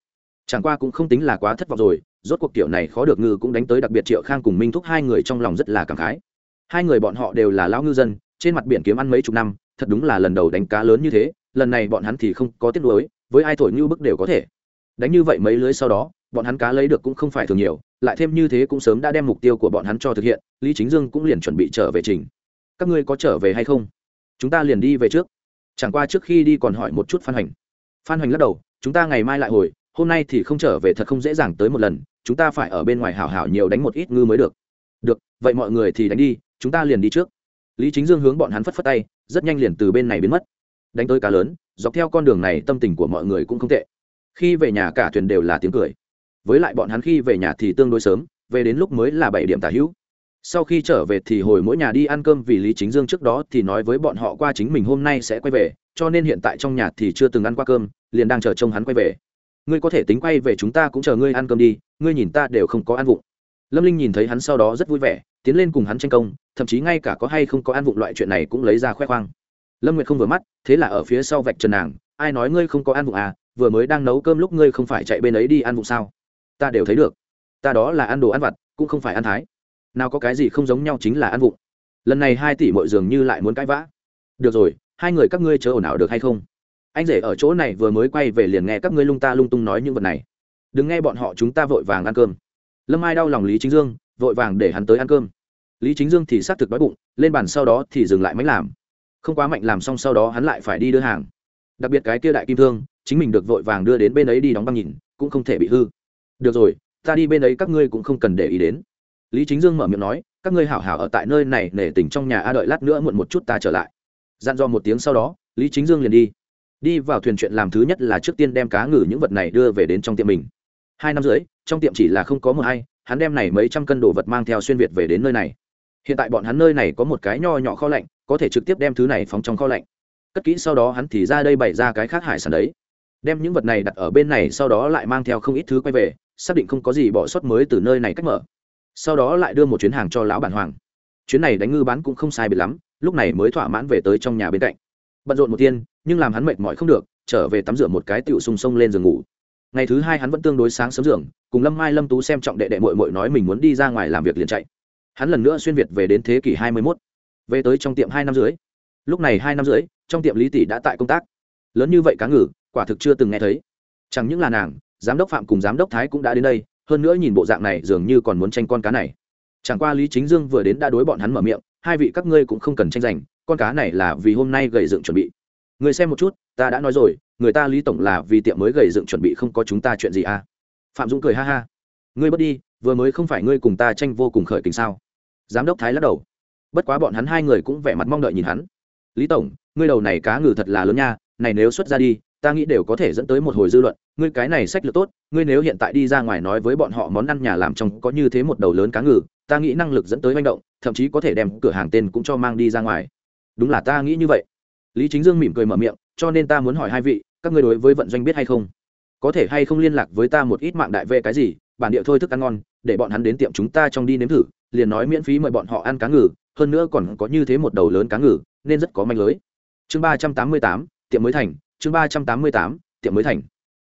A: Chẳng qua cũng không tính là quá thất vọng rồi, rốt cuộc kiểu này khó được ngư cũng đánh tới đặc biệt triệu khang cùng minh thúc hai người trong lòng rất là cảm khái. Hai người bọn họ đều là lão ngư dân, trên mặt biển kiếm ăn mấy chục năm, thật đúng là lần đầu đánh cá lớn như thế, lần này bọn hắn thì không có tiếc nuối, với ai thổi như bức đều có thể. Đánh như vậy mấy lưới sau đó bọn hắn cá lấy được cũng không phải thường nhiều, lại thêm như thế cũng sớm đã đem mục tiêu của bọn hắn cho thực hiện, lý chính dương cũng liền chuẩn bị trở về trình. Các ngươi có trở về hay không? Chúng ta liền đi về trước. Chẳng qua trước khi đi còn hỏi một chút phan hoành. Phan hoành lắc đầu, chúng ta ngày mai lại hồi, hôm nay thì không trở về thật không dễ dàng tới một lần, chúng ta phải ở bên ngoài hảo hảo nhiều đánh một ít ngư mới được. Được, vậy mọi người thì đánh đi, chúng ta liền đi trước. Lý chính dương hướng bọn hắn phất phất tay, rất nhanh liền từ bên này biến mất. Đánh tới cá lớn, dọc theo con đường này tâm tình của mọi người cũng không tệ. Khi về nhà cả thuyền đều là tiếng cười với lại bọn hắn khi về nhà thì tương đối sớm, về đến lúc mới là bảy điểm tả hữu. Sau khi trở về thì hồi mỗi nhà đi ăn cơm vì lý chính dương trước đó thì nói với bọn họ qua chính mình hôm nay sẽ quay về, cho nên hiện tại trong nhà thì chưa từng ăn qua cơm, liền đang chờ trông hắn quay về. Ngươi có thể tính quay về chúng ta cũng chờ ngươi ăn cơm đi, ngươi nhìn ta đều không có ăn vụng. Lâm linh nhìn thấy hắn sau đó rất vui vẻ, tiến lên cùng hắn tranh công, thậm chí ngay cả có hay không có ăn vụng loại chuyện này cũng lấy ra khoe khoang. Lâm nguyệt không vừa mắt, thế là ở phía sau vạch trần nàng, ai nói ngươi không có ăn vụng à? Vừa mới đang nấu cơm lúc ngươi không phải chạy bên ấy đi ăn vụng sao? Ta đều thấy được. Ta đó là ăn đồ ăn vặt, cũng không phải ăn thái. Nào có cái gì không giống nhau chính là ăn vụng. Lần này hai tỷ mọi dường như lại muốn cãi vã. Được rồi, hai người các ngươi chớ ồn ào được hay không? Anh rể ở chỗ này vừa mới quay về liền nghe các ngươi lung ta lung tung nói những vật này. Đừng nghe bọn họ chúng ta vội vàng ăn cơm. Lâm ai đau lòng lý chính dương, vội vàng để hắn tới ăn cơm. Lý chính dương thì xác thực đói bụng, lên bàn sau đó thì dừng lại máy làm. Không quá mạnh làm xong sau đó hắn lại phải đi đưa hàng. Đặc biệt cái kia đại kim thương, chính mình được vội vàng đưa đến bên ấy đi đóng băng nhìn, cũng không thể bị hư được rồi ta đi bên ấy các ngươi cũng không cần để ý đến. Lý chính dương mở miệng nói các ngươi hảo hảo ở tại nơi này nể tình trong nhà a đợi lát nữa muộn một chút ta trở lại. Dặn dò một tiếng sau đó lý chính dương liền đi. Đi vào thuyền chuyện làm thứ nhất là trước tiên đem cá ngừ những vật này đưa về đến trong tiệm mình. Hai năm rưỡi, trong tiệm chỉ là không có một hay hắn đem này mấy trăm cân đồ vật mang theo xuyên việt về đến nơi này. Hiện tại bọn hắn nơi này có một cái nho nhỏ kho lạnh có thể trực tiếp đem thứ này phóng trong kho lạnh. Cất kỹ sau đó hắn thì ra đây bày ra cái khác hải sản đấy. Đem những vật này đặt ở bên này sau đó lại mang theo không ít thứ quay về xác định không có gì bỏ sót mới từ nơi này cách mở. Sau đó lại đưa một chuyến hàng cho lão bản hoàng. Chuyến này đánh ngư bán cũng không sai biệt lắm, lúc này mới thỏa mãn về tới trong nhà bên cạnh. Bận rộn một tiên, nhưng làm hắn mệt mỏi không được, trở về tắm rửa một cái tựu sung sông lên giường ngủ. Ngày thứ hai hắn vẫn tương đối sáng sớm giường, cùng lâm mai lâm tú xem trọng đệ đệ mội mội nói mình muốn đi ra ngoài làm việc liền chạy. Hắn lần nữa xuyên việt về đến thế kỷ hai mươi mốt. Về tới trong tiệm hai năm dưới lúc này hai năm dưới trong tiệm lý tỷ đã tại công tác. Lớn như vậy cá ngừ, quả thực chưa từng nghe thấy. Chẳng những là nàng giám đốc phạm cùng giám đốc thái cũng đã đến đây, hơn nữa nhìn bộ dạng này dường như còn muốn tranh con cá này. Chẳng qua lý chính dương vừa đến đã đối bọn hắn mở miệng, hai vị các ngươi cũng không cần tranh giành, con cá này là vì hôm nay gầy dựng chuẩn bị. Người xem một chút, ta đã nói rồi, người ta lý tổng là vì tiệm mới gầy dựng chuẩn bị không có chúng ta chuyện gì à? Phạm dũng cười ha ha. Ngươi bớt đi, vừa mới không phải ngươi cùng ta tranh vô cùng khởi tình sao? Giám đốc thái lắc đầu. Bất quá bọn hắn hai người cũng vẻ mặt mong đợi nhìn hắn. Lý tổng, ngươi đầu này cá ngừ thật là lớn nha, này nếu xuất ra đi ta nghĩ đều có thể dẫn tới một hồi dư luận. Ngươi cái này sách lược tốt, ngươi nếu hiện tại đi ra ngoài nói với bọn họ món ăn nhà làm trong có như thế một đầu lớn cá ngừ, ta nghĩ năng lực dẫn tới manh động, thậm chí có thể đem cửa hàng tên cũng cho mang đi ra ngoài. Đúng là ta nghĩ như vậy. Lý chính dương mỉm cười mở miệng, cho nên ta muốn hỏi hai vị, các ngươi đối với vận doanh biết hay không? Có thể hay không liên lạc với ta một ít mạng đại vệ cái gì, bản địa thôi thức ăn ngon, để bọn hắn đến tiệm chúng ta trong đi nếm thử, liền nói miễn phí mời bọn họ ăn cá ngừ, hơn nữa còn có như thế một đầu lớn cá ngừ, nên rất có manh lưới. Chương ba trăm tám mươi tám, tiệm mới thành chương ba trăm tám mươi tám, tiệm mới thành.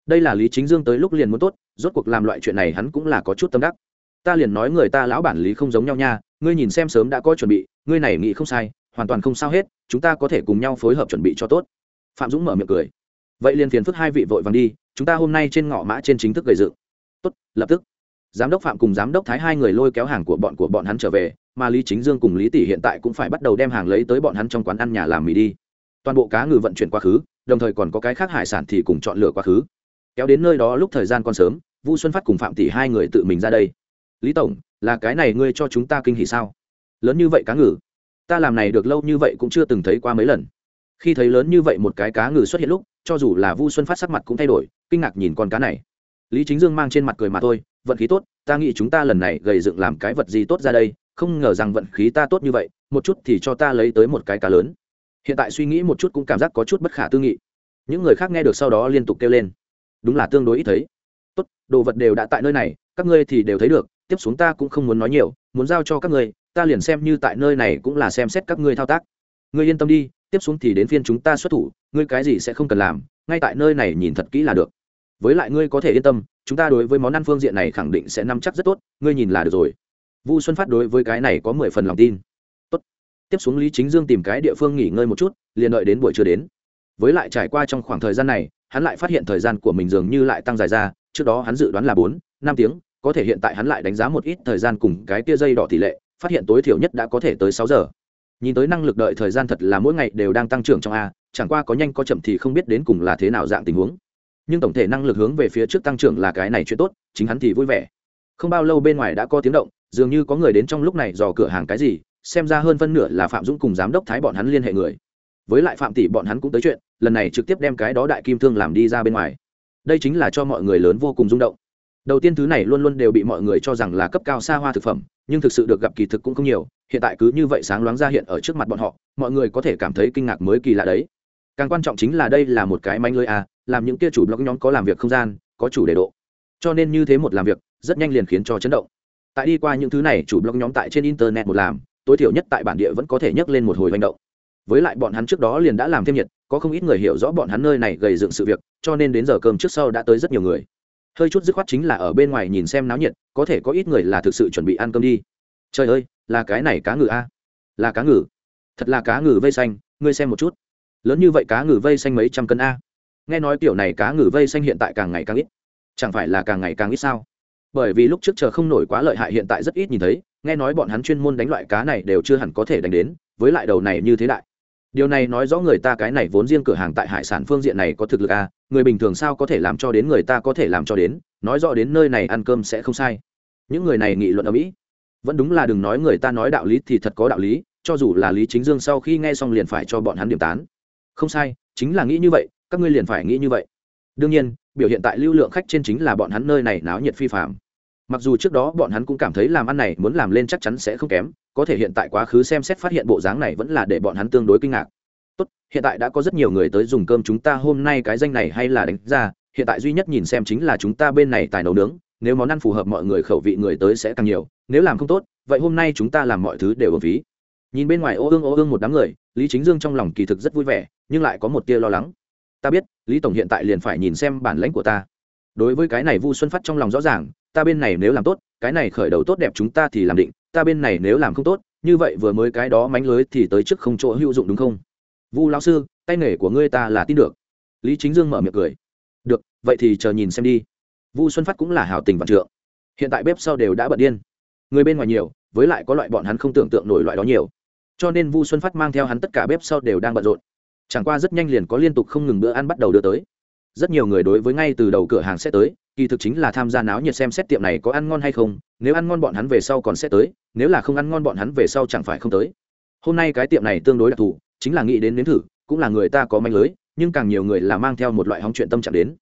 A: Đây là lý chính dương tới lúc liền muốn tốt, rốt cuộc làm loại chuyện này hắn cũng là có chút tâm đắc. Ta liền nói người ta lão bản lý không giống nhau nha, ngươi nhìn xem sớm đã có chuẩn bị, ngươi này nghĩ không sai, hoàn toàn không sao hết, chúng ta có thể cùng nhau phối hợp chuẩn bị cho tốt. Phạm dũng mở miệng cười. Vậy liền phiền phức hai vị vội vàng đi, chúng ta hôm nay trên ngõ mã trên chính thức gầy dựng. Tốt, lập tức. Giám đốc phạm cùng giám đốc thái hai người lôi kéo hàng của bọn của bọn hắn trở về, mà lý chính dương cùng lý tỷ hiện tại cũng phải bắt đầu đem hàng lấy tới bọn hắn trong quán ăn nhà làm mì đi. Toàn bộ cá ngừ vận chuyển quá khứ đồng thời còn có cái khác hải sản thì cùng chọn lựa quá khứ. Kéo đến nơi đó lúc thời gian còn sớm, vu xuân phát cùng phạm tỷ hai người tự mình ra đây. Lý tổng, là cái này ngươi cho chúng ta kinh hỉ sao? Lớn như vậy cá ngừ. Ta làm này được lâu như vậy cũng chưa từng thấy qua mấy lần. Khi thấy lớn như vậy một cái cá ngừ xuất hiện lúc, cho dù là vu xuân phát sắc mặt cũng thay đổi, kinh ngạc nhìn con cá này. Lý chính dương mang trên mặt cười mà thôi, vận khí tốt, ta nghĩ chúng ta lần này gầy dựng làm cái vật gì tốt ra đây, không ngờ rằng vận khí ta tốt như vậy, một chút thì cho ta lấy tới một cái cá lớn hiện tại suy nghĩ một chút cũng cảm giác có chút bất khả tư nghị. Những người khác nghe được sau đó liên tục kêu lên. Đúng là tương đối ít thấy. Tốt, đồ vật đều đã tại nơi này, các ngươi thì đều thấy được, tiếp xuống ta cũng không muốn nói nhiều, muốn giao cho các ngươi, ta liền xem như tại nơi này cũng là xem xét các ngươi thao tác. Ngươi yên tâm đi, tiếp xuống thì đến phiên chúng ta xuất thủ, ngươi cái gì sẽ không cần làm, ngay tại nơi này nhìn thật kỹ là được. Với lại ngươi có thể yên tâm, chúng ta đối với món ăn phương diện này khẳng định sẽ nắm chắc rất tốt, ngươi nhìn là được rồi. Vu xuân phát đối với cái này có mười phần lòng tin tiếp xuống lý chính dương tìm cái địa phương nghỉ ngơi một chút, liền đợi đến buổi trưa đến. Với lại trải qua trong khoảng thời gian này, hắn lại phát hiện thời gian của mình dường như lại tăng dài ra, trước đó hắn dự đoán là bốn, năm tiếng, có thể hiện tại hắn lại đánh giá một ít thời gian cùng cái tia dây đỏ tỷ lệ, phát hiện tối thiểu nhất đã có thể tới sáu giờ. Nhìn tới năng lực đợi thời gian thật là mỗi ngày đều đang tăng trưởng trong a, chẳng qua có nhanh có chậm thì không biết đến cùng là thế nào dạng tình huống. Nhưng tổng thể năng lực hướng về phía trước tăng trưởng là cái này chuyện tốt, chính hắn thì vui vẻ. Không bao lâu bên ngoài đã có tiếng động, dường như có người đến trong lúc này dò cửa hàng cái gì xem ra hơn phân nửa là phạm dũng cùng giám đốc thái bọn hắn liên hệ người. Với lại phạm tỷ bọn hắn cũng tới chuyện, lần này trực tiếp đem cái đó đại kim thương làm đi ra bên ngoài. Đây chính là cho mọi người lớn vô cùng rung động. Đầu tiên thứ này luôn luôn đều bị mọi người cho rằng là cấp cao xa hoa thực phẩm, nhưng thực sự được gặp kỳ thực cũng không nhiều, hiện tại cứ như vậy sáng loáng ra hiện ở trước mặt bọn họ, mọi người có thể cảm thấy kinh ngạc mới kỳ lạ đấy. Càng quan trọng chính là đây là một cái manh lưới à làm những kia chủ blog nhóm có làm việc không gian, có chủ đề độ. Cho nên như thế một làm việc, rất nhanh liền khiến cho chấn động. Tại đi qua những thứ này, chủ blog nhóm tại trên internet một làm tối thiểu nhất tại bản địa vẫn có thể nhấc lên một hồi hành động. Với lại bọn hắn trước đó liền đã làm thêm nhiệt, có không ít người hiểu rõ bọn hắn nơi này gầy dựng sự việc, cho nên đến giờ cơm trước sau đã tới rất nhiều người. Hơi chút dứt khoát chính là ở bên ngoài nhìn xem náo nhiệt, có thể có ít người là thực sự chuẩn bị ăn cơm đi. Trời ơi, là cái này cá ngừ a. Là cá ngừ. Thật là cá ngừ vây xanh, ngươi xem một chút. Lớn như vậy cá ngừ vây xanh mấy trăm cân a. Nghe nói kiểu này cá ngừ vây xanh hiện tại càng ngày càng ít. Chẳng phải là càng ngày càng ít sao? Bởi vì lúc trước chờ không nổi quá lợi hại hiện tại rất ít nhìn thấy nghe nói bọn hắn chuyên môn đánh loại cá này đều chưa hẳn có thể đánh đến, với lại đầu này như thế đại. Điều này nói rõ người ta cái này vốn riêng cửa hàng tại hải sản phương diện này có thực lực à người bình thường sao có thể làm cho đến người ta có thể làm cho đến, nói rõ đến nơi này ăn cơm sẽ không sai. Những người này nghị luận ở mỹ. Vẫn đúng là đừng nói người ta nói đạo lý thì thật có đạo lý, cho dù là lý chính dương sau khi nghe xong liền phải cho bọn hắn điểm tán. Không sai, chính là nghĩ như vậy, các ngươi liền phải nghĩ như vậy. Đương nhiên, biểu hiện tại lưu lượng khách trên chính là bọn hắn nơi này náo nhiệt phi phạm mặc dù trước đó bọn hắn cũng cảm thấy làm ăn này muốn làm lên chắc chắn sẽ không kém, có thể hiện tại quá khứ xem xét phát hiện bộ dáng này vẫn là để bọn hắn tương đối kinh ngạc. Tốt, hiện tại đã có rất nhiều người tới dùng cơm chúng ta, hôm nay cái danh này hay là đánh ra, hiện tại duy nhất nhìn xem chính là chúng ta bên này tài nấu nướng, nếu món ăn phù hợp mọi người khẩu vị người tới sẽ càng nhiều, nếu làm không tốt, vậy hôm nay chúng ta làm mọi thứ đều ở phí. Nhìn bên ngoài ô ương ô ương một đám người, lý chính dương trong lòng kỳ thực rất vui vẻ, nhưng lại có một tia lo lắng. Ta biết, lý tổng hiện tại liền phải nhìn xem bản lãnh của ta đối với cái này vu xuân phát trong lòng rõ ràng, ta bên này nếu làm tốt, cái này khởi đầu tốt đẹp chúng ta thì làm định, ta bên này nếu làm không tốt, như vậy vừa mới cái đó mánh lưới thì tới trước không chỗ hữu dụng đúng không? Vu lão sư, tay nghề của ngươi ta là tin được. Lý chính dương mở miệng cười. Được, vậy thì chờ nhìn xem đi. Vu xuân phát cũng là hào tình vạn trượng. Hiện tại bếp sau đều đã bận điên. Người bên ngoài nhiều, với lại có loại bọn hắn không tưởng tượng nổi loại đó nhiều. Cho nên vu xuân phát mang theo hắn tất cả bếp sau đều đang bận rộn. Chẳng qua rất nhanh liền có liên tục không ngừng bữa ăn bắt đầu đưa tới rất nhiều người đối với ngay từ đầu cửa hàng sẽ tới, kỳ thực chính là tham gia náo nhiệt xem xét tiệm này có ăn ngon hay không, nếu ăn ngon bọn hắn về sau còn sẽ tới, nếu là không ăn ngon bọn hắn về sau chẳng phải không tới. Hôm nay cái tiệm này tương đối đặc thù, chính là nghĩ đến nếm thử, cũng là người ta có manh lưới, nhưng càng nhiều người là mang theo một loại hóng chuyện tâm trạng đến.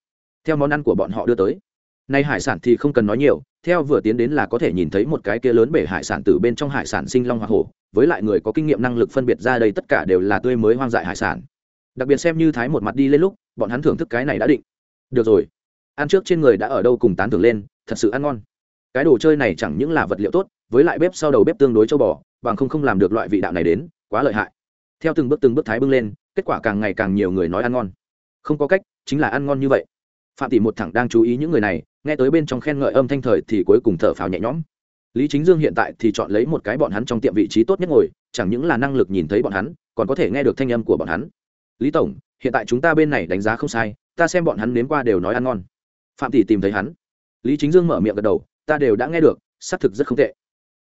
A: Theo món ăn của bọn họ đưa tới. Nay hải sản thì không cần nói nhiều, theo vừa tiến đến là có thể nhìn thấy một cái kia lớn bể hải sản từ bên trong hải sản sinh long hoa hổ, với lại người có kinh nghiệm năng lực phân biệt ra đây tất cả đều là tươi mới hoang dại hải sản đặc biệt xem như thái một mặt đi lên lúc, bọn hắn thưởng thức cái này đã định. Được rồi. Ăn trước trên người đã ở đâu cùng tán thưởng lên, thật sự ăn ngon. Cái đồ chơi này chẳng những là vật liệu tốt, với lại bếp sau đầu bếp tương đối châu bò, bằng không không làm được loại vị đạo này đến, quá lợi hại. Theo từng bước từng bước thái bưng lên, kết quả càng ngày càng nhiều người nói ăn ngon. Không có cách, chính là ăn ngon như vậy. Phạm tỷ một thẳng đang chú ý những người này, nghe tới bên trong khen ngợi âm thanh thời thì cuối cùng thở phào nhẹ nhõm. Lý chính dương hiện tại thì chọn lấy một cái bọn hắn trong tiệm vị trí tốt nhất ngồi, chẳng những là năng lực nhìn thấy bọn hắn, còn có thể nghe được thanh âm của bọn hắn lý tổng, hiện tại chúng ta bên này đánh giá không sai, ta xem bọn hắn nếm qua đều nói ăn ngon. Phạm tỷ tìm thấy hắn. Lý chính dương mở miệng gật đầu, ta đều đã nghe được, xác thực rất không tệ.